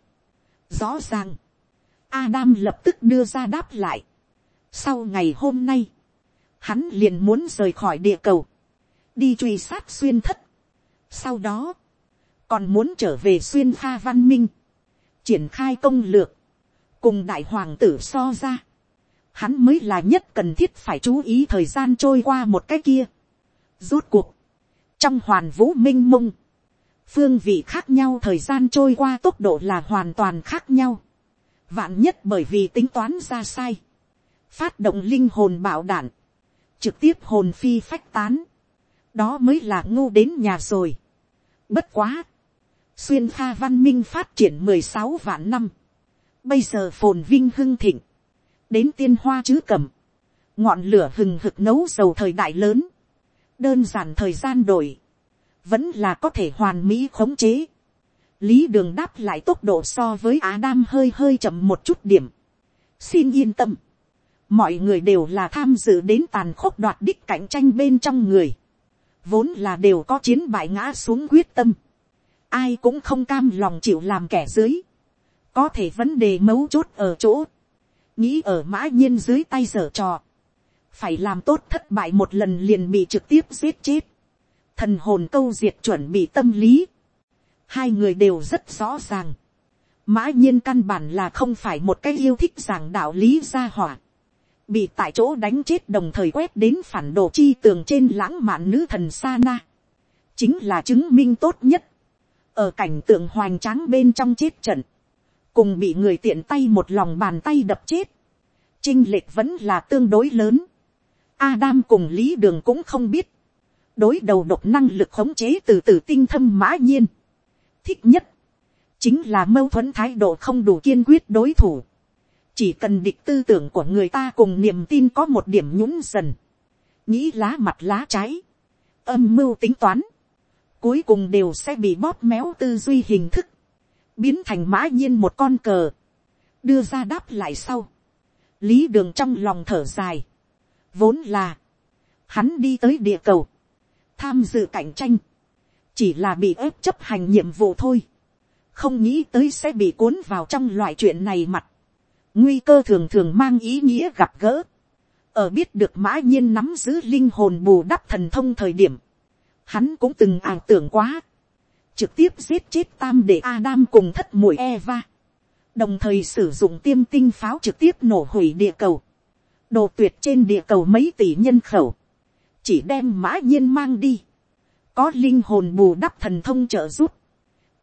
rõ ràng, Adam lập tức đưa ra đáp lại. sau ngày hôm nay, hắn liền muốn rời khỏi địa cầu, đi truy sát xuyên thất. sau đó, còn muốn trở về xuyên pha văn minh, triển khai công lược, cùng đại hoàng tử so ra, hắn mới là nhất cần thiết phải chú ý thời gian trôi qua một cái kia. Rốt cuộc, trong hoàn vũ minh mông, phương vị khác nhau thời gian trôi qua tốc độ là hoàn toàn khác nhau. Vạn nhất bởi vì tính toán ra sai, phát động linh hồn bảo đạn, trực tiếp hồn phi phách tán, đó mới là ngu đến nhà rồi. Bất quá, xuyên pha văn minh phát triển mười sáu vạn năm, bây giờ phồn vinh hưng thịnh, đến tiên hoa chứ cầm, ngọn lửa hừng hực nấu dầu thời đại lớn, đơn giản thời gian đổi, vẫn là có thể hoàn mỹ khống chế. lý đường đáp lại tốc độ so với á đam hơi hơi chậm một chút điểm. xin yên tâm, mọi người đều là tham dự đến tàn khốc đoạt đích cạnh tranh bên trong người, vốn là đều có chiến bại ngã xuống quyết tâm. Ai cũng không cam lòng chịu làm kẻ dưới, có thể vấn đề mấu chốt ở chỗ, nghĩ ở mã nhiên dưới tay dở trò, phải làm tốt thất bại một lần liền bị trực tiếp giết chết, thần hồn câu diệt chuẩn bị tâm lý, hai người đều rất rõ ràng, mã nhiên căn bản là không phải một cái yêu thích giảng đạo lý gia hỏa, bị tại chỗ đánh chết đồng thời quét đến phản đồ chi tường trên lãng mạn nữ thần sa na, chính là chứng minh tốt nhất, ở cảnh tượng hoành tráng bên trong chết trận, cùng bị người tiện tay một lòng bàn tay đập chết, chinh lệch vẫn là tương đối lớn. Adam cùng lý đường cũng không biết, đối đầu độc năng lực khống chế từ từ tinh thâm mã nhiên. thích nhất, chính là mâu thuẫn thái độ không đủ kiên quyết đối thủ. chỉ cần địch tư tưởng của người ta cùng niềm tin có một điểm nhũng dần, nghĩ lá mặt lá trái, âm mưu tính toán, cuối cùng đều sẽ bị bóp méo tư duy hình thức, biến thành mã nhiên một con cờ, đưa ra đáp lại sau, lý đường trong lòng thở dài, vốn là, hắn đi tới địa cầu, tham dự cạnh tranh, chỉ là bị ép chấp hành nhiệm vụ thôi, không nghĩ tới sẽ bị cuốn vào trong loại chuyện này mặt, nguy cơ thường thường mang ý nghĩa gặp gỡ, ở biết được mã nhiên nắm giữ linh hồn bù đắp thần thông thời điểm, hắn cũng từng ảo tưởng quá, trực tiếp giết chết tam để Adam cùng thất mùi Eva, đồng thời sử dụng tiêm tinh pháo trực tiếp nổ hủy địa cầu, đồ tuyệt trên địa cầu mấy tỷ nhân khẩu, chỉ đem mã nhiên mang đi, có linh hồn bù đắp thần thông trợ giúp,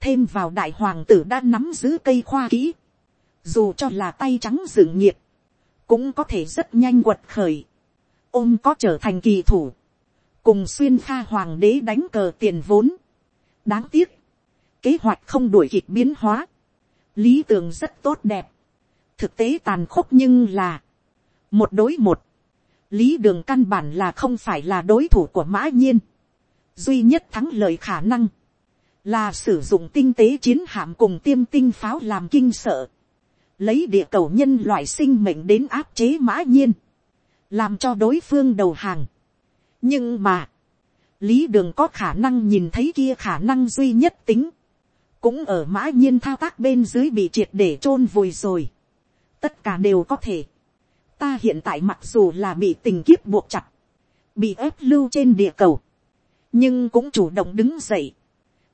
thêm vào đại hoàng tử đã nắm giữ cây khoa kỹ, dù cho là tay trắng dự nghiệp, cũng có thể rất nhanh quật khởi, ôm có trở thành kỳ thủ, cùng xuyên pha hoàng đế đánh cờ tiền vốn. đáng tiếc, kế hoạch không đuổi kịp biến hóa, lý tưởng rất tốt đẹp, thực tế tàn khốc nhưng là, một đối một, lý đường căn bản là không phải là đối thủ của mã nhiên, duy nhất thắng lợi khả năng, là sử dụng tinh tế chiến hạm cùng tiêm tinh pháo làm kinh sợ, lấy địa cầu nhân loại sinh mệnh đến áp chế mã nhiên, làm cho đối phương đầu hàng. nhưng mà, lý đường có khả năng nhìn thấy kia khả năng duy nhất tính, cũng ở mã nhiên thao tác bên dưới bị triệt để t r ô n vùi rồi. tất cả đều có thể ta hiện tại mặc dù là bị tình kiếp buộc chặt, bị ép lưu trên địa cầu, nhưng cũng chủ động đứng dậy,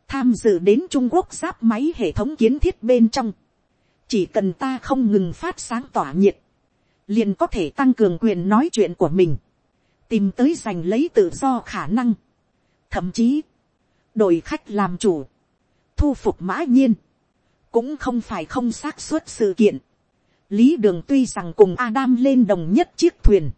tham dự đến trung quốc giáp máy hệ thống kiến thiết bên trong, chỉ cần ta không ngừng phát sáng tỏa nhiệt, liền có thể tăng cường quyền nói chuyện của mình, tìm tới giành lấy tự do khả năng, thậm chí, đổi khách làm chủ, thu phục mã nhiên, cũng không phải không xác suất sự kiện lý đường tuy rằng cùng Adam lên đồng nhất chiếc thuyền,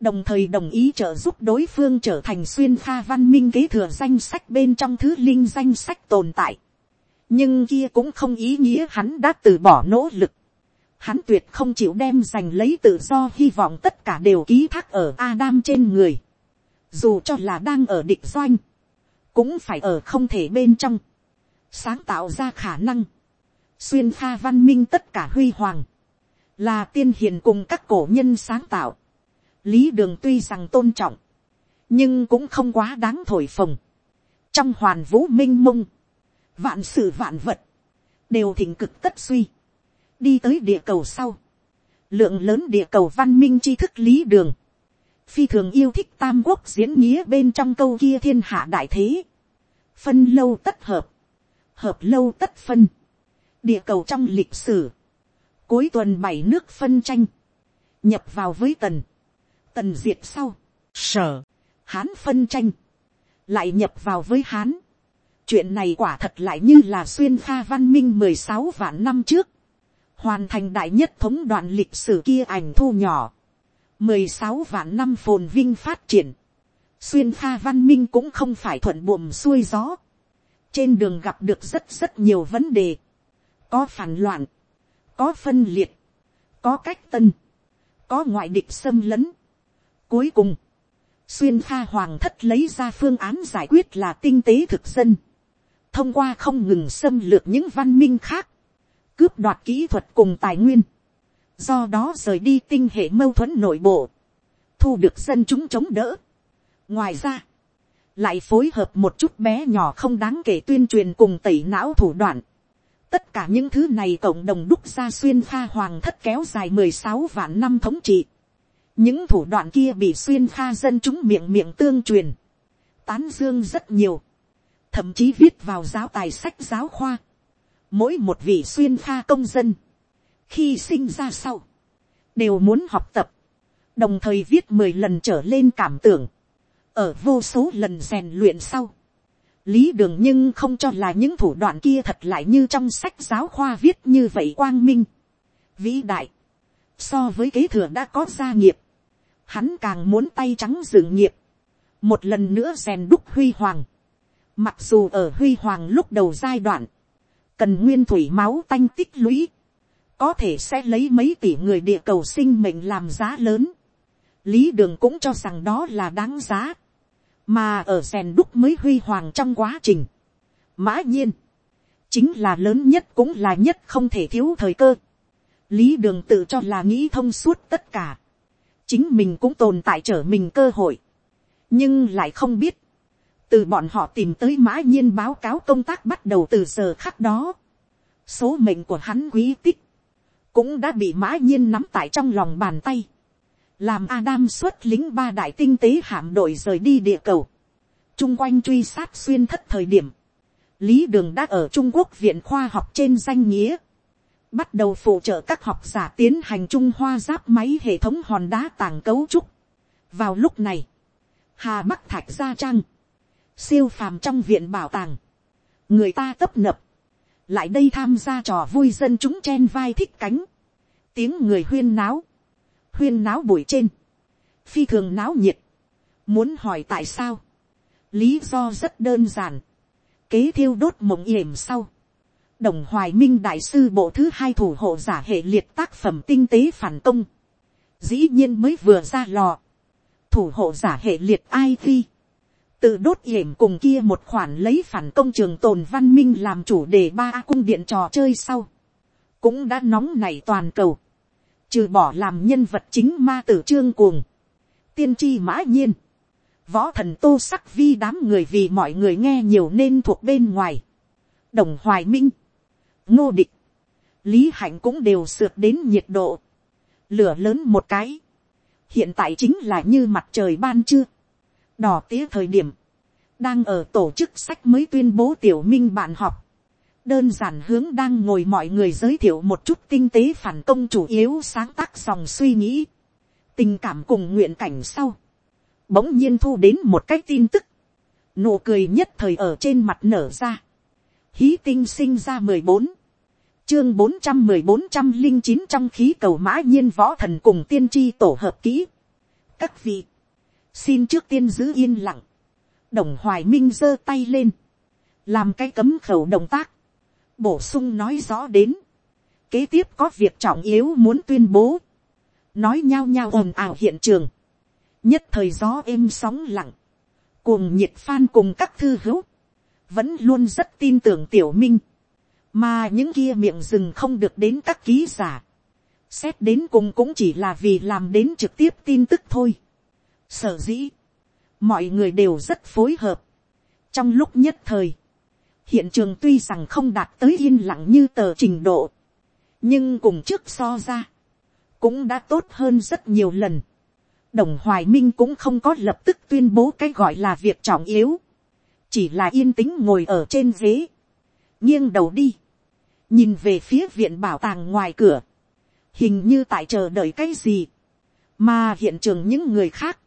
đồng thời đồng ý trợ giúp đối phương trở thành xuyên pha văn minh kế thừa danh sách bên trong thứ linh danh sách tồn tại. nhưng kia cũng không ý nghĩa hắn đã từ bỏ nỗ lực. hắn tuyệt không chịu đem giành lấy tự do hy vọng tất cả đều ký thác ở Adam trên người. dù cho là đang ở địch doanh, cũng phải ở không thể bên trong sáng tạo ra khả năng, xuyên pha văn minh tất cả huy hoàng, là tiên hiền cùng các cổ nhân sáng tạo. lý đường tuy rằng tôn trọng, nhưng cũng không quá đáng thổi phồng. trong hoàn vũ m i n h mông, vạn sự vạn vật, đều thỉnh cực tất suy, đi tới địa cầu sau, lượng lớn địa cầu văn minh tri thức lý đường, phi thường yêu thích tam quốc diễn nghĩa bên trong câu kia thiên hạ đại thế, phân lâu tất hợp, hợp lâu tất phân, địa cầu trong lịch sử, cuối tuần bảy nước phân tranh, nhập vào với tần, tần diệt sau, sở, hán phân tranh, lại nhập vào với hán. chuyện này quả thật lại như là xuyên pha văn minh mười sáu vạn năm trước, hoàn thành đại nhất thống đoạn lịch sử kia ảnh thu nhỏ, mười sáu vạn năm phồn vinh phát triển, xuyên pha văn minh cũng không phải thuận buồm xuôi gió, trên đường gặp được rất rất nhiều vấn đề, có phản loạn, có phân liệt, có cách tân, có ngoại địch xâm lấn. Cuối cùng, xuyên pha hoàng thất lấy ra phương án giải quyết là tinh tế thực dân, thông qua không ngừng xâm lược những văn minh khác, cướp đoạt kỹ thuật cùng tài nguyên, do đó rời đi tinh hệ mâu thuẫn nội bộ, thu được dân chúng chống đỡ. ngoài ra, lại phối hợp một chút bé nhỏ không đáng kể tuyên truyền cùng tẩy não thủ đoạn. Tất cả những thứ này cộng đồng đúc ra xuyên pha hoàng thất kéo dài mười sáu vạn năm thống trị. Những thủ đoạn kia bị xuyên pha dân chúng miệng miệng tương truyền. Tán dương rất nhiều. Thậm chí viết vào giáo tài sách giáo khoa. Mỗi một vị xuyên pha công dân. Khi sinh ra sau. Đều muốn học tập. Đồng thời viết mười lần trở lên cảm tưởng ở vô số lần rèn luyện sau, lý đường nhưng không cho là những thủ đoạn kia thật lại như trong sách giáo khoa viết như vậy quang minh, vĩ đại, so với kế thừa đã có gia nghiệp, hắn càng muốn tay trắng dựng nghiệp, một lần nữa rèn đúc huy hoàng, mặc dù ở huy hoàng lúc đầu giai đoạn, cần nguyên thủy máu tanh tích lũy, có thể sẽ lấy mấy tỷ người địa cầu sinh mệnh làm giá lớn, lý đường cũng cho rằng đó là đáng giá mà ở rèn đúc mới huy hoàng trong quá trình, mã nhiên, chính là lớn nhất cũng là nhất không thể thiếu thời cơ. lý đường tự cho là nghĩ thông suốt tất cả, chính mình cũng tồn tại trở mình cơ hội, nhưng lại không biết, từ bọn họ tìm tới mã nhiên báo cáo công tác bắt đầu từ giờ khắc đó, số mệnh của hắn quý tích, cũng đã bị mã nhiên nắm tại trong lòng bàn tay làm Adam xuất lính ba đại tinh tế hạm đội rời đi địa cầu, chung quanh truy sát xuyên thất thời điểm, lý đường đã ở trung quốc viện khoa học trên danh nghĩa, bắt đầu phụ trợ các học giả tiến hành trung hoa giáp máy hệ thống hòn đá tàng cấu trúc. vào lúc này, hà bắc thạch gia trang, siêu phàm trong viện bảo tàng, người ta tấp nập, lại đây tham gia trò vui dân chúng chen vai thích cánh, tiếng người huyên náo, huyên náo bụi trên, phi thường náo nhiệt, muốn hỏi tại sao, lý do rất đơn giản, kế thiêu đốt mộng yểm sau, đồng hoài minh đại sư bộ thứ hai thủ hộ giả hệ liệt tác phẩm tinh tế phản công, dĩ nhiên mới vừa ra lò, thủ hộ giả hệ liệt ai phi tự đốt yểm cùng kia một khoản lấy phản công trường tồn văn minh làm chủ đề ba cung điện trò chơi sau, cũng đã nóng nảy toàn cầu, trừ bỏ làm nhân vật chính ma tử trương cuồng, tiên tri mã nhiên, võ thần tô sắc vi đám người vì mọi người nghe nhiều nên thuộc bên ngoài, đồng hoài minh, ngô địch, lý hạnh cũng đều sượt đến nhiệt độ, lửa lớn một cái, hiện tại chính là như mặt trời ban trưa, đỏ tía thời điểm, đang ở tổ chức sách mới tuyên bố tiểu minh bạn họp, đơn giản hướng đang ngồi mọi người giới thiệu một chút tinh tế phản công chủ yếu sáng tác dòng suy nghĩ, tình cảm cùng nguyện cảnh sau, bỗng nhiên thu đến một cái tin tức, nụ cười nhất thời ở trên mặt nở ra, hí tinh sinh ra mười bốn, chương bốn trăm mười bốn trăm linh chín trong khí cầu mã nhiên võ thần cùng tiên tri tổ hợp kỹ. các vị, xin trước tiên giữ yên lặng, đồng hoài minh giơ tay lên, làm cái cấm khẩu động tác, bổ sung nói rõ đến, kế tiếp có việc trọng yếu muốn tuyên bố, nói nhao nhao ồn ào hiện trường, nhất thời gió êm sóng lặng, cuồng nhiệt phan cùng các thư hữu, vẫn luôn rất tin tưởng tiểu minh, mà những kia miệng rừng không được đến các ký giả, xét đến cùng cũng chỉ là vì làm đến trực tiếp tin tức thôi. Sở dĩ, mọi người đều rất phối hợp. trong lúc nhất thời, hiện trường tuy rằng không đạt tới yên lặng như tờ trình độ, nhưng cùng trước so ra, cũng đã tốt hơn rất nhiều lần. đồng hoài minh cũng không có lập tức tuyên bố cái gọi là việc trọng yếu, chỉ là yên tĩnh ngồi ở trên ghế, nghiêng đầu đi, nhìn về phía viện bảo tàng ngoài cửa, hình như tại chờ đợi cái gì, mà hiện trường những người khác,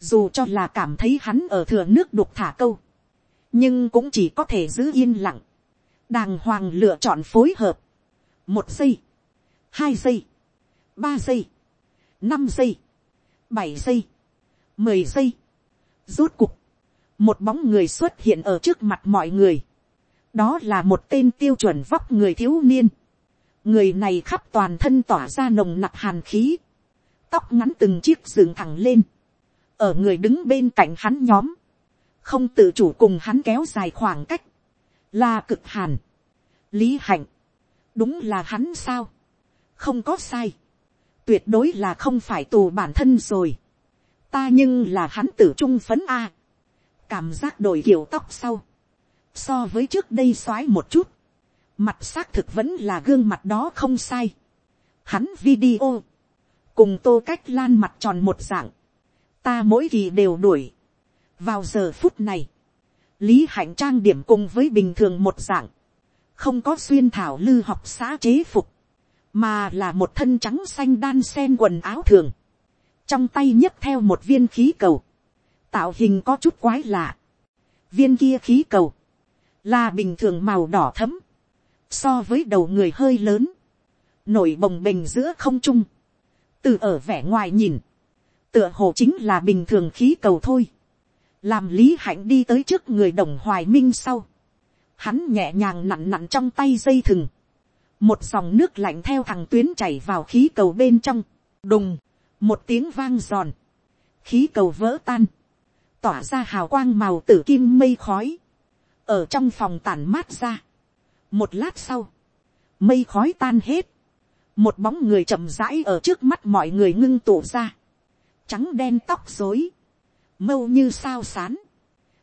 dù cho là cảm thấy hắn ở thừa nước đục thả câu, nhưng cũng chỉ có thể giữ yên lặng, đàng hoàng lựa chọn phối hợp, một giây, hai giây, ba giây, năm giây, bảy giây, mười giây, rút cục, một bóng người xuất hiện ở trước mặt mọi người, đó là một tên tiêu chuẩn vóc người thiếu niên, người này khắp toàn thân tỏa ra nồng nặc hàn khí, tóc ngắn từng chiếc dựng thẳng lên, ở người đứng bên cạnh hắn nhóm, không tự chủ cùng hắn kéo dài khoảng cách, là cực hàn, lý hạnh, đúng là hắn sao, không có sai, tuyệt đối là không phải tù bản thân rồi, ta nhưng là hắn tử trung phấn a, cảm giác đổi kiểu tóc sau, so với trước đây x một chút, mặt xác thực vẫn là gương mặt đó không sai. Hắn video, cùng tô cách lan mặt tròn một dạng, ta mỗi kỳ đều đuổi vào giờ phút này, lý hạnh trang điểm cùng với bình thường một dạng, không có xuyên thảo lư học xã chế phục, mà là một thân trắng xanh đan sen quần áo thường, trong tay nhấc theo một viên khí cầu, tạo hình có chút quái lạ. viên kia khí cầu, là bình thường màu đỏ thấm, so với đầu người hơi lớn, nổi bồng bềnh giữa không trung, từ ở vẻ ngoài nhìn, tựa hồ chính là bình thường khí cầu thôi, làm lý hạnh đi tới trước người đồng hoài minh sau, hắn nhẹ nhàng nặn nặn trong tay dây thừng, một dòng nước lạnh theo thằng tuyến chảy vào khí cầu bên trong, đùng, một tiếng vang giòn, khí cầu vỡ tan, tỏa ra hào quang màu tử kim mây khói, ở trong phòng tản mát ra. một lát sau, mây khói tan hết, một bóng người chậm rãi ở trước mắt mọi người ngưng tụ ra, trắng đen tóc dối, mâu như sao sán,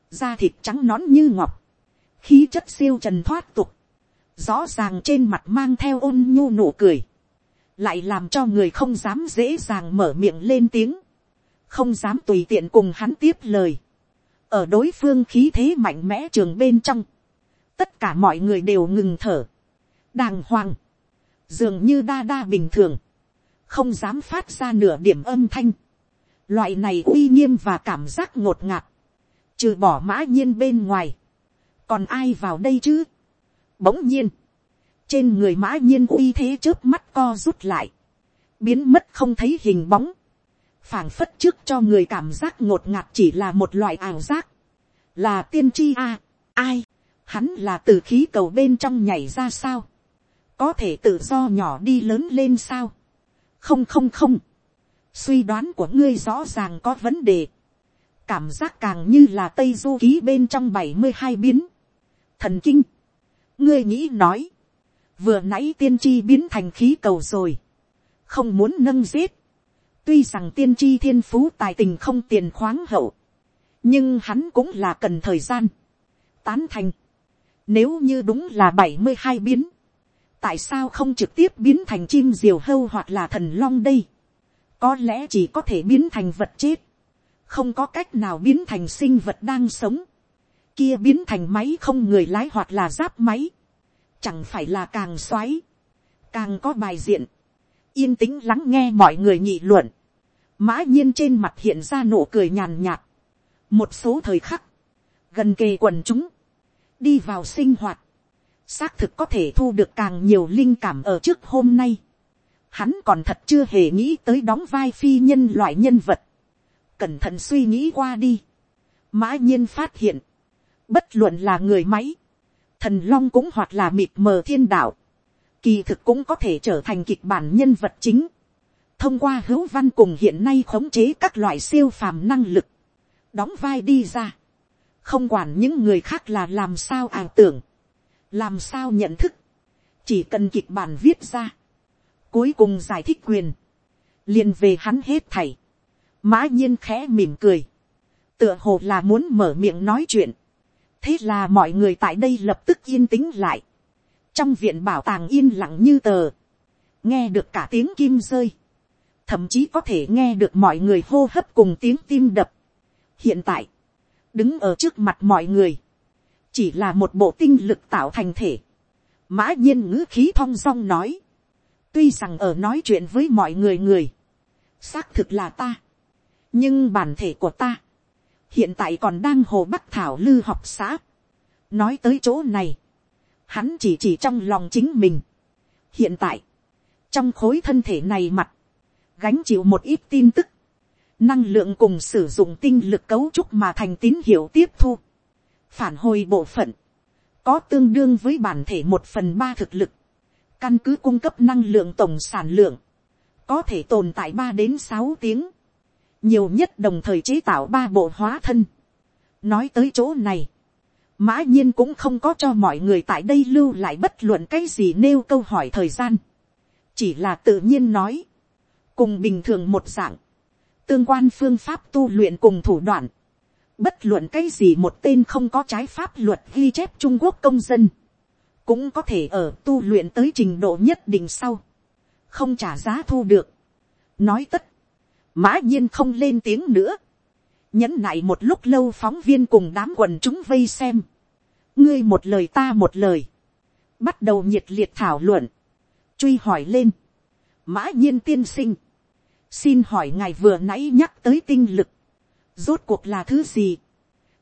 da thịt trắng nón như ngọc, khí chất siêu trần thoát tục, rõ ràng trên mặt mang theo ôn nhu nụ cười, lại làm cho người không dám dễ dàng mở miệng lên tiếng, không dám tùy tiện cùng hắn tiếp lời, ở đối phương khí thế mạnh mẽ trường bên trong, tất cả mọi người đều ngừng thở, đàng hoàng, dường như đa đa bình thường, không dám phát ra nửa điểm âm thanh, loại này uy nghiêm và cảm giác ngột ngạt, trừ bỏ mã nhiên bên ngoài, còn ai vào đây chứ. bỗng nhiên, trên người mã nhiên uy thế trước mắt co rút lại, biến mất không thấy hình bóng, phảng phất trước cho người cảm giác ngột ngạt chỉ là một loại ảo giác, là tiên tri a, à, ai, hắn là từ khí cầu bên trong nhảy ra sao, có thể tự do nhỏ đi lớn lên sao, không không không, suy đoán của ngươi rõ ràng có vấn đề, cảm giác càng như là tây du ký bên trong bảy mươi hai biến, thần kinh, ngươi nghĩ nói, vừa nãy tiên tri biến thành khí cầu rồi, không muốn nâng giết, tuy rằng tiên tri thiên phú tài tình không tiền khoáng hậu, nhưng hắn cũng là cần thời gian, tán thành, nếu như đúng là bảy mươi hai biến, tại sao không trực tiếp biến thành chim diều hâu hoặc là thần long đây, có lẽ chỉ có thể biến thành vật chết, không có cách nào biến thành sinh vật đang sống, kia biến thành máy không người lái hoặc là giáp máy, chẳng phải là càng xoáy, càng có bài diện, yên tĩnh lắng nghe mọi người nhị luận, mã nhiên trên mặt hiện ra nụ cười nhàn nhạt, một số thời khắc, gần kề quần chúng, đi vào sinh hoạt, xác thực có thể thu được càng nhiều linh cảm ở trước hôm nay. Hắn còn thật chưa hề nghĩ tới đóng vai phi nhân loại nhân vật. Cẩn thận suy nghĩ qua đi. Mã nhiên phát hiện. Bất luận là người máy. Thần long cũng hoặc là mịt mờ thiên đạo. Kỳ thực cũng có thể trở thành kịch bản nhân vật chính. Thông qua hữu văn cùng hiện nay khống chế các loại siêu phàm năng lực. Đóng vai đi ra. Không quản những người khác là làm sao ảo tưởng làm sao nhận thức, chỉ cần kịch bản viết ra, cuối cùng giải thích quyền, liền về hắn hết thảy, mã nhiên khẽ mỉm cười, tựa hồ là muốn mở miệng nói chuyện, thế là mọi người tại đây lập tức yên tĩnh lại, trong viện bảo tàng yên lặng như tờ, nghe được cả tiếng kim rơi, thậm chí có thể nghe được mọi người hô hấp cùng tiếng tim đập. hiện tại, đứng ở trước mặt mọi người, chỉ là một bộ tinh lực tạo thành thể. mã nhiên ngữ khí thong dong nói, tuy rằng ở nói chuyện với mọi người người, xác thực là ta, nhưng bản thể của ta, hiện tại còn đang hồ bắc thảo lư học xã. nói tới chỗ này, hắn chỉ chỉ trong lòng chính mình. hiện tại, trong khối thân thể này mặt, gánh chịu một ít tin tức, năng lượng cùng sử dụng tinh lực cấu trúc mà thành tín hiệu tiếp thu phản hồi bộ phận, có tương đương với bản thể một phần ba thực lực, căn cứ cung cấp năng lượng tổng sản lượng, có thể tồn tại ba đến sáu tiếng, nhiều nhất đồng thời chế tạo ba bộ hóa thân. nói tới chỗ này, mã nhiên cũng không có cho mọi người tại đây lưu lại bất luận cái gì nêu câu hỏi thời gian, chỉ là tự nhiên nói, cùng bình thường một dạng, tương quan phương pháp tu luyện cùng thủ đoạn, Bất luận cái gì một tên không có trái pháp luật ghi chép Trung Quốc công dân. Cũng có thể ở tu luyện tới trình độ nhất định sau. Không trả giá thu được. Nói tất. Mã nhiên không lên tiếng nữa. Nhẫn nại một lúc lâu phóng viên cùng đám quần chúng vây xem. Ngươi một lời ta một lời. Bắt đầu nhiệt liệt thảo luận. Truy hỏi lên. Mã nhiên tiên sinh. Xin hỏi ngài vừa nãy nhắc tới tinh lực rốt cuộc là thứ gì,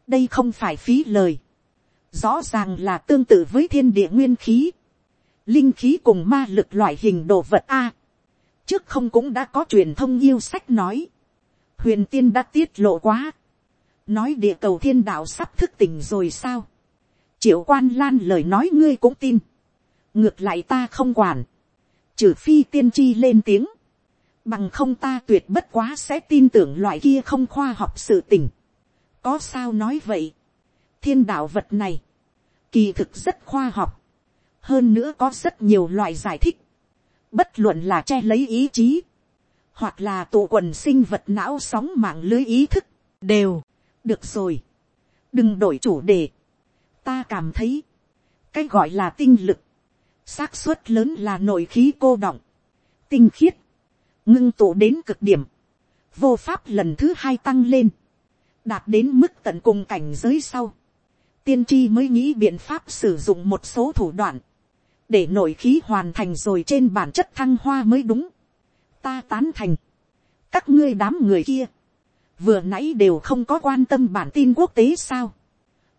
đây không phải phí lời, rõ ràng là tương tự với thiên địa nguyên khí, linh khí cùng ma lực loại hình đồ vật a, trước không cũng đã có truyền thông yêu sách nói, huyền tiên đã tiết lộ quá, nói địa cầu thiên đạo sắp thức tỉnh rồi sao, triệu quan lan lời nói ngươi cũng tin, ngược lại ta không quản, trừ phi tiên tri lên tiếng, Bằng không ta tuyệt bất quá sẽ tin tưởng loại kia không khoa học sự tình. Có sao nói vậy? Thiên đạo vật này. Kỳ thực rất khoa học. Hơn nữa có rất nhiều loại giải thích. Bất luận là che lấy ý chí. Hoặc là tụ quần sinh vật não sóng mạng lưới ý thức. Đều. Được rồi. Đừng đổi chủ đề. Ta cảm thấy. Cái gọi là tinh lực. xác suất lớn là nội khí cô động. Tinh khiết ngưng tụ đến cực điểm, vô pháp lần thứ hai tăng lên, đạt đến mức tận cùng cảnh giới sau, tiên tri mới nghĩ biện pháp sử dụng một số thủ đoạn, để nội khí hoàn thành rồi trên bản chất thăng hoa mới đúng. ta tán thành, các ngươi đám người kia, vừa nãy đều không có quan tâm bản tin quốc tế sao.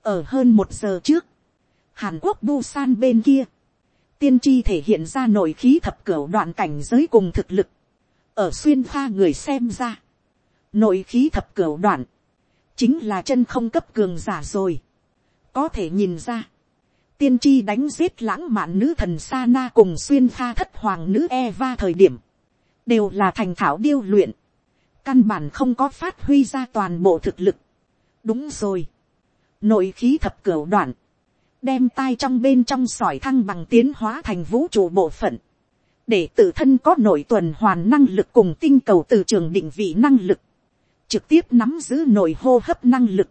ở hơn một giờ trước, hàn quốc busan bên kia, tiên tri thể hiện ra nội khí thập cửu đoạn cảnh giới cùng thực lực, ở xuyên pha người xem ra, nội khí thập cửu đoạn, chính là chân không cấp cường giả rồi, có thể nhìn ra, tiên tri đánh giết lãng mạn nữ thần sa na cùng xuyên pha thất hoàng nữ Eva thời điểm, đều là thành thảo điêu luyện, căn bản không có phát huy ra toàn bộ thực lực. đúng rồi, nội khí thập cửu đoạn, đem tai trong bên trong sỏi thăng bằng tiến hóa thành vũ trụ bộ phận, để tự thân có nội tuần hoàn năng lực cùng tinh cầu từ trường định vị năng lực, trực tiếp nắm giữ nội hô hấp năng lực,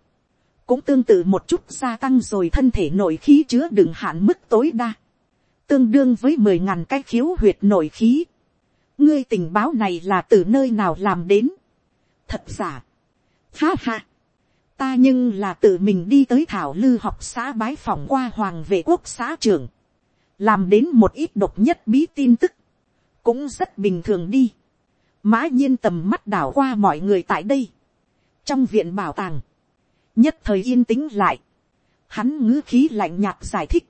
cũng tương tự một chút gia tăng rồi thân thể nội khí chứa đựng hạn mức tối đa, tương đương với mười ngàn cái khiếu huyệt nội khí. ngươi tình báo này là từ nơi nào làm đến, thật giả. Ha ha. Ta nhưng là tự mình đi tới thảo lư học xã bái phòng qua hoàng vệ quốc xã trưởng. Làm đến một ít độc nhất bí tin tức. Cũng rất bình thường đi. Mã nhiên tầm mắt đảo qua mọi người tại đây. Trong viện bảo tàng. Nhất thời yên tĩnh lại. Hắn ngữ khí lạnh nhạt giải thích.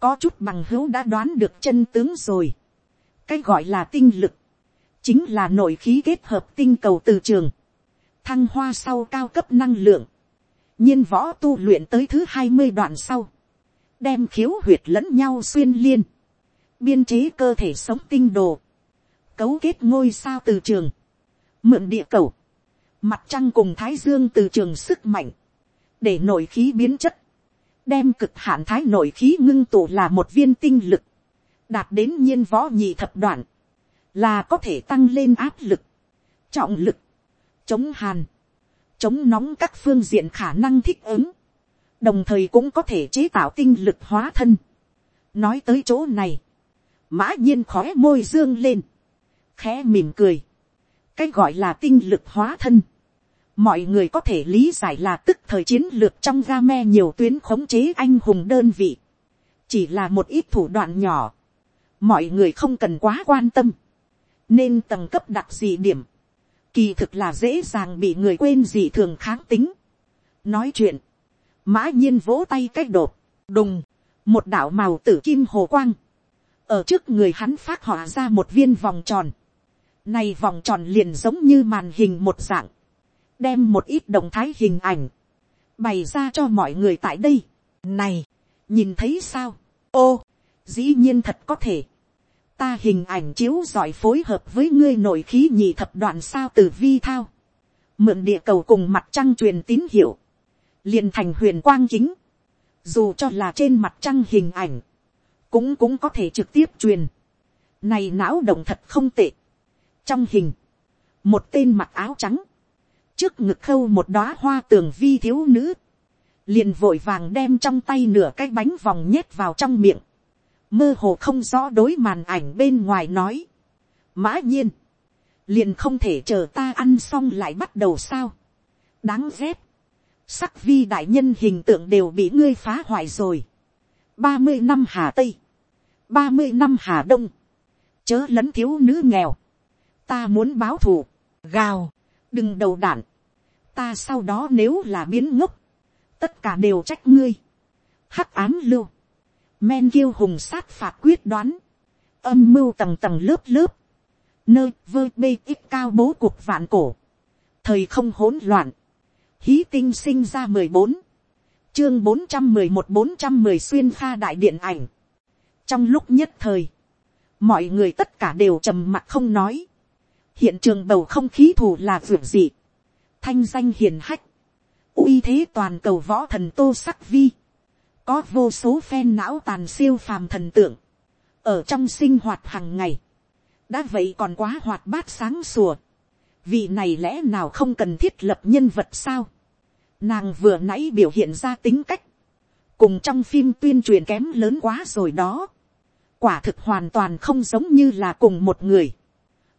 Có chút bằng hữu đã đoán được chân tướng rồi. Cái gọi là tinh lực. Chính là nội khí kết hợp tinh cầu từ trường thăng hoa sau cao cấp năng lượng, nhiên võ tu luyện tới thứ hai mươi đoạn sau, đem khiếu huyệt lẫn nhau xuyên liên, biên chế cơ thể sống tinh đồ, cấu kết ngôi sao từ trường, mượn địa cầu, mặt trăng cùng thái dương từ trường sức mạnh, để nội khí biến chất, đem cực hạn thái nội khí ngưng tụ là một viên tinh lực, đạt đến nhiên võ nhị thập đoạn, là có thể tăng lên áp lực, trọng lực, chống hàn, chống nóng các phương diện khả năng thích ứng, đồng thời cũng có thể chế tạo tinh lực hóa thân. nói tới chỗ này, mã nhiên khói môi dương lên, khẽ mỉm cười, cái gọi là tinh lực hóa thân, mọi người có thể lý giải là tức thời chiến lược trong ga me nhiều tuyến khống chế anh hùng đơn vị, chỉ là một ít thủ đoạn nhỏ, mọi người không cần quá quan tâm, nên tầng cấp đặc gì điểm, kỳ thực là dễ dàng bị người quên gì thường kháng tính. nói chuyện, mã nhiên vỗ tay cách đột, đùng, một đạo màu tử kim hồ quang, ở trước người hắn phát họa ra một viên vòng tròn, này vòng tròn liền giống như màn hình một dạng, đem một ít động thái hình ảnh, bày ra cho mọi người tại đây. này, nhìn thấy sao, ô, dĩ nhiên thật có thể, ta hình ảnh chiếu giỏi phối hợp với ngươi nội khí nhị thập đoạn sao từ vi thao. Mượn địa cầu cùng mặt trăng truyền tín hiệu. liền thành huyền quang chính. Dù cho là trên mặt trăng hình ảnh. Cũng cũng có thể trực tiếp truyền. Này não động thật không tệ. Trong hình. Một tên mặc áo trắng. Trước ngực khâu một đóa hoa tường vi thiếu nữ. Liền vội vàng đem trong tay nửa cái bánh vòng nhét vào trong miệng. Mơ hồ không rõ đối màn ảnh bên ngoài nói. mã nhiên, liền không thể chờ ta ăn xong lại bắt đầu sao. đáng ghét, sắc vi đại nhân hình tượng đều bị ngươi phá hoại rồi. ba mươi năm hà tây, ba mươi năm hà đông, chớ lấn thiếu nữ nghèo, ta muốn báo thù, gào, đừng đầu đạn, ta sau đó nếu là biến ngốc, tất cả đều trách ngươi, hắc ám lưu, men kiêu hùng sát phạt quyết đoán, âm mưu tầng tầng lớp lớp, nơi vơ bê ít cao bố cuộc vạn cổ, thời không hỗn loạn, hí tinh sinh ra mười bốn, chương bốn trăm mười một bốn trăm mười xuyên pha đại điện ảnh. trong lúc nhất thời, mọi người tất cả đều trầm mặt không nói, hiện trường bầu không khí thù là vượt dị, thanh danh hiền hách, uy thế toàn cầu võ thần tô sắc vi, có vô số phen não tàn siêu phàm thần tượng, ở trong sinh hoạt hàng ngày, đã vậy còn quá hoạt bát sáng sủa, vị này lẽ nào không cần thiết lập nhân vật sao, nàng vừa nãy biểu hiện ra tính cách, cùng trong phim tuyên truyền kém lớn quá rồi đó, quả thực hoàn toàn không giống như là cùng một người,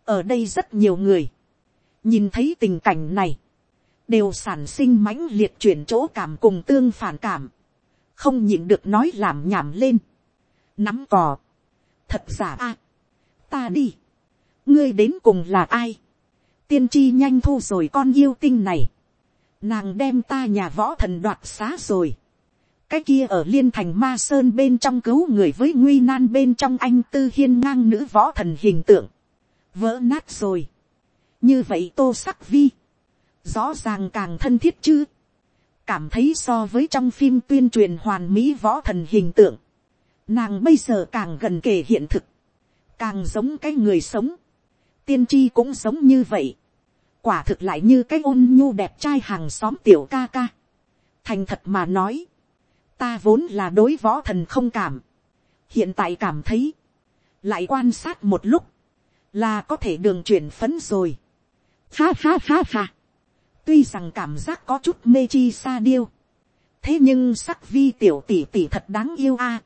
ở đây rất nhiều người, nhìn thấy tình cảnh này, đều sản sinh mãnh liệt chuyển chỗ cảm cùng tương phản cảm, không nhịn được nói làm nhảm lên, nắm cò, thật giả a, ta đi, ngươi đến cùng là ai, tiên tri nhanh thu rồi con yêu tinh này, nàng đem ta nhà võ thần đoạt xá rồi, cái kia ở liên thành ma sơn bên trong cứu người với nguy nan bên trong anh tư hiên ngang nữ võ thần hình tượng, vỡ nát rồi. như vậy tô sắc vi, rõ ràng càng thân thiết chứ, cảm thấy so với trong phim tuyên truyền hoàn mỹ võ thần hình tượng, nàng bây giờ càng gần kề hiện thực, càng giống cái người sống, tiên tri cũng sống như vậy, quả thực lại như cái ôn nhu đẹp trai hàng xóm tiểu ca ca, thành thật mà nói, ta vốn là đối võ thần không cảm, hiện tại cảm thấy, lại quan sát một lúc, là có thể đường chuyển phấn rồi. Ha ha ha ha tuy rằng cảm giác có chút mê chi xa điêu, thế nhưng sắc vi tiểu tỷ tỷ thật đáng yêu a.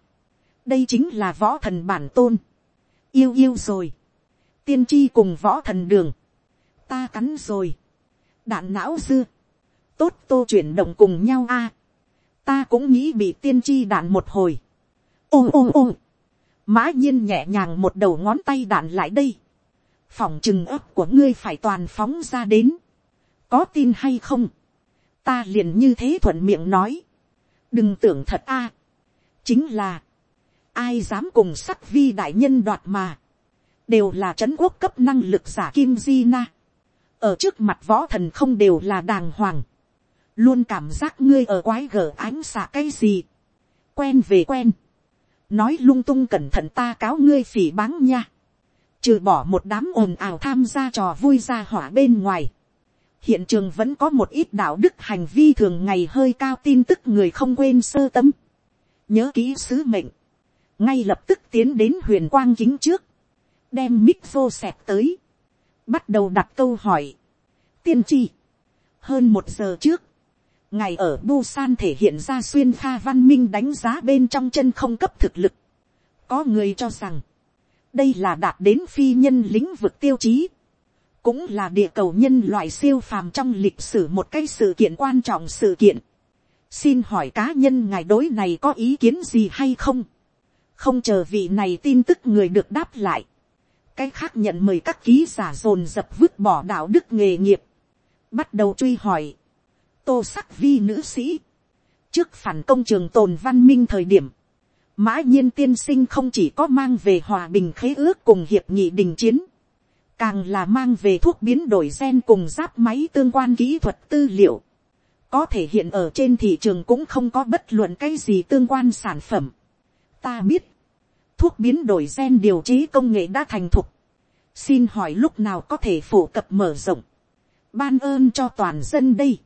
đây chính là võ thần bản tôn, yêu yêu rồi, tiên tri cùng võ thần đường, ta cắn rồi, đạn não dưa, tốt tô chuyển động cùng nhau a ta cũng nghĩ bị tiên tri đạn một hồi. ô ô ô, mã nhiên nhẹ nhàng một đầu ngón tay đạn lại đây. phòng chừng ấp của ngươi phải toàn phóng ra đến có tin hay không. ta liền như thế thuận miệng nói. đừng tưởng thật a. chính là, ai dám cùng sắc vi đại nhân đoạt mà. đều là c quốc cấp năng lực giả kim di na. ở trước mặt võ thần không đều là đàng hoàng luôn cảm giác ngươi ở quái gở ánh xạ cái gì, quen về quen, nói lung tung cẩn thận ta cáo ngươi phỉ báng nha, trừ bỏ một đám ồn ào tham gia trò vui ra hỏa bên ngoài, hiện trường vẫn có một ít đạo đức hành vi thường ngày hơi cao tin tức người không quên sơ tâm, nhớ kỹ sứ mệnh, ngay lập tức tiến đến huyền quang kính trước, đem mic vô xẹt tới, bắt đầu đặt câu hỏi, tiên tri, hơn một giờ trước, ngày ở Busan thể hiện ra xuyên pha văn minh đánh giá bên trong chân không cấp thực lực. Có người cho rằng, đây là đạt đến phi nhân lĩnh vực tiêu chí. Cũng là địa cầu nhân loại siêu phàm trong lịch sử một cái sự kiện quan trọng sự kiện. Xin hỏi cá nhân ngài đối này có ý kiến gì hay không? Không chờ vị này tin tức người được đáp lại. Cái khác nhận mời các ký giả dồn dập vứt bỏ đạo đức nghề nghiệp. Bắt đầu truy hỏi tô sắc vi nữ sĩ. Trước phản công trường tồn văn minh thời điểm, mã nhiên tiên sinh không chỉ có mang về hòa bình khế ước cùng hiệp nghị đình chiến, càng là mang về thuốc biến đổi gen cùng giáp máy tương quan kỹ thuật tư liệu. Có thể hiện ở trên thị trường cũng không có bất luận cái gì tương quan sản phẩm. Ta biết, thuốc biến đổi gen điều chế công nghệ đã thành thục. Xin hỏi lúc nào có thể phổ cập mở rộng. Ban ơn cho toàn dân đây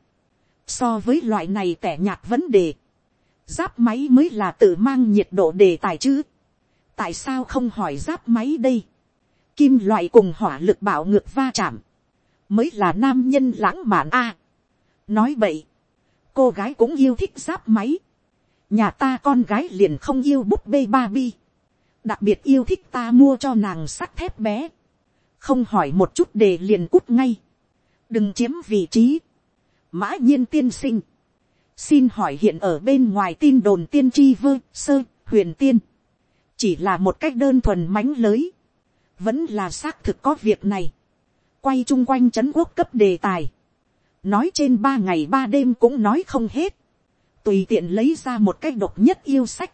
so với loại này tẻ nhạt vấn đề, giáp máy mới là tự mang nhiệt độ đề tài chứ. tại sao không hỏi giáp máy đây kim loại cùng hỏa lực bảo ngược va chạm, mới là nam nhân lãng mạn a. nói vậy, cô gái cũng yêu thích giáp máy. nhà ta con gái liền không yêu búp bê ba bi. đặc biệt yêu thích ta mua cho nàng sắt thép bé. không hỏi một chút đề liền cút ngay. đừng chiếm vị trí mã nhiên tiên sinh, xin hỏi hiện ở bên ngoài tin đồn tiên tri vơ sơ huyền tiên, chỉ là một cách đơn thuần mánh lới, vẫn là xác thực có việc này, quay chung quanh c h ấ n quốc cấp đề tài, nói trên ba ngày ba đêm cũng nói không hết, tùy tiện lấy ra một cách độc nhất yêu sách,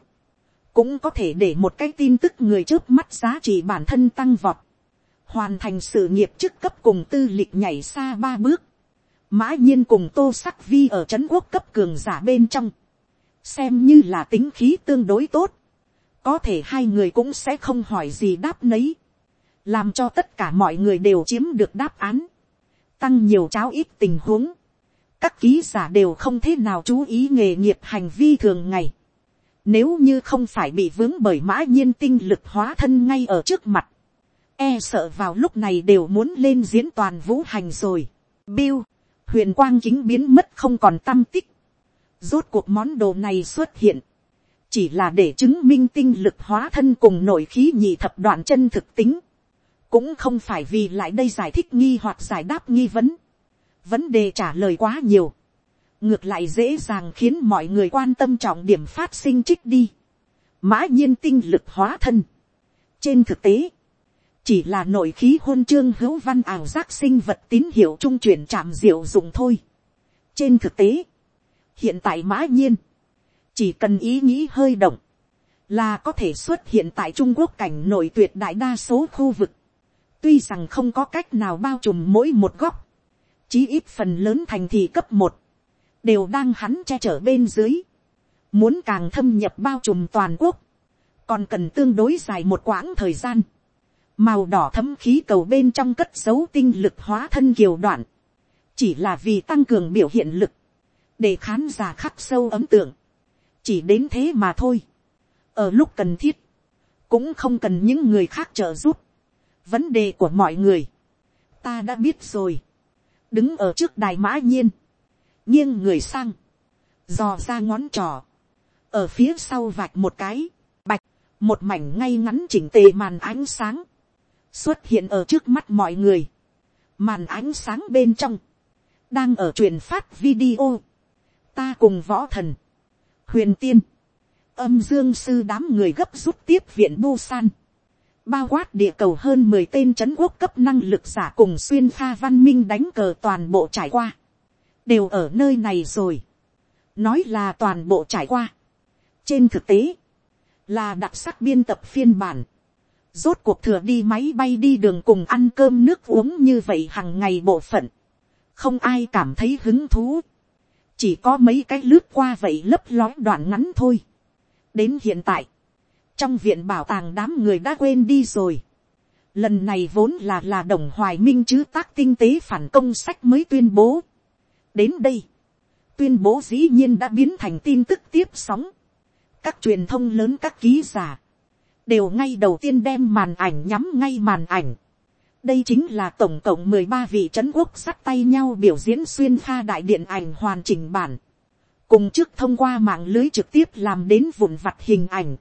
cũng có thể để một cái tin tức người trước mắt giá trị bản thân tăng vọt, hoàn thành sự nghiệp chức cấp cùng tư lịch nhảy xa ba bước, mã nhiên cùng tô sắc vi ở trấn quốc cấp cường giả bên trong, xem như là tính khí tương đối tốt, có thể hai người cũng sẽ không hỏi gì đáp nấy, làm cho tất cả mọi người đều chiếm được đáp án, tăng nhiều cháo ít tình huống, các ký giả đều không thế nào chú ý nghề nghiệp hành vi thường ngày, nếu như không phải bị vướng bởi mã nhiên tinh lực hóa thân ngay ở trước mặt, e sợ vào lúc này đều muốn lên diễn toàn vũ hành rồi. Bill, huyền quang chính biến mất không còn tâm tích. Rốt cuộc món đồ này xuất hiện, chỉ là để chứng minh tinh lực hóa thân cùng nội khí nhị thập đoạn chân thực tính, cũng không phải vì lại đây giải thích nghi hoặc giải đáp nghi vấn. Vấn đề trả lời quá nhiều, ngược lại dễ dàng khiến mọi người quan tâm trọng điểm phát sinh trích đi. Mã nhiên tinh lực hóa thân. Trên thực tế, chỉ là nội khí hôn chương hữu văn ảo giác sinh vật tín hiệu trung chuyển chạm diệu dụng thôi. trên thực tế, hiện tại mã nhiên, chỉ cần ý nghĩ hơi động, là có thể xuất hiện tại trung quốc cảnh nội tuyệt đại đa số khu vực, tuy rằng không có cách nào bao trùm mỗi một góc, chí ít phần lớn thành thị cấp một, đều đang hắn che chở bên dưới, muốn càng thâm nhập bao trùm toàn quốc, còn cần tương đối dài một quãng thời gian, màu đỏ thấm khí cầu bên trong cất dấu tinh lực hóa thân kiều đoạn, chỉ là vì tăng cường biểu hiện lực, để khán giả khắc sâu ấm tượng, chỉ đến thế mà thôi, ở lúc cần thiết, cũng không cần những người khác trợ giúp, vấn đề của mọi người, ta đã biết rồi, đứng ở trước đài mã nhiên, nghiêng người sang, dò ra ngón trò, ở phía sau vạch một cái, bạch, một mảnh ngay ngắn chỉnh tề màn ánh sáng, xuất hiện ở trước mắt mọi người, màn ánh sáng bên trong, đang ở truyền phát video, ta cùng võ thần, huyền tiên, âm dương sư đám người gấp rút tiếp viện bu san, bao quát địa cầu hơn mười tên c h ấ n quốc cấp năng lực giả cùng xuyên pha văn minh đánh cờ toàn bộ trải qua, đều ở nơi này rồi, nói là toàn bộ trải qua. trên thực tế, là đặc sắc biên tập phiên bản, rốt cuộc thừa đi máy bay đi đường cùng ăn cơm nước uống như vậy hàng ngày bộ phận, không ai cảm thấy hứng thú, chỉ có mấy cái lướt qua vậy lấp lói đoạn ngắn thôi. đến hiện tại, trong viện bảo tàng đám người đã quên đi rồi. Lần này vốn là là đồng hoài minh chứ tác tinh tế phản công sách mới tuyên bố. Đến đây, tuyên bố dĩ nhiên đã biến thành tin tức tiếp sóng. Các truyền thông lớn các ký giả, đều ngay đầu tiên đem màn ảnh nhắm ngay màn ảnh. Đây chính là tổng cộng mười ba vị trấn quốc sắt tay nhau biểu diễn xuyên pha đại điện ảnh hoàn chỉnh bản. Cùng trước thông qua mạng lưới trực tiếp làm đến vụn vặt hình ảnh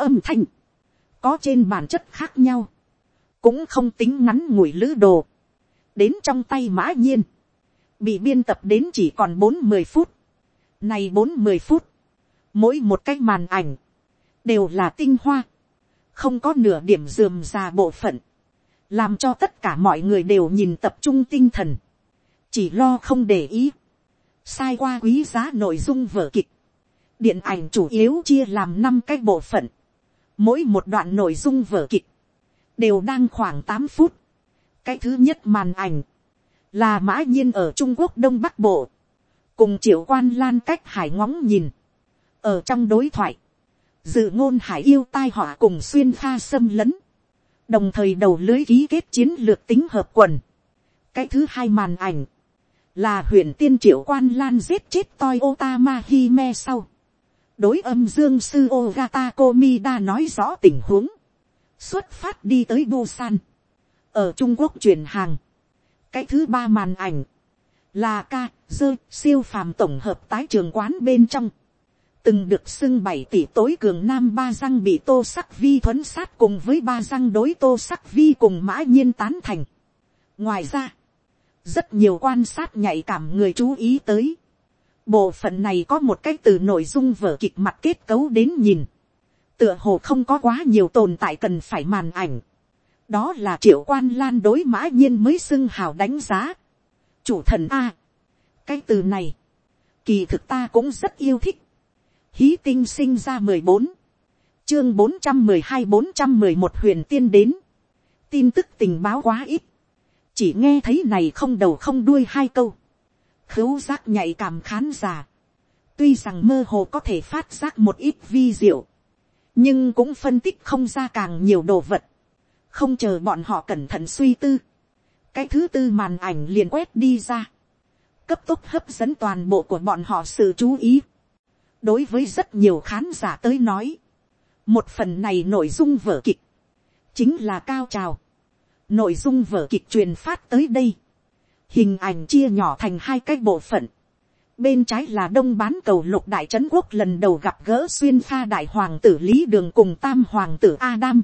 âm thanh, có trên bản chất khác nhau, cũng không tính ngắn ngủi lữ đồ, đến trong tay mã nhiên, bị biên tập đến chỉ còn bốn mươi phút, này bốn mươi phút, mỗi một cái màn ảnh, đều là tinh hoa, không có nửa điểm dườm già bộ phận, làm cho tất cả mọi người đều nhìn tập trung tinh thần, chỉ lo không để ý, sai qua quý giá nội dung vở kịch, điện ảnh chủ yếu chia làm năm cái bộ phận, mỗi một đoạn nội dung vở kịch, đều đang khoảng tám phút. cái thứ nhất màn ảnh, là mã nhiên ở trung quốc đông bắc bộ, cùng triệu quan lan cách hải ngóng nhìn, ở trong đối thoại, dự ngôn hải yêu tai họa cùng xuyên pha xâm lấn, đồng thời đầu lưới ký kết chiến lược tính hợp quần. cái thứ hai màn ảnh, là huyện tiên triệu quan lan giết chết toi otama hime sau, đối âm dương sư Ogata Komida nói rõ tình huống. Xuất phát đi tới Busan. Ở Trung Quốc chuyển hàng. Cái thứ ba màn ảnh. Là ca, dơ, siêu phàm tổng hợp tái trường quán bên trong. Từng được xưng bảy tỷ tối cường nam ba răng bị tô sắc vi thuấn sát cùng với ba răng đối tô sắc vi cùng mã nhiên tán thành. Ngoài ra, rất nhiều quan sát nhạy cảm người chú ý tới Bộ phận này có một cái từ nội dung vở kịch mặt kết cấu đến nhìn. Tựa hồ không có quá nhiều tồn tại cần phải màn ảnh. Đó là triệu quan lan đối mã nhiên mới xưng hào đánh giá. Chủ thần A. Cái từ này. Kỳ thực ta cũng rất yêu thích. Hí tinh sinh ra mười bốn Chương bốn trăm mười hai, bốn trăm mười một huyền tiên đến. Tin tức tình báo quá ít. Chỉ nghe thấy này không đầu không đuôi hai câu khứu giác nhạy cảm khán giả, tuy rằng mơ hồ có thể phát giác một ít vi diệu, nhưng cũng phân tích không ra càng nhiều đồ vật, không chờ bọn họ cẩn thận suy tư, cái thứ tư màn ảnh liền quét đi ra, cấp tốc hấp dẫn toàn bộ của bọn họ sự chú ý. đối với rất nhiều khán giả tới nói, một phần này nội dung vở kịch, chính là cao trào, nội dung vở kịch truyền phát tới đây, hình ảnh chia nhỏ thành hai cái bộ phận. Bên trái là đông bán cầu lục đại trấn quốc lần đầu gặp gỡ xuyên pha đại hoàng tử Lý Đường cùng tam hoàng tử Adam.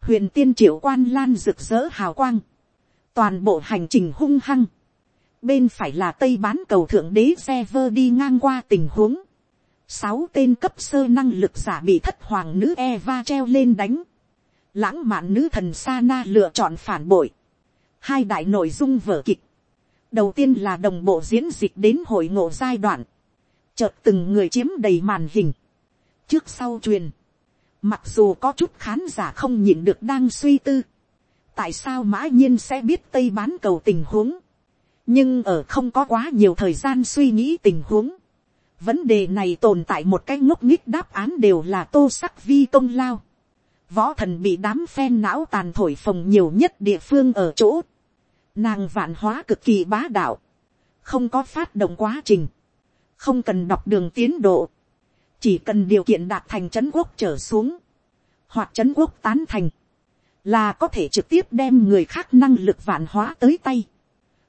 Huyền tiên triệu quan lan rực rỡ hào quang. Toàn bộ hành trình hung hăng. Bên phải là tây bán cầu thượng đế xe vơ đi ngang qua tình huống. Sáu tên cấp sơ năng lực giả bị thất hoàng nữ Eva treo lên đánh. lãng mạn nữ thần Sana lựa chọn phản bội, hai đại nội dung vở kịch, đầu tiên là đồng bộ diễn dịch đến hội ngộ giai đoạn, chợt từng người chiếm đầy màn hình, trước sau truyền, mặc dù có chút khán giả không nhịn được đang suy tư, tại sao mã nhiên sẽ biết tây bán cầu tình huống, nhưng ở không có quá nhiều thời gian suy nghĩ tình huống, vấn đề này tồn tại một cái ngốc nghích đáp án đều là tô sắc vi công lao, võ thần bị đám phen não tàn thổi phồng nhiều nhất địa phương ở chỗ, nàng vạn hóa cực kỳ bá đạo, không có phát động quá trình, không cần đọc đường tiến độ, chỉ cần điều kiện đạt thành c quốc trở xuống, hoặc c quốc tán thành, là có thể trực tiếp đem người khác năng lực vạn hóa tới tay,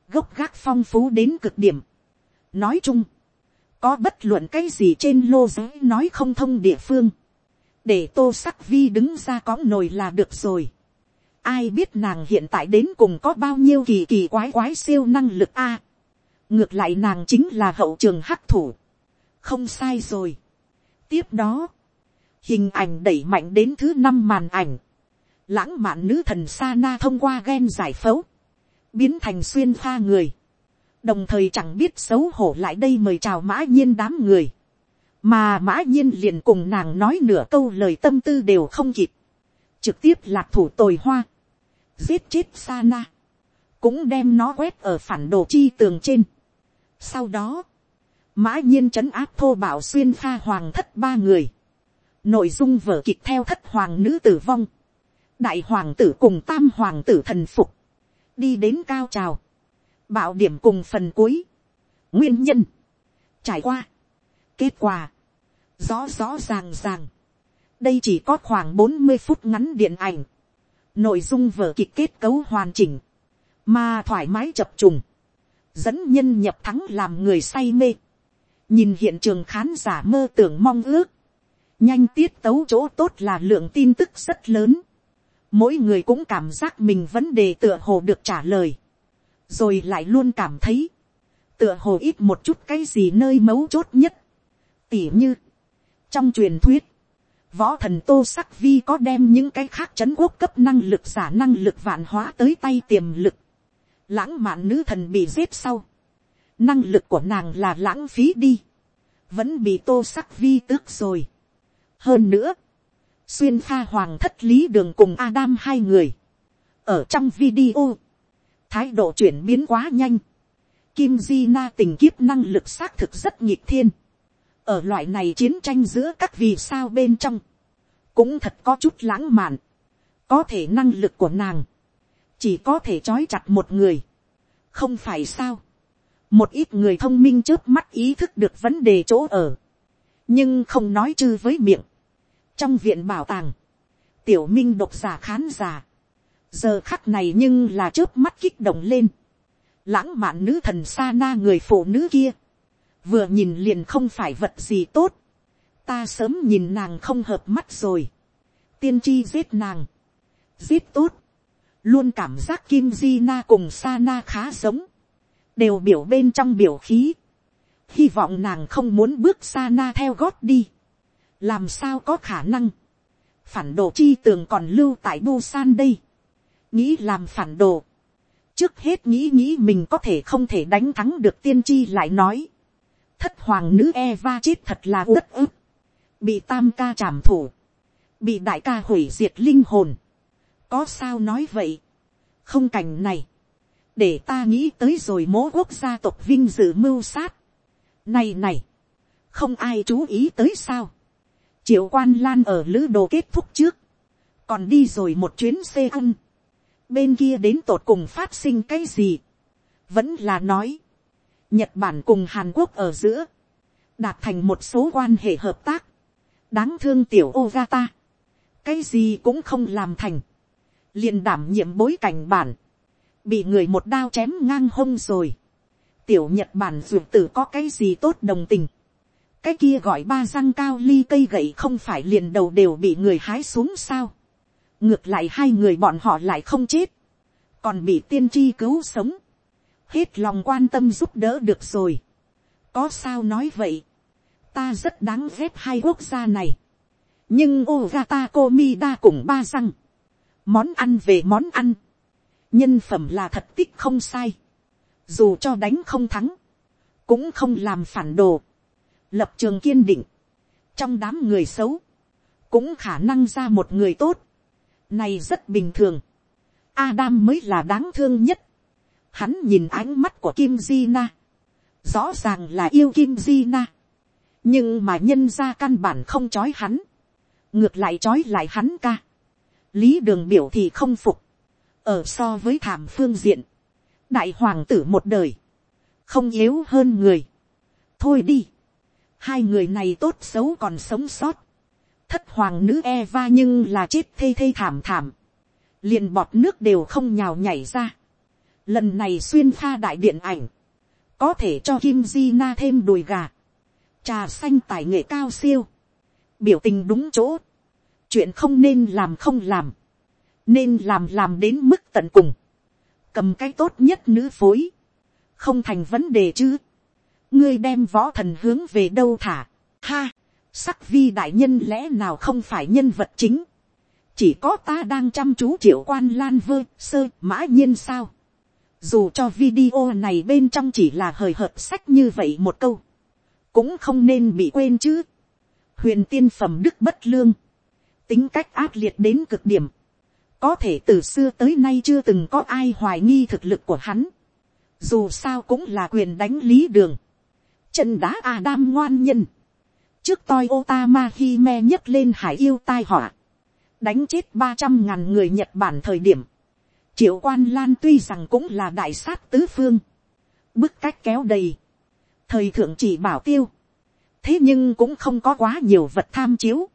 gốc gác phong phú đến cực điểm. nói chung, có bất luận cái gì trên lô giới nói không thông địa phương, để tô sắc vi đứng ra cõng nồi là được rồi ai biết nàng hiện tại đến cùng có bao nhiêu kỳ kỳ quái quái siêu năng lực a. ngược lại nàng chính là hậu trường hắc thủ. không sai rồi. tiếp đó, hình ảnh đẩy mạnh đến thứ năm màn ảnh. lãng mạn nữ thần sa na thông qua ghen giải phẫu, biến thành xuyên pha người. đồng thời chẳng biết xấu hổ lại đây mời chào mã nhiên đám người. mà mã nhiên liền cùng nàng nói nửa câu lời tâm tư đều không kịp. trực tiếp lạc thủ tồi hoa giết chết sa na. cũng đem nó quét ở phản đồ chi tường trên. sau đó, mã nhiên trấn áp thô bảo xuyên pha hoàng thất ba người Nội dung vở kịch theo thất hoàng nữ tử vong. Đại hoàng tử cùng tam hoàng tử thần phục. Đi đến cao trào. Bảo điểm cùng phần cuối. Nguyên nhân. Trải qua. Kết quả. Rõ rõ ràng ràng. Đây chỉ có khoảng bốn mươi phút ngắn điện ảnh. Nội dung vở kịch kết cấu hoàn chỉnh. Mà thoải mái chập trùng. Dẫn nhân nhập thắng làm người say mê. Nhìn hiện trường khán giả mơ tưởng mong ước nhanh tiết tấu chỗ tốt là lượng tin tức rất lớn. mỗi người cũng cảm giác mình vấn đề tựa hồ được trả lời. rồi lại luôn cảm thấy, tựa hồ ít một chút cái gì nơi mấu chốt nhất. tỉ như, trong truyền thuyết, võ thần tô sắc vi có đem những cái khác c h ấ n quốc cấp năng lực giả năng lực vạn hóa tới tay tiềm lực. lãng mạn nữ thần bị giết sau. năng lực của nàng là lãng phí đi. vẫn bị tô sắc vi tước rồi hơn nữa, xuyên pha hoàng thất lý đường cùng Adam hai người, ở trong video, thái độ chuyển biến quá nhanh, Kim Di Na tình kiếp năng lực xác thực rất nhịp thiên, ở loại này chiến tranh giữa các vì sao bên trong, cũng thật có chút lãng mạn, có thể năng lực của nàng, chỉ có thể trói chặt một người, không phải sao, một ít người thông minh trước mắt ý thức được vấn đề chỗ ở, nhưng không nói chư với miệng, trong viện bảo tàng, tiểu minh độc giả khán giả, giờ khắc này nhưng là trước mắt kích động lên, lãng mạn nữ thần sa na người phụ nữ kia, vừa nhìn liền không phải vật gì tốt, ta sớm nhìn nàng không hợp mắt rồi, tiên tri giết nàng, giết tốt, luôn cảm giác kim di na cùng sa na khá giống, đều biểu bên trong biểu khí, hy vọng nàng không muốn bước sa na theo gót đi, làm sao có khả năng, phản đồ chi tường còn lưu tại Busan đây, nghĩ làm phản đồ, trước hết nghĩ nghĩ mình có thể không thể đánh thắng được tiên tri lại nói, thất hoàng nữ Eva chết thật là uất ức, bị tam ca trảm thủ, bị đại ca hủy diệt linh hồn, có sao nói vậy, không cảnh này, để ta nghĩ tới rồi mố quốc gia tộc vinh dự mưu sát, này này, không ai chú ý tới sao, triệu quan lan ở lữ đồ kết thúc trước, còn đi rồi một chuyến xe ăn, bên kia đến tột cùng phát sinh cái gì, vẫn là nói, nhật bản cùng hàn quốc ở giữa, đạt thành một số quan hệ hợp tác, đáng thương tiểu Ogata, cái gì cũng không làm thành, liền đảm nhiệm bối cảnh bản, bị người một đao chém ngang hông rồi, tiểu nhật bản dường tử có cái gì tốt đồng tình, cái kia gọi ba răng cao ly cây gậy không phải liền đầu đều bị người hái xuống sao. ngược lại hai người bọn họ lại không chết, còn bị tiên tri cứu sống, hết lòng quan tâm giúp đỡ được rồi. có sao nói vậy, ta rất đáng ghét hai quốc gia này, nhưng Ogata Komida cùng ba răng, món ăn về món ăn, nhân phẩm là thật tích không sai, dù cho đánh không thắng, cũng không làm phản đồ, lập trường kiên định, trong đám người xấu, cũng khả năng ra một người tốt, này rất bình thường, Adam mới là đáng thương nhất, hắn nhìn ánh mắt của Kim Di Na, rõ ràng là yêu Kim Di Na, nhưng mà nhân ra căn bản không chói hắn, ngược lại chói lại hắn ca, lý đường biểu thì không phục, ở so với thảm phương diện, đại hoàng tử một đời, không yếu hơn người, thôi đi, hai người này tốt xấu còn sống sót, thất hoàng nữ Eva nhưng là chết thê thê thảm thảm, liền bọt nước đều không nhào nhảy ra, lần này xuyên pha đại điện ảnh, có thể cho kim di na thêm đùi gà, trà xanh tài nghệ cao siêu, biểu tình đúng chỗ, chuyện không nên làm không làm, nên làm làm đến mức tận cùng, cầm cái tốt nhất nữ phối, không thành vấn đề chứ, ngươi đem võ thần hướng về đâu thả, ha, sắc vi đại nhân lẽ nào không phải nhân vật chính, chỉ có ta đang chăm chú triệu quan lan vơ sơ mã nhiên sao, dù cho video này bên trong chỉ là hời hợt sách như vậy một câu, cũng không nên bị quên chứ. huyền tiên phẩm đức bất lương, tính cách ác liệt đến cực điểm, có thể từ xưa tới nay chưa từng có ai hoài nghi thực lực của hắn, dù sao cũng là quyền đánh lý đường, chân đá Adam ngoan nhân, trước toi Otama Hime nhấc lên hải yêu tai họa, đánh chết ba trăm ngàn người Nhật Bản thời điểm, triệu quan lan tuy rằng cũng là đại sát tứ phương, bức cách kéo đầy, thời thượng chỉ bảo tiêu, thế nhưng cũng không có quá nhiều vật tham chiếu,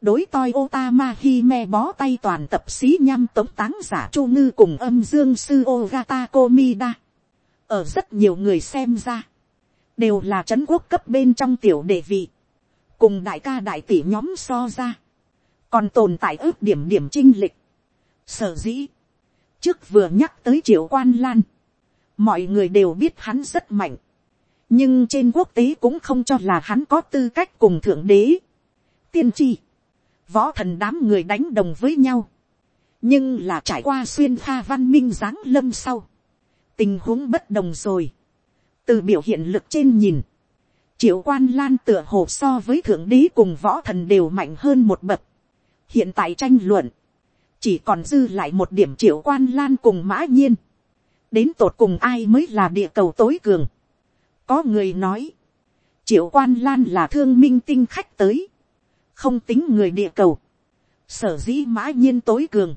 đối toi Otama Hime bó tay toàn tập sĩ nhăm tống táng giả chu ngư cùng âm dương sư Ogata Komida. Ở rất nhiều người xem ra, đều là trấn quốc cấp bên trong tiểu đệ vị, cùng đại ca đại tỷ nhóm so ra, còn tồn tại ước điểm điểm trinh lịch. Sở dĩ, trước vừa nhắc tới triệu quan lan, mọi người đều biết hắn rất mạnh, nhưng trên quốc tế cũng không cho là hắn có tư cách cùng thượng đế. tiên tri, võ thần đám người đánh đồng với nhau, nhưng là trải qua xuyên pha văn minh giáng lâm sau, tình huống bất đồng rồi, từ biểu hiện lực trên nhìn, triệu quan lan tựa hồ so với thượng đế cùng võ thần đều mạnh hơn một bậc, hiện tại tranh luận, chỉ còn dư lại một điểm triệu quan lan cùng mã nhiên, đến tột cùng ai mới là địa cầu tối cường, có người nói, triệu quan lan là thương minh tinh khách tới, không tính người địa cầu, sở dĩ mã nhiên tối cường,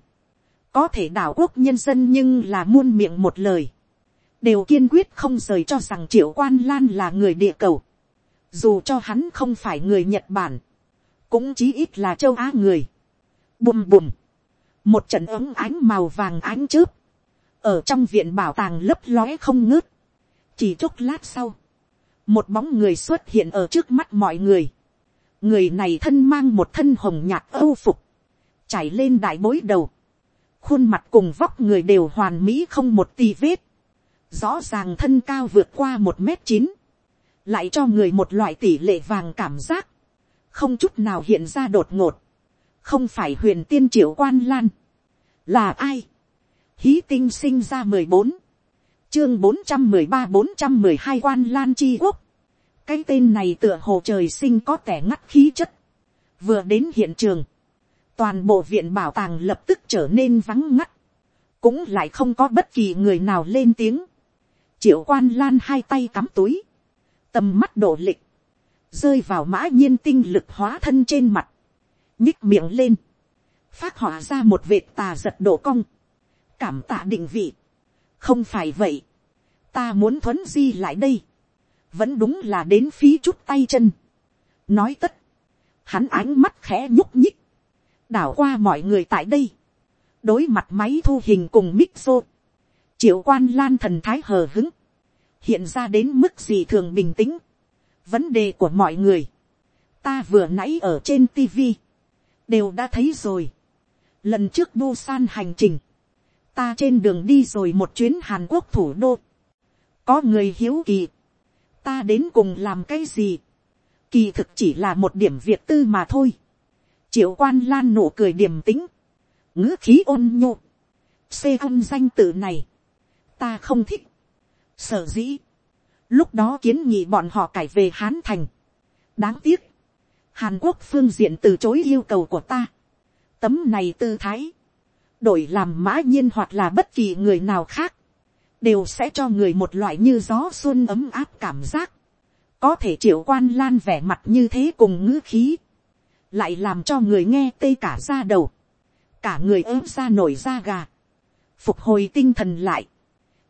có thể đảo quốc nhân dân nhưng là muôn miệng một lời, đều kiên quyết không rời cho rằng triệu quan lan là người địa cầu, dù cho hắn không phải người nhật bản, cũng chí ít là châu á người, bùm bùm, một trận ấm ánh màu vàng ánh chớp, ở trong viện bảo tàng lấp lóe không ngớt, chỉ chốc lát sau, một bóng người xuất hiện ở trước mắt mọi người, người này thân mang một thân hồng nhạt âu phục, chảy lên đại bối đầu, khuôn mặt cùng vóc người đều hoàn mỹ không một tì vết, rõ ràng thân cao vượt qua một m chín, lại cho người một loại tỷ lệ vàng cảm giác, không chút nào hiện ra đột ngột, không phải huyền tiên triệu quan lan, là ai, hí tinh sinh ra mười bốn, chương bốn trăm mười ba bốn trăm mười hai quan lan chi quốc, cái tên này tựa hồ trời sinh có tẻ ngắt khí chất, vừa đến hiện trường, toàn bộ viện bảo tàng lập tức trở nên vắng ngắt, cũng lại không có bất kỳ người nào lên tiếng, triệu quan lan hai tay cắm túi, tầm mắt đổ lịch, rơi vào mã nhiên tinh lực hóa thân trên mặt, nhích miệng lên, phát họa ra một vệt tà giật đổ cong, cảm tạ định vị, không phải vậy, ta muốn thuấn di lại đây, vẫn đúng là đến phí chút tay chân. nói tất, hắn ánh mắt khẽ nhúc nhích, đảo qua mọi người tại đây, đối mặt máy thu hình cùng mixo, triệu quan lan thần thái hờ hứng, hiện ra đến mức gì thường bình tĩnh, vấn đề của mọi người, ta vừa nãy ở trên tv, đều đã thấy rồi, lần trước Busan hành trình, ta trên đường đi rồi một chuyến hàn quốc thủ đô, có người hiếu kỳ, ta đến cùng làm cái gì, kỳ thực chỉ là một điểm việc tư mà thôi, triệu quan lan nụ cười điềm tính, ngữ khí ôn nhô, xê âm danh tự này, ta không thích, sở dĩ, lúc đó kiến nghị bọn họ cải về hán thành, đáng tiếc, hàn quốc phương diện từ chối yêu cầu của ta, tấm này tư thái, đổi làm mã nhiên hoặc là bất kỳ người nào khác, đều sẽ cho người một loại như gió xuân ấm áp cảm giác, có thể triệu quan lan vẻ mặt như thế cùng ngữ khí, lại làm cho người nghe tê cả ra đầu, cả người ớm ra nổi da gà, phục hồi tinh thần lại,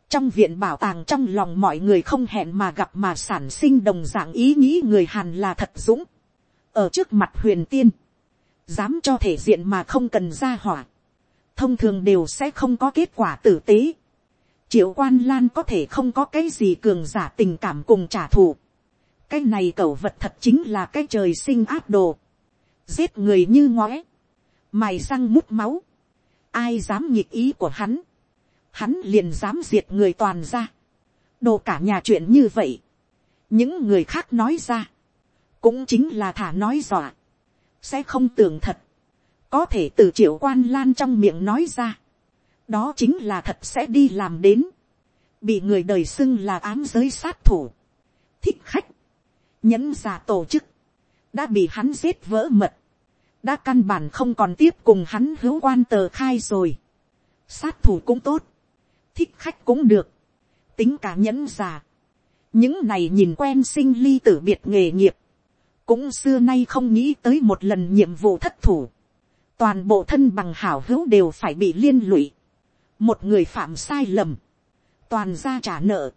trong viện bảo tàng trong lòng mọi người không hẹn mà gặp mà sản sinh đồng dạng ý nghĩ người hàn là thật dũng, ở trước mặt huyền tiên, dám cho thể diện mà không cần ra hỏa, thông thường đều sẽ không có kết quả tử tế. triệu quan lan có thể không có cái gì cường giả tình cảm cùng trả thù. cái này cẩu vật thật chính là cái trời sinh áp đồ. giết người như ngóe. mài răng mút máu. ai dám nhịp ý của hắn. hắn liền dám diệt người toàn ra. đồ cả nhà chuyện như vậy. những người khác nói ra cũng chính là thả nói dọa. sẽ không tưởng thật. Có thể từ triệu quan lan trong miệng nói ra, đó chính là thật sẽ đi làm đến, bị người đời xưng là ám giới sát thủ, thích khách, nhẫn giả tổ chức, đã bị hắn giết vỡ mật, đã căn bản không còn tiếp cùng hắn hữu quan tờ khai rồi, sát thủ cũng tốt, thích khách cũng được, tính cả nhẫn giả, những này nhìn quen sinh ly tử biệt nghề nghiệp, cũng xưa nay không nghĩ tới một lần nhiệm vụ thất thủ, toàn bộ thân bằng hảo hữu đều phải bị liên lụy, một người phạm sai lầm, toàn ra trả nợ,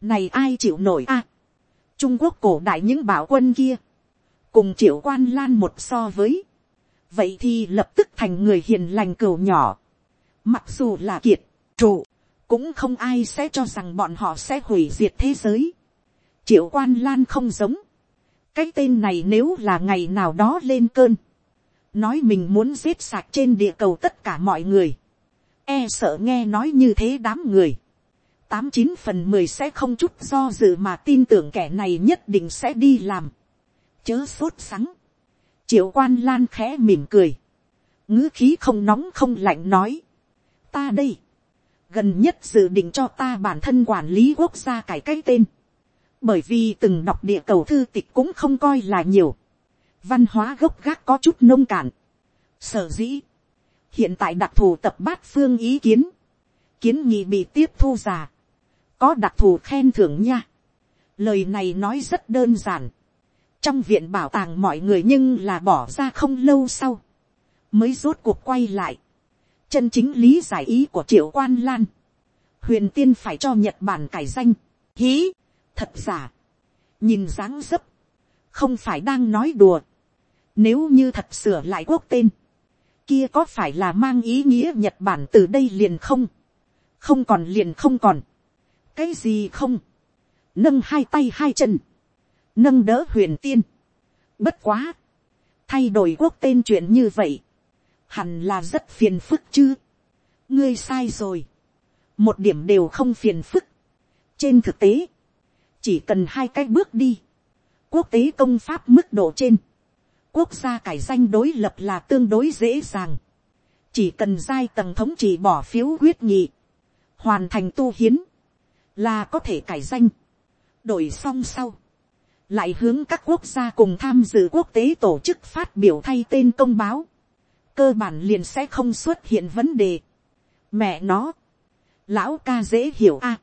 này ai chịu nổi a, trung quốc cổ đại những bảo quân kia, cùng triệu quan lan một so với, vậy thì lập tức thành người hiền lành cừu nhỏ, mặc dù là kiệt, trụ, cũng không ai sẽ cho rằng bọn họ sẽ hủy diệt thế giới. triệu quan lan không giống, cái tên này nếu là ngày nào đó lên cơn, nói mình muốn giết sạch trên địa cầu tất cả mọi người, e sợ nghe nói như thế đám người, tám chín phần mười sẽ không chút do dự mà tin tưởng kẻ này nhất định sẽ đi làm, chớ sốt sắng, triệu quan lan khẽ mỉm cười, ngữ khí không nóng không lạnh nói, ta đây, gần nhất dự định cho ta bản thân quản lý quốc gia cải cái tên, bởi vì từng đọc địa cầu thư tịch cũng không coi là nhiều, văn hóa gốc gác có chút nông cạn. Sở dĩ, hiện tại đặc thù tập bát phương ý kiến, kiến nghị bị tiếp thu giả, có đặc thù khen thưởng nha. Lời này nói rất đơn giản. Trong viện bảo tàng mọi người nhưng là bỏ ra không lâu sau, mới rốt cuộc quay lại. Chân chính lý giải ý của triệu quan lan. Huyền tiên phải cho Nhật Bản cải danh. Hí, thật giả. Nhìn dáng dấp, không phải đang nói đùa nếu như thật sửa lại quốc tên, kia có phải là mang ý nghĩa Nhật Bản từ đây liền không? Không còn liền không còn. Cái gì không? Nâng hai tay hai chân. Nâng đỡ huyền tiên. Bất quá. Thay đổi quốc tên chuyện như vậy. Hẳn là rất phiền phức chứ. Ngươi sai rồi. Một điểm đều không phiền phức. Trên thực tế. Chỉ cần hai cái bước đi. Quốc tế công pháp mức độ trên quốc gia cải danh đối lập là tương đối dễ dàng. Chỉ cần giai tầng thống trị bỏ phiếu quyết nghị. Hoàn thành tu hiến. Là có thể cải danh. Đổi xong sau. Lại hướng các quốc gia cùng tham dự quốc tế tổ chức phát biểu thay tên công báo. Cơ bản liền sẽ không xuất hiện vấn đề. Mẹ nó. Lão ca dễ hiểu a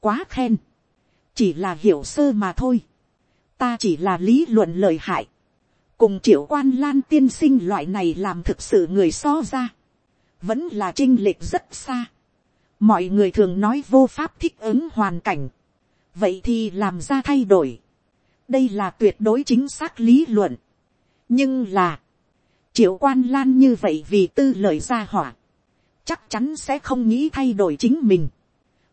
Quá khen. Chỉ là hiểu sơ mà thôi. Ta chỉ là lý luận lợi hại cùng triệu quan lan tiên sinh loại này làm thực sự người so ra, vẫn là chinh lệch rất xa. mọi người thường nói vô pháp thích ứng hoàn cảnh, vậy thì làm ra thay đổi. đây là tuyệt đối chính xác lý luận. nhưng là, triệu quan lan như vậy vì tư lời ra hỏa, chắc chắn sẽ không nghĩ thay đổi chính mình,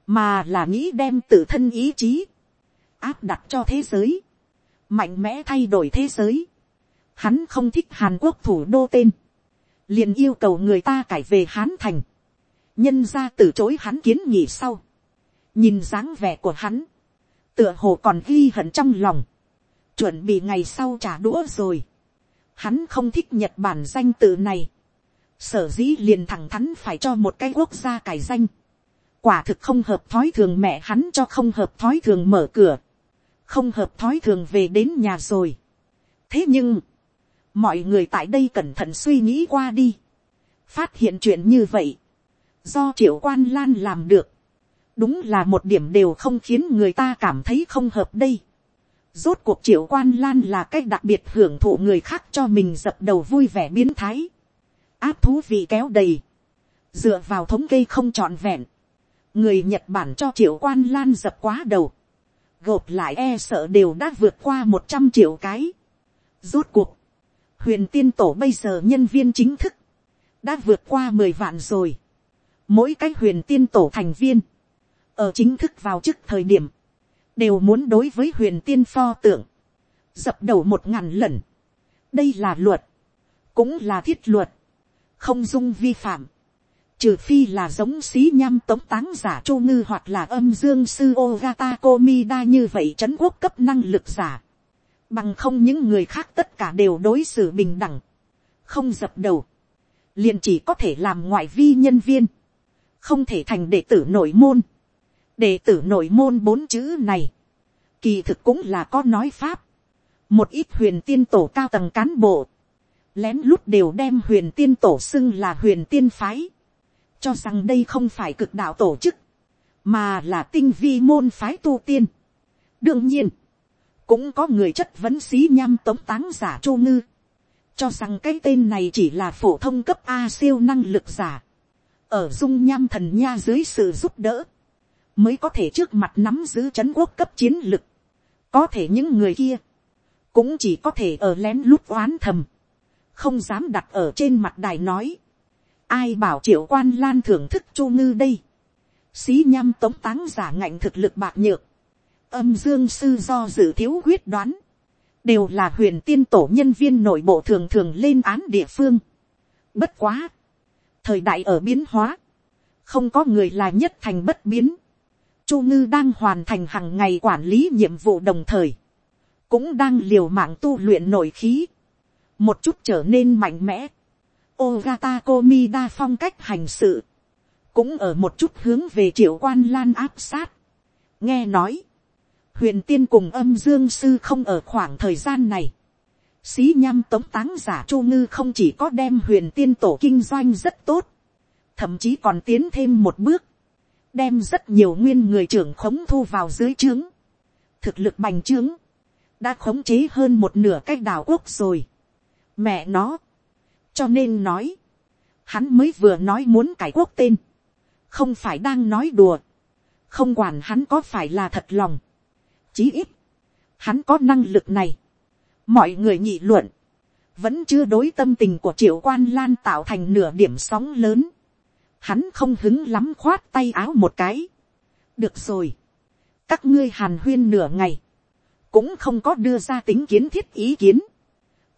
mà là nghĩ đem tự thân ý chí, áp đặt cho thế giới, mạnh mẽ thay đổi thế giới. Hắn không thích Hàn Quốc thủ đô tên. Liền yêu cầu người ta cải về Hán Thành. Nhân ra từ chối hắn kiến nghị sau. Nhìn dáng vẻ của hắn. Tựa hồ còn ghi hận trong lòng. Chuẩn bị ngày sau trả đũa rồi. Hắn không thích Nhật Bản danh tự này. sở dĩ liền thẳng thắn phải cho một cái quốc gia cải danh, quả thực không hợp thói thường mẹ hắn cho không hợp thói thường mở cửa, không hợp thói thường về đến nhà rồi. thế nhưng, mọi người tại đây cẩn thận suy nghĩ qua đi, phát hiện chuyện như vậy, do triệu quan lan làm được, đúng là một điểm đều không khiến người ta cảm thấy không hợp đây. Rốt cuộc triệu quan lan là cách đặc biệt hưởng thụ người khác cho mình dập đầu vui vẻ biến thái. Áp thú vị kéo đầy. Dựa vào thống kê không trọn vẹn. Người Nhật Bản cho triệu quan lan dập quá đầu. Gộp lại e sợ đều đã vượt qua một trăm triệu cái. Rốt cuộc. Huyền tiên tổ bây giờ nhân viên chính thức. Đã vượt qua mười vạn rồi. Mỗi cái huyền tiên tổ thành viên. Ở chính thức vào chức thời điểm đều muốn đối với huyền tiên pho tượng, dập đầu một ngàn lần. đây là luật, cũng là thiết luật, không dung vi phạm, trừ phi là giống xí nham tống táng giả chu ngư hoặc là âm dương sư ogata komida như vậy c h ấ n quốc cấp năng lực giả, bằng không những người khác tất cả đều đối xử bình đẳng, không dập đầu, liền chỉ có thể làm ngoại vi nhân viên, không thể thành đệ tử nội môn, đệ tử nội môn bốn chữ này, kỳ thực cũng là có nói pháp. một ít huyền tiên tổ cao tầng cán bộ, lén lút đều đem huyền tiên tổ xưng là huyền tiên phái, cho rằng đây không phải cực đạo tổ chức, mà là tinh vi môn phái tu tiên. đương nhiên, cũng có người chất vấn xí nham tống táng giả chu ngư, cho rằng cái tên này chỉ là phổ thông cấp a siêu năng lực giả, ở dung nham thần nha dưới sự giúp đỡ, mới có thể trước mặt nắm giữ c h ấ n quốc cấp chiến lực. có thể những người kia, cũng chỉ có thể ở lén lút oán thầm, không dám đặt ở trên mặt đài nói ai bảo triệu quan lan thưởng thức chu ngư đây. xí nhăm tống táng giả ngạnh thực lực bạc nhược. âm dương sư do dự thiếu quyết đoán. đều là huyền tiên tổ nhân viên nội bộ thường thường lên án địa phương. bất quá. thời đại ở biến hóa. không có người là nhất thành bất biến Chu ngư đang hoàn thành hàng ngày quản lý nhiệm vụ đồng thời, cũng đang liều mạng tu luyện nội khí, một chút trở nên mạnh mẽ. Ogata Komida phong cách hành sự, cũng ở một chút hướng về triệu quan lan áp sát. nghe nói, huyền tiên cùng âm dương sư không ở khoảng thời gian này. Xí nhăm tống táng giả chu ngư không chỉ có đem huyền tiên tổ kinh doanh rất tốt, thậm chí còn tiến thêm một bước, đem rất nhiều nguyên người trưởng khống thu vào dưới trướng, thực lực bành trướng, đã khống chế hơn một nửa cách đảo quốc rồi. Mẹ nó, cho nên nói, hắn mới vừa nói muốn cải quốc tên, không phải đang nói đùa, không quản hắn có phải là thật lòng, chí ít, hắn có năng lực này, mọi người nhị luận, vẫn chưa đối tâm tình của triệu quan lan tạo thành nửa điểm sóng lớn, hắn không hứng lắm khoát tay áo một cái. được rồi, các ngươi hàn huyên nửa ngày, cũng không có đưa ra tính kiến thiết ý kiến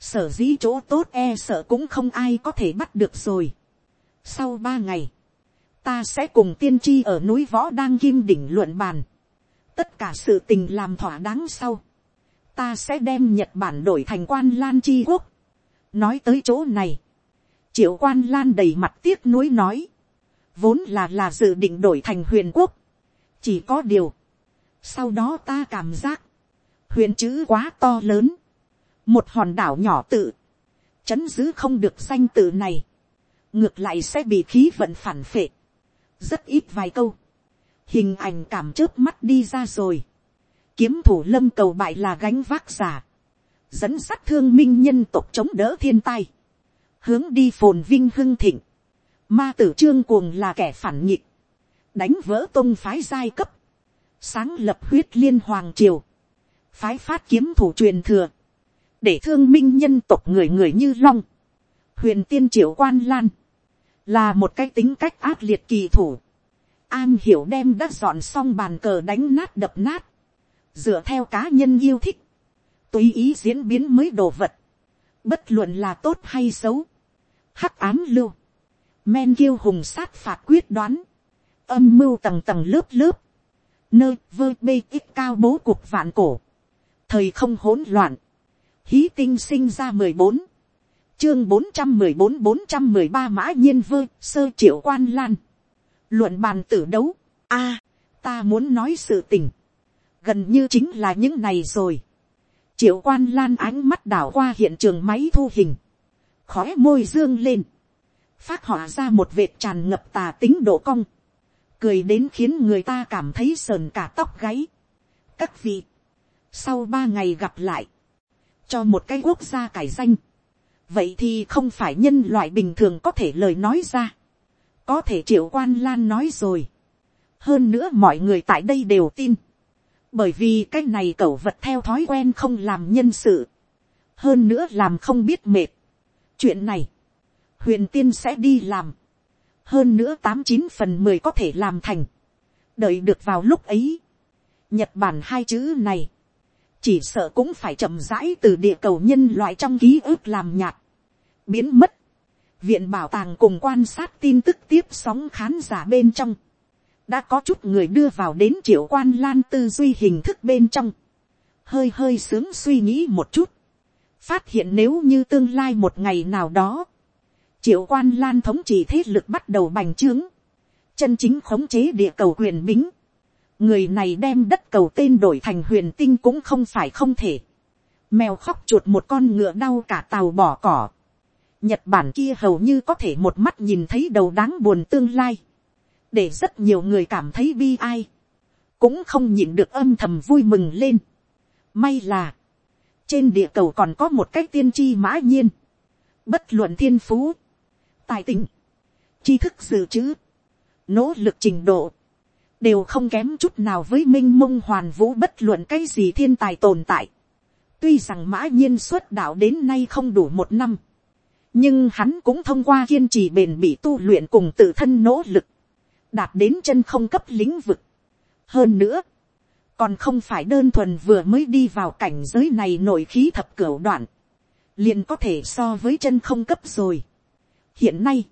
sở dĩ chỗ tốt e sợ cũng không ai có thể bắt được rồi. sau ba ngày, ta sẽ cùng tiên tri ở núi võ đang kim đỉnh luận bàn. tất cả sự tình làm thỏa đáng sau. ta sẽ đem nhật bản đổi thành quan lan chi quốc. nói tới chỗ này, triệu quan lan đầy mặt tiếc nuối nói vốn là là dự định đổi thành huyền quốc, chỉ có điều, sau đó ta cảm giác, huyền chữ quá to lớn, một hòn đảo nhỏ tự, chấn giữ không được danh tự này, ngược lại sẽ bị khí vận phản phệ, rất ít vài câu, hình ảnh cảm trước mắt đi ra rồi, kiếm thủ lâm cầu bại là gánh vác giả, dẫn sắt thương minh nhân tộc chống đỡ thiên tai, hướng đi phồn vinh hưng thịnh, Ma tử trương cuồng là kẻ phản nghịch. Đánh vỡ tôn phái giai cấp. Sáng lập huyết liên hoàng triều. Phái phát kiếm thủ truyền thừa. Để thương minh nhân tộc người người như long. Huyền tiên triệu quan lan. Là một cái tính cách ác liệt kỳ thủ. An hiểu đem đã dọn xong bàn cờ đánh nát đập nát. Dựa theo cá nhân yêu thích. Tùy ý diễn biến mới đồ vật. Bất luận là tốt hay xấu. Hắc ám lưu men kiêu hùng sát phạt quyết đoán, âm mưu tầng tầng lớp lớp, nơi vơ bê ít cao bố cuộc vạn cổ, thời không hỗn loạn, hí tinh sinh ra mười bốn, chương bốn trăm mười bốn bốn trăm mười ba mã nhiên vơ sơ triệu quan lan. luận bàn tử đấu. a, ta muốn nói sự tình. gần như chính là những này rồi. triệu quan lan ánh mắt đảo qua hiện trường máy thu hình. khói môi dương lên. phát họa ra một vệt tràn ngập tà tính độ cong. cười đến khiến người ta cảm thấy sờn cả tóc gáy. các vị, sau ba ngày gặp lại, cho một cái quốc gia cải danh vậy thì không phải nhân loại bình thường có thể lời nói ra. có thể triệu quan lan nói rồi. hơn nữa mọi người tại đây đều tin. bởi vì cái này cẩu vật theo thói quen không làm nhân sự. hơn nữa làm không biết mệt. chuyện này, huyền tiên sẽ đi làm. hơn nữa tám chín phần mười có thể làm thành. đợi được vào lúc ấy. nhật bản hai chữ này chỉ sợ cũng phải chậm rãi từ địa cầu nhân loại trong ký ức làm nhạt biến mất. Viện bảo tàng cùng quan sát tin tức tiếp sóng khán giả bên trong. Đã có chút người đưa vào đến triệu quan lan tư duy hình thức bên trong. Hơi hơi sướng suy nghĩ một chút. Phát hiện nếu như tương lai một ngày nào đó. Triệu quan lan thống trị thế lực bắt đầu bành trướng. Chân chính khống chế địa cầu quyền bính. Người này đem đất cầu tên đổi thành huyền tinh cũng không phải không thể. Mèo khóc chuột một con ngựa đau cả tàu bỏ cỏ Nhật Bản kia hầu như có thể một mắt nhìn thấy đầu đáng buồn tương lai. Để rất nhiều người cảm thấy bi ai. Cũng không nhịn được âm thầm vui mừng lên. May là. Trên địa cầu còn có một cách tiên tri mã nhiên. Bất luận thiên phú. Tài tình. tri thức dự trữ. Nỗ lực trình độ. Đều không kém chút nào với minh mông hoàn vũ bất luận cái gì thiên tài tồn tại. Tuy rằng mã nhiên xuất đạo đến nay không đủ một năm nhưng hắn cũng thông qua kiên trì bền bỉ tu luyện cùng tự thân nỗ lực, đạt đến chân không cấp lĩnh vực. hơn nữa, còn không phải đơn thuần vừa mới đi vào cảnh giới này nội khí thập cửu đoạn, liền có thể so với chân không cấp rồi. hiện nay,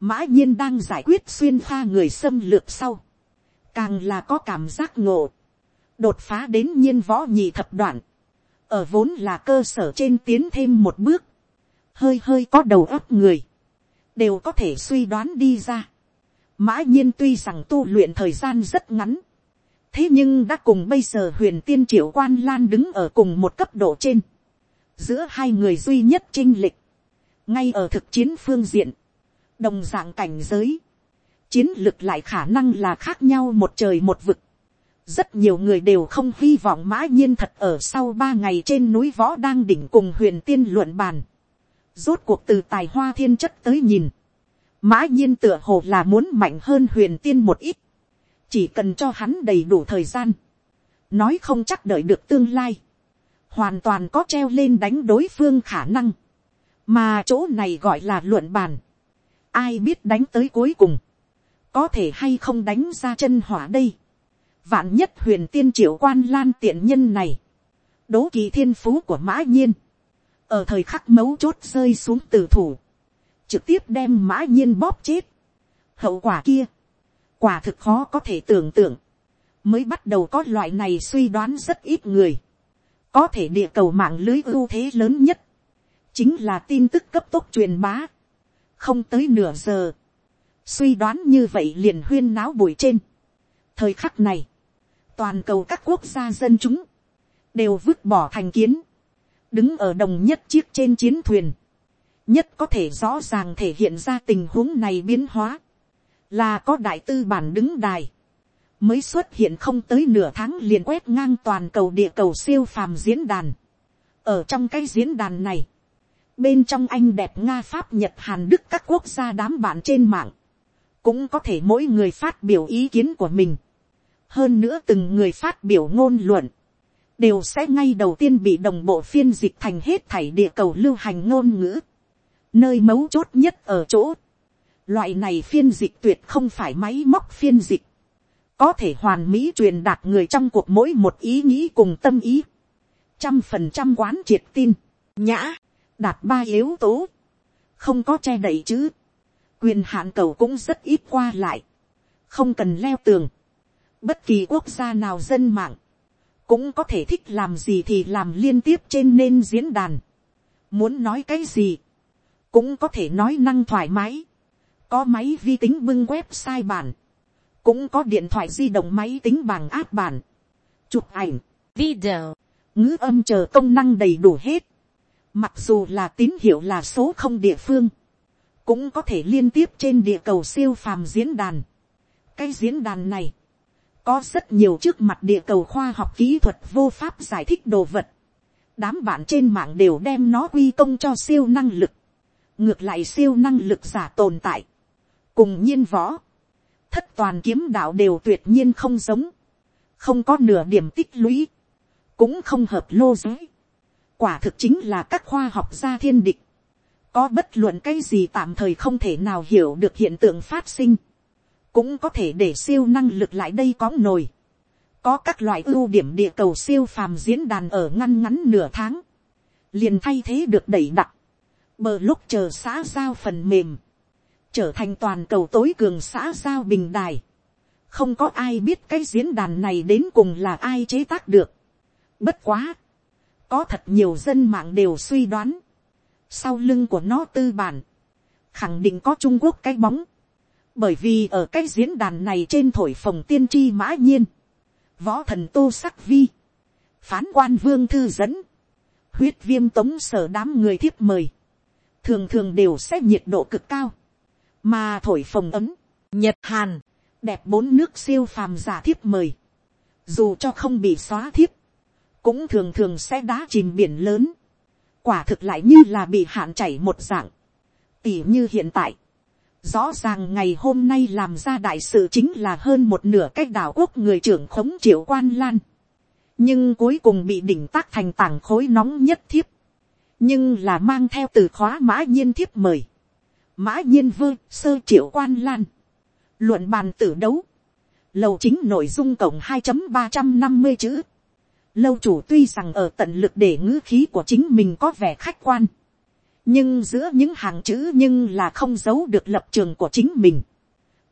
mã nhiên đang giải quyết xuyên pha người xâm lược sau, càng là có cảm giác ngộ, đột phá đến nhiên võ nhị thập đoạn, ở vốn là cơ sở trên tiến thêm một bước, hơi hơi có đầu óc người, đều có thể suy đoán đi ra. Mã nhiên tuy rằng tu luyện thời gian rất ngắn, thế nhưng đã cùng bây giờ huyền tiên triệu quan lan đứng ở cùng một cấp độ trên, giữa hai người duy nhất chinh lịch, ngay ở thực chiến phương diện, đồng dạng cảnh giới, chiến lực lại khả năng là khác nhau một trời một vực. rất nhiều người đều không hy vọng mã nhiên thật ở sau ba ngày trên núi võ đang đỉnh cùng huyền tiên luận bàn Rốt cuộc từ tài hoa thiên chất tới nhìn. Mã nhiên tựa hồ là muốn mạnh hơn huyền tiên một ít. Chỉ cần cho hắn đầy đủ thời gian. Nói không chắc đợi được tương lai. Hoàn toàn có treo lên đánh đối phương khả năng. Mà chỗ này gọi là luận bàn. Ai biết đánh tới cuối cùng. Có thể hay không đánh ra chân hỏa đây. Vạn nhất huyền tiên triệu quan lan tiện nhân này. Đố kỳ thiên phú của mã nhiên ở thời khắc mấu chốt rơi xuống từ thủ, trực tiếp đem mã nhiên bóp chết. hậu quả kia, quả thực khó có thể tưởng tượng, mới bắt đầu có loại này suy đoán rất ít người, có thể địa cầu mạng lưới ưu thế lớn nhất, chính là tin tức cấp tốc truyền bá, không tới nửa giờ, suy đoán như vậy liền huyên náo bụi trên. thời khắc này, toàn cầu các quốc gia dân chúng, đều vứt bỏ thành kiến, đứng ở đồng nhất chiếc trên chiến thuyền, nhất có thể rõ ràng thể hiện ra tình huống này biến hóa, là có đại tư bản đứng đài, mới xuất hiện không tới nửa tháng liền quét ngang toàn cầu địa cầu siêu phàm diễn đàn. ở trong cái diễn đàn này, bên trong anh đẹp nga pháp nhật hàn đức các quốc gia đám bạn trên mạng, cũng có thể mỗi người phát biểu ý kiến của mình. hơn nữa từng người phát biểu ngôn luận, đều sẽ ngay đầu tiên bị đồng bộ phiên dịch thành hết thảy địa cầu lưu hành ngôn ngữ. Nơi mấu chốt nhất ở chỗ. Loại này phiên dịch tuyệt không phải máy móc phiên dịch. Có thể hoàn mỹ truyền đạt người trong cuộc mỗi một ý nghĩ cùng tâm ý. Trăm phần trăm quán triệt tin. Nhã. Đạt ba yếu tố. Không có che đậy chứ. Quyền hạn cầu cũng rất ít qua lại. Không cần leo tường. Bất kỳ quốc gia nào dân mạng cũng có thể thích làm gì thì làm liên tiếp trên nên diễn đàn. Muốn nói cái gì, cũng có thể nói năng thoải mái, có máy vi tính bưng website bản, cũng có điện thoại di động máy tính bằng áp bản, chụp ảnh, video, ngữ âm chờ công năng đầy đủ hết, mặc dù là tín hiệu là số không địa phương, cũng có thể liên tiếp trên địa cầu siêu phàm diễn đàn. cái diễn đàn này, có rất nhiều trước mặt địa cầu khoa học kỹ thuật vô pháp giải thích đồ vật. đám bạn trên mạng đều đem nó quy công cho siêu năng lực. ngược lại siêu năng lực giả tồn tại. cùng nhiên võ, thất toàn kiếm đạo đều tuyệt nhiên không giống. không có nửa điểm tích lũy. cũng không hợp lô giới. quả thực chính là các khoa học gia thiên địch có bất luận cái gì tạm thời không thể nào hiểu được hiện tượng phát sinh cũng có thể để siêu năng lực lại đây có nồi. có các loại ưu điểm địa cầu siêu phàm diễn đàn ở ngăn ngắn nửa tháng, liền thay thế được đẩy đặt, bờ lúc chờ xã giao phần mềm, trở thành toàn cầu tối cường xã giao bình đài. không có ai biết cái diễn đàn này đến cùng là ai chế tác được. bất quá, có thật nhiều dân mạng đều suy đoán, sau lưng của nó tư bản, khẳng định có trung quốc cái bóng, bởi vì ở cái diễn đàn này trên thổi phồng tiên tri mã nhiên, võ thần tô sắc vi, phán quan vương thư dẫn, huyết viêm tống sở đám người thiếp mời, thường thường đều sẽ nhiệt độ cực cao, mà thổi phồng ấm, nhật hàn, đẹp bốn nước siêu phàm giả thiếp mời, dù cho không bị xóa thiếp, cũng thường thường sẽ đá chìm biển lớn, quả thực lại như là bị hạn chảy một dạng, tỉ như hiện tại, Rõ ràng ngày hôm nay làm ra đại sự chính là hơn một nửa cách đảo quốc người trưởng khống triệu quan lan. Nhưng cuối cùng bị đỉnh tác thành tảng khối nóng nhất thiếp. Nhưng là mang theo từ khóa mã nhiên thiếp mời. Mã nhiên vơ sơ triệu quan lan. Luận bàn tử đấu. Lầu chính nội dung cộng 2.350 chữ. Lâu chủ tuy rằng ở tận lực để ngữ khí của chính mình có vẻ khách quan nhưng giữa những hàng chữ nhưng là không giấu được lập trường của chính mình.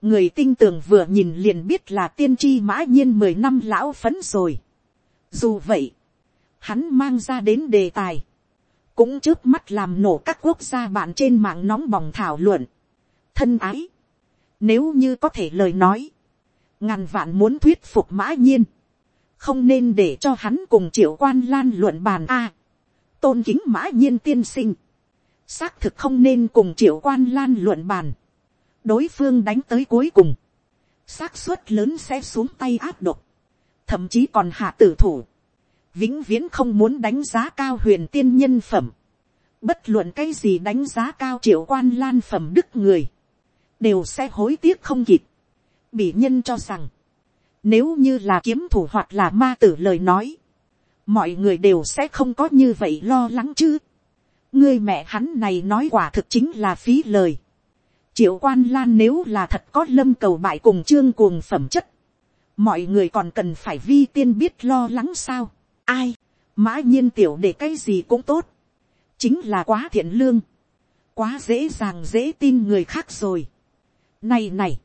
người tinh tường vừa nhìn liền biết là tiên tri mã nhiên mười năm lão phấn rồi. dù vậy, hắn mang ra đến đề tài, cũng trước mắt làm nổ các quốc gia bạn trên mạng nóng bỏng thảo luận. thân ái, nếu như có thể lời nói, ngàn vạn muốn thuyết phục mã nhiên, không nên để cho hắn cùng triệu quan lan luận bàn a. tôn kính mã nhiên tiên sinh, xác thực không nên cùng triệu quan lan luận bàn, đối phương đánh tới cuối cùng, xác suất lớn sẽ xuống tay áp độc, thậm chí còn hạ tử thủ, vĩnh viễn không muốn đánh giá cao huyền tiên nhân phẩm, bất luận cái gì đánh giá cao triệu quan lan phẩm đức người, đều sẽ hối tiếc không kịp, bị nhân cho rằng, nếu như là kiếm thủ hoặc là ma tử lời nói, mọi người đều sẽ không có như vậy lo lắng chứ ngươi mẹ hắn này nói quả thực chính là phí lời. triệu quan lan nếu là thật có lâm cầu bại cùng trương cuồng phẩm chất, mọi người còn cần phải vi tiên biết lo lắng sao. ai, mã nhiên tiểu để cái gì cũng tốt, chính là quá thiện lương, quá dễ dàng dễ tin người khác rồi. này này,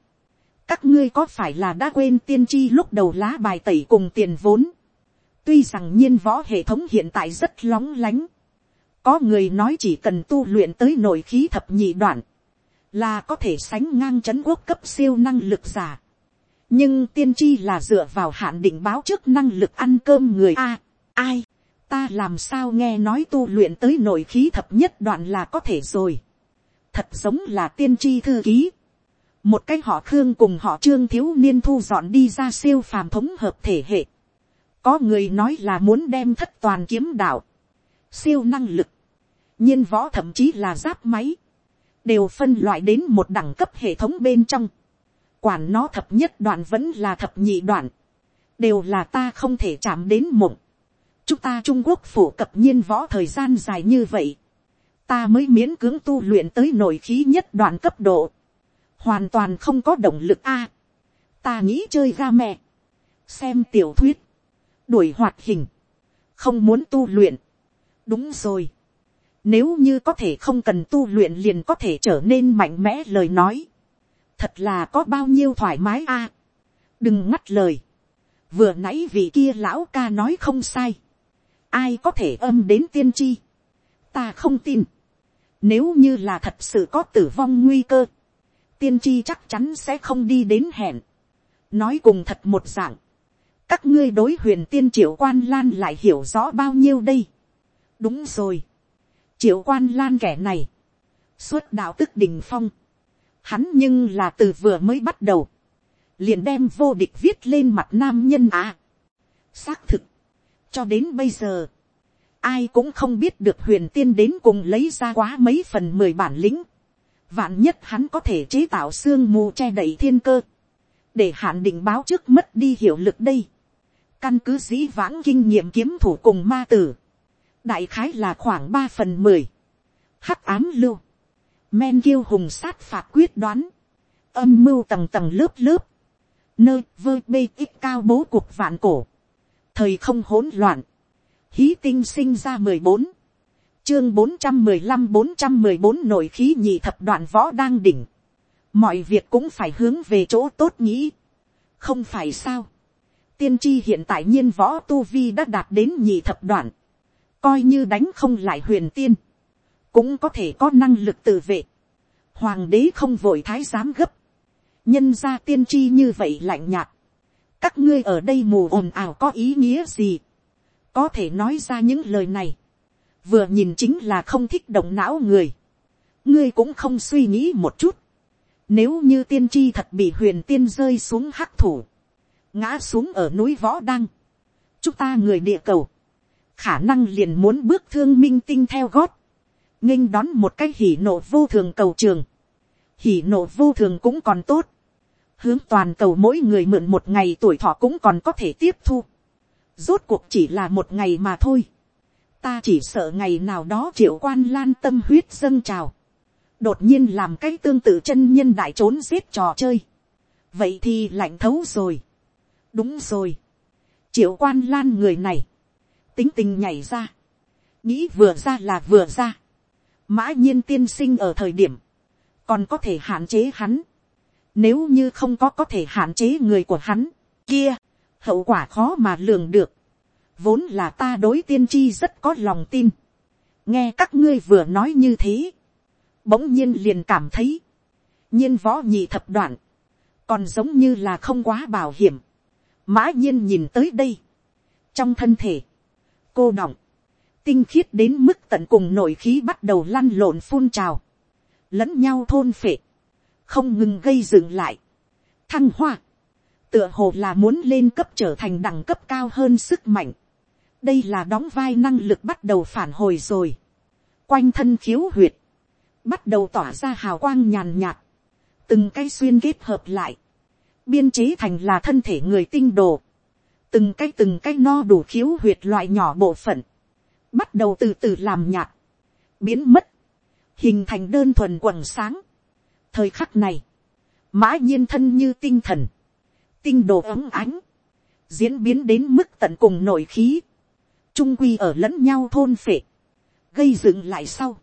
các ngươi có phải là đã quên tiên tri lúc đầu lá bài tẩy cùng tiền vốn. tuy rằng nhiên võ hệ thống hiện tại rất lóng lánh, có người nói chỉ cần tu luyện tới nội khí thập nhị đoạn, là có thể sánh ngang c quốc cấp siêu năng lực giả. nhưng tiên tri là dựa vào hạn định báo trước năng lực ăn cơm người a. ai, ta làm sao nghe nói tu luyện tới nội khí thập nhất đoạn là có thể rồi. thật giống là tiên tri thư ký một cái họ khương cùng họ trương thiếu niên thu dọn đi ra siêu phàm thống hợp thể hệ. có người nói là muốn đem thất toàn kiếm đạo siêu năng lực, nhiên võ thậm chí là giáp máy, đều phân loại đến một đẳng cấp hệ thống bên trong. Quản nó thập nhất đoạn vẫn là thập nhị đoạn, đều là ta không thể chạm đến mộng. Chúng ta Trung Quốc phổ cập nhiên võ thời gian dài như vậy, ta mới miễn cưỡng tu luyện tới nội khí nhất đoạn cấp độ, hoàn toàn không có động lực a. ta nghĩ chơi ga mẹ, xem tiểu thuyết, đuổi hoạt hình, không muốn tu luyện, đúng rồi. Nếu như có thể không cần tu luyện liền có thể trở nên mạnh mẽ lời nói. Thật là có bao nhiêu thoải mái a Đừng ngắt lời. Vừa nãy vị kia lão ca nói không sai. Ai có thể âm đến tiên tri. Ta không tin. Nếu như là thật sự có tử vong nguy cơ. Tiên tri chắc chắn sẽ không đi đến hẹn. Nói cùng thật một dạng. Các ngươi đối huyền tiên triệu quan lan lại hiểu rõ bao nhiêu đây. Đúng rồi. Triệu quan lan kẻ này. Xuất đạo tức đỉnh phong. Hắn nhưng là từ vừa mới bắt đầu. Liền đem vô địch viết lên mặt nam nhân à. Xác thực. Cho đến bây giờ ai cũng không biết được huyền tiên đến cùng lấy ra quá mấy phần mười bản lĩnh. Vạn nhất hắn có thể chế tạo xương mù che đậy thiên cơ. Để hạn định báo trước mất đi hiệu lực đây. Căn cứ dĩ vãng kinh nghiệm kiếm thủ cùng ma tử. Đại khái là khoảng ba phần mười Hắc ám lưu. Men kiêu hùng sát phạt quyết đoán. Âm mưu tầng tầng lớp lớp. Nơi vơ bê ít cao bố cuộc vạn cổ. Thời không hỗn loạn hí tinh sinh ra mười bốn, chương bốn trăm mười lăm bốn trăm mười bốn nội khí nhị thập đoạn võ đang đỉnh, mọi việc cũng phải hướng về chỗ tốt nghĩ, không phải sao, tiên tri hiện tại nhiên võ tu vi đã đạt đến nhị thập đoạn, coi như đánh không lại huyền tiên, cũng có thể có năng lực tự vệ, hoàng đế không vội thái giám gấp, nhân ra tiên tri như vậy lạnh nhạt, các ngươi ở đây mù ồn ào có ý nghĩa gì, có thể nói ra những lời này, vừa nhìn chính là không thích động não người, ngươi cũng không suy nghĩ một chút, nếu như tiên tri thật bị huyền tiên rơi xuống hắc thủ, ngã xuống ở núi võ đăng, chúng ta người địa cầu, khả năng liền muốn bước thương minh tinh theo gót, nghênh đón một cái hỉ nộ vô thường cầu trường, hỉ nộ vô thường cũng còn tốt, hướng toàn cầu mỗi người mượn một ngày tuổi thọ cũng còn có thể tiếp thu, rốt cuộc chỉ là một ngày mà thôi ta chỉ sợ ngày nào đó triệu quan lan tâm huyết dâng trào. đột nhiên làm cái tương tự chân nhân đại trốn giết trò chơi. vậy thì lạnh thấu rồi. đúng rồi. triệu quan lan người này. tính tình nhảy ra. nghĩ vừa ra là vừa ra. mã nhiên tiên sinh ở thời điểm. còn có thể hạn chế hắn. nếu như không có có thể hạn chế người của hắn, kia, hậu quả khó mà lường được vốn là ta đối tiên tri rất có lòng tin. nghe các ngươi vừa nói như thế. bỗng nhiên liền cảm thấy. nhiên võ nhị thập đoạn. còn giống như là không quá bảo hiểm. mã nhiên nhìn tới đây. trong thân thể, cô đọng, tinh khiết đến mức tận cùng nội khí bắt đầu lăn lộn phun trào. lẫn nhau thôn phệ. không ngừng gây dựng lại. thăng hoa tựa hồ là muốn lên cấp trở thành đẳng cấp cao hơn sức mạnh đây là đóng vai năng lực bắt đầu phản hồi rồi. quanh thân khiếu huyệt, bắt đầu tỏa ra hào quang nhàn nhạt, từng cái xuyên kết hợp lại, biên chế thành là thân thể người tinh đồ, từng cái từng cái no đủ khiếu huyệt loại nhỏ bộ phận, bắt đầu từ từ làm nhạt, biến mất, hình thành đơn thuần quần sáng. thời khắc này, mã nhiên thân như tinh thần, tinh đồ ấm ánh, diễn biến đến mức tận cùng nội khí, trung quy ở lẫn nhau thôn phệ, gây dựng lại sau,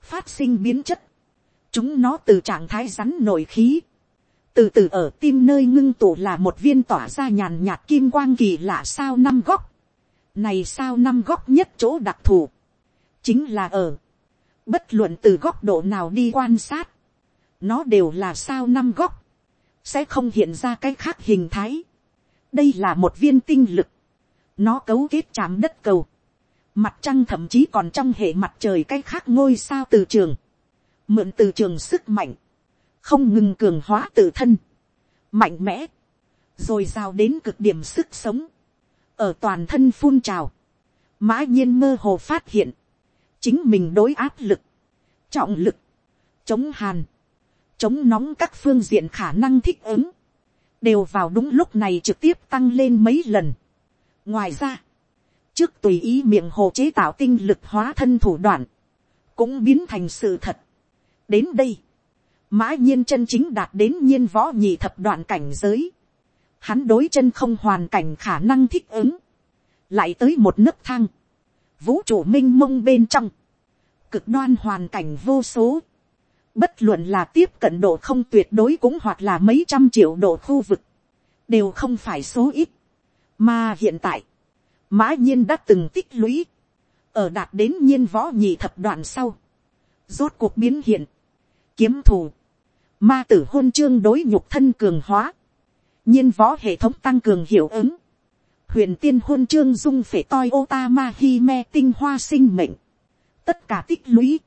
phát sinh biến chất, chúng nó từ trạng thái rắn nội khí, từ từ ở tim nơi ngưng tụ là một viên tỏa ra nhàn nhạt kim quang kỳ lạ sao năm góc, này sao năm góc nhất chỗ đặc thù, chính là ở, bất luận từ góc độ nào đi quan sát, nó đều là sao năm góc, sẽ không hiện ra cái khác hình thái. đây là một viên tinh lực, nó cấu kết chạm đất cầu, mặt trăng thậm chí còn trong hệ mặt trời cái khác ngôi sao từ trường, mượn từ trường sức mạnh, không ngừng cường hóa tự thân, mạnh mẽ, rồi giao đến cực điểm sức sống, ở toàn thân phun trào, mã nhiên mơ hồ phát hiện, chính mình đối áp lực, trọng lực, chống hàn, chống nóng các phương diện khả năng thích ứng, đều vào đúng lúc này trực tiếp tăng lên mấy lần ngoài ra, trước tùy ý miệng hồ chế tạo tinh lực hóa thân thủ đoạn, cũng biến thành sự thật. đến đây, mã nhiên chân chính đạt đến nhiên võ nhị thập đoạn cảnh giới. hắn đối chân không hoàn cảnh khả năng thích ứng, lại tới một nấc thang, vũ trụ m i n h mông bên trong, cực đoan hoàn cảnh vô số, Bất luận là tiếp cận độ không tuyệt đối cũng hoặc là mấy trăm triệu độ khu vực. Đều không phải số ít. Mà hiện tại. Mã nhiên đã từng tích lũy. Ở đạt đến nhiên võ nhị thập đoạn sau. rốt cuộc biến hiện, kiếm thù, ma tử hôn chương đối nhục thân cường hóa, nhiên võ hệ thống tăng cường hiệu ứng, huyền tiên hôn chương dung phể toi ô ta ma hi me tinh hoa sinh mệnh, tất cả tích lũy,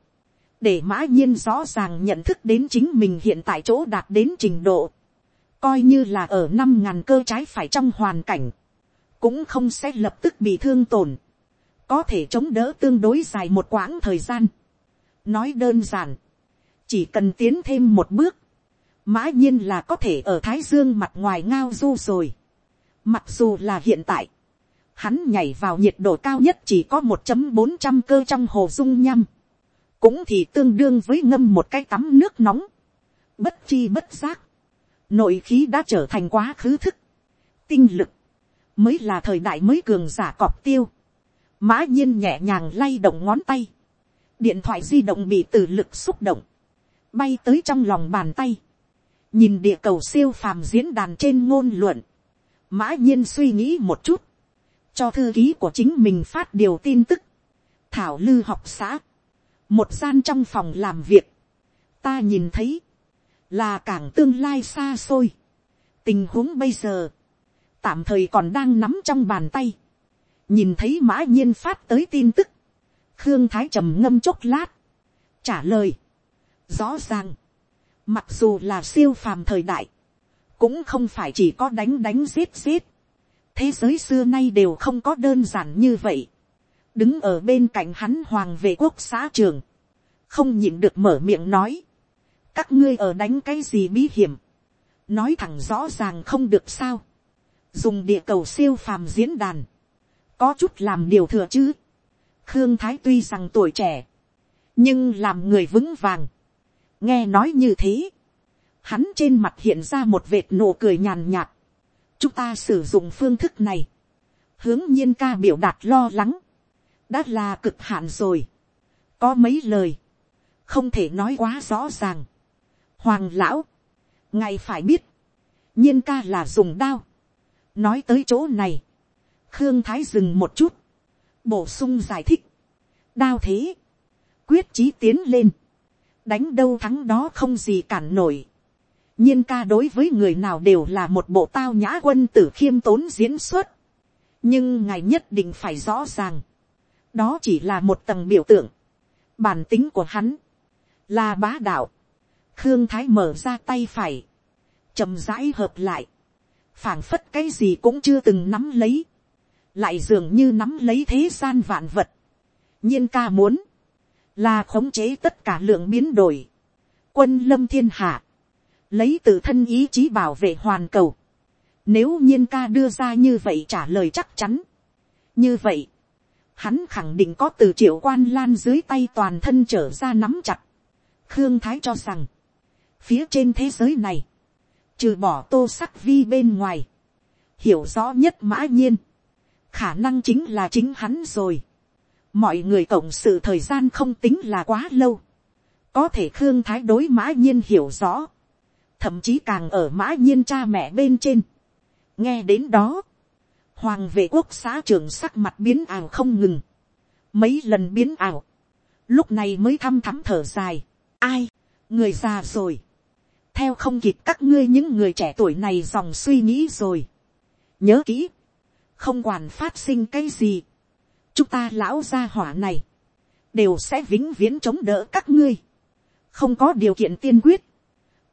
để mã nhiên rõ ràng nhận thức đến chính mình hiện tại chỗ đạt đến trình độ, coi như là ở năm ngàn cơ trái phải trong hoàn cảnh, cũng không sẽ lập tức bị thương tổn, có thể chống đỡ tương đối dài một quãng thời gian. nói đơn giản, chỉ cần tiến thêm một bước, mã nhiên là có thể ở thái dương mặt ngoài ngao du rồi. mặc dù là hiện tại, hắn nhảy vào nhiệt độ cao nhất chỉ có một trăm bốn trăm cơ trong hồ dung nhăm, cũng thì tương đương với ngâm một cái tắm nước nóng, bất chi bất giác, nội khí đã trở thành quá khứ thức, tinh lực, mới là thời đại mới cường giả cọp tiêu, mã nhiên nhẹ nhàng lay động ngón tay, điện thoại di động bị từ lực xúc động, bay tới trong lòng bàn tay, nhìn địa cầu siêu phàm diễn đàn trên ngôn luận, mã nhiên suy nghĩ một chút, cho thư ký của chính mình phát điều tin tức, thảo lư học xã, một gian trong phòng làm việc, ta nhìn thấy, là cảng tương lai xa xôi, tình huống bây giờ, tạm thời còn đang nắm trong bàn tay, nhìn thấy mã nhiên phát tới tin tức, khương thái trầm ngâm chốc lát, trả lời, rõ ràng, mặc dù là siêu phàm thời đại, cũng không phải chỉ có đánh đánh giết giết, thế giới xưa nay đều không có đơn giản như vậy, đứng ở bên cạnh hắn hoàng vệ quốc xã trường, không nhịn được mở miệng nói, các ngươi ở đánh cái gì bí hiểm, nói thẳng rõ ràng không được sao, dùng địa cầu siêu phàm diễn đàn, có chút làm điều thừa chứ, khương thái tuy rằng tuổi trẻ, nhưng làm người vững vàng, nghe nói như thế, hắn trên mặt hiện ra một vệt nụ cười nhàn nhạt, chúng ta sử dụng phương thức này, hướng nhiên ca biểu đạt lo lắng, đã là cực hạn rồi, có mấy lời, không thể nói quá rõ ràng. Hoàng lão, ngài phải biết, nhiên ca là dùng đao nói tới chỗ này, khương thái dừng một chút, bổ sung giải thích, đao thế, quyết chí tiến lên, đánh đâu thắng đó không gì cản nổi. nhiên ca đối với người nào đều là một bộ tao nhã quân tử khiêm tốn diễn xuất, nhưng ngài nhất định phải rõ ràng, đó chỉ là một tầng biểu tượng, bản tính của hắn, là bá đạo, khương thái mở ra tay phải, chậm rãi hợp lại, phảng phất cái gì cũng chưa từng nắm lấy, lại dường như nắm lấy thế gian vạn vật, nhiên ca muốn, là khống chế tất cả lượng biến đổi, quân lâm thiên hạ, lấy tự thân ý chí bảo vệ hoàn cầu, nếu nhiên ca đưa ra như vậy trả lời chắc chắn, như vậy, hắn khẳng định có từ triệu quan lan dưới tay toàn thân trở ra nắm chặt, Khương Thái cho rằng, phía trên thế giới này, trừ bỏ tô sắc vi bên ngoài, hiểu rõ nhất mã nhiên, khả năng chính là chính hắn rồi. Mọi người cộng sự thời gian không tính là quá lâu. Có thể Khương Thái đối mã nhiên hiểu rõ. Thậm chí càng ở mã nhiên cha mẹ bên trên. Nghe đến đó. Hoàng vệ quốc xã trưởng sắc mặt biến ảo không ngừng. Mấy lần biến ảo. Lúc này mới thăm thắm thở dài ai, người già rồi, theo không kịp các ngươi những người trẻ tuổi này dòng suy nghĩ rồi. nhớ kỹ, không quản phát sinh cái gì, chúng ta lão gia hỏa này, đều sẽ vĩnh viễn chống đỡ các ngươi, không có điều kiện tiên quyết,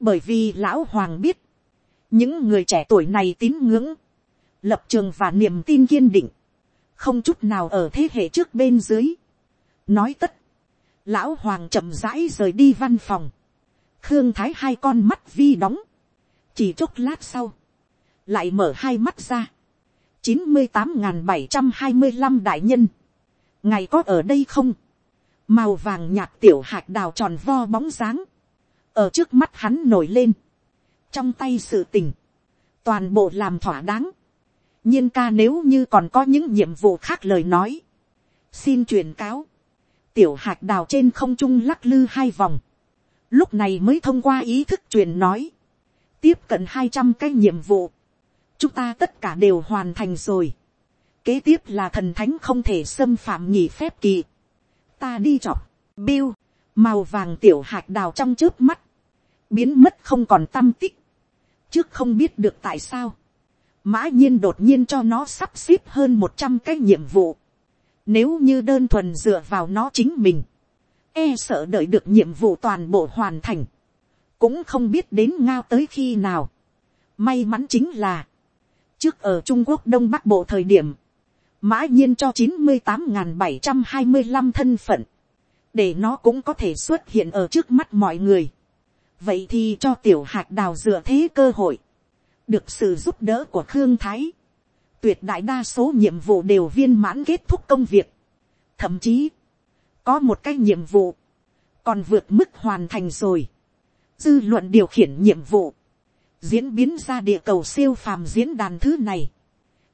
bởi vì lão hoàng biết, những người trẻ tuổi này tín ngưỡng, lập trường và niềm tin kiên định, không chút nào ở thế hệ trước bên dưới. nói tất, Lão hoàng chậm rãi rời đi văn phòng. Khương thái hai con mắt vi đóng. Chỉ chốc lát sau. Lại mở hai mắt ra. chín mươi tám bảy trăm hai mươi 75 đại nhân. Ngày có ở đây không? Màu vàng nhạt tiểu hạt đào tròn vo bóng dáng. Ở trước mắt hắn nổi lên. Trong tay sự tình. Toàn bộ làm thỏa đáng. nhiên ca nếu như còn có những nhiệm vụ khác lời nói. Xin truyền cáo tiểu hạt đào trên không trung lắc lư hai vòng, lúc này mới thông qua ý thức truyền nói, tiếp cận hai trăm cái nhiệm vụ, chúng ta tất cả đều hoàn thành rồi, kế tiếp là thần thánh không thể xâm phạm nhỉ phép kỳ, ta đi chọc, bill, màu vàng tiểu hạt đào trong trước mắt, biến mất không còn tâm tích, trước không biết được tại sao, mã nhiên đột nhiên cho nó sắp xếp hơn một trăm cái nhiệm vụ, nếu như đơn thuần dựa vào nó chính mình, e sợ đợi được nhiệm vụ toàn bộ hoàn thành, cũng không biết đến ngao tới khi nào. May mắn chính là, trước ở Trung Quốc Đông Bắc Bộ thời điểm, mã nhiên cho chín mươi tám bảy trăm hai mươi 75 thân phận, để nó cũng có thể xuất hiện ở trước mắt mọi người. Vậy thì cho tiểu hạt đào dựa thế cơ hội, được sự giúp đỡ của Khương Thái, tuyệt đại đa số nhiệm vụ đều viên mãn kết thúc công việc. Thậm chí, có một cái nhiệm vụ, còn vượt mức hoàn thành rồi. Dư luận điều khiển nhiệm vụ, diễn biến ra địa cầu siêu phàm diễn đàn thứ này,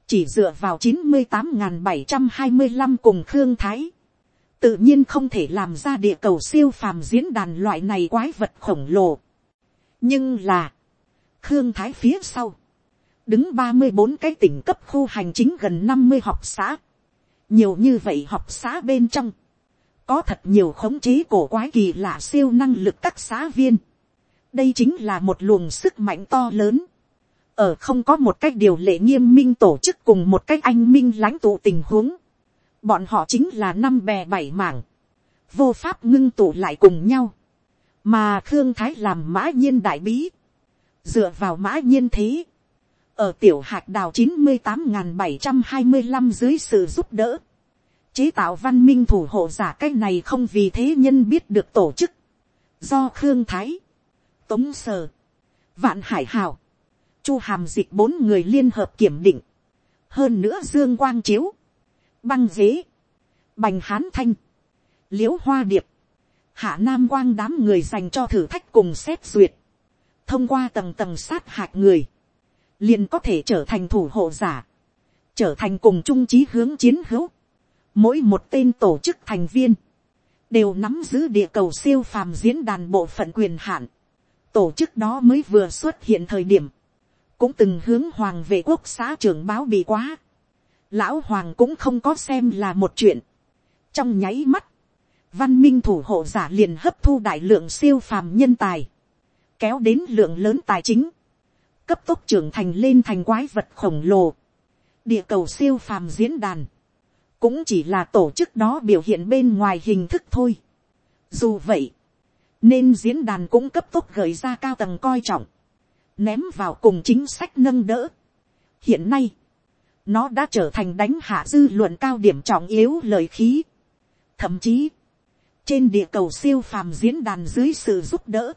chỉ dựa vào chín mươi tám bảy trăm hai mươi 725 cùng Khương Thái, tự nhiên không thể làm ra địa cầu siêu phàm diễn đàn loại này quái vật khổng lồ. nhưng là, Khương Thái phía sau, đứng ba mươi bốn cái tỉnh cấp khu hành chính gần năm mươi học xã. nhiều như vậy học xã bên trong, có thật nhiều khống chế cổ quái kỳ lạ siêu năng lực các xã viên. đây chính là một luồng sức mạnh to lớn. ở không có một cách điều lệ nghiêm minh tổ chức cùng một cách anh minh lãnh tụ tình huống. bọn họ chính là năm bè bảy mảng. vô pháp ngưng tụ lại cùng nhau. mà khương thái làm mã nhiên đại bí. dựa vào mã nhiên thế ở tiểu hạt đào chín mươi tám bảy trăm hai mươi năm dưới sự giúp đỡ, chế tạo văn minh thủ hộ giả cái này không vì thế nhân biết được tổ chức, do khương thái, tống sờ, vạn hải hào, chu hàm dịch bốn người liên hợp kiểm định, hơn nữa dương quang chiếu, băng dế, bành hán thanh, l i ễ u hoa điệp, hạ nam quang đám người dành cho thử thách cùng xét duyệt, thông qua tầng tầng sát hạt người, liền có thể trở thành thủ hộ giả, trở thành cùng trung trí hướng chiến hữu. Mỗi một tên tổ chức thành viên, đều nắm giữ địa cầu siêu phàm diễn đàn bộ phận quyền hạn. Tổ chức đó mới vừa xuất hiện thời điểm, cũng từng hướng hoàng về quốc xã trưởng báo bị quá. Lão hoàng cũng không có xem là một chuyện. Trong nháy mắt, văn minh thủ hộ giả liền hấp thu đại lượng siêu phàm nhân tài, kéo đến lượng lớn tài chính, cấp tốc trưởng thành lên thành quái vật khổng lồ, địa cầu siêu phàm diễn đàn, cũng chỉ là tổ chức đó biểu hiện bên ngoài hình thức thôi. Dù vậy, nên diễn đàn cũng cấp tốc gợi ra cao tầng coi trọng, ném vào cùng chính sách nâng đỡ. Hiện nay, nó đã trở thành đánh hạ dư luận cao điểm trọng yếu lời khí. Thậm chí, trên địa cầu siêu phàm diễn đàn dưới sự giúp đỡ,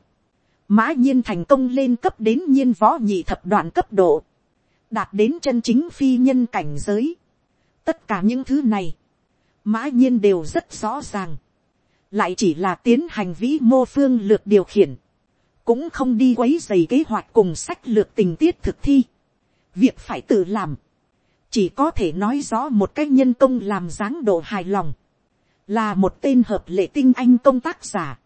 mã nhiên thành công lên cấp đến nhiên võ nhị thập đoạn cấp độ, đạt đến chân chính phi nhân cảnh giới tất cả những thứ này, mã nhiên đều rất rõ ràng, lại chỉ là tiến hành vĩ mô phương lược điều khiển, cũng không đi quấy dày kế hoạch cùng sách lược tình tiết thực thi. việc phải tự làm, chỉ có thể nói rõ một cái nhân công làm dáng độ hài lòng, là một tên hợp lệ tinh anh công tác giả.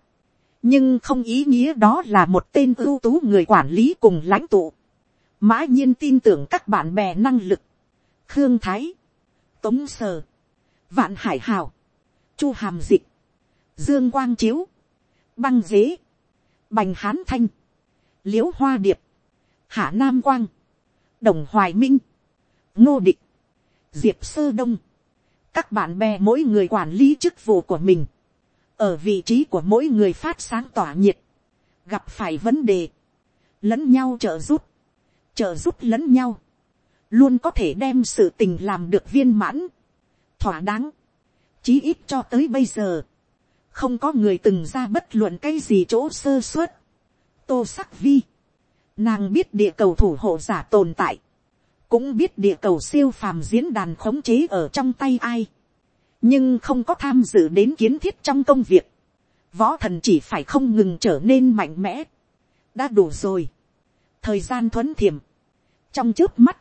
Nhưng không ý nghĩa đó là một tên ưu tú người quản lý cùng lãnh tụ. mã nhiên tin tưởng các bạn bè năng lực. khương thái, tống sờ, vạn hải hào, chu hàm dịch, dương quang chiếu, băng dế, bành hán thanh, l i ễ u hoa điệp, hạ nam quang, đồng hoài minh, ngô địch, diệp sơ đông, các bạn bè mỗi người quản lý chức vụ của mình, ở vị trí của mỗi người phát sáng tỏa nhiệt, gặp phải vấn đề, lẫn nhau trợ giúp, trợ giúp lẫn nhau, luôn có thể đem sự tình làm được viên mãn, thỏa đáng, chí ít cho tới bây giờ, không có người từng ra bất luận cái gì chỗ sơ suất, tô sắc vi, nàng biết địa cầu thủ hộ giả tồn tại, cũng biết địa cầu siêu phàm diễn đàn khống chế ở trong tay ai, nhưng không có tham dự đến kiến thiết trong công việc, võ thần chỉ phải không ngừng trở nên mạnh mẽ, đã đủ rồi, thời gian thuấn thiểm, trong trước mắt,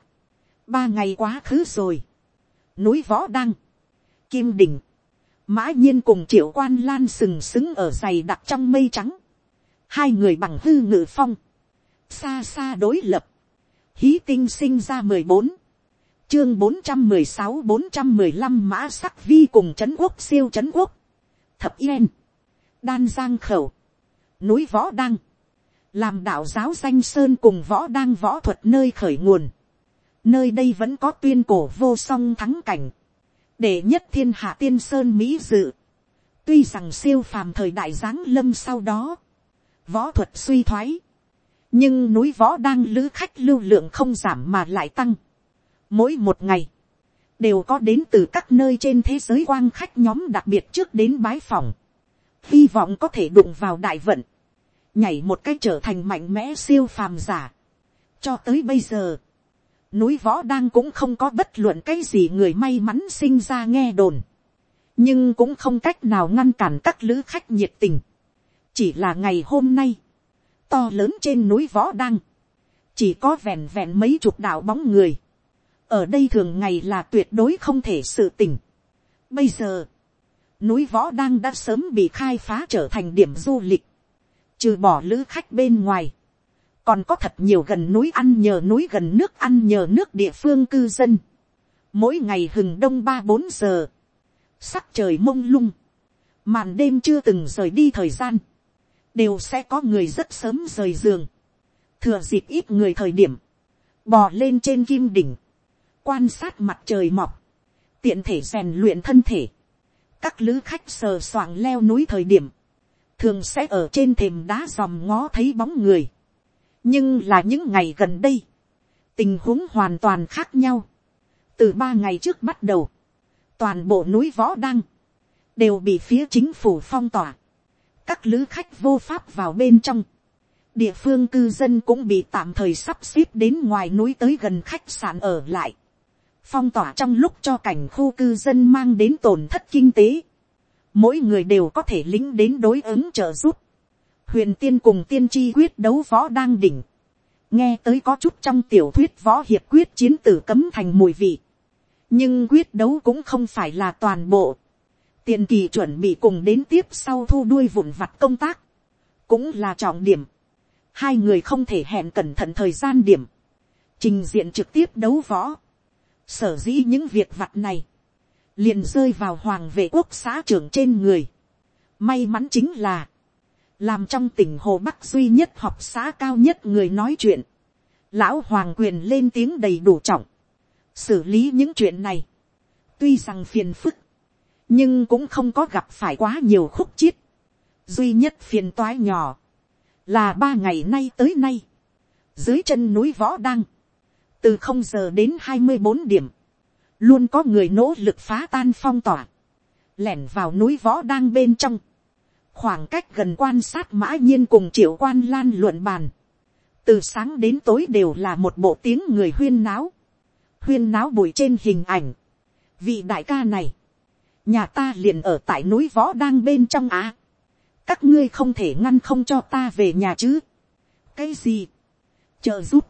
ba ngày quá khứ rồi, núi võ đăng, kim đình, mã nhiên cùng triệu quan lan sừng sững ở dày đặc trong mây trắng, hai người bằng hư ngự phong, xa xa đối lập, hí tinh sinh ra mười bốn, chương bốn trăm mười sáu bốn trăm mười lăm mã sắc vi cùng trấn quốc siêu trấn quốc. Thập yên. Đan giang khẩu, núi võ đăng, làm đạo giáo danh sơn cùng võ đăng võ thuật nơi khởi nguồn, nơi đây vẫn có tuyên cổ vô song thắng cảnh, để nhất thiên hạ tiên sơn mỹ dự, tuy rằng siêu phàm thời đại giáng lâm sau đó, võ thuật suy thoái, nhưng núi võ đang lữ khách lưu lượng không giảm mà lại tăng. Mỗi một ngày, đều có đến từ các nơi trên thế giới quang khách nhóm đặc biệt trước đến bái phòng. Hy vọng có thể đụng vào đại vận, nhảy một cách trở thành mạnh mẽ siêu phàm giả. Cho tới bây giờ, núi võ đang cũng không có bất luận cái gì người may mắn sinh ra nghe đồn. Nhưng cũng không cách nào ngăn cản các lữ khách nhiệt tình. Chỉ là ngày hôm nay, to lớn trên núi võ đăng, chỉ có vẹn vẹn mấy chục đạo bóng người, ở đây thường ngày là tuyệt đối không thể sự tình. Bây giờ, núi võ đăng đã sớm bị khai phá trở thành điểm du lịch, trừ bỏ lữ khách bên ngoài, còn có thật nhiều gần núi ăn nhờ núi gần nước ăn nhờ nước địa phương cư dân, mỗi ngày hừng đông ba bốn giờ, sắc trời mông lung, màn đêm chưa từng rời đi thời gian, đều sẽ có người rất sớm rời giường, thừa dịp ít người thời điểm, bò lên trên kim đỉnh, quan sát mặt trời mọc, tiện thể rèn luyện thân thể, các lữ khách sờ soạng leo núi thời điểm, thường sẽ ở trên thềm đá dòm ngó thấy bóng người nhưng là những ngày gần đây, tình huống hoàn toàn khác nhau. từ ba ngày trước bắt đầu, toàn bộ núi võ đăng, đều bị phía chính phủ phong tỏa. Các lữ khách vô pháp vào bên trong, địa phương cư dân cũng bị tạm thời sắp xếp đến ngoài núi tới gần khách sạn ở lại, phong tỏa trong lúc cho cảnh khu cư dân mang đến tổn thất kinh tế, mỗi người đều có thể lính đến đối ứng trợ giúp, huyền tiên cùng tiên tri quyết đấu võ đang đỉnh, nghe tới có chút trong tiểu thuyết võ hiệp quyết chiến tử cấm thành mùi vị, nhưng quyết đấu cũng không phải là toàn bộ, tiền kỳ chuẩn bị cùng đến tiếp sau thu đuôi vụn vặt công tác, cũng là trọng điểm. Hai người không thể hẹn cẩn thận thời gian điểm, trình diện trực tiếp đấu võ. Sở dĩ những việc vặt này, liền rơi vào hoàng vệ quốc xã trưởng trên người. May mắn chính là, làm trong tỉnh hồ bắc duy nhất học xã cao nhất người nói chuyện. Lão hoàng quyền lên tiếng đầy đủ trọng, xử lý những chuyện này. Tuy rằng phiền phức, nhưng cũng không có gặp phải quá nhiều khúc chiết. duy nhất phiền toái nhỏ, là ba ngày nay tới nay, dưới chân núi võ đăng, từ không giờ đến hai mươi bốn điểm, luôn có người nỗ lực phá tan phong tỏa, lẻn vào núi võ đang bên trong, khoảng cách gần quan sát mã nhiên cùng triệu quan lan luận bàn, từ sáng đến tối đều là một bộ tiếng người huyên náo, huyên náo bụi trên hình ảnh, vị đại ca này, nhà ta liền ở tại núi võ đang bên trong á. các ngươi không thể ngăn không cho ta về nhà chứ. cái gì, chờ giúp,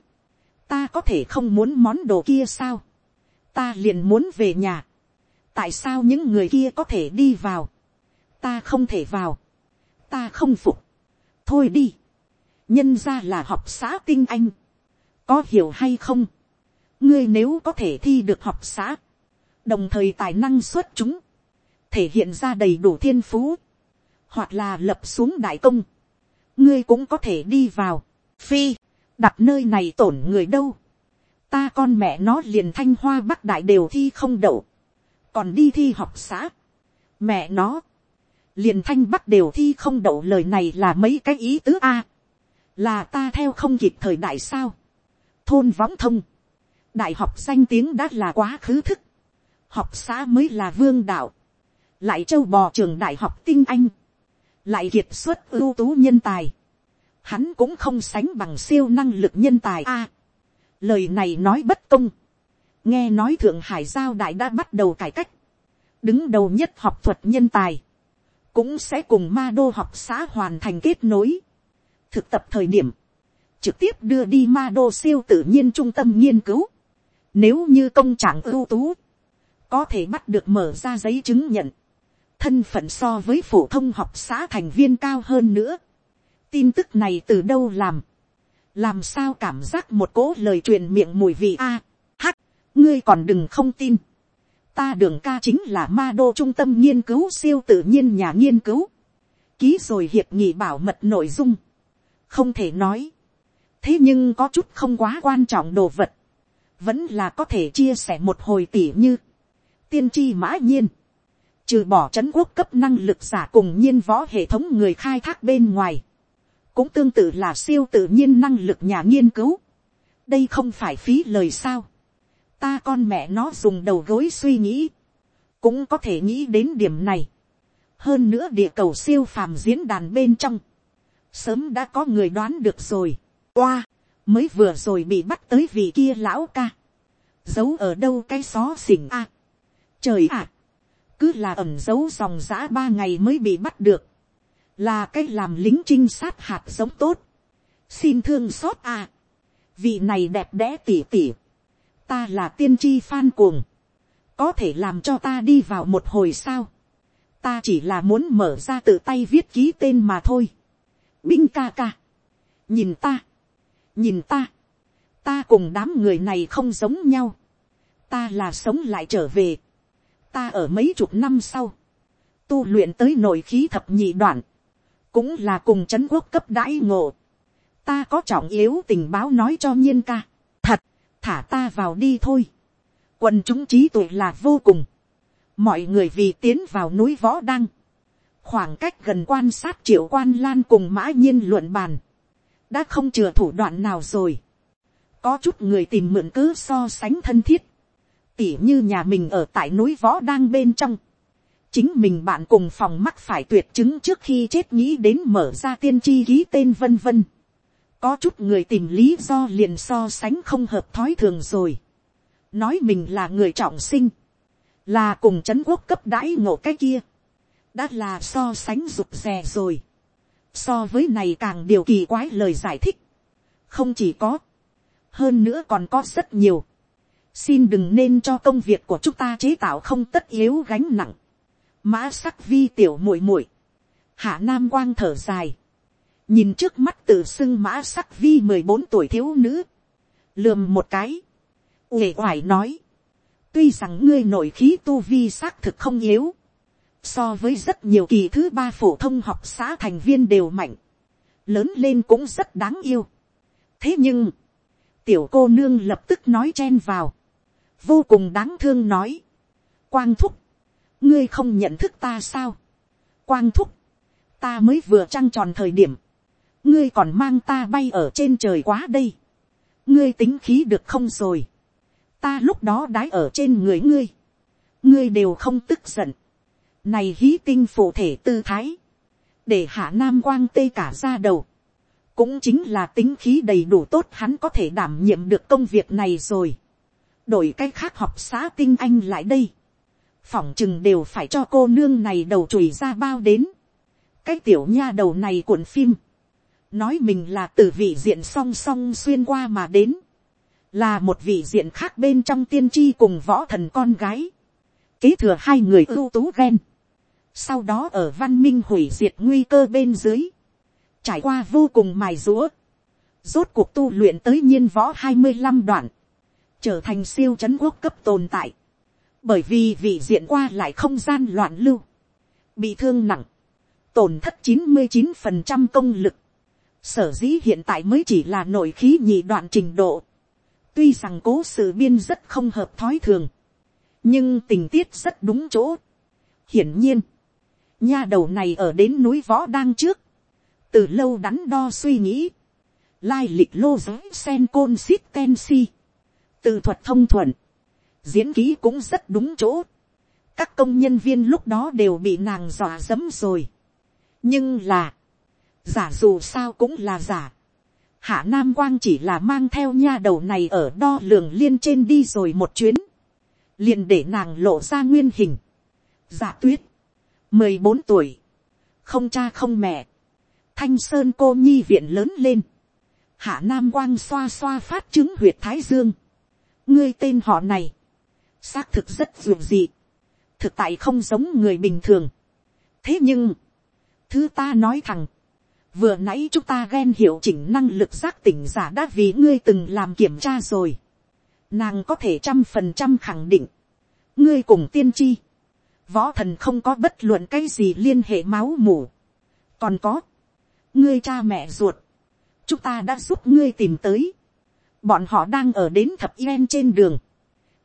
ta có thể không muốn món đồ kia sao, ta liền muốn về nhà, tại sao những người kia có thể đi vào, ta không thể vào, ta không phục, thôi đi, nhân ra là học xã tinh anh, có hiểu hay không, ngươi nếu có thể thi được học xã, đồng thời tài năng xuất chúng, thể hiện ra đầy đủ thiên phú, hoặc là lập xuống đại công, ngươi cũng có thể đi vào, phi, đặt nơi này tổn người đâu, ta con mẹ nó liền thanh hoa bắc đại đều thi không đậu, còn đi thi học xã, mẹ nó, liền thanh bắc đều thi không đậu lời này là mấy cái ý tứ a, là ta theo không kịp thời đại sao, thôn võng thông, đại học danh tiếng đã là quá khứ thức, học xã mới là vương đạo, lại châu bò trường đại học tinh anh, lại kiệt xuất ưu tú nhân tài, hắn cũng không sánh bằng siêu năng lực nhân tài a. lời này nói bất công, nghe nói thượng hải giao đại đã bắt đầu cải cách, đứng đầu nhất học thuật nhân tài, cũng sẽ cùng ma đô học xã hoàn thành kết nối. thực tập thời điểm, trực tiếp đưa đi ma đô siêu tự nhiên trung tâm nghiên cứu. Nếu như công trạng ưu tú, có thể bắt được mở ra giấy chứng nhận, thân phận so với phổ thông học xã thành viên cao hơn nữa. tin tức này từ đâu làm, làm sao cảm giác một cố lời truyền miệng mùi vị a, hắc, ngươi còn đừng không tin ta đường ca chính là ma đô trung tâm nghiên cứu siêu tự nhiên nhà nghiên cứu. ký rồi hiệp nghị bảo mật nội dung, không thể nói, thế nhưng có chút không quá quan trọng đồ vật, vẫn là có thể chia sẻ một hồi tỉ như, tiên tri mã nhiên, trừ bỏ c h ấ n quốc cấp năng lực giả cùng nhiên võ hệ thống người khai thác bên ngoài, cũng tương tự là siêu tự nhiên năng lực nhà nghiên cứu, đây không phải phí lời sao, ta con mẹ nó dùng đầu gối suy nghĩ, cũng có thể nghĩ đến điểm này, hơn nữa địa cầu siêu phàm diễn đàn bên trong, sớm đã có người đoán được rồi, qua, mới vừa rồi bị bắt tới vị kia lão ca, giấu ở đâu cái xó xỉnh a, trời ạ, cứ là ẩm giấu dòng giã ba ngày mới bị bắt được, là cái làm lính trinh sát hạt giống tốt, xin thương xót à, vị này đẹp đẽ tỉ tỉ, ta là tiên tri phan cuồng, có thể làm cho ta đi vào một hồi sao, ta chỉ là muốn mở ra tự tay viết ký tên mà thôi, binh ca ca, nhìn ta, nhìn ta, ta cùng đám người này không giống nhau, ta là sống lại trở về, ta ở mấy chục năm sau, tu luyện tới nội khí thập nhị đoạn, cũng là cùng c quốc cấp đãi ngộ. ta có trọng yếu tình báo nói cho nhiên ca, thật, thả ta vào đi thôi. quần chúng trí tuệ là vô cùng, mọi người vì tiến vào núi võ đăng, khoảng cách gần quan sát triệu quan lan cùng mã nhiên luận bàn, đã không chừa thủ đoạn nào rồi. có chút người tìm mượn cứ so sánh thân thiết, tỉ như nhà mình ở tại núi võ đang bên trong. chính mình bạn cùng phòng mắc phải tuyệt chứng trước khi chết nghĩ đến mở ra tiên tri ký tên vân vân có chút người tìm lý do liền so sánh không hợp thói thường rồi. nói mình là người trọng sinh, là cùng c h ấ n quốc cấp đãi ngộ cái kia, đã là so sánh rụt rè rồi. so với này càng điều kỳ quái lời giải thích, không chỉ có, hơn nữa còn có rất nhiều. Xin đừng nên cho công việc của chúng ta chế tạo không tất yếu gánh nặng. mã sắc vi tiểu muội muội, hạ nam quang thở dài, nhìn trước mắt tự xưng mã sắc vi mười bốn tuổi thiếu nữ, lườm một cái, uể oải nói, tuy rằng ngươi nội khí tu vi xác thực không yếu, so với rất nhiều kỳ thứ ba phổ thông học xã thành viên đều mạnh, lớn lên cũng rất đáng yêu. thế nhưng, tiểu cô nương lập tức nói chen vào, vô cùng đáng thương nói. quang thúc, ngươi không nhận thức ta sao. quang thúc, ta mới vừa trăng tròn thời điểm, ngươi còn mang ta bay ở trên trời quá đây. ngươi tính khí được không rồi. ta lúc đó đái ở trên người ngươi. ngươi đều không tức giận. này hí tinh phụ thể tư thái. để hạ nam quang tê cả ra đầu. cũng chính là tính khí đầy đủ tốt hắn có thể đảm nhiệm được công việc này rồi đổi cái khác học xã tinh anh lại đây, phỏng chừng đều phải cho cô nương này đầu chùi ra bao đến, cái tiểu nha đầu này cuộn phim, nói mình là từ vị diện song song xuyên qua mà đến, là một vị diện khác bên trong tiên tri cùng võ thần con gái, kế thừa hai người ưu tú ghen, sau đó ở văn minh hủy diệt nguy cơ bên dưới, trải qua vô cùng mài rũa, rốt cuộc tu luyện tới nhiên võ hai mươi năm đoạn, trở thành siêu c quốc cấp tồn tại, bởi vì vị diện qua lại không gian loạn lưu, bị thương nặng, tổn thất chín mươi chín phần trăm công lực, sở dĩ hiện tại mới chỉ là nội khí nhị đoạn trình độ, tuy rằng cố sự biên rất không hợp thói thường, nhưng tình tiết rất đúng chỗ. hiển nhiên, nha đầu này ở đến núi võ đang trước, từ lâu đắn đo suy nghĩ, lai lịch lô giới sen côn xít ten si, từ thuật thông thuận, diễn ký cũng rất đúng chỗ. các công nhân viên lúc đó đều bị nàng dọa dẫm rồi. nhưng là, giả dù sao cũng là giả. hạ nam quang chỉ là mang theo nha đầu này ở đo lường liên trên đi rồi một chuyến. liền để nàng lộ ra nguyên hình. giả tuyết, mười bốn tuổi, không cha không mẹ, thanh sơn cô nhi viện lớn lên. hạ nam quang xoa xoa phát chứng huyệt thái dương ngươi tên họ này, xác thực rất dù dị, thực tại không giống người bình thường. thế nhưng, thứ ta nói thẳng, vừa nãy chúng ta ghen hiệu chỉnh năng lực giác tỉnh giả đã vì ngươi từng làm kiểm tra rồi. Nàng có thể trăm phần trăm khẳng định, ngươi cùng tiên tri, võ thần không có bất luận cái gì liên hệ máu mủ, còn có, ngươi cha mẹ ruột, chúng ta đã giúp ngươi tìm tới, bọn họ đang ở đến thập yên trên đường,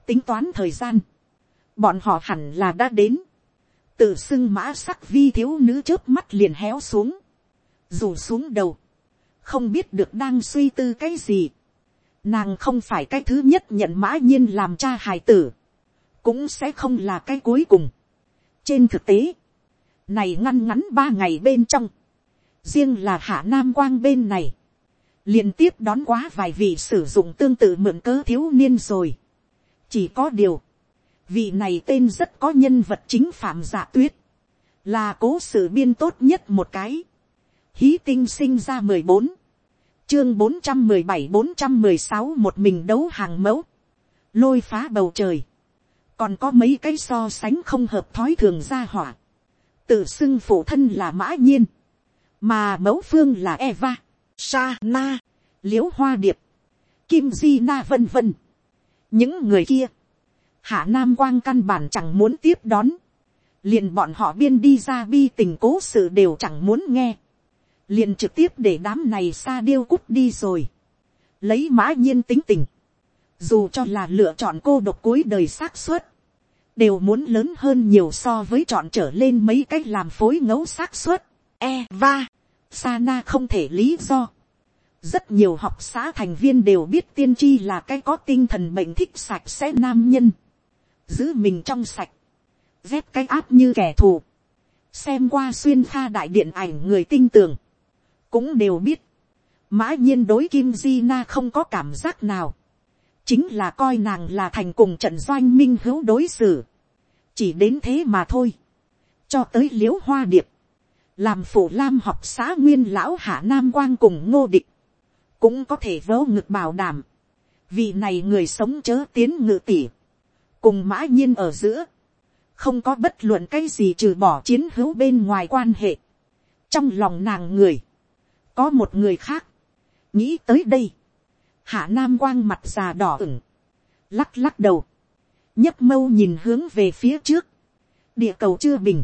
tính toán thời gian, bọn họ hẳn là đã đến, tự xưng mã sắc vi thiếu nữ chớp mắt liền héo xuống, rủ xuống đầu, không biết được đang suy tư cái gì, nàng không phải cái thứ nhất nhận mã nhiên làm cha hài tử, cũng sẽ không là cái cuối cùng. trên thực tế, này ngăn ngắn ba ngày bên trong, riêng là hạ nam quang bên này, liên tiếp đón quá vài vị sử dụng tương tự mượn cớ thiếu niên rồi. chỉ có điều, vị này tên rất có nhân vật chính phạm dạ tuyết, là cố sự biên tốt nhất một cái hí tinh sinh ra mười bốn, chương bốn trăm mười bảy bốn trăm mười sáu một mình đấu hàng mẫu, lôi phá bầu trời, còn có mấy cái so sánh không hợp thói thường ra hỏa, tự xưng phụ thân là mã nhiên, mà mẫu phương là eva, sa na, l i ễ u hoa điệp, kim di na vân vân. những người kia, hạ nam quang căn bản chẳng muốn tiếp đón, liền bọn họ biên đi ra bi tình cố sự đều chẳng muốn nghe, liền trực tiếp để đám này xa điêu cút đi rồi, lấy mã nhiên tính tình, dù cho là lựa chọn cô độc cuối đời xác suất, đều muốn lớn hơn nhiều so với chọn trở lên mấy cách làm phối ngấu xác suất. Eva, Sana không thể lý do. Rất nhiều học xã thành viên đều biết tiên tri là cái có tinh thần bệnh thích sạch sẽ nam nhân. Giữ mình trong sạch. dép cái áp như kẻ thù. Xem qua xuyên pha đại điện ảnh người tinh tường. Cũng đều biết. Mã nhiên đối Kim Di Na không có cảm giác nào. Chính là coi nàng là thành cùng trận doanh minh hữu đối xử. Chỉ đến thế mà thôi. Cho tới liễu hoa điệp làm phủ lam học xã nguyên lão hạ nam quang cùng ngô địch, cũng có thể vớ ngực bảo đảm, vì này người sống chớ tiến ngự tỉ, cùng mã nhiên ở giữa, không có bất luận cái gì trừ bỏ chiến hữu bên ngoài quan hệ, trong lòng nàng người, có một người khác, nghĩ tới đây, hạ nam quang mặt già đỏ ửng, lắc lắc đầu, nhấp mâu nhìn hướng về phía trước, địa cầu chưa bình,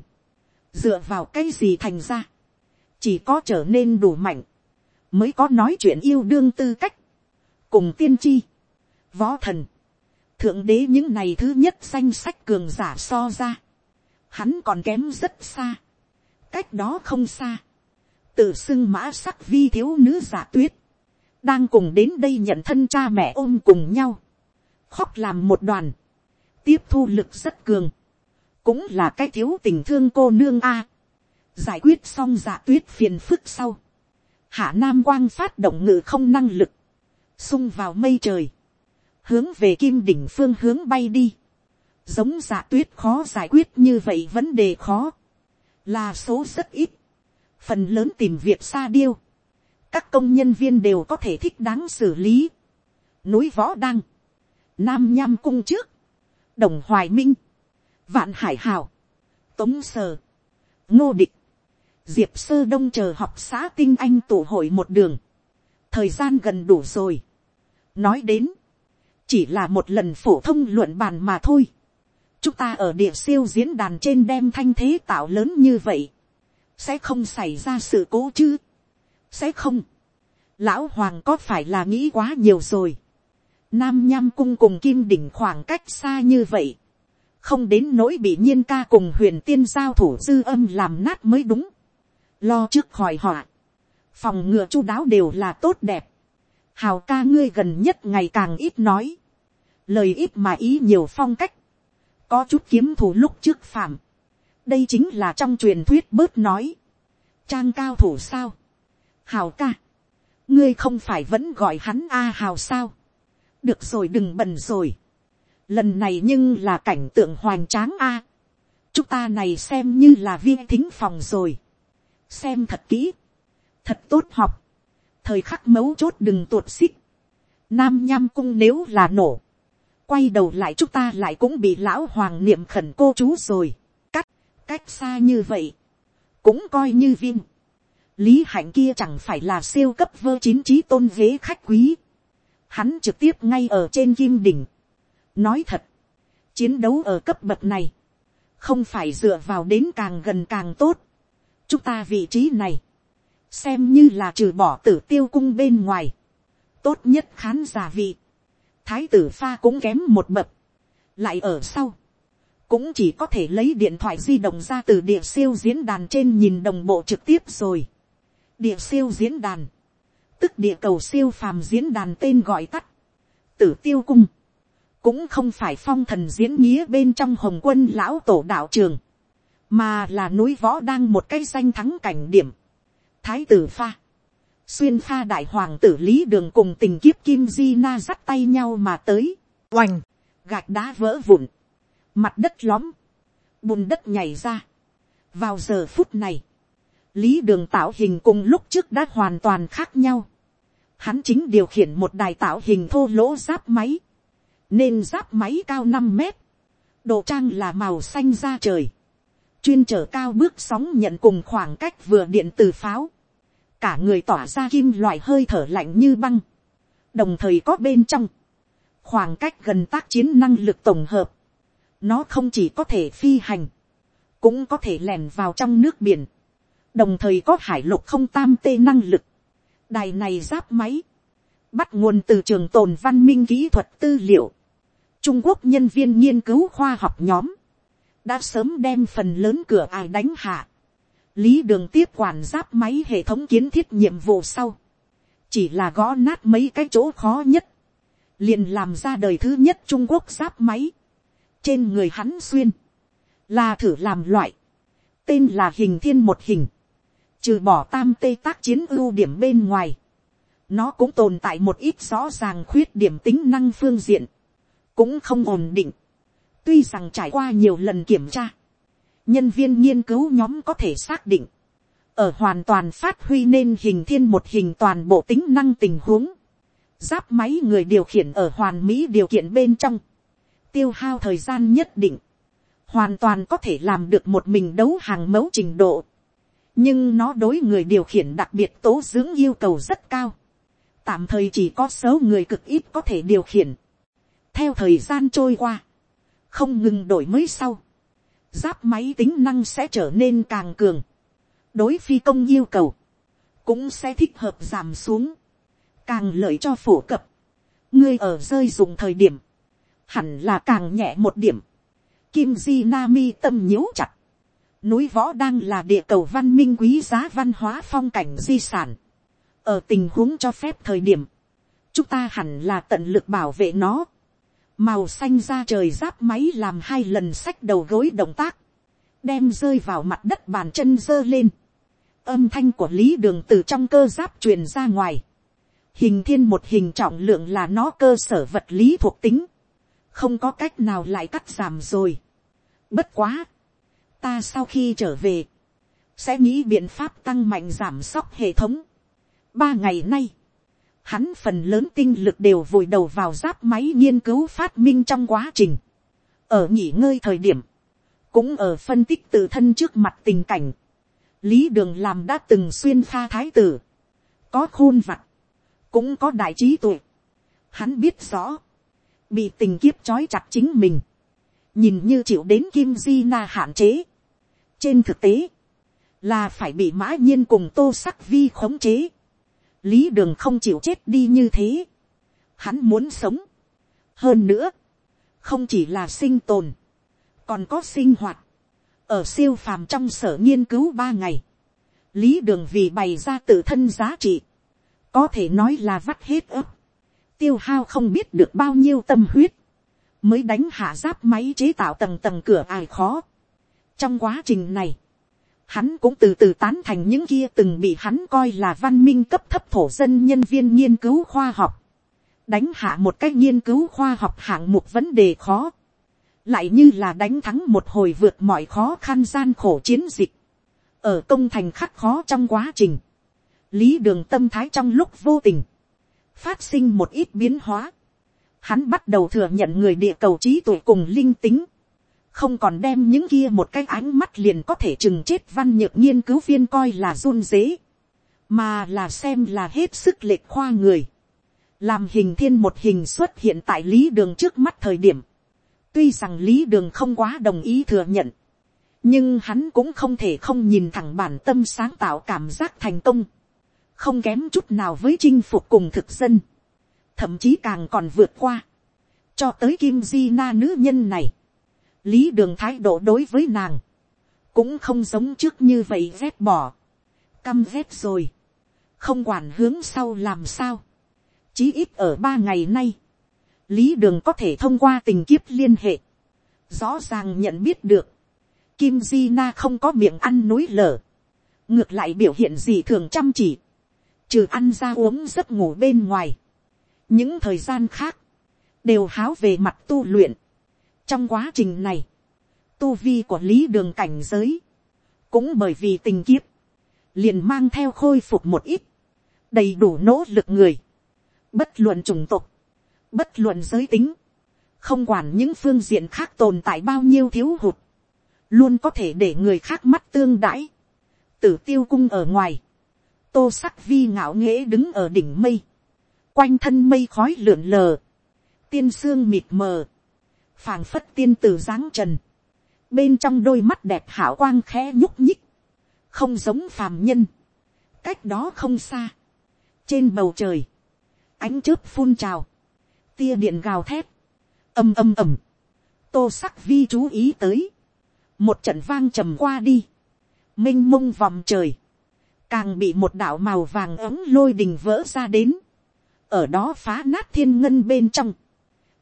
dựa vào cái gì thành ra, chỉ có trở nên đủ mạnh, mới có nói chuyện yêu đương tư cách, cùng tiên tri, võ thần, thượng đế những này thứ nhất danh sách cường giả so ra, hắn còn kém rất xa, cách đó không xa, tự xưng mã sắc vi thiếu nữ giả tuyết, đang cùng đến đây nhận thân cha mẹ ôm cùng nhau, khóc làm một đoàn, tiếp thu lực rất cường, cũng là cái thiếu tình thương cô nương a. giải quyết xong dạ tuyết phiền phức sau, hạ nam quang phát động ngự không năng lực, sung vào mây trời, hướng về kim đỉnh phương hướng bay đi, giống dạ tuyết khó giải quyết như vậy vấn đề khó, là số rất ít, phần lớn tìm việc xa điêu, các công nhân viên đều có thể thích đáng xử lý, núi võ đăng, nam nham cung trước, đồng hoài minh, vạn hải hào, tống sờ, ngô địch, diệp sơ đông chờ học xã tinh anh tụ hội một đường, thời gian gần đủ rồi. nói đến, chỉ là một lần phổ thông luận bàn mà thôi. chúng ta ở địa siêu diễn đàn trên đem thanh thế tạo lớn như vậy, sẽ không xảy ra sự cố chứ, sẽ không. lão hoàng có phải là nghĩ quá nhiều rồi. nam nham cung cùng kim đỉnh khoảng cách xa như vậy, không đến nỗi bị nhiên ca cùng huyền tiên giao thủ dư âm làm nát mới đúng. lo trước hỏi họa, phòng ngừa chu đáo đều là tốt đẹp. hào ca ngươi gần nhất ngày càng ít nói, lời ít mà ý nhiều phong cách, có chút kiếm thủ lúc trước phạm, đây chính là trong truyền thuyết bớt nói, trang cao thủ sao, hào ca, ngươi không phải vẫn gọi hắn a hào sao, được rồi đừng bần rồi, lần này nhưng là cảnh tượng hoành tráng a. chúng ta này xem như là viên thính phòng rồi. xem thật kỹ, thật tốt học, thời khắc mấu chốt đừng tuột xích. nam nham cung nếu là nổ, quay đầu lại chúng ta lại cũng bị lão hoàng niệm khẩn cô chú rồi cách xa như vậy, cũng coi như viên. lý hạnh kia chẳng phải là siêu cấp vơ chín trí tôn ghế khách quý. hắn trực tiếp ngay ở trên kim đỉnh. Nói thật, chiến đấu ở cấp bậc này, không phải dựa vào đến càng gần càng tốt, chúng ta vị trí này, xem như là trừ bỏ tử tiêu cung bên ngoài, tốt nhất khán giả vị, thái tử pha cũng kém một bậc, lại ở sau, cũng chỉ có thể lấy điện thoại di động ra từ địa siêu diễn đàn trên nhìn đồng bộ trực tiếp rồi. địa siêu diễn đàn, tức địa cầu siêu phàm diễn đàn tên gọi tắt, tử tiêu cung, cũng không phải phong thần diễn nghĩa bên trong hồng quân lão tổ đạo trường, mà là núi võ đang một cái danh thắng cảnh điểm, thái tử pha, xuyên pha đại hoàng tử lý đường cùng tình kiếp kim di na dắt tay nhau mà tới, oành, gạch đá vỡ vụn, mặt đất lõm, bùn đất nhảy ra. vào giờ phút này, lý đường tạo hình cùng lúc trước đã hoàn toàn khác nhau. hắn chính điều khiển một đài tạo hình thô lỗ giáp máy, nên giáp máy cao năm mét, đồ trang là màu xanh da trời, chuyên trở cao bước sóng nhận cùng khoảng cách vừa điện từ pháo, cả người tỏa ra kim loại hơi thở lạnh như băng, đồng thời có bên trong, khoảng cách gần tác chiến năng lực tổng hợp, nó không chỉ có thể phi hành, cũng có thể lèn vào trong nước biển, đồng thời có hải lục không tam tê năng lực. đài này giáp máy, bắt nguồn từ trường tồn văn minh kỹ thuật tư liệu, trung quốc nhân viên nghiên cứu khoa học nhóm, đã sớm đem phần lớn cửa ải đánh hạ, lý đường tiếp quản giáp máy hệ thống kiến thiết nhiệm vụ sau, chỉ là gõ nát mấy cái chỗ khó nhất, liền làm ra đời thứ nhất trung quốc giáp máy, trên người hắn xuyên, là thử làm loại, tên là hình thiên một hình, trừ bỏ tam tê tác chiến ưu điểm bên ngoài, nó cũng tồn tại một ít rõ ràng khuyết điểm tính năng phương diện, cũng không ổn định, tuy rằng trải qua nhiều lần kiểm tra, nhân viên nghiên cứu nhóm có thể xác định, ở hoàn toàn phát huy nên hình thiên một hình toàn bộ tính năng tình huống, giáp máy người điều khiển ở hoàn mỹ điều kiện bên trong, tiêu hao thời gian nhất định, hoàn toàn có thể làm được một mình đấu hàng mẫu trình độ. nhưng nó đối người điều khiển đặc biệt tố dưỡng yêu cầu rất cao. tạm thời chỉ có số người cực ít có thể điều khiển. theo thời gian trôi qua, không ngừng đổi mới sau, giáp máy tính năng sẽ trở nên càng cường. đối phi công yêu cầu, cũng sẽ thích hợp giảm xuống, càng lợi cho phổ cập. ngươi ở rơi dùng thời điểm, hẳn là càng nhẹ một điểm. Kim Di Nami tâm nhíu chặt. Núi võ đang là địa cầu văn minh quý giá văn hóa phong cảnh di sản. Ở tình huống cho phép thời điểm, chúng ta hẳn là tận lực bảo vệ nó. Màu xanh ra trời giáp máy làm hai lần sách đầu gối động tác. Đem rơi vào mặt đất bàn chân dơ lên. Âm thanh của lý đường từ trong cơ giáp truyền ra ngoài. Hình thiên một hình trọng lượng là nó cơ sở vật lý thuộc tính không có cách nào lại cắt giảm rồi. Bất quá, ta sau khi trở về, sẽ nghĩ biện pháp tăng mạnh giảm sóc hệ thống. Ba ngày nay, hắn phần lớn tinh lực đều vùi đầu vào giáp máy nghiên cứu phát minh trong quá trình. Ở nghỉ ngơi thời điểm, cũng ở phân tích tự thân trước mặt tình cảnh. Lý đường làm đã từng xuyên pha thái tử, có khôn vặt, cũng có đại trí tuệ. Hắn biết rõ, bị tình kiếp trói chặt chính mình, nhìn như chịu đến kim di na hạn chế. trên thực tế, là phải bị mã nhiên cùng tô sắc vi khống chế. lý đường không chịu chết đi như thế. hắn muốn sống. hơn nữa, không chỉ là sinh tồn, còn có sinh hoạt. ở siêu phàm trong sở nghiên cứu ba ngày, lý đường vì bày ra tự thân giá trị, có thể nói là vắt hết ấp tiêu hao không biết được bao nhiêu tâm huyết, mới đánh hạ giáp máy chế tạo tầng tầng cửa ải khó. trong quá trình này, hắn cũng từ từ tán thành những kia từng bị hắn coi là văn minh cấp thấp thổ dân nhân viên nghiên cứu khoa học, đánh hạ một cách nghiên cứu khoa học hạng mục vấn đề khó, lại như là đánh thắng một hồi vượt mọi khó khăn gian khổ chiến dịch, ở công thành khắc khó trong quá trình, lý đường tâm thái trong lúc vô tình, phát sinh một ít biến hóa. Hắn bắt đầu thừa nhận người địa cầu trí tuệ cùng linh tính. Không còn đem những kia một cái ánh mắt liền có thể chừng chết văn nhược nghiên cứu viên coi là run dế. Mà là xem là hết sức lệch khoa người. Làm hình thiên một hình xuất hiện tại lý đường trước mắt thời điểm. Tuy rằng lý đường không quá đồng ý thừa nhận. nhưng hắn cũng không thể không nhìn thẳng bản tâm sáng tạo cảm giác thành công, không kém chút nào với chinh phục cùng thực dân, thậm chí càng còn vượt qua, cho tới kim di na nữ nhân này, lý đường thái độ đối với nàng, cũng không giống trước như vậy ghét bỏ, căm ghét rồi, không quản hướng sau làm sao, chí ít ở ba ngày nay, lý đường có thể thông qua tình kiếp liên hệ, rõ ràng nhận biết được, kim di na không có miệng ăn núi lở, ngược lại biểu hiện gì thường chăm chỉ, trừ ăn ra uống giấc ngủ bên ngoài, những thời gian khác, đều háo về mặt tu luyện. trong quá trình này, tu vi của lý đường cảnh giới, cũng bởi vì tình kiếp, liền mang theo khôi phục một ít, đầy đủ nỗ lực người, bất luận chủng tộc, bất luận giới tính, không quản những phương diện khác tồn tại bao nhiêu thiếu hụt, luôn có thể để người khác mắt tương đãi, tử tiêu cung ở ngoài, tô sắc vi ngạo nghễ đứng ở đỉnh mây, quanh thân mây khói lượn lờ, tiên sương mịt mờ, phảng phất tiên tử dáng trần, bên trong đôi mắt đẹp hảo quang khẽ nhúc nhích, không giống phàm nhân, cách đó không xa, trên bầu trời, ánh chớp phun trào, tia điện gào thét, âm âm ầm, tô sắc vi chú ý tới, một trận vang trầm qua đi, m i n h mông vòng trời, càng bị một đạo màu vàng ấm lôi đình vỡ ra đến, ở đó phá nát thiên ngân bên trong,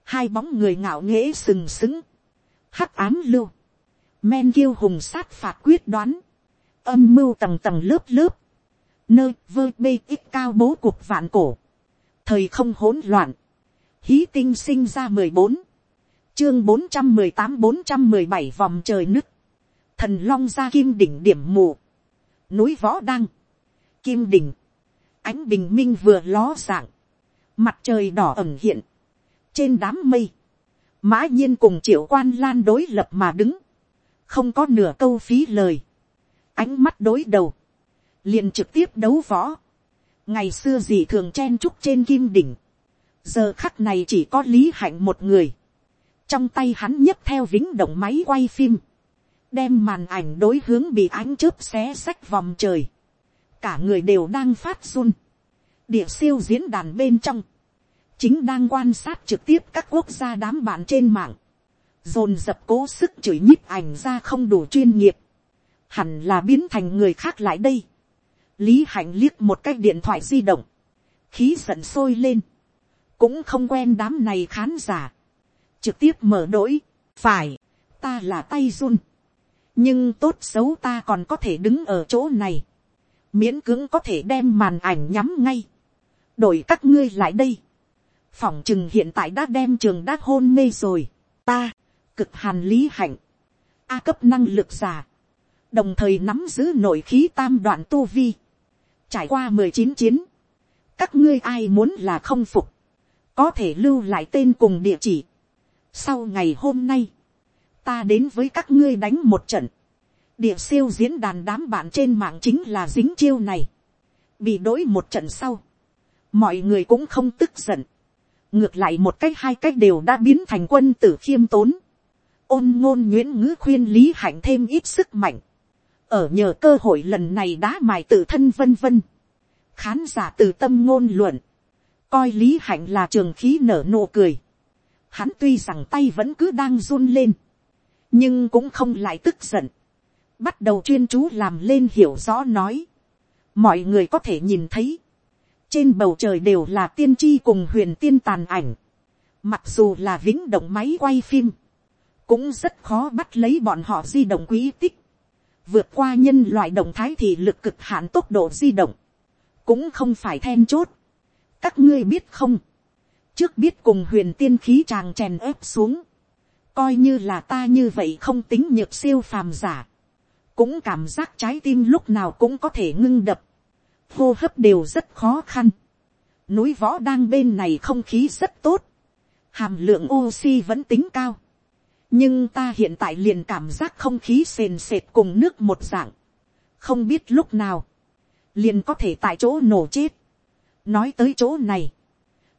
hai bóng người ngạo nghễ sừng sững, hắc ám lưu, men kiêu hùng sát phạt quyết đoán, âm mưu tầng tầng lớp lớp, nơi vơ bê ít cao bố cuộc vạn cổ, thời không hỗn loạn, hí tinh sinh ra mười bốn, chương bốn trăm mười tám bốn trăm mười bảy vòng trời nứt, thần long ra kim đỉnh điểm mù, núi võ đăng, kim đỉnh, ánh bình minh vừa ló dạng, mặt trời đỏ ẩm hiện, trên đám mây, mã nhiên cùng triệu quan lan đối lập mà đứng, không có nửa câu phí lời, ánh mắt đối đầu, liền trực tiếp đấu võ, ngày xưa gì thường chen chúc trên kim đỉnh, giờ khắc này chỉ có lý hạnh một người, trong tay hắn nhấc theo vĩnh động máy quay phim, đem màn ảnh đối hướng bị ánh chớp xé xách vòng trời, cả người đều đang phát run, địa siêu diễn đàn bên trong, chính đang quan sát trực tiếp các quốc gia đám bạn trên mạng, dồn dập cố sức chửi nhíp ảnh ra không đủ chuyên nghiệp, hẳn là biến thành người khác lại đây. lý hạnh liếc một cái điện thoại di động, khí giận sôi lên, cũng không quen đám này khán giả, trực tiếp mở đỗi, phải, ta là tay run, nhưng tốt xấu ta còn có thể đứng ở chỗ này, miễn cưỡng có thể đem màn ảnh nhắm ngay, đổi các ngươi lại đây, phỏng chừng hiện tại đã đem trường đã hôn mê rồi, ta, cực hàn lý hạnh, a cấp năng lực giả, đồng thời nắm giữ nội khí tam đoạn tu vi, trải qua mười chín chiến, các ngươi ai muốn là không phục, có thể lưu lại tên cùng địa chỉ, sau ngày hôm nay, ta đến với các ngươi đánh một trận. Địa siêu diễn đàn đám bạn trên mạng chính là dính chiêu này. Bị đối một trận sau. Mọi người cũng không tức giận. Ngược lại một cách hai cách đều đã biến thành quân tử khiêm tốn. Ôn ngôn nguyễn ngữ khuyên lý hạnh thêm ít sức mạnh. Ở nhờ cơ hội lần này đã mài tự thân vân vân. Khán giả từ tâm ngôn luận. Coi lý hạnh là trường khí nở nụ cười hắn tuy rằng tay vẫn cứ đang run lên, nhưng cũng không lại tức giận, bắt đầu chuyên chú làm lên hiểu rõ nói, mọi người có thể nhìn thấy, trên bầu trời đều là tiên tri cùng huyền tiên tàn ảnh, mặc dù là vĩnh động máy quay phim, cũng rất khó bắt lấy bọn họ di động quý tích, vượt qua nhân loại động thái thì lực cực hạn tốc độ di động, cũng không phải then chốt. các ngươi biết không, trước biết cùng huyền tiên khí tràng chèn ép xuống, coi như là ta như vậy không tính nhược siêu phàm giả, cũng cảm giác trái tim lúc nào cũng có thể ngưng đập, hô hấp đều rất khó khăn, núi võ đang bên này không khí rất tốt, hàm lượng oxy vẫn tính cao, nhưng ta hiện tại liền cảm giác không khí sền sệt cùng nước một dạng, không biết lúc nào, liền có thể tại chỗ nổ chết. nói tới chỗ này,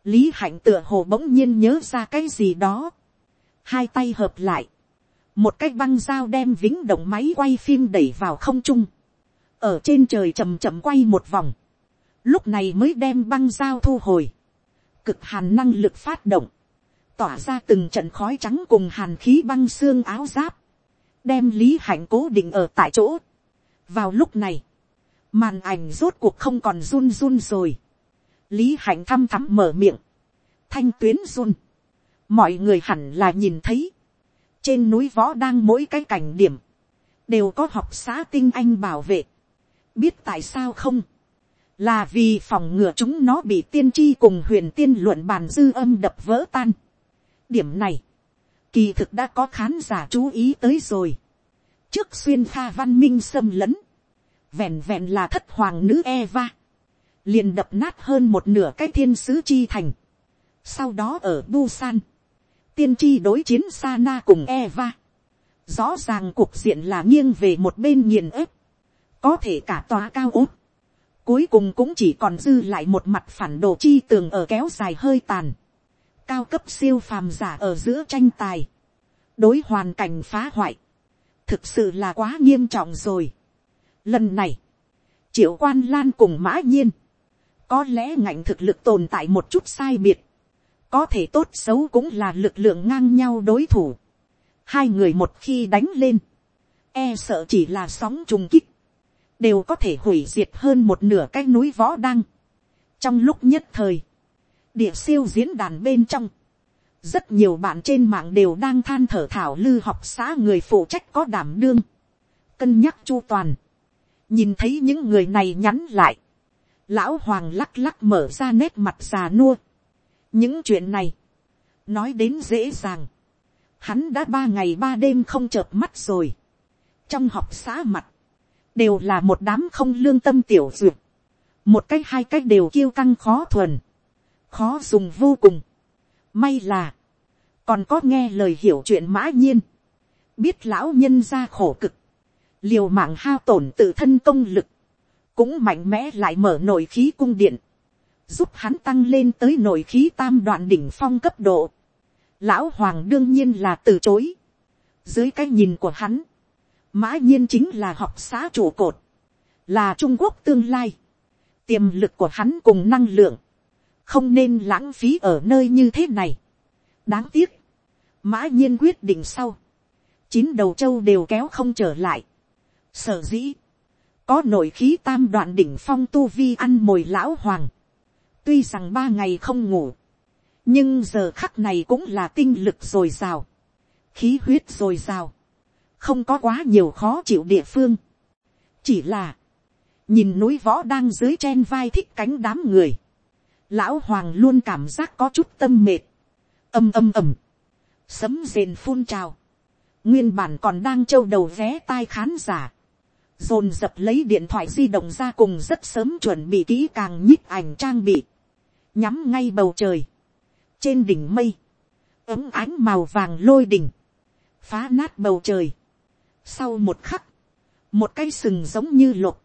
lý hạnh tựa hồ bỗng nhiên nhớ ra cái gì đó, hai tay hợp lại, một cái băng dao đem vĩnh động máy quay phim đẩy vào không trung, ở trên trời chầm chậm quay một vòng, lúc này mới đem băng dao thu hồi, cực hàn năng lực phát động, tỏa ra từng trận khói trắng cùng hàn khí băng xương áo giáp, đem lý hạnh cố định ở tại chỗ. vào lúc này, màn ảnh rốt cuộc không còn run run rồi, lý hạnh thăm thắm mở miệng, thanh tuyến run, mọi người hẳn là nhìn thấy, trên núi võ đang mỗi cái cảnh điểm, đều có học xã tinh anh bảo vệ, biết tại sao không, là vì phòng ngừa chúng nó bị tiên tri cùng huyền tiên luận bàn dư âm đập vỡ tan. điểm này, kỳ thực đã có khán giả chú ý tới rồi. trước xuyên pha văn minh xâm lấn, vẹn vẹn là thất hoàng nữ Eva, liền đập nát hơn một nửa cái thiên sứ chi thành. sau đó ở Busan, tiên tri đối chiến Sana cùng Eva. rõ ràng cuộc diện là nghiêng về một bên nghiền ép, có thể cả tòa cao ốt Cuối cùng cũng chỉ còn dư lại một mặt phản đồ chi tường ở kéo dài hơi tàn. Cao cấp siêu phàm giả ở giữa tranh tài. Đối hoàn cảnh phá hoại. Thực sự là quá nghiêm trọng rồi. Lần này. Triệu quan lan cùng mã nhiên. Có lẽ ngạnh thực lực tồn tại một chút sai biệt. Có thể tốt xấu cũng là lực lượng ngang nhau đối thủ. Hai người một khi đánh lên. E sợ chỉ là sóng trùng kích đều có thể hủy diệt hơn một nửa cái núi võ đăng. trong lúc nhất thời, địa siêu diễn đàn bên trong, rất nhiều bạn trên mạng đều đang than thở thảo lư học xã người phụ trách có đảm đương, cân nhắc chu toàn, nhìn thấy những người này nhắn lại, lão hoàng lắc lắc mở ra nét mặt già nua những chuyện này, nói đến dễ dàng, hắn đã ba ngày ba đêm không chợp mắt rồi, trong học xã mặt, đều là một đám không lương tâm tiểu duyệt, một cách hai cách đều kiêu căng khó thuần, khó dùng vô cùng. May là, còn có nghe lời hiểu chuyện mã nhiên, biết lão nhân ra khổ cực, liều mạng hao tổn tự thân công lực, cũng mạnh mẽ lại mở nội khí cung điện, giúp hắn tăng lên tới nội khí tam đoạn đỉnh phong cấp độ. Lão hoàng đương nhiên là từ chối. Dưới cái nhìn của hắn, mã nhiên chính là học xã trụ cột, là trung quốc tương lai, tiềm lực của hắn cùng năng lượng, không nên lãng phí ở nơi như thế này. đáng tiếc, mã nhiên quyết định sau, chín đầu châu đều kéo không trở lại. sở dĩ, có nội khí tam đoạn đỉnh phong tu vi ăn mồi lão hoàng, tuy rằng ba ngày không ngủ, nhưng giờ khắc này cũng là tinh lực dồi dào, khí huyết dồi dào, không có quá nhiều khó chịu địa phương. chỉ là, nhìn núi võ đang dưới chen vai thích cánh đám người, lão hoàng luôn cảm giác có chút tâm mệt, âm âm ầm, sấm rền phun trào, nguyên bản còn đang trâu đầu vé tai khán giả, dồn dập lấy điện thoại di động ra cùng rất sớm chuẩn bị kỹ càng nhích ảnh trang bị, nhắm ngay bầu trời, trên đỉnh mây, ấm ánh màu vàng lôi đỉnh, phá nát bầu trời, sau một khắc, một cây sừng giống như lục,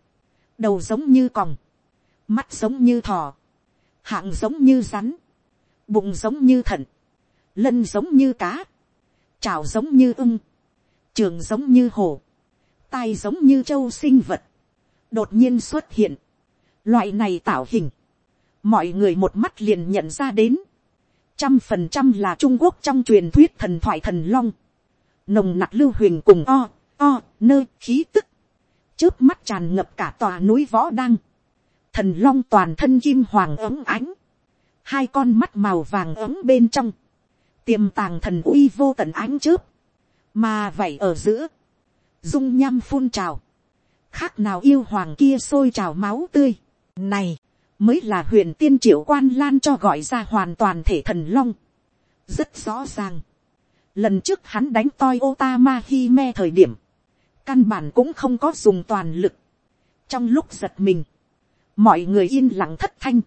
đầu giống như còng, mắt giống như thò, hạng giống như rắn, bụng giống như thận, lân giống như cá, chảo giống như ưng, trường giống như hổ, tai giống như châu sinh vật, đột nhiên xuất hiện. Loại này tạo hình, mọi người một mắt liền nhận ra đến, trăm phần trăm là trung quốc trong truyền thuyết thần thoại thần long, nồng nặc lưu huyền cùng o, o, nơi khí tức, trước mắt tràn ngập cả tòa núi võ đăng, thần long toàn thân kim hoàng ấm ánh, hai con mắt màu vàng ấm bên trong, tiềm tàng thần uy vô tận ánh chớp, mà vậy ở giữa, dung nham phun trào, khác nào yêu hoàng kia sôi trào máu tươi, này, mới là huyền tiên triệu quan lan cho gọi ra hoàn toàn thể thần long, rất rõ ràng, lần trước hắn đánh toi Otama Hime thời điểm, căn bản cũng không có dùng toàn lực. trong lúc giật mình, mọi người yên lặng thất thanh,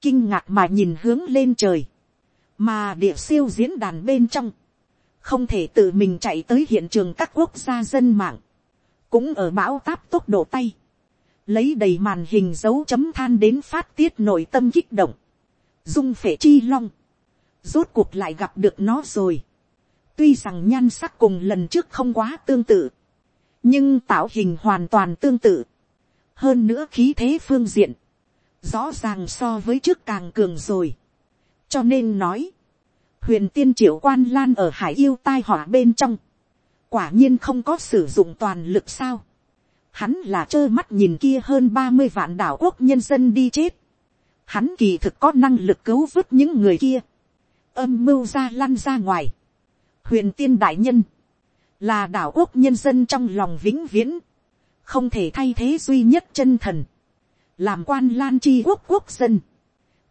kinh ngạc mà nhìn hướng lên trời, mà địa siêu diễn đàn bên trong, không thể tự mình chạy tới hiện trường các quốc gia dân mạng, cũng ở bão táp tốc độ tay, lấy đầy màn hình dấu chấm than đến phát tiết nội tâm kích động, dung phệ chi long, rốt cuộc lại gặp được nó rồi, Tuy rằng nhan sắc cùng lần trước không quá tương tự. Nhưng tạo hình hoàn toàn tương tự. Hơn nữa khí thế phương diện. Rõ ràng so với trước càng cường rồi. Cho nên nói. Huyền tiên triệu quan lan ở hải yêu tai họa bên trong. Quả nhiên không có sử dụng toàn lực sao. Hắn là trơ mắt nhìn kia hơn ba mươi vạn đảo quốc nhân dân đi chết. Hắn kỳ thực có năng lực cứu vớt những người kia. Âm mưu ra lăn ra ngoài. Huyền tiên đại nhân, là đảo quốc nhân dân trong lòng vĩnh viễn, không thể thay thế duy nhất chân thần, làm quan lan chi quốc quốc dân,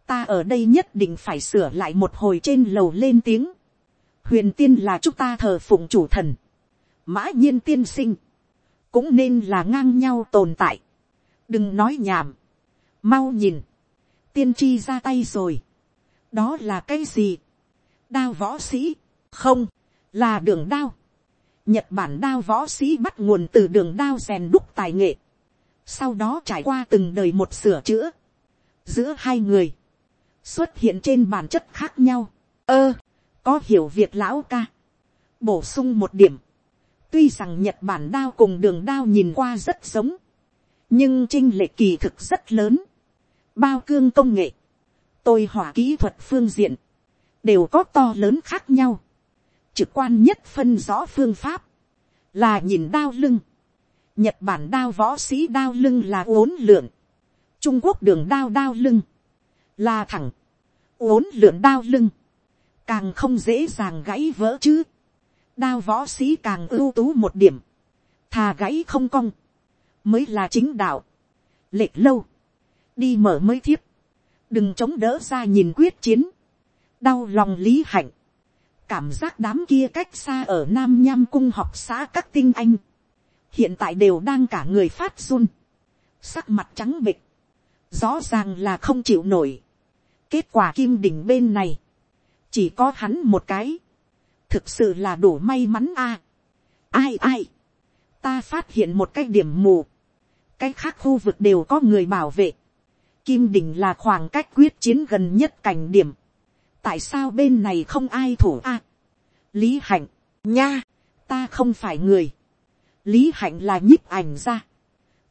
ta ở đây nhất định phải sửa lại một hồi trên lầu lên tiếng, huyền tiên là chúng ta thờ phụng chủ thần, mã nhiên tiên sinh, cũng nên là ngang nhau tồn tại, đừng nói nhảm, mau nhìn, tiên tri ra tay rồi, đó là cái gì, đao võ sĩ, không, là đường đao. Nhật Bản đao võ sĩ bắt nguồn từ đường đao rèn đúc tài nghệ. Sau đó trải qua từng đời một sửa chữa. Giữa hai người. Xuất hiện trên bản chất khác nhau. Ơ, có hiểu việc lão ca. Bổ sung một điểm. Tuy rằng Nhật Bản đao cùng đường đao nhìn qua rất giống. Nhưng trinh lệ kỳ thực rất lớn. Bao cương công nghệ. Tôi hỏa kỹ thuật phương diện. Đều có to lớn khác nhau trực quan nhất phân rõ phương pháp, là nhìn đao lưng. Nhật Bản đao võ sĩ đao lưng là uốn lượn. Trung Quốc đường đao đao lưng là thẳng. Uốn lượn đao lưng càng không dễ dàng gãy vỡ chứ. Đao võ sĩ càng ưu tú một điểm. Thà gãy không cong. Mới là chính đạo. Lệch lâu. Đi mở mới thiếp. Đừng chống đỡ ra nhìn quyết chiến. Đau lòng lý hạnh cảm giác đám kia cách xa ở nam nham cung học xã các tinh anh, hiện tại đều đang cả người phát run, sắc mặt trắng bịch, rõ ràng là không chịu nổi. kết quả kim đỉnh bên này, chỉ có hắn một cái, thực sự là đủ may mắn a. ai ai, ta phát hiện một cái điểm mù, cái khác khu vực đều có người bảo vệ, kim đỉnh là khoảng cách quyết chiến gần nhất cảnh điểm, tại sao bên này không ai thủ a. lý hạnh, nha, ta không phải người. lý hạnh là nhíp ảnh ra.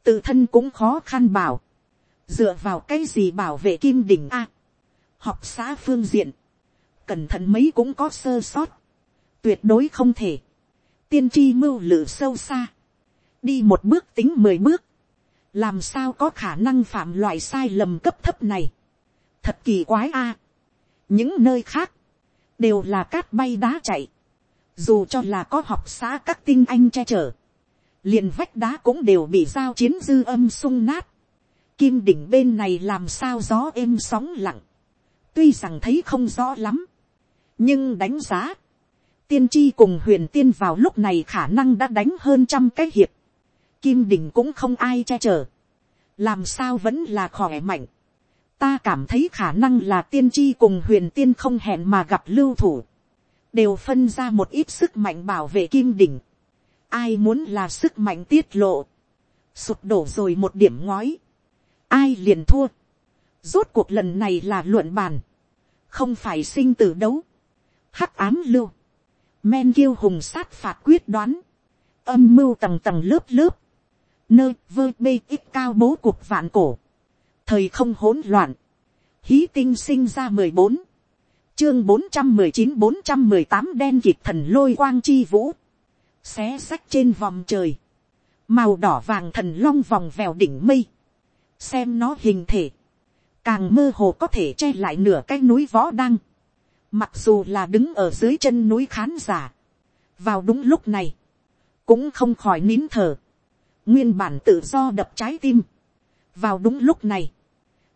tự thân cũng khó khăn bảo. dựa vào cái gì bảo vệ kim đỉnh a. học xã phương diện, cẩn thận mấy cũng có sơ sót tuyệt đối không thể. tiên tri mưu lự sâu xa. đi một bước tính mười bước. làm sao có khả năng phạm loại sai lầm cấp thấp này. thật kỳ quái a những nơi khác, đều là cát bay đá chạy, dù cho là có học xã các tinh anh che chở, liền vách đá cũng đều bị giao chiến dư âm sung nát, kim đỉnh bên này làm sao gió êm sóng lặng, tuy rằng thấy không rõ lắm, nhưng đánh giá, tiên tri cùng huyền tiên vào lúc này khả năng đã đánh hơn trăm cái hiệp, kim đỉnh cũng không ai che chở, làm sao vẫn là khỏe mạnh, ta cảm thấy khả năng là tiên tri cùng huyền tiên không hẹn mà gặp lưu thủ, đều phân ra một ít sức mạnh bảo vệ kim đỉnh. ai muốn là sức mạnh tiết lộ, sụp đổ rồi một điểm ngói, ai liền thua. rốt cuộc lần này là luận bàn, không phải sinh tử đấu, hắc ám lưu, men kiêu hùng sát phạt quyết đoán, âm mưu tầng tầng lớp lớp, nơi vơ bê ít cao bố cuộc vạn cổ, thời không hỗn loạn, hí tinh sinh ra mười bốn, chương bốn trăm mười chín bốn trăm mười tám đen kịp thần lôi quang chi vũ, xé sách trên vòng trời, màu đỏ vàng thần long vòng vèo đỉnh mây, xem nó hình thể, càng mơ hồ có thể che lại nửa cái núi võ đăng, mặc dù là đứng ở dưới chân núi khán giả, vào đúng lúc này, cũng không khỏi nín thở, nguyên bản tự do đập trái tim, vào đúng lúc này,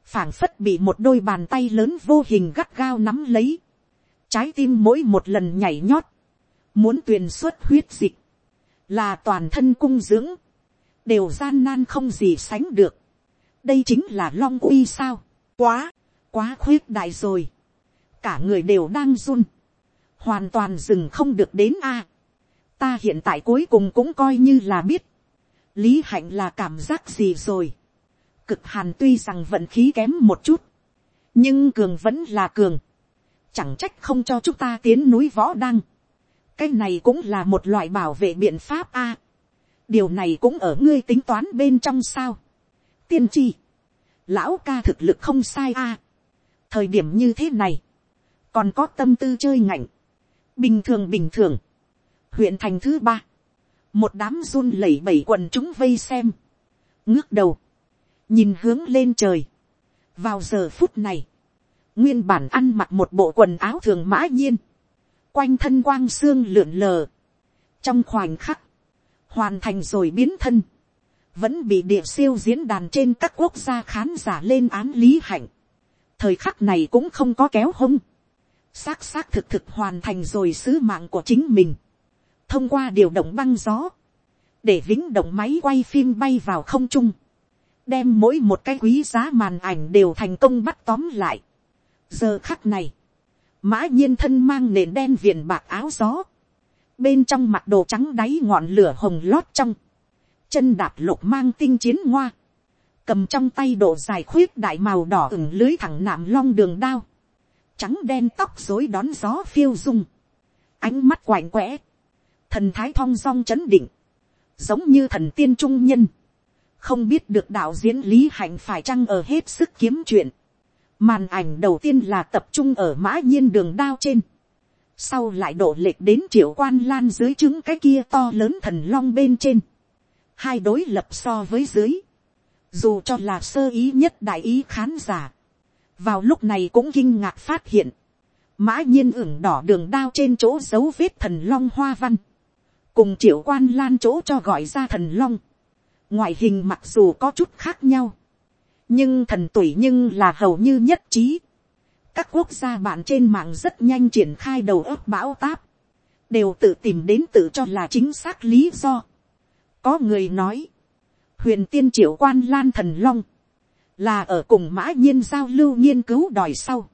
phảng phất bị một đôi bàn tay lớn vô hình gắt gao nắm lấy, trái tim mỗi một lần nhảy nhót, muốn tuyền xuất huyết dịch, là toàn thân cung dưỡng, đều gian nan không gì sánh được. đây chính là long uy sao, quá, quá khuyết đại rồi, cả người đều đang run, hoàn toàn dừng không được đến a. ta hiện tại cuối cùng cũng coi như là biết, lý hạnh là cảm giác gì rồi, cực hàn tuy rằng vận khí kém một chút, nhưng cường vẫn là cường, chẳng trách không cho chúng ta tiến núi võ đăng, cái này cũng là một loại bảo vệ biện pháp a. điều này cũng ở ngươi tính toán bên trong sao. tiên tri, lão ca thực lực không sai a. thời điểm như thế này, còn có tâm tư chơi ngạnh, bình thường bình thường, huyện thành thứ ba, một đám run lẩy bẩy quần chúng vây xem, ngước đầu, nhìn hướng lên trời, vào giờ phút này, nguyên bản ăn mặc một bộ quần áo thường mã nhiên, quanh thân quang xương lượn lờ, trong khoảnh khắc, hoàn thành rồi biến thân, vẫn bị địa siêu diễn đàn trên các quốc gia khán giả lên án lý hạnh, thời khắc này cũng không có kéo hông, xác xác thực thực hoàn thành rồi sứ mạng của chính mình, thông qua điều động băng gió, để vĩnh động máy quay phim bay vào không trung, đem mỗi một cái quý giá màn ảnh đều thành công bắt tóm lại. giờ khắc này, mã nhiên thân mang nền đen viền bạc áo gió, bên trong mặt đồ trắng đáy ngọn lửa hồng lót trong, chân đạp lục mang tinh chiến ngoa, cầm trong tay độ dài khuyết đại màu đỏ ửng lưới thẳng nạm long đường đao, trắng đen tóc dối đón gió phiêu dung, ánh mắt quạnh quẽ, thần thái thong dong chấn định, giống như thần tiên trung nhân, không biết được đạo diễn lý hạnh phải chăng ở hết sức kiếm chuyện, màn ảnh đầu tiên là tập trung ở mã nhiên đường đao trên, sau lại đổ lệch đến triệu quan lan dưới trứng cái kia to lớn thần long bên trên, hai đối lập so với dưới, dù cho là sơ ý nhất đại ý khán giả, vào lúc này cũng kinh ngạc phát hiện, mã nhiên ửng đỏ đường đao trên chỗ dấu vết thần long hoa văn, cùng triệu quan lan chỗ cho gọi ra thần long, ngoại hình mặc dù có chút khác nhau, nhưng thần tuổi nhưng là hầu như nhất trí. các quốc gia bạn trên mạng rất nhanh triển khai đầu óc bão táp, đều tự tìm đến tự cho là chính xác lý do. có người nói, huyền tiên triệu quan lan thần long, là ở cùng mã nhiên giao lưu nghiên cứu đòi sau,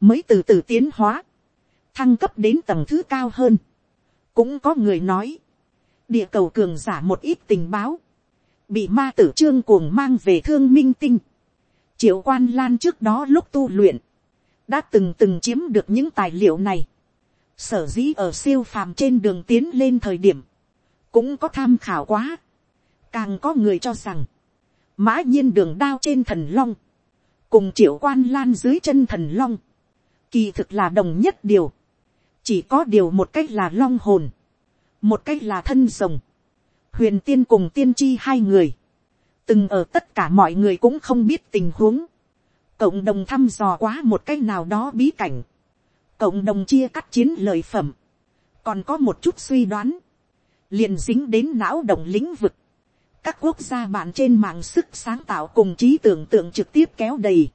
mới từ từ tiến hóa, thăng cấp đến tầng thứ cao hơn. cũng có người nói, địa cầu cường giả một ít tình báo, bị ma tử trương cuồng mang về thương minh tinh. triệu quan lan trước đó lúc tu luyện, đã từng từng chiếm được những tài liệu này. sở dĩ ở siêu phàm trên đường tiến lên thời điểm, cũng có tham khảo quá. càng có người cho rằng, mã nhiên đường đao trên thần long, cùng triệu quan lan dưới chân thần long, kỳ thực là đồng nhất điều, chỉ có điều một cách là long hồn, một cách là thân rồng, huyền tiên cùng tiên tri hai người, từng ở tất cả mọi người cũng không biết tình huống, cộng đồng thăm dò quá một cách nào đó bí cảnh, cộng đồng chia cắt chiến lợi phẩm, còn có một chút suy đoán, liền dính đến não động lĩnh vực, các quốc gia bạn trên mạng sức sáng tạo cùng trí tưởng tượng trực tiếp kéo đầy,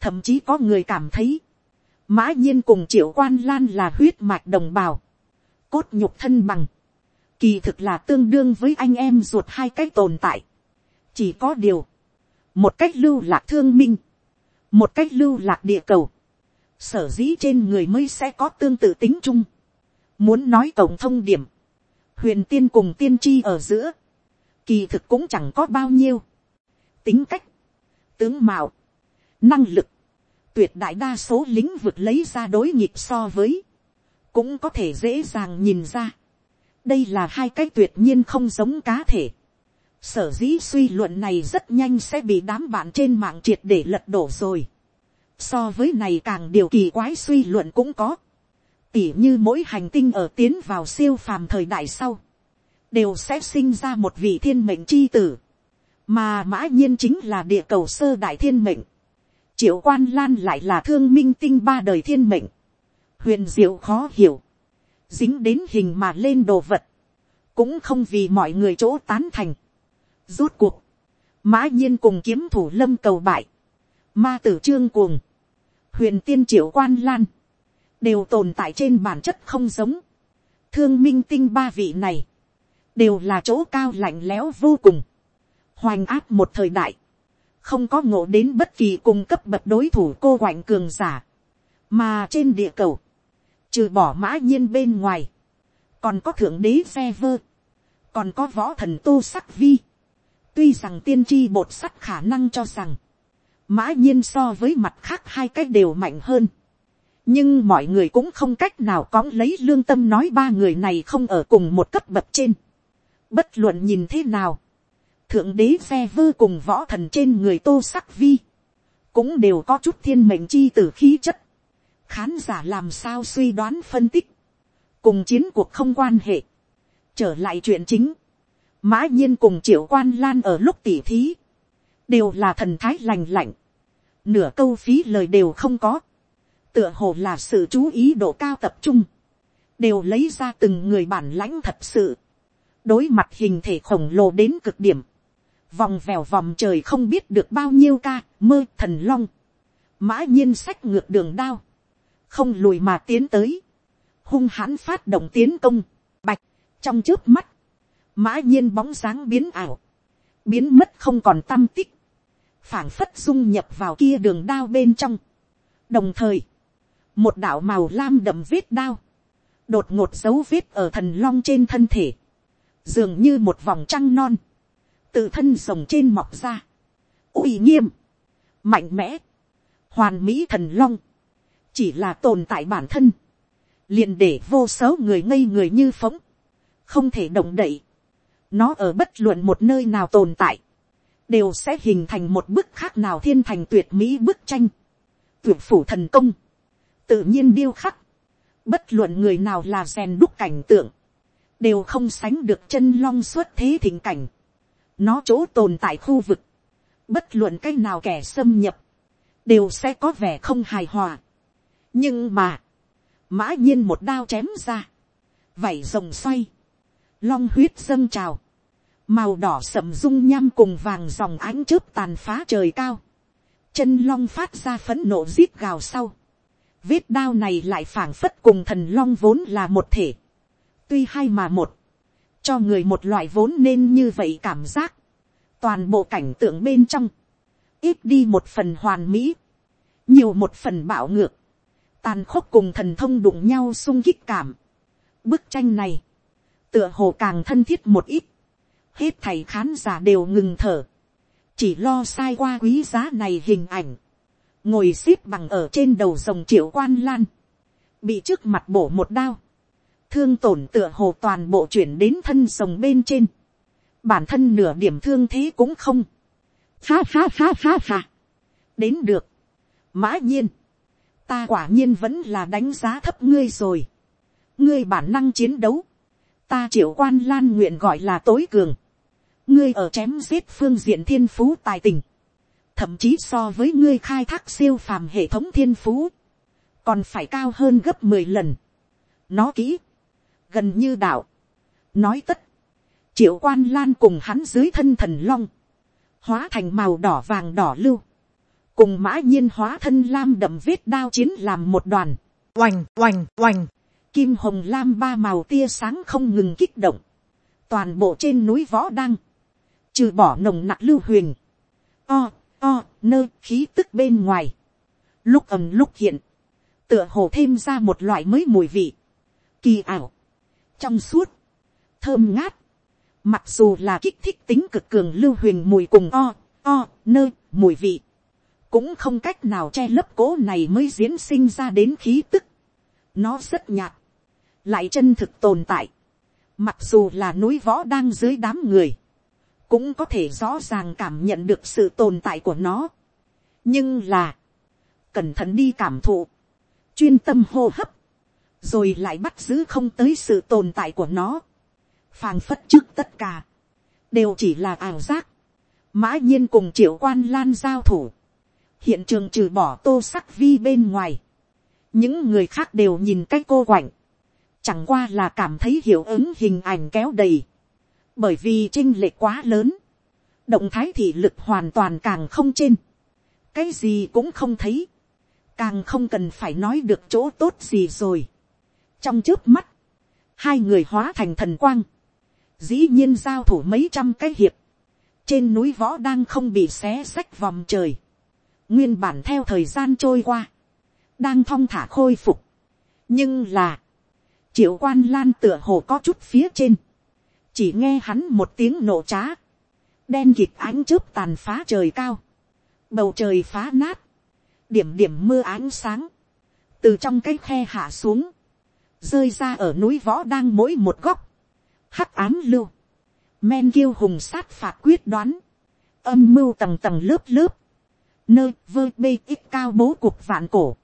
thậm chí có người cảm thấy, mã nhiên cùng triệu quan lan là huyết mạch đồng bào, cốt nhục thân bằng, kỳ thực là tương đương với anh em ruột hai cách tồn tại. chỉ có điều, một cách lưu lạc thương minh, một cách lưu lạc địa cầu, sở dĩ trên người mới sẽ có tương tự tính chung. muốn nói tổng thông điểm, huyền tiên cùng tiên tri ở giữa, kỳ thực cũng chẳng có bao nhiêu. tính cách, tướng mạo, năng lực, tuyệt đại đa số lĩnh vực lấy ra đối nghịch so với, cũng có thể dễ dàng nhìn ra đây là hai cái tuyệt nhiên không giống cá thể. sở dĩ suy luận này rất nhanh sẽ bị đám bạn trên mạng triệt để lật đổ rồi. so với này càng điều kỳ quái suy luận cũng có. tỉ như mỗi hành tinh ở tiến vào siêu phàm thời đại sau, đều sẽ sinh ra một vị thiên mệnh c h i tử, mà mã nhiên chính là địa cầu sơ đại thiên mệnh. triệu quan lan lại là thương minh tinh ba đời thiên mệnh. huyền diệu khó hiểu dính đến hình mà lên đồ vật, cũng không vì mọi người chỗ tán thành. Rốt cuộc, mã nhiên cùng kiếm thủ lâm cầu bại, ma tử trương cuồng, huyền tiên triệu quan lan, đều tồn tại trên bản chất không giống. Thương minh tinh ba vị này, đều là chỗ cao lạnh lẽo vô cùng, hoành áp một thời đại, không có ngộ đến bất kỳ cung cấp bậc đối thủ cô quạnh cường giả, mà trên địa cầu, trừ bỏ mã nhiên bên ngoài, còn có thượng đế phe vơ, còn có võ thần tô sắc vi. tuy rằng tiên tri bột sắt khả năng cho rằng, mã nhiên so với mặt khác hai cách đều mạnh hơn, nhưng mọi người cũng không cách nào cõng lấy lương tâm nói ba người này không ở cùng một cấp bậc trên bất luận nhìn thế nào, thượng đế phe vơ cùng võ thần trên người tô sắc vi, cũng đều có chút thiên mệnh chi t ử khí chất. khán giả làm sao suy đoán phân tích, cùng chiến cuộc không quan hệ. trở lại chuyện chính, mã nhiên cùng triệu quan lan ở lúc tỉ thí, đều là thần thái lành lạnh, nửa câu phí lời đều không có, tựa hồ là sự chú ý độ cao tập trung, đều lấy ra từng người bản lãnh thật sự, đối mặt hình thể khổng lồ đến cực điểm, vòng vèo vòng trời không biết được bao nhiêu ca, mơ thần long, mã nhiên sách ngược đường đao, không lùi mà tiến tới, hung hãn phát động tiến công, bạch, trong trước mắt, mã nhiên bóng dáng biến ảo, biến mất không còn tâm tích, phảng phất dung nhập vào kia đường đao bên trong. đồng thời, một đạo màu lam đậm vết đao, đột ngột dấu vết ở thần long trên thân thể, dường như một vòng trăng non, tự thân rồng trên mọc ra, uy nghiêm, mạnh mẽ, hoàn mỹ thần long, chỉ là tồn tại bản thân, liền để vô số người ngây người như phóng, không thể động đậy, nó ở bất luận một nơi nào tồn tại, đều sẽ hình thành một bức khác nào thiên thành tuyệt mỹ bức tranh, tuyệt phủ thần công, tự nhiên điêu khắc, bất luận người nào là rèn đúc cảnh tượng, đều không sánh được chân long xuất thế thịnh cảnh, nó chỗ tồn tại khu vực, bất luận cái nào kẻ xâm nhập, đều sẽ có vẻ không hài hòa. nhưng mà, mã nhiên một đao chém ra, vảy rồng xoay, long huyết dâng trào, màu đỏ sậm dung nham cùng vàng dòng ánh chớp tàn phá trời cao, chân long phát ra phấn nộ rít gào sau, vết đao này lại phảng phất cùng thần long vốn là một thể, tuy hai mà một, cho người một loại vốn nên như vậy cảm giác, toàn bộ cảnh tượng bên trong, ít đi một phần hoàn mỹ, nhiều một phần bạo ngược, tàn khốc cùng thần thông đụng nhau sung kích cảm. Bức tranh này, tựa hồ càng thân thiết một ít, hết thầy khán giả đều ngừng thở, chỉ lo sai qua quý giá này hình ảnh, ngồi x ế p bằng ở trên đầu dòng triệu quan lan, bị trước mặt bổ một đao, thương tổn tựa hồ toàn bộ chuyển đến thân rồng bên trên, bản thân nửa điểm thương thế cũng không, phá ha ha ha ha, đến được, mã nhiên, ta quả nhiên vẫn là đánh giá thấp ngươi rồi, ngươi bản năng chiến đấu, ta triệu quan lan nguyện gọi là tối cường, ngươi ở chém giết phương diện thiên phú tài tình, thậm chí so với ngươi khai thác siêu phàm hệ thống thiên phú, còn phải cao hơn gấp mười lần. nó kỹ, gần như đạo, nói tất, triệu quan lan cùng hắn dưới thân thần long, hóa thành màu đỏ vàng đỏ lưu, cùng mã nhiên hóa thân lam đậm vết đao chiến làm một đoàn, oành oành oành, kim hồng lam ba màu tia sáng không ngừng kích động, toàn bộ trên núi võ đăng, trừ bỏ nồng nặc lưu huyền, o, o, nơ khí tức bên ngoài, lúc ầm lúc hiện, tựa hồ thêm ra một loại mới mùi vị, kỳ ảo, trong suốt, thơm ngát, mặc dù là kích thích tính cực cường lưu huyền mùi cùng o, o, nơ, mùi vị, cũng không cách nào che lấp cố này mới diễn sinh ra đến khí tức, nó rất nhạt, lại chân thực tồn tại, mặc dù là núi võ đang dưới đám người, cũng có thể rõ ràng cảm nhận được sự tồn tại của nó. nhưng là, cẩn thận đi cảm thụ, chuyên tâm hô hấp, rồi lại bắt giữ không tới sự tồn tại của nó, phàng phất trước tất cả, đều chỉ là ảo giác, mã nhiên cùng triệu quan lan giao thủ, hiện trường trừ bỏ tô sắc vi bên ngoài, những người khác đều nhìn cái cô quạnh, chẳng qua là cảm thấy hiệu ứng hình ảnh kéo đầy, bởi vì trinh lệ quá lớn, động thái thị lực hoàn toàn càng không trên, cái gì cũng không thấy, càng không cần phải nói được chỗ tốt gì rồi trong trước mắt, hai người hóa thành thần quang, dĩ nhiên giao thủ mấy trăm cái hiệp, trên núi võ đang không bị xé xách vòng trời, nguyên bản theo thời gian trôi qua, đang thong thả khôi phục, nhưng là, triệu quan lan tựa hồ có chút phía trên, chỉ nghe hắn một tiếng nổ trá, đen kịp ánh chớp tàn phá trời cao, bầu trời phá nát, điểm điểm mưa ánh sáng, từ trong cái khe hạ xuống, rơi ra ở núi võ đang mỗi một góc, hắc án lưu, men kiêu hùng sát phạt quyết đoán, âm mưu tầng tầng lớp lớp, nơi vơ bê ít cao bố cuộc vạn cổ,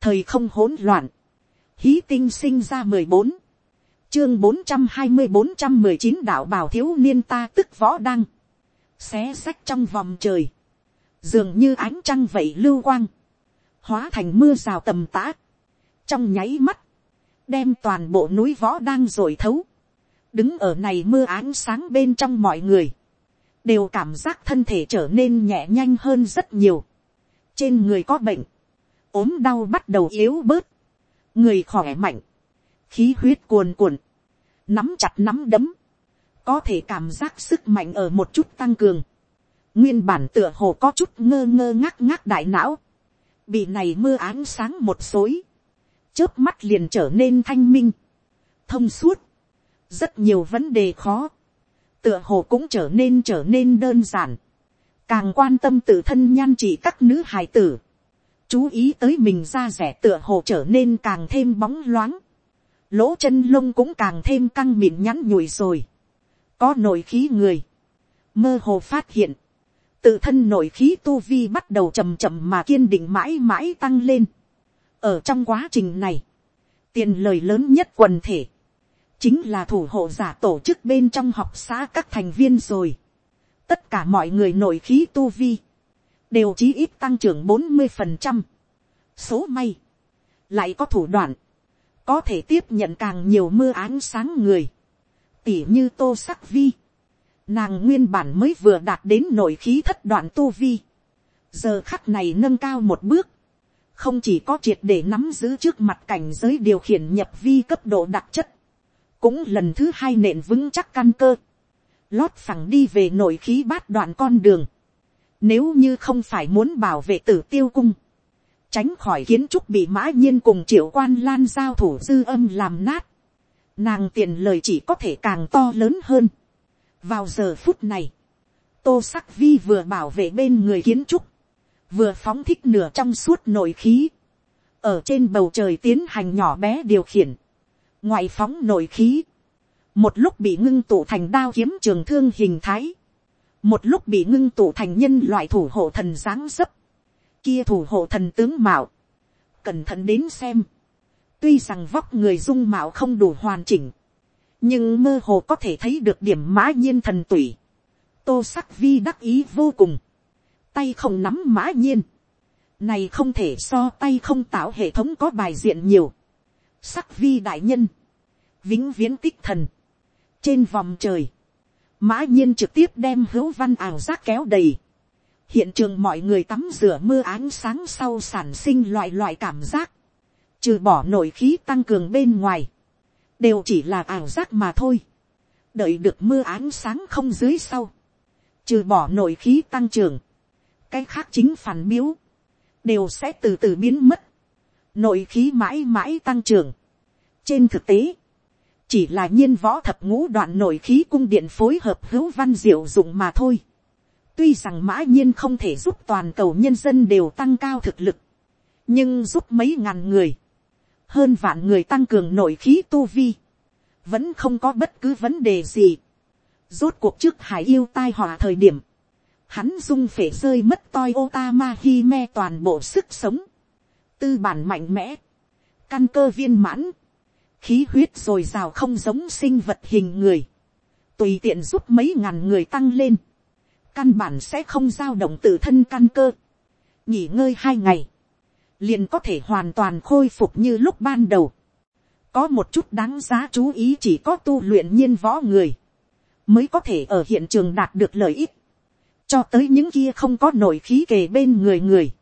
thời không hỗn loạn, hí tinh sinh ra mười bốn, chương bốn trăm hai mươi bốn trăm mười chín đạo bảo thiếu niên ta tức võ đăng, xé sách trong vòng trời, dường như ánh trăng vậy lưu quang, hóa thành mưa rào tầm tã, trong nháy mắt, đem toàn bộ núi võ đang rồi thấu, đứng ở này mưa ánh sáng bên trong mọi người, đều cảm giác thân thể trở nên nhẹ nhanh hơn rất nhiều, trên người có bệnh, ốm đau bắt đầu yếu bớt, người khỏe mạnh, khí huyết cuồn cuộn, nắm chặt nắm đấm, có thể cảm giác sức mạnh ở một chút tăng cường, nguyên bản tựa hồ có chút ngơ ngơ ngác ngác đại não, bị này mưa ánh sáng một xối, chớp mắt liền trở nên thanh minh, thông suốt, rất nhiều vấn đề khó, tựa hồ cũng trở nên trở nên đơn giản, càng quan tâm tự thân nhan trị các nữ hài tử, chú ý tới mình ra rẻ tựa hồ trở nên càng thêm bóng loáng, lỗ chân lông cũng càng thêm căng mịn nhắn nhủi rồi, có nội khí người, mơ hồ phát hiện, tự thân nội khí tu vi bắt đầu chầm chậm mà kiên định mãi mãi tăng lên ở trong quá trình này, tiền lời lớn nhất quần thể, chính là thủ hộ giả tổ chức bên trong học xã các thành viên rồi. tất cả mọi người nội khí tu vi, đều chí ít tăng trưởng bốn mươi phần trăm. số may, lại có thủ đoạn, có thể tiếp nhận càng nhiều mưa ánh sáng người, tỉ như tô sắc vi, nàng nguyên bản mới vừa đạt đến nội khí thất đoạn tu vi, giờ khắc này nâng cao một bước, không chỉ có triệt để nắm giữ trước mặt cảnh giới điều khiển nhập vi cấp độ đặc chất, cũng lần thứ hai nện vững chắc căn cơ, lót phẳng đi về nội khí bát đoạn con đường, nếu như không phải muốn bảo vệ tử tiêu cung, tránh khỏi kiến trúc bị mã nhiên cùng triệu quan lan giao thủ dư âm làm nát, nàng tiền lời chỉ có thể càng to lớn hơn. vào giờ phút này, tô sắc vi vừa bảo vệ bên người kiến trúc, vừa phóng thích nửa trong suốt nội khí, ở trên bầu trời tiến hành nhỏ bé điều khiển, ngoại phóng nội khí, một lúc bị ngưng tụ thành đao kiếm trường thương hình thái, một lúc bị ngưng tụ thành nhân loại thủ hộ thần dáng dấp, kia thủ hộ thần tướng mạo, cẩn thận đến xem, tuy rằng vóc người dung mạo không đủ hoàn chỉnh, nhưng mơ hồ có thể thấy được điểm mã nhiên thần tủy, tô sắc vi đắc ý vô cùng, tay không nắm mã nhiên, này không thể so tay không tạo hệ thống có bài diện nhiều, sắc vi đại nhân, vĩnh viễn tích thần, trên vòng trời, mã nhiên trực tiếp đem hữu văn ảo giác kéo đầy, hiện trường mọi người tắm rửa mưa ánh sáng sau sản sinh loại loại cảm giác, trừ bỏ nội khí tăng cường bên ngoài, đều chỉ là ảo giác mà thôi, đợi được mưa ánh sáng không dưới sau, trừ bỏ nội khí tăng trưởng, cái khác chính phản miếu, đều sẽ từ từ biến mất, nội khí mãi mãi tăng trưởng. trên thực tế, chỉ là nhiên võ thập ngũ đoạn nội khí cung điện phối hợp hữu văn diệu dụng mà thôi. tuy rằng mã nhiên không thể giúp toàn cầu nhân dân đều tăng cao thực lực, nhưng giúp mấy ngàn người, hơn vạn người tăng cường nội khí tu vi, vẫn không có bất cứ vấn đề gì. Rốt cuộc trước hải yêu tai họa thời điểm, hắn dung phể rơi mất toi Otama Hime toàn bộ sức sống, tư bản mạnh mẽ, căn cơ viên mãn, khí huyết rồi rào không giống sinh vật hình người, tùy tiện giúp mấy ngàn người tăng lên, căn bản sẽ không dao động tự thân căn cơ, nghỉ ngơi hai ngày, liền có thể hoàn toàn khôi phục như lúc ban đầu. có một chút đáng giá chú ý chỉ có tu luyện nhiên võ người, mới có thể ở hiện trường đạt được lợi ích, cho tới những kia không có nổi khí kề bên người người,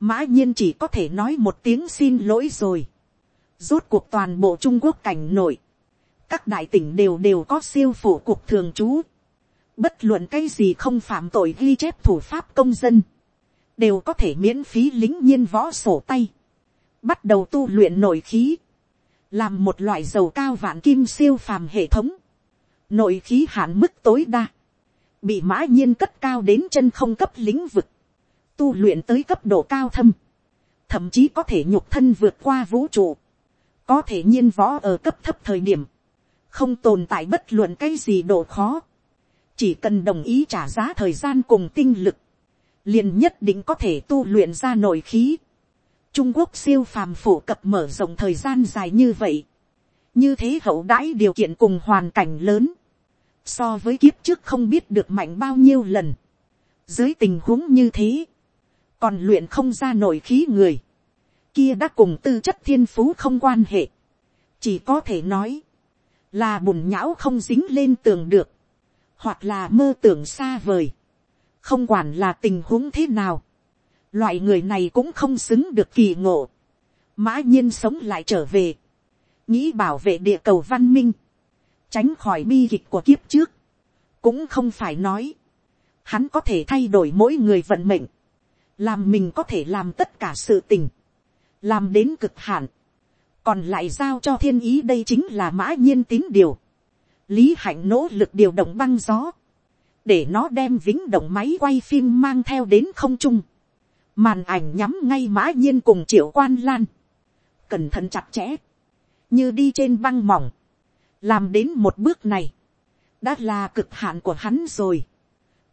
mã nhiên chỉ có thể nói một tiếng xin lỗi rồi. rốt cuộc toàn bộ trung quốc cảnh nội, các đại tỉnh đều đều có siêu phủ cuộc thường trú, bất luận cái gì không phạm tội ghi chép thủ pháp công dân, đều có thể miễn phí lính nhiên võ sổ tay, bắt đầu tu luyện nội khí, làm một loại dầu cao vạn kim siêu phàm hệ thống, nội khí hạn mức tối đa, bị mã nhiên cất cao đến chân không cấp lĩnh vực, tu luyện tới cấp độ cao thâm, thậm chí có thể nhục thân vượt qua vũ trụ, có thể nhiên võ ở cấp thấp thời điểm, không tồn tại bất luận cái gì độ khó, chỉ cần đồng ý trả giá thời gian cùng tinh lực, liền nhất định có thể tu luyện ra nội khí. Trung Quốc siêu phàm phổ cập mở rộng thời gian dài như vậy, như thế hậu đãi điều kiện cùng hoàn cảnh lớn, so với kiếp trước không biết được mạnh bao nhiêu lần, dưới tình huống như thế, còn luyện không ra nội khí người, kia đã cùng tư chất thiên phú không quan hệ, chỉ có thể nói, là bùn nhão không dính lên tường được, hoặc là mơ tưởng xa vời, không quản là tình huống thế nào, loại người này cũng không xứng được kỳ ngộ, mã nhiên sống lại trở về, nghĩ bảo vệ địa cầu văn minh, tránh khỏi bi kịch của kiếp trước, cũng không phải nói, hắn có thể thay đổi mỗi người vận mệnh, làm mình có thể làm tất cả sự tình, làm đến cực hạn, còn lại giao cho thiên ý đây chính là mã nhiên tín điều, lý hạnh nỗ lực điều động băng gió, để nó đem vĩnh động máy quay phim mang theo đến không trung, màn ảnh nhắm ngay mã nhiên cùng triệu quan lan, cẩn thận chặt chẽ, như đi trên băng mỏng, làm đến một bước này, đã là cực hạn của hắn rồi.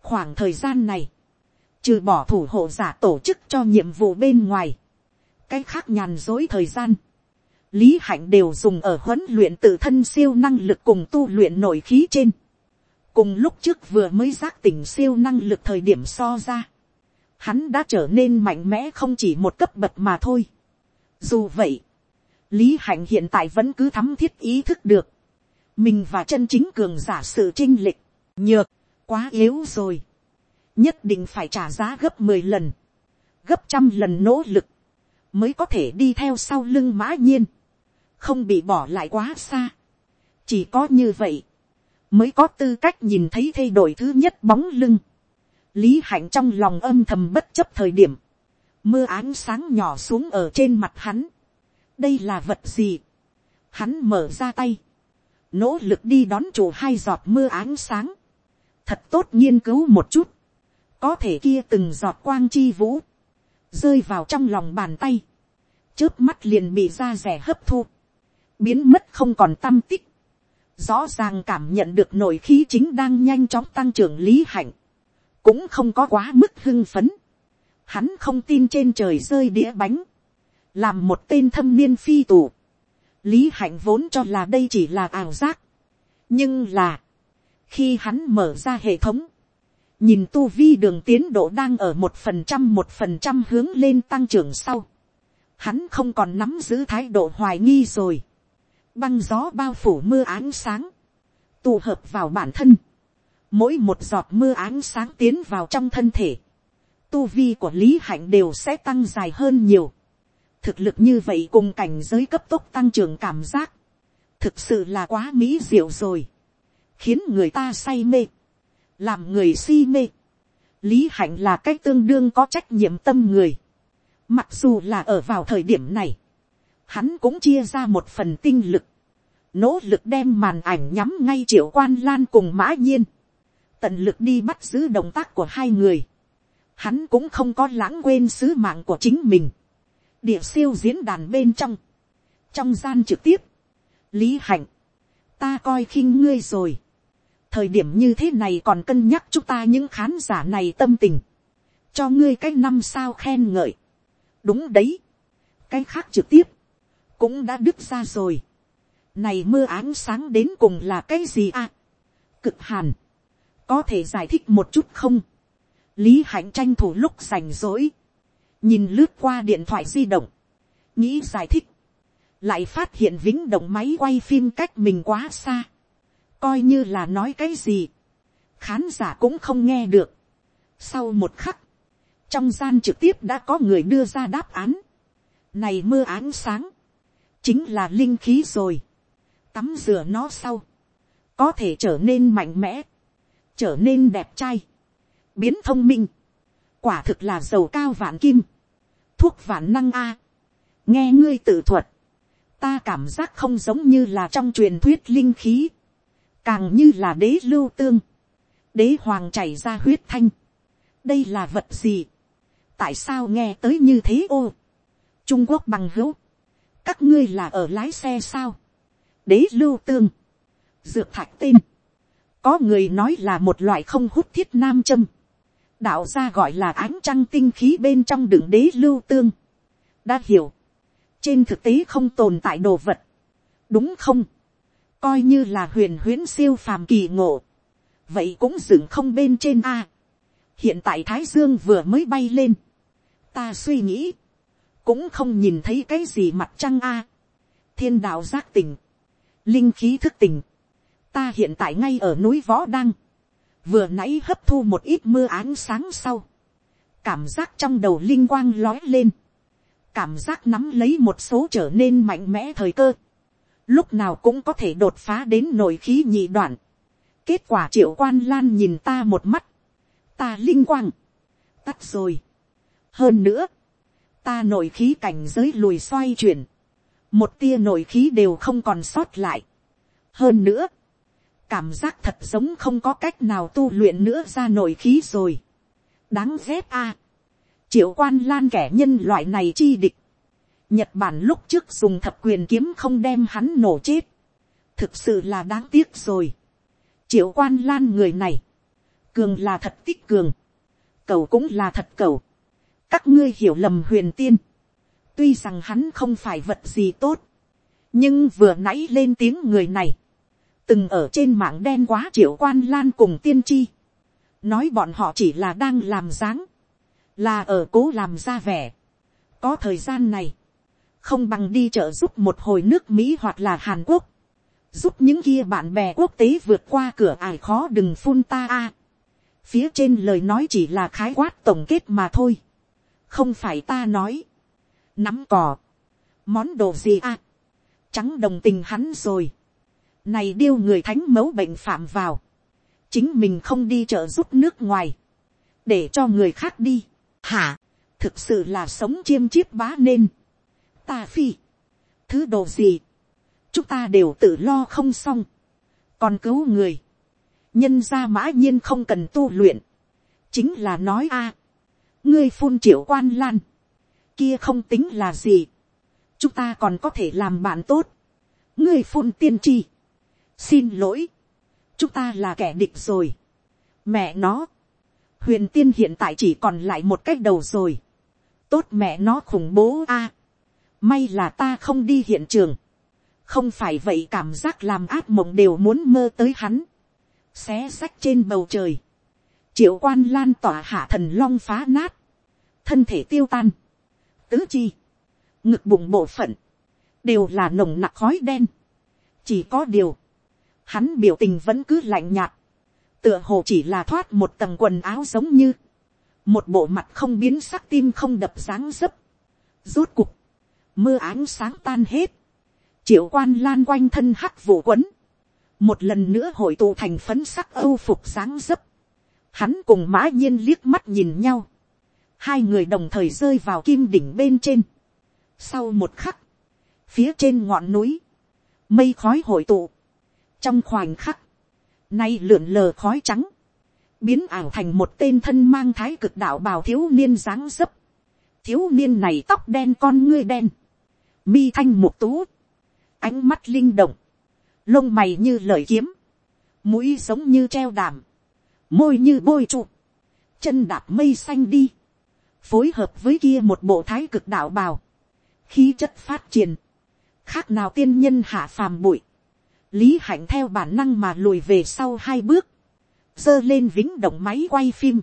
khoảng thời gian này, trừ bỏ thủ hộ giả tổ chức cho nhiệm vụ bên ngoài, cái khác nhàn dối thời gian, lý hạnh đều dùng ở huấn luyện tự thân siêu năng lực cùng tu luyện nội khí trên. cùng lúc trước vừa mới giác tỉnh siêu năng lực thời điểm so ra, hắn đã trở nên mạnh mẽ không chỉ một cấp bậc mà thôi. dù vậy, lý hạnh hiện tại vẫn cứ thắm thiết ý thức được, mình và chân chính cường giả sự trinh lịch, nhược, quá yếu rồi, nhất định phải trả giá gấp mười lần, gấp trăm lần nỗ lực, mới có thể đi theo sau lưng mã nhiên, không bị bỏ lại quá xa. chỉ có như vậy, mới có tư cách nhìn thấy thay đổi thứ nhất bóng lưng. lý hạnh trong lòng âm thầm bất chấp thời điểm, mưa ánh sáng nhỏ xuống ở trên mặt hắn. đây là vật gì. hắn mở ra tay, nỗ lực đi đón chủ hai giọt mưa ánh sáng, thật tốt nghiên cứu một chút, có thể kia từng giọt quang chi vũ, rơi vào trong lòng bàn tay, trước mắt liền bị da rẻ hấp thu, biến mất không còn tâm tích, rõ ràng cảm nhận được nội khí chính đang nhanh chóng tăng trưởng lý hạnh, cũng không có quá mức hưng phấn, hắn không tin trên trời rơi đĩa bánh, làm một tên thâm niên phi tù, lý hạnh vốn cho là đây chỉ là ảo giác, nhưng là, khi hắn mở ra hệ thống, nhìn tu vi đường tiến độ đang ở một phần trăm một phần trăm hướng lên tăng trưởng sau, hắn không còn nắm giữ thái độ hoài nghi rồi, băng gió bao phủ mưa ánh sáng, tụ hợp vào bản thân, mỗi một giọt mưa ánh sáng tiến vào trong thân thể, tu vi của lý hạnh đều sẽ tăng dài hơn nhiều, thực lực như vậy cùng cảnh giới cấp tốc tăng trưởng cảm giác, thực sự là quá mỹ diệu rồi, khiến người ta say mê, làm người si mê. lý hạnh là cái tương đương có trách nhiệm tâm người, mặc dù là ở vào thời điểm này, hắn cũng chia ra một phần tinh lực, nỗ lực đem màn ảnh nhắm ngay triệu quan lan cùng mã nhiên, tận lực đi bắt giữ động tác của hai người, hắn cũng không có lãng quên sứ mạng của chính mình, địa siêu diễn đàn bên trong, trong gian trực tiếp, lý hạnh, ta coi khinh ngươi rồi, thời điểm như thế này còn cân nhắc chúng ta những khán giả này tâm tình, cho ngươi cái năm sao khen ngợi, đúng đấy, cái khác trực tiếp, cũng đã đứt ra rồi, này mưa ánh sáng đến cùng là cái gì à, cực hàn, có thể giải thích một chút không, lý hạnh tranh thủ lúc rảnh rỗi, nhìn lướt qua điện thoại di động, nghĩ giải thích, lại phát hiện vĩnh động máy quay phim cách mình quá xa, coi như là nói cái gì, khán giả cũng không nghe được. Sau một khắc, trong gian trực tiếp đã có người đưa ra đáp án. Này mưa ánh sáng, chính là linh khí rồi. Tắm rửa nó sau, có thể trở nên mạnh mẽ, trở nên đẹp trai, biến thông minh. Quả thực là dầu cao vạn kim, thuốc vạn năng a. Nghe ngươi tự thuật, ta cảm giác không giống như là trong truyền thuyết linh khí. Càng như là đế lưu tương, đế hoàng chảy ra huyết thanh, đây là vật gì, tại sao nghe tới như thế ô, trung quốc bằng hữu, các ngươi là ở lái xe sao, đế lưu tương, dược thạch tên, có người nói là một loại không hút thiết nam châm, đạo gia gọi là ánh trăng tinh khí bên trong đường đế lưu tương, đã hiểu, trên thực tế không tồn tại đồ vật, đúng không, coi như là huyền huyễn siêu phàm kỳ ngộ, vậy cũng dừng không bên trên a. hiện tại thái dương vừa mới bay lên, ta suy nghĩ, cũng không nhìn thấy cái gì mặt trăng a. thiên đạo giác tỉnh, linh khí thức tỉnh, ta hiện tại ngay ở núi võ đăng, vừa nãy hấp thu một ít mưa ánh sáng sau, cảm giác trong đầu linh quang lói lên, cảm giác nắm lấy một số trở nên mạnh mẽ thời cơ, lúc nào cũng có thể đột phá đến nội khí nhị đoạn. kết quả triệu quan lan nhìn ta một mắt, ta linh quang, tắt rồi. hơn nữa, ta nội khí cảnh giới lùi xoay chuyển, một tia nội khí đều không còn sót lại. hơn nữa, cảm giác thật giống không có cách nào tu luyện nữa ra nội khí rồi. đáng ghét a. triệu quan lan kẻ nhân loại này chi địch. nhật bản lúc trước dùng thập quyền kiếm không đem hắn nổ chết. thực sự là đáng tiếc rồi. triệu quan lan người này. cường là thật tích cường. cầu cũng là thật cầu. các ngươi hiểu lầm huyền tiên. tuy rằng hắn không phải vật gì tốt. nhưng vừa nãy lên tiếng người này từng ở trên mạng đen quá triệu quan lan cùng tiên tri, nói bọn họ chỉ là đang làm dáng, là ở cố làm ra vẻ. có thời gian này, không bằng đi trợ giúp một hồi nước mỹ hoặc là hàn quốc, giúp những kia bạn bè quốc tế vượt qua cửa ải khó đừng phun ta a. phía trên lời nói chỉ là khái quát tổng kết mà thôi, không phải ta nói, nắm cò, món đồ gì a, trắng đồng tình hắn rồi, này điêu người thánh mẫu bệnh phạm vào. Chính mình không đi trợ giúp nước ngoài. Để cho người khác đi. Hả? Thực sự là sống chiêm chiếp bá nên. Ta phi. Thứ đồ gì? Chúng ta đều tự lo không xong. Còn cứu người. Nhân ra mã nhiên không cần tu luyện. Chính là nói a Ngươi phun triệu quan lan. Kia không tính là gì. Chúng ta còn có thể làm bạn tốt. Ngươi phun tiên tri xin lỗi, chúng ta là kẻ địch rồi. mẹ nó, huyền tiên hiện tại chỉ còn lại một cách đầu rồi. tốt mẹ nó khủng bố a. may là ta không đi hiện trường. không phải vậy cảm giác làm ác mộng đều muốn mơ tới hắn. xé sách trên bầu trời. triệu quan lan tỏa hạ thần long phá nát. thân thể tiêu tan. tứ chi. ngực bụng bộ phận. đều là nồng nặc khói đen. chỉ có điều hắn biểu tình vẫn cứ lạnh nhạt, tựa hồ chỉ là thoát một tầng quần áo giống như, một bộ mặt không biến sắc tim không đập dáng dấp, rốt cục, mưa ánh sáng tan hết, triệu quan lan quanh thân hắc vụ quấn, một lần nữa hội tụ thành phấn sắc âu phục dáng dấp, hắn cùng mã nhiên liếc mắt nhìn nhau, hai người đồng thời rơi vào kim đỉnh bên trên. Sau một khắc, phía trên ngọn núi, mây khói hội tụ, trong khoảnh khắc, nay lượn lờ khói trắng, biến ảo thành một tên thân mang thái cực đạo bào thiếu niên dáng dấp. thiếu niên này tóc đen con ngươi đen, mi thanh một tú, ánh mắt linh động, lông mày như lời kiếm, mũi giống như treo đàm, môi như bôi trụ, chân đạp mây xanh đi, phối hợp với kia một bộ thái cực đạo bào, khí chất phát triển, khác nào tiên nhân hạ phàm bụi, lý hạnh theo bản năng mà lùi về sau hai bước, giơ lên vĩnh động máy quay phim,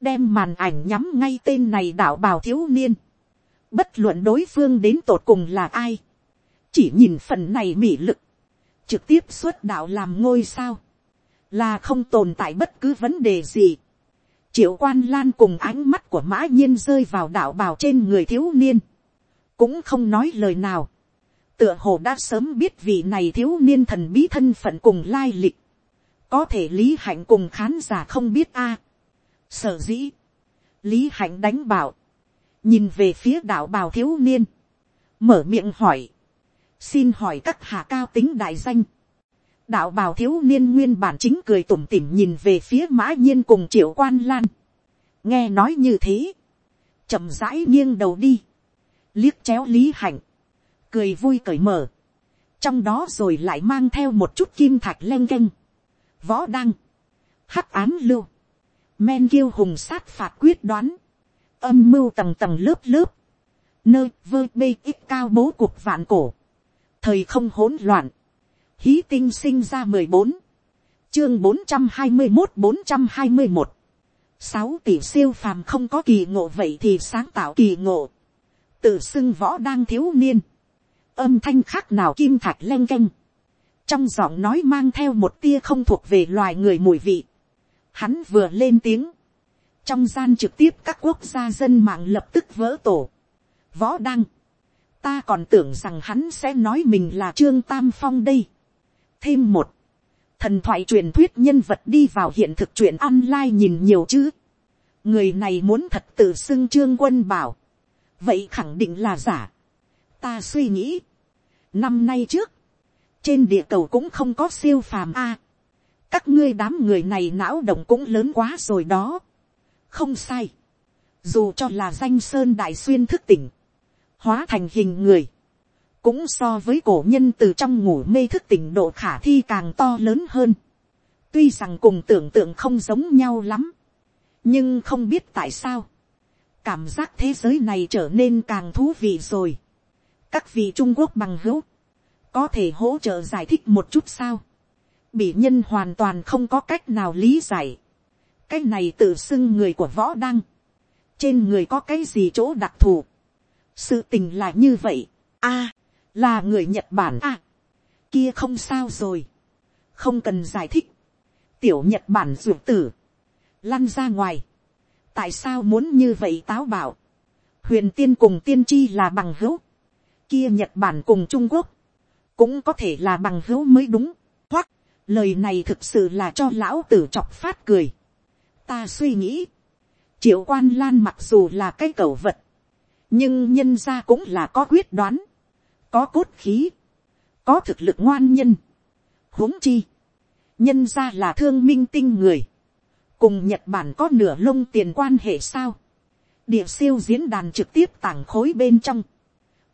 đem màn ảnh nhắm ngay tên này đạo bào thiếu niên, bất luận đối phương đến tột cùng là ai, chỉ nhìn phần này mị lực, trực tiếp xuất đạo làm ngôi sao, là không tồn tại bất cứ vấn đề gì. triệu quan lan cùng ánh mắt của mã nhiên rơi vào đạo bào trên người thiếu niên, cũng không nói lời nào, tựa hồ đã sớm biết vị này thiếu niên thần bí thân phận cùng lai lịch, có thể lý hạnh cùng khán giả không biết a. sở dĩ, lý hạnh đánh bảo, nhìn về phía đạo bào thiếu niên, mở miệng hỏi, xin hỏi các hạ cao tính đại danh, đạo bào thiếu niên nguyên bản chính cười tủm tỉm nhìn về phía mã nhiên cùng triệu quan lan, nghe nói như thế, chậm rãi nghiêng đầu đi, liếc chéo lý hạnh, cười vui cởi mở, trong đó rồi lại mang theo một chút kim thạch len canh, võ đăng, hắc án lưu, men kiêu hùng sát phạt quyết đoán, âm mưu tầng tầng lớp lớp, nơi vơ bê ít cao bố cuộc vạn cổ, thời không hỗn loạn, hí tinh sinh ra mười bốn, chương bốn trăm hai mươi một bốn trăm hai mươi một, sáu tỷ siêu phàm không có kỳ ngộ vậy thì sáng tạo kỳ ngộ, tự xưng võ đang thiếu niên, âm thanh khác nào kim thạch leng keng. Trong giọng nói mang theo một tia không thuộc về loài người mùi vị, hắn vừa lên tiếng, trong gian trực tiếp các quốc gia dân mạng lập tức vỡ tổ, võ đăng, ta còn tưởng rằng hắn sẽ nói mình là trương tam phong đây. thêm một, thần thoại truyền thuyết nhân vật đi vào hiện thực truyện online nhìn nhiều chứ. người này muốn thật tự xưng trương quân bảo, vậy khẳng định là giả ta suy nghĩ, năm nay trước, trên địa cầu cũng không có siêu phàm a. các ngươi đám người này não động cũng lớn quá rồi đó. không sai. dù cho là danh sơn đại xuyên thức tỉnh, hóa thành hình người, cũng so với cổ nhân từ trong ngủ mê thức tỉnh độ khả thi càng to lớn hơn. tuy rằng cùng tưởng tượng không giống nhau lắm, nhưng không biết tại sao, cảm giác thế giới này trở nên càng thú vị rồi các vị trung quốc bằng hữu, có thể hỗ trợ giải thích một chút sao. bị nhân hoàn toàn không có cách nào lý giải. cái này tự xưng người của võ đăng. trên người có cái gì chỗ đặc thù. sự tình là như vậy. a, là người nhật bản a. kia không sao rồi. không cần giải thích. tiểu nhật bản ruột tử. lăn ra ngoài. tại sao muốn như vậy táo bảo. huyền tiên cùng tiên tri là bằng hữu kia nhật bản cùng trung quốc. Cũng có thể là bằng hữu mới đúng, hoặc lời này thực sự là cho lão tử chọc phát cười. ta suy nghĩ, triệu quan lan mặc dù là cái cầu vật, nhưng nhân ra cũng là có quyết đoán, có cốt khí, có thực lực ngoan nhân, huống chi, nhân ra là thương minh tinh người, cùng nhật bản có nửa lông tiền quan hệ sao, địa siêu diễn đàn trực tiếp tảng khối bên trong,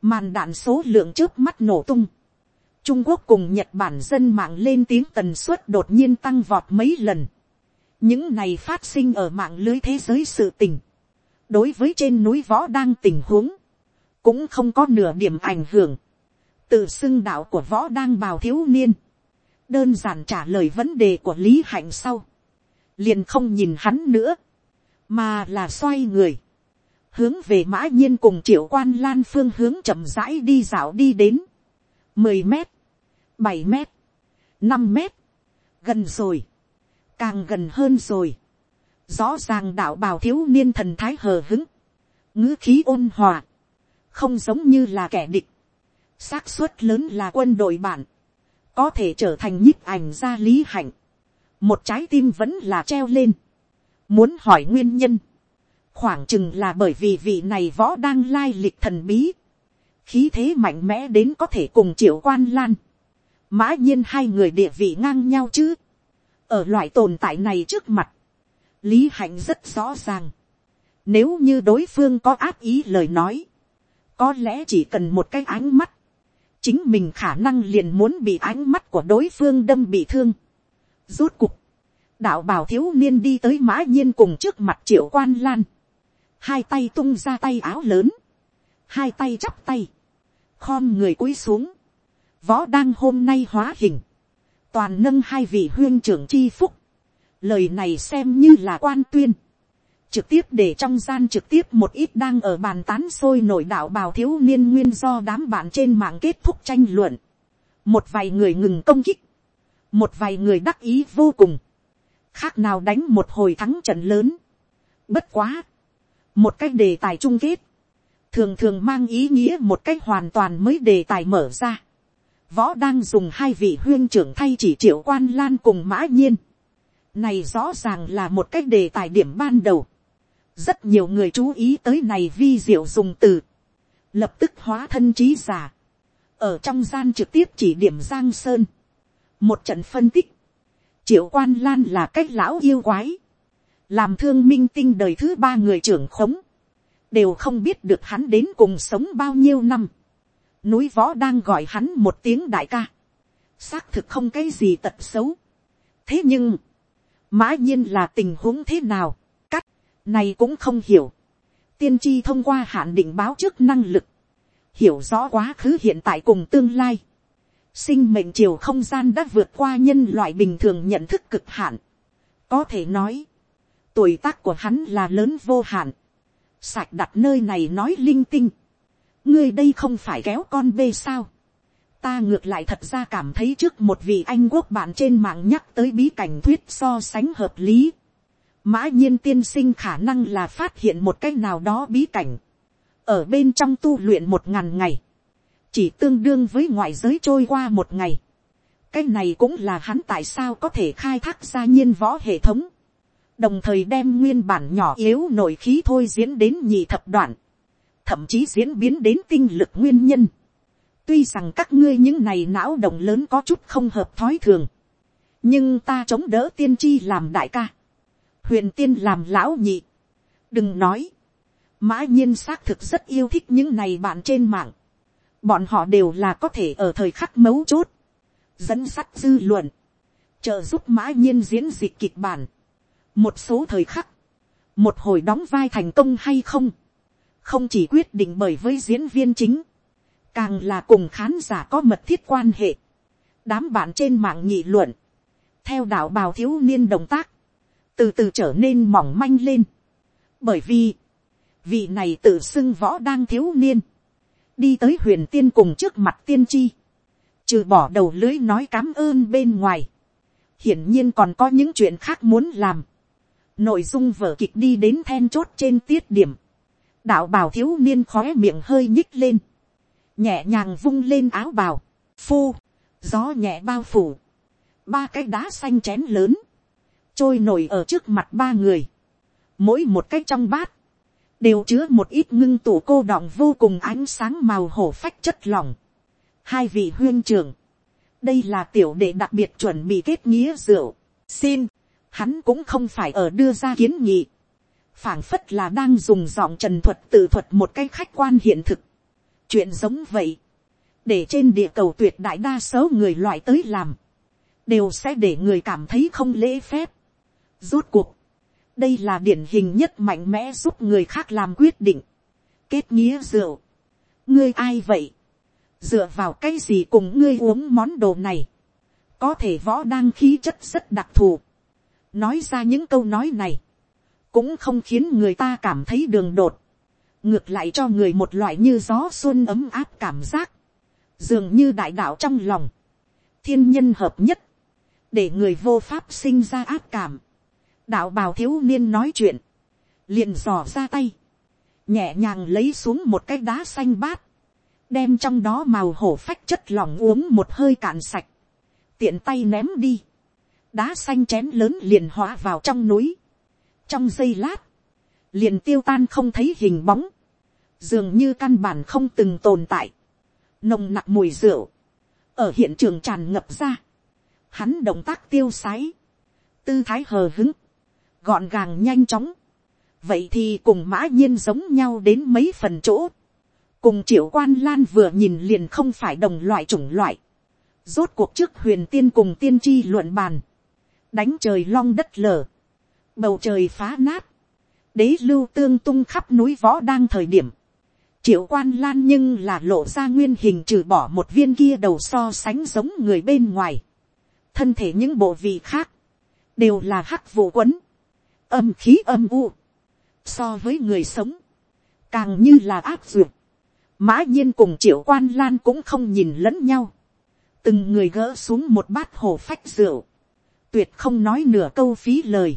màn đạn số lượng trước mắt nổ tung, Trung Quốc cùng Nhật Bản dân mạng lên tiếng tần suất đột nhiên tăng vọt mấy lần. Những này phát sinh ở mạng lưới thế giới sự tình. Đối với trên núi võ đang tình huống. Cũng không có nửa điểm ảnh hưởng. Tự xưng đạo của võ đang bào thiếu niên. Đơn giản trả lời vấn đề của Lý Hạnh sau. Liền không nhìn hắn nữa. Mà là xoay người. Hướng về mã nhiên cùng triệu quan lan phương hướng chậm rãi đi dạo đi đến. mười mét, bảy mét, năm mét, gần rồi, càng gần hơn rồi, rõ ràng đạo bào thiếu niên thần thái hờ hứng, ngữ khí ôn hòa, không giống như là kẻ địch, xác suất lớn là quân đội bạn, có thể trở thành nhíp ảnh gia lý hạnh, một trái tim vẫn là treo lên, muốn hỏi nguyên nhân, khoảng chừng là bởi vì vị này võ đang lai lịch thần bí, khí thế mạnh mẽ đến có thể cùng triệu quan lan, mã nhiên hai người địa vị ngang nhau chứ, ở loại tồn tại này trước mặt, lý hạnh rất rõ ràng, nếu như đối phương có áp ý lời nói, có lẽ chỉ cần một cái ánh mắt, chính mình khả năng liền muốn bị ánh mắt của đối phương đâm bị thương. Rốt cục, đạo bảo thiếu niên đi tới mã nhiên cùng trước mặt triệu quan lan, hai tay tung ra tay áo lớn, hai tay chắp tay, khom người cúi xuống, võ đang hôm nay hóa hình, toàn nâng hai vị huyên trưởng chi phúc, lời này xem như là quan tuyên, trực tiếp để trong gian trực tiếp một ít đang ở bàn tán sôi nổi đạo bào thiếu niên nguyên do đám bạn trên mạng kết thúc tranh luận, một vài người ngừng công kích, một vài người đắc ý vô cùng, khác nào đánh một hồi thắng trận lớn, bất quá, một cái đề tài chung kết, thường thường mang ý nghĩa một cách hoàn toàn mới đề tài mở ra. Võ đang dùng hai vị huyên trưởng thay chỉ triệu quan lan cùng mã nhiên. Này rõ ràng là một cách đề tài điểm ban đầu. Rất nhiều người chú ý tới này vi diệu dùng từ. Lập tức hóa thân trí giả. Ở trong gian trực tiếp chỉ điểm Giang Sơn. Một trận phân tích. Triệu quan lan là cách lão yêu quái. Làm thương minh tinh đời thứ ba người trưởng khống đều không biết được hắn đến cùng sống bao nhiêu năm. núi võ đang gọi hắn một tiếng đại ca. xác thực không cái gì tật xấu. thế nhưng, mã nhiên là tình huống thế nào, cắt, này cũng không hiểu. tiên tri thông qua hạn định báo trước năng lực, hiểu rõ quá khứ hiện tại cùng tương lai. sinh mệnh chiều không gian đã vượt qua nhân loại bình thường nhận thức cực hạn. có thể nói, tuổi tác của hắn là lớn vô hạn. sạch đặt nơi này nói linh tinh. ngươi đây không phải kéo con bê sao. ta ngược lại thật ra cảm thấy trước một vị anh quốc bạn trên mạng nhắc tới bí cảnh thuyết so sánh hợp lý. mã nhiên tiên sinh khả năng là phát hiện một cái nào đó bí cảnh ở bên trong tu luyện một ngàn ngày, chỉ tương đương với ngoại giới trôi qua một ngày. cái này cũng là hắn tại sao có thể khai thác ra nhiên võ hệ thống, đồng thời đem nguyên bản nhỏ yếu nội khí thôi diễn đến nhị thập đoạn, thậm chí diễn biến đến tinh lực nguyên nhân. tuy rằng các ngươi những này não động lớn có chút không hợp thói thường, nhưng ta chống đỡ tiên tri làm đại ca, huyền tiên làm lão nhị. đừng nói, mã nhiên xác thực rất yêu thích những này bạn trên mạng. bọn họ đều là có thể ở thời khắc mấu chốt, dẫn sắt dư luận, trợ giúp mã nhiên diễn dịch kịch bản một số thời khắc, một hồi đóng vai thành công hay không, không chỉ quyết định bởi với diễn viên chính, càng là cùng khán giả có mật thiết quan hệ. đám bạn trên mạng nghị luận, theo đạo bào thiếu niên động tác, từ từ trở nên mỏng manh lên. bởi vì, vị này tự xưng võ đang thiếu niên, đi tới huyền tiên cùng trước mặt tiên tri, trừ bỏ đầu lưới nói cám ơn bên ngoài, hiển nhiên còn có những chuyện khác muốn làm, nội dung vở kịch đi đến then chốt trên tiết điểm, đạo bào thiếu niên khóe miệng hơi nhích lên, nhẹ nhàng vung lên áo bào, phu, gió nhẹ bao phủ, ba cái đá xanh chén lớn, trôi nổi ở trước mặt ba người, mỗi một cái trong bát, đều chứa một ít ngưng tủ cô đọng vô cùng ánh sáng màu hổ phách chất lỏng. Hai vị huyên trưởng, đây là tiểu đệ đặc biệt chuẩn bị kết nghĩa rượu. Xin, hắn cũng không phải ở đưa ra kiến nghị. phảng phất là đang dùng giọng trần thuật tự thuật một cái khách quan hiện thực. Chuyện giống vậy, để trên địa cầu tuyệt đại đa số người loại tới làm, đều sẽ để người cảm thấy không lễ phép. Rốt cuộc, đây là điển hình nhất mạnh mẽ giúp người khác làm quyết định. kết nghĩa rượu. ngươi ai vậy. dựa vào cái gì cùng ngươi uống món đồ này. có thể võ đang khí chất rất đặc thù nói ra những câu nói này. cũng không khiến người ta cảm thấy đường đột. ngược lại cho người một loại như gió xuân ấm áp cảm giác. dường như đại đạo trong lòng. thiên nhân hợp nhất. để người vô pháp sinh ra áp cảm đạo bào thiếu niên nói chuyện, liền dò ra tay, nhẹ nhàng lấy xuống một cái đá xanh bát, đem trong đó màu hổ phách chất lỏng uống một hơi cạn sạch, tiện tay ném đi, đá xanh chén lớn liền hóa vào trong núi, trong giây lát, liền tiêu tan không thấy hình bóng, dường như căn bản không từng tồn tại, nồng nặc mùi rượu, ở hiện trường tràn ngập ra, hắn động tác tiêu sái, tư thái hờ hứng, gọn gàng nhanh chóng, vậy thì cùng mã nhiên giống nhau đến mấy phần chỗ, cùng triệu quan lan vừa nhìn liền không phải đồng loại chủng loại, rốt cuộc trước huyền tiên cùng tiên tri luận bàn, đánh trời long đất lở, bầu trời phá nát, đế lưu tương tung khắp núi võ đang thời điểm, triệu quan lan nhưng là lộ ra nguyên hình trừ bỏ một viên kia đầu so sánh giống người bên ngoài, thân thể những bộ vị khác, đều là hắc vụ quấn, âm khí âm u, so với người sống, càng như là áp duyệt, mã nhiên cùng triệu quan lan cũng không nhìn lẫn nhau, từng người gỡ xuống một bát hồ phách rượu, tuyệt không nói nửa câu phí lời,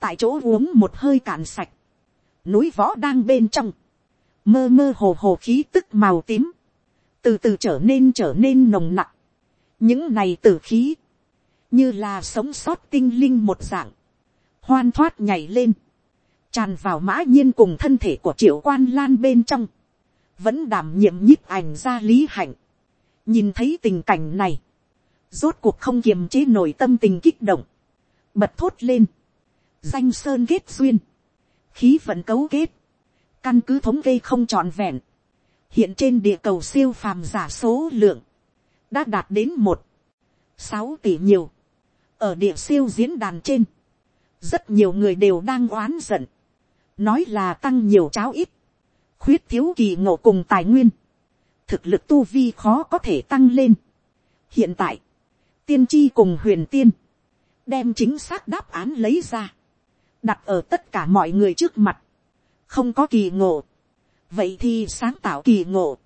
tại chỗ uống một hơi cạn sạch, núi võ đang bên trong, mơ mơ hồ hồ khí tức màu tím, từ từ trở nên trở nên nồng nặng, những này t ử khí, như là sống sót tinh linh một dạng, hoan thoát nhảy lên, tràn vào mã nhiên cùng thân thể của triệu quan lan bên trong, vẫn đảm nhiệm nhíp ảnh ra lý hạnh. nhìn thấy tình cảnh này, rốt cuộc không kiềm chế nổi tâm tình kích động, bật thốt lên, danh sơn kết duyên, khí vận cấu kết, căn cứ thống kê không trọn vẹn, hiện trên địa cầu siêu phàm giả số lượng, đã đạt đến một, sáu tỷ nhiều, ở địa siêu diễn đàn trên, rất nhiều người đều đang oán giận, nói là tăng nhiều cháo ít, khuyết thiếu kỳ ngộ cùng tài nguyên, thực lực tu vi khó có thể tăng lên. hiện tại, tiên tri cùng huyền tiên, đem chính xác đáp án lấy ra, đặt ở tất cả mọi người trước mặt, không có kỳ ngộ, vậy thì sáng tạo kỳ ngộ,